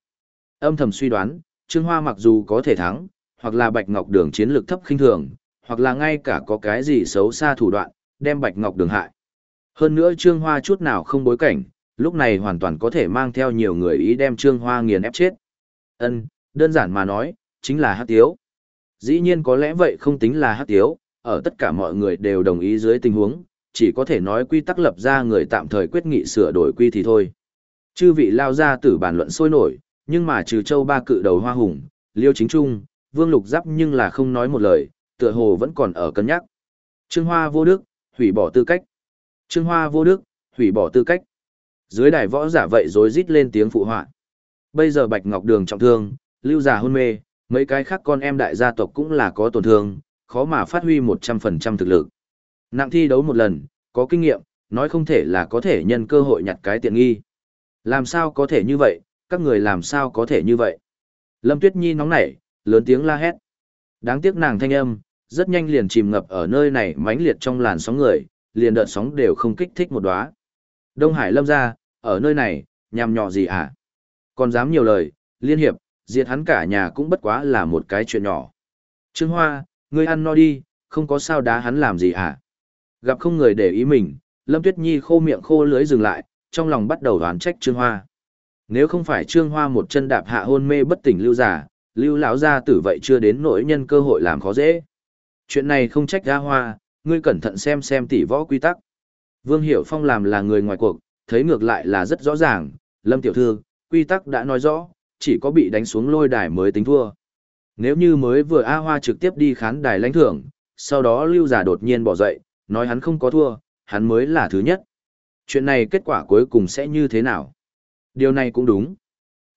Âm thầm suy đoán, Trương Hoa mặc dù có thể thắng, hoặc là Bạch Ngọc Đường chiến lược thấp khinh thường, hoặc là ngay cả có cái gì xấu xa thủ đoạn, đem Bạch Ngọc Đường hại. Hơn nữa Trương Hoa chút nào không bối cảnh, lúc này hoàn toàn có thể mang theo nhiều người ý đem Trương Hoa nghiền ép chết. Ân, đơn giản mà nói, chính là hát tiếu. Dĩ nhiên có lẽ vậy không tính là hát tiếu, ở tất cả mọi người đều đồng ý dưới tình huống, chỉ có thể nói quy tắc lập ra người tạm thời quyết nghị sửa đổi quy thì thôi. Chư vị lao ra tử bàn luận sôi nổi, nhưng mà trừ châu ba cự đầu hoa hùng, liêu chính trung, vương lục giáp nhưng là không nói một lời, tựa hồ vẫn còn ở cân nhắc. Trương Hoa vô đức, hủy bỏ tư cách. Trương Hoa vô đức, hủy bỏ tư cách. Dưới đài võ giả vậy rối rít lên tiếng phụ họa. Bây giờ Bạch Ngọc Đường trọng thương, lưu giả hôn mê, mấy cái khác con em đại gia tộc cũng là có tổn thương, khó mà phát huy 100% thực lực. Nặng thi đấu một lần, có kinh nghiệm, nói không thể là có thể nhân cơ hội nhặt cái tiện nghi. Làm sao có thể như vậy, các người làm sao có thể như vậy. Lâm Tuyết Nhi nóng nảy, lớn tiếng la hét. Đáng tiếc nàng thanh âm, rất nhanh liền chìm ngập ở nơi này mãnh liệt trong làn sóng người, liền đợt sóng đều không kích thích một đóa. Đông Hải lâm ra, ở nơi này, nhằm nhỏ gì hả? Còn dám nhiều lời, liên hiệp, diệt hắn cả nhà cũng bất quá là một cái chuyện nhỏ. Trương Hoa, ngươi ăn no đi, không có sao đá hắn làm gì hả? Gặp không người để ý mình, Lâm Tuyết Nhi khô miệng khô lưới dừng lại, trong lòng bắt đầu đoán trách Trương Hoa. Nếu không phải Trương Hoa một chân đạp hạ hôn mê bất tỉnh lưu giả, lưu lão gia tử vậy chưa đến nỗi nhân cơ hội làm khó dễ. Chuyện này không trách ra hoa, ngươi cẩn thận xem xem tỷ võ quy tắc. Vương Hiểu Phong làm là người ngoài cuộc, thấy ngược lại là rất rõ ràng, Lâm Tiểu Thư, quy tắc đã nói rõ, chỉ có bị đánh xuống lôi đài mới tính thua. Nếu như mới vừa A Hoa trực tiếp đi khán đài lãnh thưởng, sau đó lưu giả đột nhiên bỏ dậy, nói hắn không có thua, hắn mới là thứ nhất. Chuyện này kết quả cuối cùng sẽ như thế nào? Điều này cũng đúng.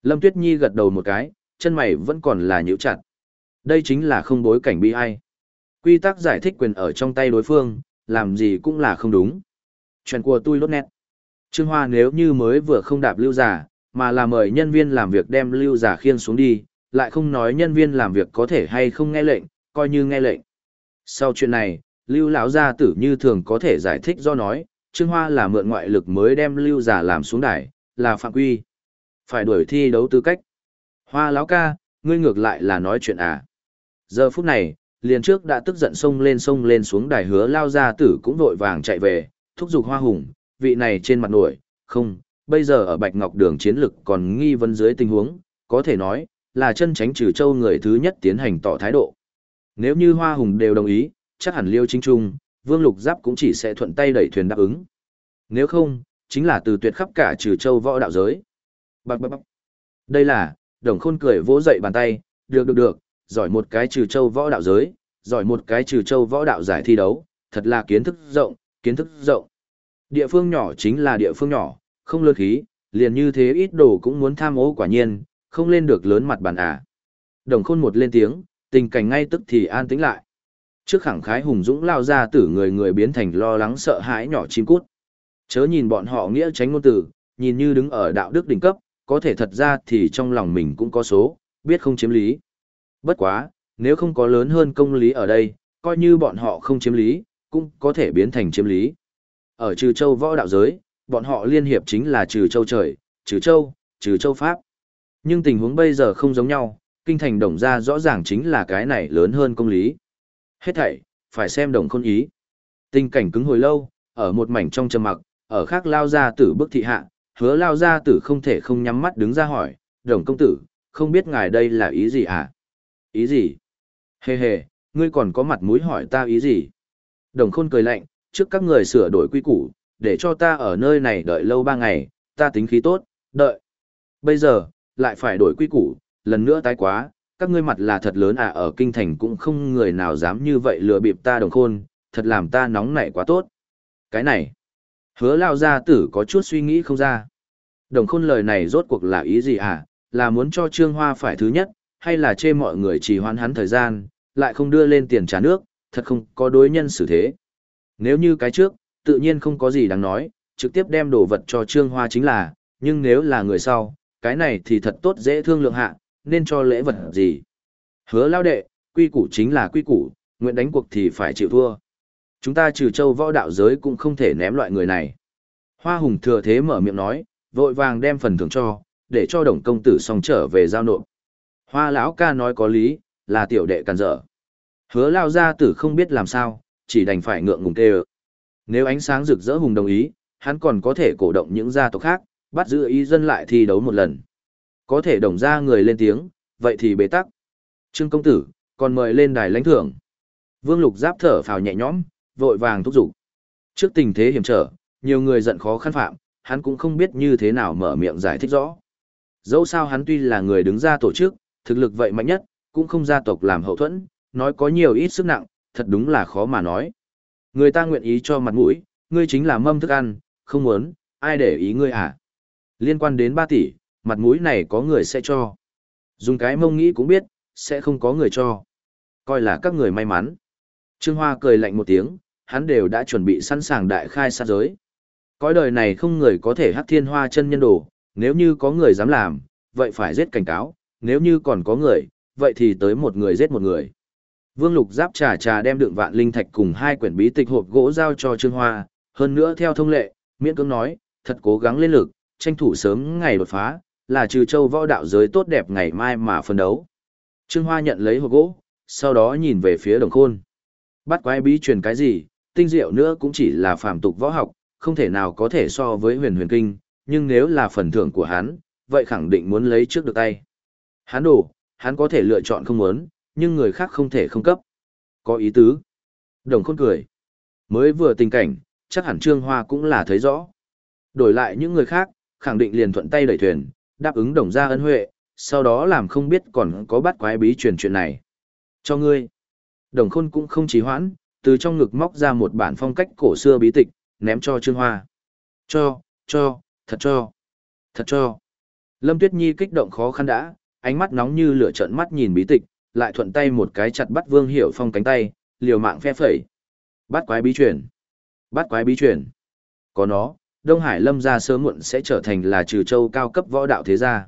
Lâm Tuyết Nhi gật đầu một cái, chân mày vẫn còn là nhíu chặt. Đây chính là không bối cảnh bi ai. Quy tắc giải thích quyền ở trong tay đối phương, làm gì cũng là không đúng. Chuyện của tôi lốt nét. Trương Hoa nếu như mới vừa không đạp lưu giả, mà là mời nhân viên làm việc đem lưu giả khiên xuống đi, lại không nói nhân viên làm việc có thể hay không nghe lệnh, coi như nghe lệnh. Sau chuyện này, lưu lão gia tử như thường có thể giải thích do nói, Trương Hoa là mượn ngoại lực mới đem lưu giả làm xuống đài, là phạm quy. Phải đuổi thi đấu tư cách. Hoa lão ca, ngươi ngược lại là nói chuyện à. Giờ phút này, liền trước đã tức giận xông lên xông lên xuống đài hứa lao ra tử cũng vội vàng chạy về, thúc giục hoa hùng, vị này trên mặt nổi, không, bây giờ ở Bạch Ngọc Đường chiến lực còn nghi vấn dưới tình huống, có thể nói, là chân tránh trừ châu người thứ nhất tiến hành tỏ thái độ. Nếu như hoa hùng đều đồng ý, chắc hẳn liêu chính trung, vương lục giáp cũng chỉ sẽ thuận tay đẩy thuyền đáp ứng. Nếu không, chính là từ tuyệt khắp cả trừ châu võ đạo giới. Bạc bạc bạc. Đây là, đồng khôn cười vỗ dậy bàn tay, được được được, giỏi một cái trừ châu võ đạo giới, giỏi một cái trừ châu võ đạo giải thi đấu, thật là kiến thức rộng, kiến thức rộng. Địa phương nhỏ chính là địa phương nhỏ, không lơ khí, liền như thế ít đồ cũng muốn tham ô quả nhiên, không lên được lớn mặt bàn à. Đồng khôn một lên tiếng, tình cảnh ngay tức thì an tĩnh lại. Trước khẳng khái hùng dũng lao ra tử người người biến thành lo lắng sợ hãi nhỏ chim cút. Chớ nhìn bọn họ nghĩa tránh ngôn tử, nhìn như đứng ở đạo đức đỉnh cấp, có thể thật ra thì trong lòng mình cũng có số, biết không chiếm lý. Bất quá, nếu không có lớn hơn công lý ở đây, coi như bọn họ không chiếm lý, cũng có thể biến thành chiếm lý. Ở trừ châu võ đạo giới, bọn họ liên hiệp chính là trừ châu trời, trừ châu, trừ châu Pháp. Nhưng tình huống bây giờ không giống nhau, kinh thành đồng ra rõ ràng chính là cái này lớn hơn công lý. Hết thảy, phải xem đồng khôn ý. Tình cảnh cứng hồi lâu, ở một mảnh trong trầm mặc, ở khác lao ra tử bức thị hạ, hứa lao ra tử không thể không nhắm mắt đứng ra hỏi, đồng công tử, không biết ngài đây là ý gì à? Ý gì? Hề hề, ngươi còn có mặt mũi hỏi ta ý gì? Đồng khôn cười lạnh, trước các người sửa đổi quy củ, để cho ta ở nơi này đợi lâu ba ngày, ta tính khí tốt, đợi. Bây giờ, lại phải đổi quy củ, lần nữa tái quá, các ngươi mặt là thật lớn à ở kinh thành cũng không người nào dám như vậy lừa bịp ta đồng khôn, thật làm ta nóng nảy quá tốt. Cái này, hứa lao gia tử có chút suy nghĩ không ra. Đồng khôn lời này rốt cuộc là ý gì à, là muốn cho Trương Hoa phải thứ nhất, hay là chê mọi người chỉ hoãn hắn thời gian, lại không đưa lên tiền trả nước, thật không có đối nhân xử thế. Nếu như cái trước, tự nhiên không có gì đáng nói, trực tiếp đem đồ vật cho Trương Hoa chính là, nhưng nếu là người sau, cái này thì thật tốt dễ thương lượng hạ, nên cho lễ vật gì. Hứa lao đệ, quy củ chính là quy củ, nguyện đánh cuộc thì phải chịu thua. Chúng ta trừ châu võ đạo giới cũng không thể ném loại người này. Hoa hùng thừa thế mở miệng nói, vội vàng đem phần thưởng cho, để cho đồng công tử xong trở về giao nộp. Hoa lão ca nói có lý, là tiểu đệ càn dở. Hứa lao gia tử không biết làm sao, chỉ đành phải ngượng ngùng kêu. Nếu ánh sáng rực rỡ hùng đồng ý, hắn còn có thể cổ động những gia tộc khác, bắt giữ ý dân lại thi đấu một lần. Có thể đồng ra người lên tiếng, vậy thì bế tắc. Trương công tử, còn mời lên đài lãnh thưởng. Vương Lục giáp thở phào nhẹ nhõm, vội vàng thúc giục. Trước tình thế hiểm trở, nhiều người giận khó khăn phạm, hắn cũng không biết như thế nào mở miệng giải thích rõ. Dẫu sao hắn tuy là người đứng ra tổ chức, thực lực vậy mạnh nhất, cũng không gia tộc làm hậu thuẫn, nói có nhiều ít sức nặng, thật đúng là khó mà nói. Người ta nguyện ý cho mặt mũi, ngươi chính là mâm thức ăn, không muốn, ai để ý ngươi à? Liên quan đến 3 tỷ, mặt mũi này có người sẽ cho. Dùng cái mông nghĩ cũng biết, sẽ không có người cho. Coi là các người may mắn. Trương Hoa cười lạnh một tiếng, hắn đều đã chuẩn bị sẵn sàng đại khai sát giới. Cõi đời này không người có thể hắc thiên hoa chân nhân đồ, nếu như có người dám làm, vậy phải giết cảnh cáo, nếu như còn có người, vậy thì tới một người giết một người. Vương Lục Giáp trà trà đem đựng vạn linh thạch cùng hai quyển bí tịch hộp gỗ giao cho Trương Hoa, hơn nữa theo thông lệ, miễn cưỡng nói, thật cố gắng lên lực, tranh thủ sớm ngày đột phá, là trừ châu võ đạo giới tốt đẹp ngày mai mà phân đấu. Trương Hoa nhận lấy hộp gỗ, sau đó nhìn về phía đồng khôn. Bắt quái bí truyền cái gì, tinh diệu nữa cũng chỉ là phàm tục võ học, không thể nào có thể so với huyền huyền kinh, nhưng nếu là phần thưởng của hắn, vậy khẳng định muốn lấy trước được tay. Hắn đủ, hắn có thể lựa chọn không muốn, nhưng người khác không thể không cấp. Có ý tứ. Đồng khôn cười. Mới vừa tình cảnh, chắc hẳn Trương Hoa cũng là thấy rõ. Đổi lại những người khác, khẳng định liền thuận tay đẩy thuyền, đáp ứng đồng gia ân huệ, sau đó làm không biết còn có bắt quái bí truyền chuyện này. Cho ngươi. Đồng khôn cũng không trì hoãn, từ trong ngực móc ra một bản phong cách cổ xưa bí tịch, ném cho Trương Hoa. Cho, cho, thật cho, thật cho. Lâm Tuyết Nhi kích động khó khăn đã, ánh mắt nóng như lửa trợn mắt nhìn bí tịch, lại thuận tay một cái chặt bắt Vương Hiểu Phong cánh tay, liều mạng phe phẩy. Bắt quái bí truyền. Bắt quái bí truyền. Có nó, Đông Hải Lâm gia sớm muộn sẽ trở thành là trừ châu cao cấp võ đạo thế gia.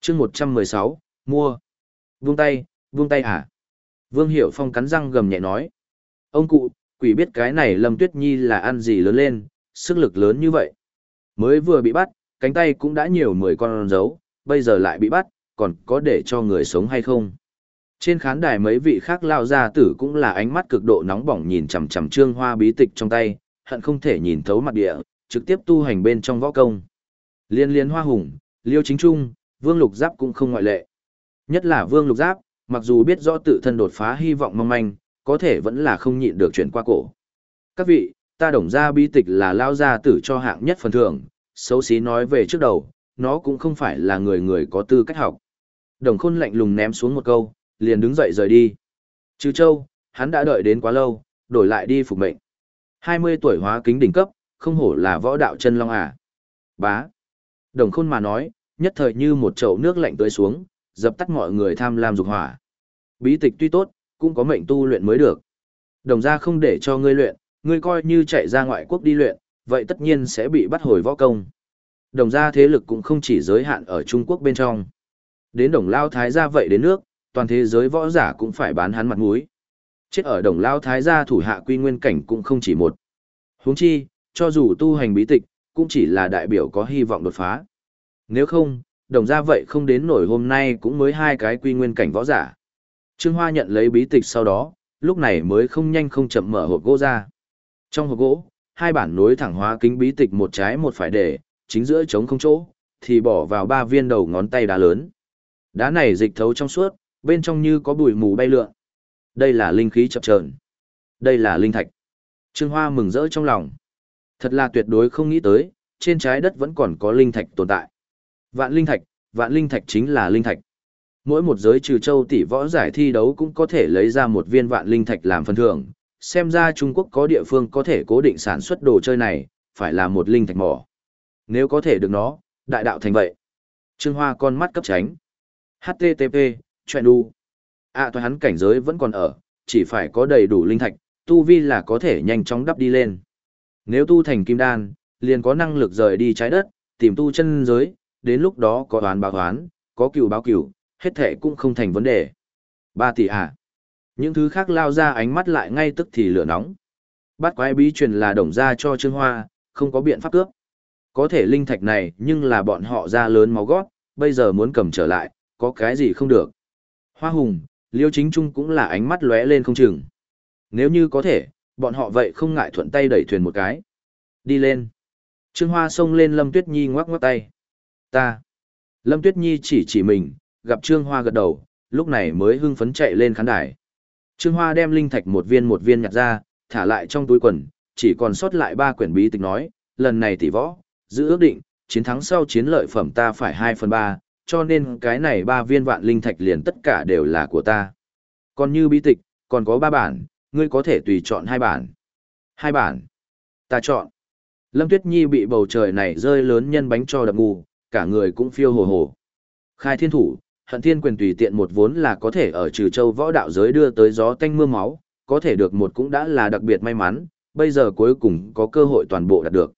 Chương 116, mua. buông tay, buông tay hả? Vương Hiểu Phong cắn răng gầm nhẹ nói. Ông cụ, quỷ biết cái này Lâm Tuyết Nhi là ăn gì lớn lên, sức lực lớn như vậy. Mới vừa bị bắt, cánh tay cũng đã nhiều mười con dấu, bây giờ lại bị bắt, còn có để cho người sống hay không? Trên khán đài mấy vị khác lao ra tử cũng là ánh mắt cực độ nóng bỏng nhìn chằm chằm trương hoa bí tịch trong tay, hận không thể nhìn thấu mặt địa, trực tiếp tu hành bên trong võ công. Liên liên hoa hùng, liêu chính trung, vương lục giáp cũng không ngoại lệ. Nhất là vương lục giáp, mặc dù biết rõ tự thân đột phá hy vọng mong manh, có thể vẫn là không nhịn được chuyển qua cổ. Các vị, ta đồng ra bi tịch là lao gia tử cho hạng nhất phần thưởng, xấu xí nói về trước đầu, nó cũng không phải là người người có tư cách học. Đồng khôn lạnh lùng ném xuống một câu, liền đứng dậy rời đi. Trừ châu, hắn đã đợi đến quá lâu, đổi lại đi phục mệnh. 20 tuổi hóa kính đỉnh cấp, không hổ là võ đạo chân long à. Bá. Đồng khôn mà nói, nhất thời như một chậu nước lạnh tưới xuống, dập tắt mọi người tham lam dục hỏa. Bí tịch tuy tốt, cũng có mệnh tu luyện mới được. Đồng ra không để cho ngươi luyện, ngươi coi như chạy ra ngoại quốc đi luyện, vậy tất nhiên sẽ bị bắt hồi võ công. Đồng gia thế lực cũng không chỉ giới hạn ở Trung Quốc bên trong. Đến đồng lao thái gia vậy đến nước, toàn thế giới võ giả cũng phải bán hắn mặt mũi. Chết ở đồng lao thái gia thủ hạ quy nguyên cảnh cũng không chỉ một. huống chi, cho dù tu hành bí tịch, cũng chỉ là đại biểu có hy vọng đột phá. Nếu không, đồng gia vậy không đến nổi hôm nay cũng mới hai cái quy nguyên cảnh võ giả. Trương Hoa nhận lấy bí tịch sau đó, lúc này mới không nhanh không chậm mở hộp gỗ ra. Trong hộp gỗ, hai bản nối thẳng hóa kính bí tịch một trái một phải để, chính giữa trống không chỗ, thì bỏ vào ba viên đầu ngón tay đá lớn. Đá này dịch thấu trong suốt, bên trong như có bụi mù bay lượn. Đây là linh khí chập chờn. Đây là linh thạch. Trương Hoa mừng rỡ trong lòng. Thật là tuyệt đối không nghĩ tới, trên trái đất vẫn còn có linh thạch tồn tại. Vạn linh thạch, vạn linh thạch chính là linh thạch. Mỗi một giới trừ châu tỷ võ giải thi đấu cũng có thể lấy ra một viên vạn linh thạch làm phần thưởng. Xem ra Trung Quốc có địa phương có thể cố định sản xuất đồ chơi này, phải là một linh thạch mỏ. Nếu có thể được nó, đại đạo thành vậy. Trương Hoa con mắt cấp tránh. HTTP, chuyện đu. À tôi hắn cảnh giới vẫn còn ở, chỉ phải có đầy đủ linh thạch, tu vi là có thể nhanh chóng đắp đi lên. Nếu tu thành kim đan, liền có năng lực rời đi trái đất, tìm tu chân giới, đến lúc đó có đoán báo đoán, có cựu báo cựu, hết thể cũng không thành vấn đề. Ba tỷ à. Những thứ khác lao ra ánh mắt lại ngay tức thì lửa nóng. Bắt quái bí truyền là đồng ra cho Trương Hoa, không có biện pháp cướp. Có thể linh thạch này nhưng là bọn họ ra lớn máu gót, bây giờ muốn cầm trở lại, có cái gì không được. Hoa hùng, liêu chính trung cũng là ánh mắt lóe lên không chừng. Nếu như có thể, bọn họ vậy không ngại thuận tay đẩy thuyền một cái. Đi lên. Trương Hoa xông lên Lâm Tuyết Nhi ngoắc ngoắc tay. Ta. Lâm Tuyết Nhi chỉ chỉ mình, gặp Trương Hoa gật đầu, lúc này mới hưng phấn chạy lên khán đài. Trương Hoa đem linh thạch một viên một viên nhặt ra, thả lại trong túi quần, chỉ còn sót lại ba quyển bí tịch nói, lần này tỷ võ, giữ ước định, chiến thắng sau chiến lợi phẩm ta phải 2 phần 3, cho nên cái này ba viên vạn linh thạch liền tất cả đều là của ta. Còn như bí tịch, còn có ba bản, ngươi có thể tùy chọn hai bản. Hai bản. Ta chọn. Lâm Tuyết Nhi bị bầu trời này rơi lớn nhân bánh cho đập ngu, cả người cũng phiêu hồ hồ. Khai thiên thủ, hận thiên quyền tùy tiện một vốn là có thể ở trừ châu võ đạo giới đưa tới gió tanh mưa máu, có thể được một cũng đã là đặc biệt may mắn, bây giờ cuối cùng có cơ hội toàn bộ đạt được.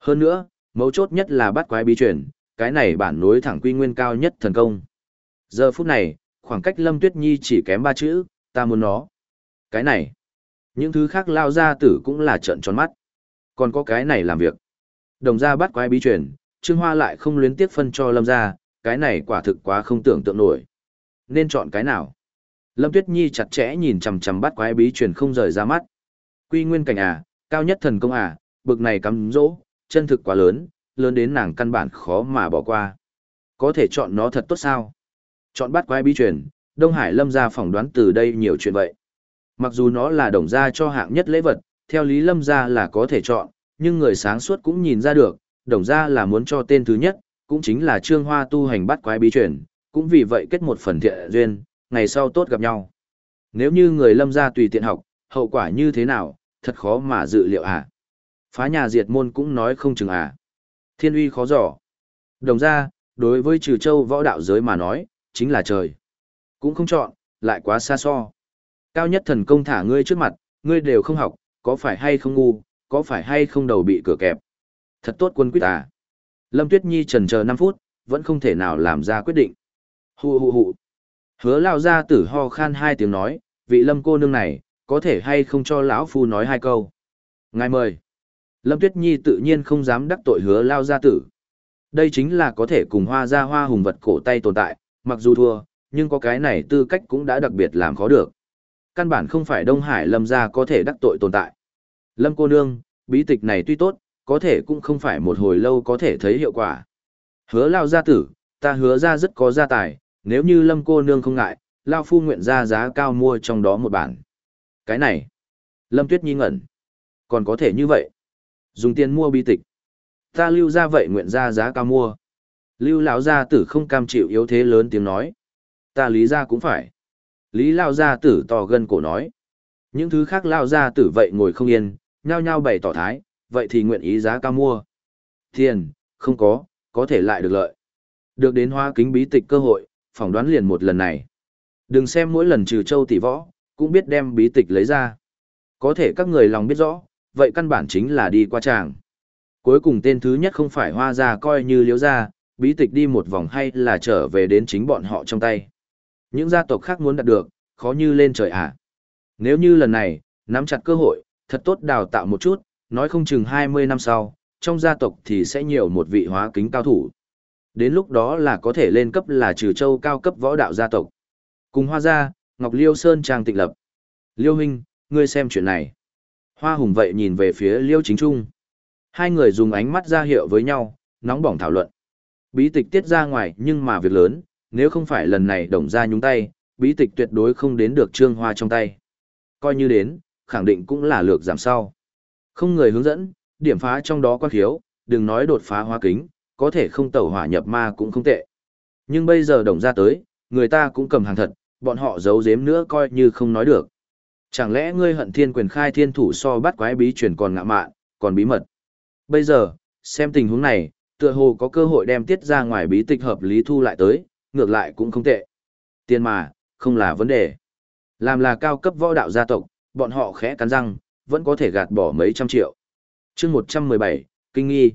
Hơn nữa, mấu chốt nhất là bắt quái bí truyền, cái này bản nối thẳng quy nguyên cao nhất thần công. Giờ phút này, khoảng cách Lâm Tuyết Nhi chỉ kém ba chữ, ta muốn nó. Cái này, những thứ khác lao ra tử cũng là trận tròn mắt. Còn có cái này làm việc. Đồng gia bắt quái bí truyền, Trương Hoa lại không luyến tiếc phân cho Lâm gia, cái này quả thực quá không tưởng tượng nổi. Nên chọn cái nào? Lâm Tuyết Nhi chặt chẽ nhìn chằm chằm bắt quái bí truyền không rời ra mắt. Quy nguyên cảnh à, cao nhất thần công à, bực này cắm dỗ, chân thực quá lớn, lớn đến nàng căn bản khó mà bỏ qua. Có thể chọn nó thật tốt sao? Chọn bắt quái bí truyền, Đông Hải Lâm gia phỏng đoán từ đây nhiều chuyện vậy. Mặc dù nó là đồng gia cho hạng nhất lễ vật, theo lý Lâm gia là có thể chọn, nhưng người sáng suốt cũng nhìn ra được, đồng gia là muốn cho tên thứ nhất, cũng chính là Trương Hoa tu hành bắt quái bí truyền, cũng vì vậy kết một phần thiện duyên, ngày sau tốt gặp nhau. Nếu như người Lâm gia tùy tiện học, hậu quả như thế nào, thật khó mà dự liệu à. Phá nhà diệt môn cũng nói không chừng à. Thiên uy khó giỏ, Đồng ra, đối với trừ châu võ đạo giới mà nói, chính là trời. Cũng không chọn, lại quá xa so. Cao nhất thần công thả ngươi trước mặt, ngươi đều không học, có phải hay không ngu, có phải hay không đầu bị cửa kẹp. Thật tốt quân quyết à. Lâm Tuyết Nhi trần chờ 5 phút, vẫn không thể nào làm ra quyết định. Hù hù hù. Hứa lao ra tử ho khan hai tiếng nói, vị lâm cô nương này, có thể hay không cho lão phu nói hai câu. Ngài mời. Lâm Tuyết Nhi tự nhiên không dám đắc tội hứa lao gia tử. Đây chính là có thể cùng hoa ra hoa hùng vật cổ tay tồn tại, mặc dù thua, nhưng có cái này tư cách cũng đã đặc biệt làm khó được. Căn bản không phải Đông Hải Lâm gia có thể đắc tội tồn tại. Lâm cô nương, bí tịch này tuy tốt, có thể cũng không phải một hồi lâu có thể thấy hiệu quả. Hứa lao gia tử, ta hứa ra rất có gia tài, nếu như Lâm cô nương không ngại, lao phu nguyện ra giá cao mua trong đó một bản. Cái này, Lâm Tuyết Nhi ngẩn. Còn có thể như vậy. Dùng tiền mua bi tịch. Ta lưu ra vậy nguyện ra giá cao mua. Lưu lão gia tử không cam chịu yếu thế lớn tiếng nói. Ta lý ra cũng phải. Lý lão gia tử to gân cổ nói. Những thứ khác lão gia tử vậy ngồi không yên, nhao nhao bày tỏ thái, vậy thì nguyện ý giá cao mua. Tiền, không có, có thể lại được lợi. Được đến hoa kính bí tịch cơ hội, phỏng đoán liền một lần này. Đừng xem mỗi lần trừ châu tỷ võ, cũng biết đem bí tịch lấy ra. Có thể các người lòng biết rõ, vậy căn bản chính là đi qua tràng. Cuối cùng tên thứ nhất không phải hoa ra coi như liếu ra, bí tịch đi một vòng hay là trở về đến chính bọn họ trong tay. Những gia tộc khác muốn đạt được, khó như lên trời ạ. À. Nếu như lần này, nắm chặt cơ hội, thật tốt đào tạo một chút, nói không chừng 20 năm sau, trong gia tộc thì sẽ nhiều một vị hóa kính cao thủ. Đến lúc đó là có thể lên cấp là trừ châu cao cấp võ đạo gia tộc. Cùng hoa gia, Ngọc Liêu Sơn Trang tịnh lập. Liêu Hinh, ngươi xem chuyện này. Hoa hùng vậy nhìn về phía Liêu Chính Trung. Hai người dùng ánh mắt ra hiệu với nhau, nóng bỏng thảo luận. Bí tịch tiết ra ngoài nhưng mà việc lớn, nếu không phải lần này đồng ra nhúng tay, bí tịch tuyệt đối không đến được trương hoa trong tay. Coi như đến, khẳng định cũng là lược giảm sau. Không người hướng dẫn, điểm phá trong đó quan khiếu, đừng nói đột phá hoa kính, có thể không tẩu hỏa nhập ma cũng không tệ. Nhưng bây giờ đồng ra tới, người ta cũng cầm hàng thật, bọn họ giấu giếm nữa coi như không nói được. Chẳng lẽ ngươi hận thiên quyền khai thiên thủ so bắt quái bí truyền còn ngạ mạn, còn bí mật. Bây giờ, xem tình huống này, tựa hồ có cơ hội đem tiết ra ngoài bí tịch hợp lý thu lại tới, ngược lại cũng không tệ. Tiền mà, không là vấn đề. Làm là cao cấp võ đạo gia tộc, bọn họ khẽ cắn răng, vẫn có thể gạt bỏ mấy trăm triệu. chương 117, kinh nghi.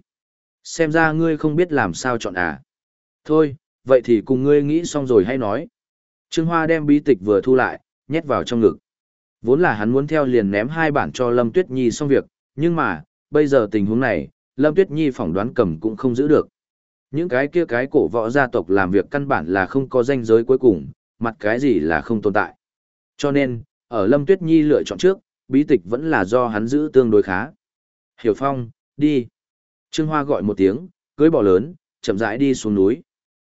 Xem ra ngươi không biết làm sao chọn à. Thôi, vậy thì cùng ngươi nghĩ xong rồi hay nói. Trương Hoa đem bí tịch vừa thu lại, nhét vào trong ngực. Vốn là hắn muốn theo liền ném hai bản cho Lâm Tuyết Nhi xong việc, nhưng mà, bây giờ tình huống này, Lâm Tuyết Nhi phỏng đoán cầm cũng không giữ được. Những cái kia cái cổ võ gia tộc làm việc căn bản là không có danh giới cuối cùng, mặt cái gì là không tồn tại. Cho nên, ở Lâm Tuyết Nhi lựa chọn trước, bí tịch vẫn là do hắn giữ tương đối khá. Hiểu Phong, đi. Trương Hoa gọi một tiếng, cưới bò lớn, chậm rãi đi xuống núi.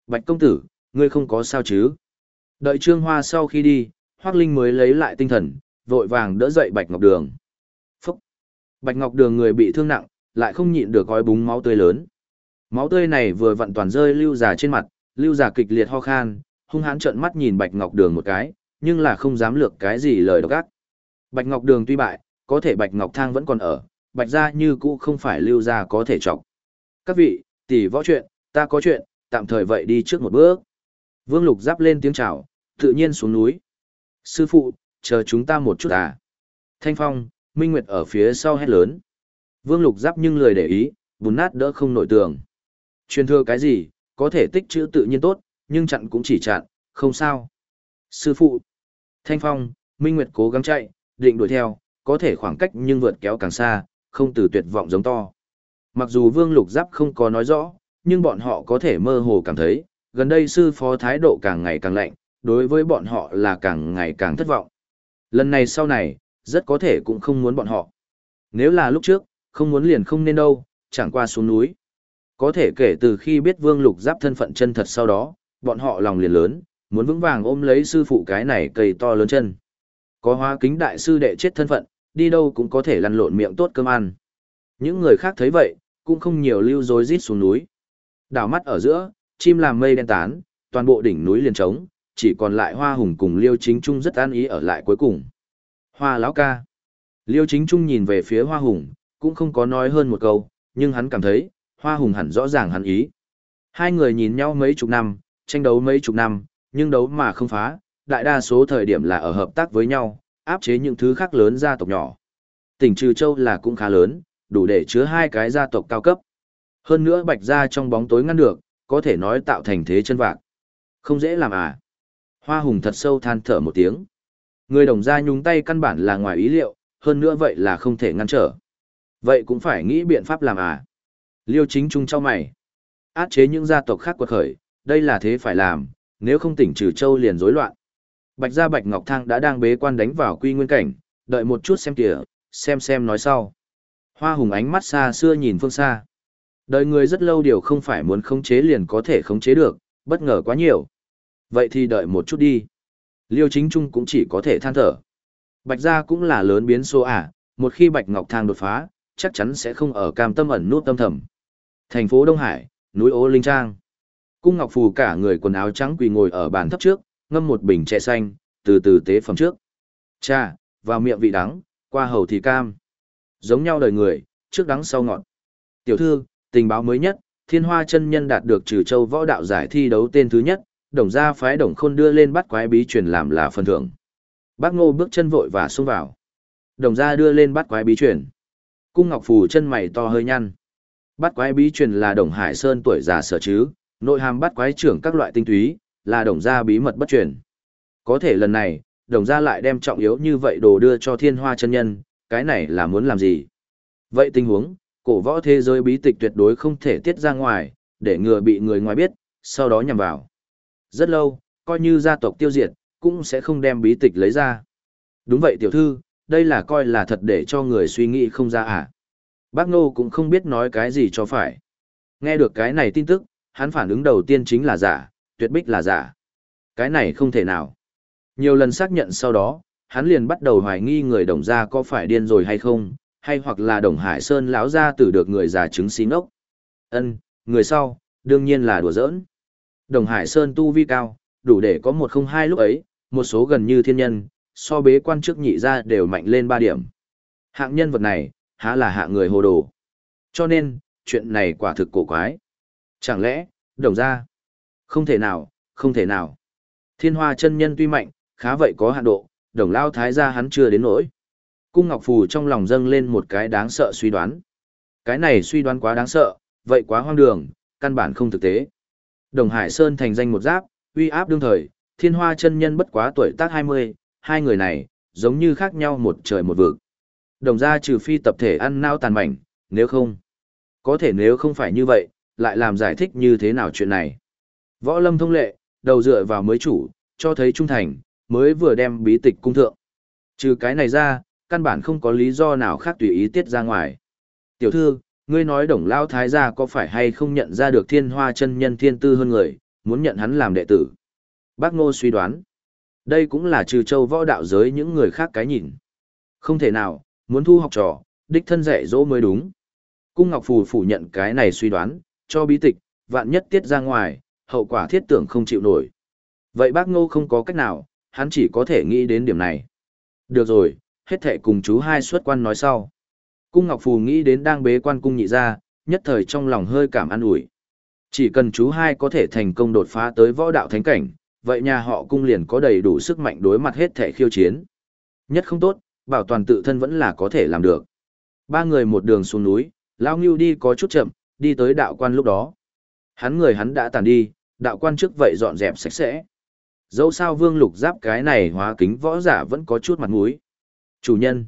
Bạch công tử, ngươi không có sao chứ? Đợi Trương Hoa sau khi đi, Hoác Linh mới lấy lại tinh thần, vội vàng đỡ dậy Bạch Ngọc Đường. Phúc! Bạch Ngọc Đường người bị thương nặng, lại không nhịn được gói búng máu tươi lớn. Máu tươi này vừa vặn toàn rơi lưu giả trên mặt, lưu giả kịch liệt ho khan, hung hãn trợn mắt nhìn Bạch Ngọc Đường một cái, nhưng là không dám lược cái gì lời độc ác. Bạch Ngọc Đường tuy bại, có thể Bạch Ngọc Thang vẫn còn ở, Bạch gia như cũ không phải lưu gia có thể trọng. Các vị, tỷ võ chuyện, ta có chuyện, tạm thời vậy đi trước một bước. Vương Lục giáp lên tiếng chào, tự nhiên xuống núi. Sư phụ, chờ chúng ta một chút à. Thanh Phong, Minh Nguyệt ở phía sau hét lớn. Vương Lục giáp nhưng lười để ý, bùn nát đỡ không nổi tường. Truyền thừa cái gì, có thể tích chữ tự nhiên tốt, nhưng chặn cũng chỉ chặn, không sao. Sư phụ, Thanh Phong, Minh Nguyệt cố gắng chạy, định đuổi theo, có thể khoảng cách nhưng vượt kéo càng xa, không từ tuyệt vọng giống to. Mặc dù Vương Lục Giáp không có nói rõ, nhưng bọn họ có thể mơ hồ cảm thấy, gần đây sư phó thái độ càng ngày càng lạnh, đối với bọn họ là càng ngày càng thất vọng. Lần này sau này, rất có thể cũng không muốn bọn họ. Nếu là lúc trước, không muốn liền không nên đâu, chẳng qua xuống núi. Có thể kể từ khi biết Vương Lục Giáp thân phận chân thật sau đó, bọn họ lòng liền lớn, muốn vững vàng ôm lấy sư phụ cái này cây to lớn chân. Có hóa kính đại sư đệ chết thân phận, đi đâu cũng có thể lăn lộn miệng tốt cơm ăn. Những người khác thấy vậy, cũng không nhiều lưu dối rít xuống núi. Đảo mắt ở giữa, chim làm mây đen tán, toàn bộ đỉnh núi liền trống, chỉ còn lại Hoa Hùng cùng Liêu Chính Trung rất an ý ở lại cuối cùng. Hoa lão ca. Liêu Chính Trung nhìn về phía Hoa Hùng, cũng không có nói hơn một câu, nhưng hắn cảm thấy, Hoa Hùng hẳn rõ ràng hắn ý. Hai người nhìn nhau mấy chục năm, tranh đấu mấy chục năm, nhưng đấu mà không phá, đại đa số thời điểm là ở hợp tác với nhau, áp chế những thứ khác lớn gia tộc nhỏ. Tỉnh Trừ Châu là cũng khá lớn, đủ để chứa hai cái gia tộc cao cấp. Hơn nữa bạch gia trong bóng tối ngăn được, có thể nói tạo thành thế chân vạc. Không dễ làm à. Hoa hùng thật sâu than thở một tiếng. Người đồng gia nhúng tay căn bản là ngoài ý liệu, hơn nữa vậy là không thể ngăn trở. Vậy cũng phải nghĩ biện pháp làm à. Liêu chính trung cho mày. Át chế những gia tộc khác quật khởi, đây là thế phải làm, nếu không tỉnh trừ châu liền rối loạn. Bạch gia Bạch Ngọc Thang đã đang bế quan đánh vào quy nguyên cảnh, đợi một chút xem kìa, xem xem nói sau. Hoa hùng ánh mắt xa xưa nhìn phương xa. Đời người rất lâu điều không phải muốn khống chế liền có thể khống chế được, bất ngờ quá nhiều. Vậy thì đợi một chút đi. Liêu chính trung cũng chỉ có thể than thở. Bạch gia cũng là lớn biến số à, một khi Bạch Ngọc Thang đột phá, chắc chắn sẽ không ở cam tâm ẩn nút tâm thầm. Thành phố Đông Hải, núi Ô Linh Trang. Cung Ngọc Phù cả người quần áo trắng quỳ ngồi ở bàn thấp trước, ngâm một bình chè xanh, từ từ tế phẩm trước. trà vào miệng vị đắng, qua hầu thì cam. Giống nhau đời người, trước đắng sau ngọt. Tiểu thư, tình báo mới nhất, thiên hoa chân nhân đạt được trừ châu võ đạo giải thi đấu tên thứ nhất, đồng gia phái đồng khôn đưa lên bắt quái bí truyền làm là phần thưởng. Bác ngô bước chân vội và xông vào. Đồng gia đưa lên bắt quái bí truyền. Cung ngọc phù chân mày to hơi nhăn. Bắt quái bí truyền là đồng hải sơn tuổi già sở chứ, nội hàm bắt quái trưởng các loại tinh túy, là đồng gia bí mật bất truyền. Có thể lần này, đồng gia lại đem trọng yếu như vậy đồ đưa cho thiên hoa chân nhân, cái này là muốn làm gì? Vậy tình huống, cổ võ thế giới bí tịch tuyệt đối không thể tiết ra ngoài, để ngừa bị người ngoài biết, sau đó nhằm vào. Rất lâu, coi như gia tộc tiêu diệt, cũng sẽ không đem bí tịch lấy ra. Đúng vậy tiểu thư, đây là coi là thật để cho người suy nghĩ không ra à. Bác Ngô cũng không biết nói cái gì cho phải. Nghe được cái này tin tức, hắn phản ứng đầu tiên chính là giả, tuyệt bích là giả. Cái này không thể nào. Nhiều lần xác nhận sau đó, hắn liền bắt đầu hoài nghi người đồng gia có phải điên rồi hay không, hay hoặc là đồng hải sơn lão gia tử được người già chứng xí ngốc. Ân, người sau, đương nhiên là đùa giỡn. Đồng hải sơn tu vi cao, đủ để có một không hai lúc ấy, một số gần như thiên nhân, so bế quan trước nhị ra đều mạnh lên ba điểm. Hạng nhân vật này, há là hạ người hồ đồ. Cho nên, chuyện này quả thực cổ quái. Chẳng lẽ, đồng gia? Không thể nào, không thể nào. Thiên hoa chân nhân tuy mạnh, khá vậy có hạn độ, đồng lao thái gia hắn chưa đến nỗi. Cung Ngọc Phù trong lòng dâng lên một cái đáng sợ suy đoán. Cái này suy đoán quá đáng sợ, vậy quá hoang đường, căn bản không thực tế. Đồng Hải Sơn thành danh một giáp, uy áp đương thời, thiên hoa chân nhân bất quá tuổi tác 20, hai người này, giống như khác nhau một trời một vực. Đồng ra trừ phi tập thể ăn nao tàn mảnh, nếu không. Có thể nếu không phải như vậy, lại làm giải thích như thế nào chuyện này. Võ lâm thông lệ, đầu dựa vào mới chủ, cho thấy trung thành, mới vừa đem bí tịch cung thượng. Trừ cái này ra, căn bản không có lý do nào khác tùy ý tiết ra ngoài. Tiểu thư, ngươi nói đồng lao thái gia có phải hay không nhận ra được thiên hoa chân nhân thiên tư hơn người, muốn nhận hắn làm đệ tử. Bác Ngô suy đoán, đây cũng là trừ châu võ đạo giới những người khác cái nhìn. Không thể nào, muốn thu học trò, đích thân dạy dỗ mới đúng. Cung Ngọc Phù phủ nhận cái này suy đoán, cho bí tịch, vạn nhất tiết ra ngoài, hậu quả thiết tưởng không chịu nổi. Vậy bác Ngô không có cách nào, hắn chỉ có thể nghĩ đến điểm này. Được rồi, hết thệ cùng chú hai xuất quan nói sau. Cung Ngọc Phù nghĩ đến đang bế quan cung nhị ra, nhất thời trong lòng hơi cảm an ủi. Chỉ cần chú hai có thể thành công đột phá tới võ đạo thánh cảnh, vậy nhà họ cung liền có đầy đủ sức mạnh đối mặt hết thể khiêu chiến. Nhất không tốt, bảo toàn tự thân vẫn là có thể làm được. Ba người một đường xuống núi, Lao Ngưu đi có chút chậm, đi tới đạo quan lúc đó. Hắn người hắn đã tàn đi, đạo quan trước vậy dọn dẹp sạch sẽ. Dẫu sao vương lục giáp cái này hóa kính võ giả vẫn có chút mặt mũi. Chủ nhân.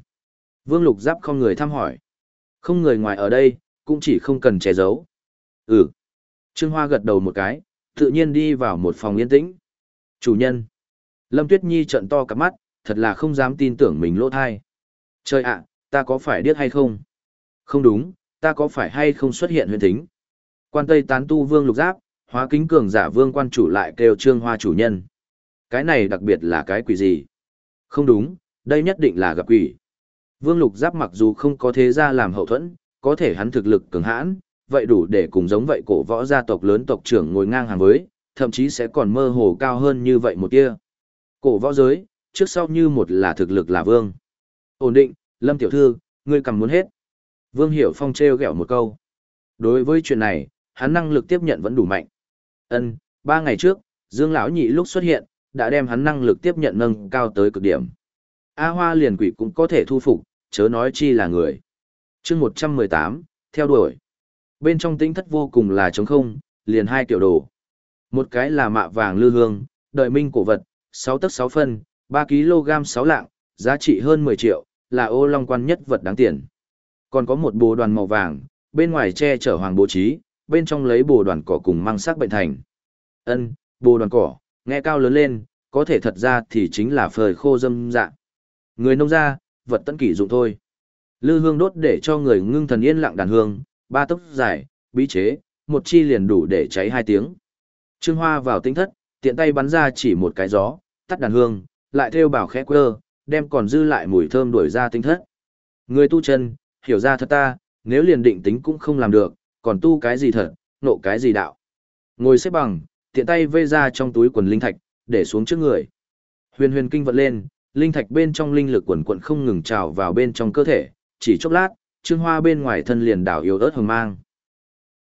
Vương lục giáp không người thăm hỏi. Không người ngoài ở đây, cũng chỉ không cần che giấu. Ừ. Trương Hoa gật đầu một cái, tự nhiên đi vào một phòng yên tĩnh. Chủ nhân. Lâm Tuyết Nhi trận to cả mắt, thật là không dám tin tưởng mình lỗ thai. Trời ạ, ta có phải điếc hay không? Không đúng, ta có phải hay không xuất hiện huyền thính? Quan Tây tán tu vương lục giáp, hóa kính cường giả vương quan chủ lại kêu Trương Hoa chủ nhân. Cái này đặc biệt là cái quỷ gì? Không đúng, đây nhất định là gặp quỷ. Vương lục giáp mặc dù không có thế gia làm hậu thuẫn, có thể hắn thực lực cường hãn, vậy đủ để cùng giống vậy cổ võ gia tộc lớn tộc trưởng ngồi ngang hàng với, thậm chí sẽ còn mơ hồ cao hơn như vậy một tia. Cổ võ giới, trước sau như một là thực lực là vương. Ổn định, Lâm tiểu thư, ngươi cầm muốn hết. Vương Hiểu Phong treo gẹo một câu. Đối với chuyện này, hắn năng lực tiếp nhận vẫn đủ mạnh. Ân, ba ngày trước, Dương lão nhị lúc xuất hiện, đã đem hắn năng lực tiếp nhận nâng cao tới cực điểm. A Hoa liền quỷ cũng có thể thu phục, chớ nói chi là người. Chương 118, theo đuổi. Bên trong tính thất vô cùng là trống không, liền hai kiểu đồ. Một cái là mạ vàng lư hương, đợi minh cổ vật, 6 tấc 6 phân, 3 kg 6 lạng, giá trị hơn 10 triệu, là ô long quan nhất vật đáng tiền. Còn có một bồ đoàn màu vàng, bên ngoài che chở hoàng bố trí, bên trong lấy bồ đoàn cỏ cùng mang sắc bệnh thành. Ân, bồ đoàn cỏ, nghe cao lớn lên, có thể thật ra thì chính là phơi khô dâm dạ. Người nông gia, vật tận kỷ dụng thôi. Lư hương đốt để cho người ngưng thần yên lặng đàn hương, ba tốc dài, bí chế, một chi liền đủ để cháy hai tiếng. Trương Hoa vào tinh thất, tiện tay bắn ra chỉ một cái gió, tắt đàn hương, lại theo bảo khẽ quơ, đem còn dư lại mùi thơm đuổi ra tinh thất. Người tu chân, hiểu ra thật ta, nếu liền định tính cũng không làm được, còn tu cái gì thật, nộ cái gì đạo. Ngồi xếp bằng, tiện tay vây ra trong túi quần linh thạch, để xuống trước người. Huyền huyền kinh vận lên, linh thạch bên trong linh lực quần quận không ngừng trào vào bên trong cơ thể, chỉ chốc lát, trương hoa bên ngoài thân liền đảo yếu ớt hồng mang.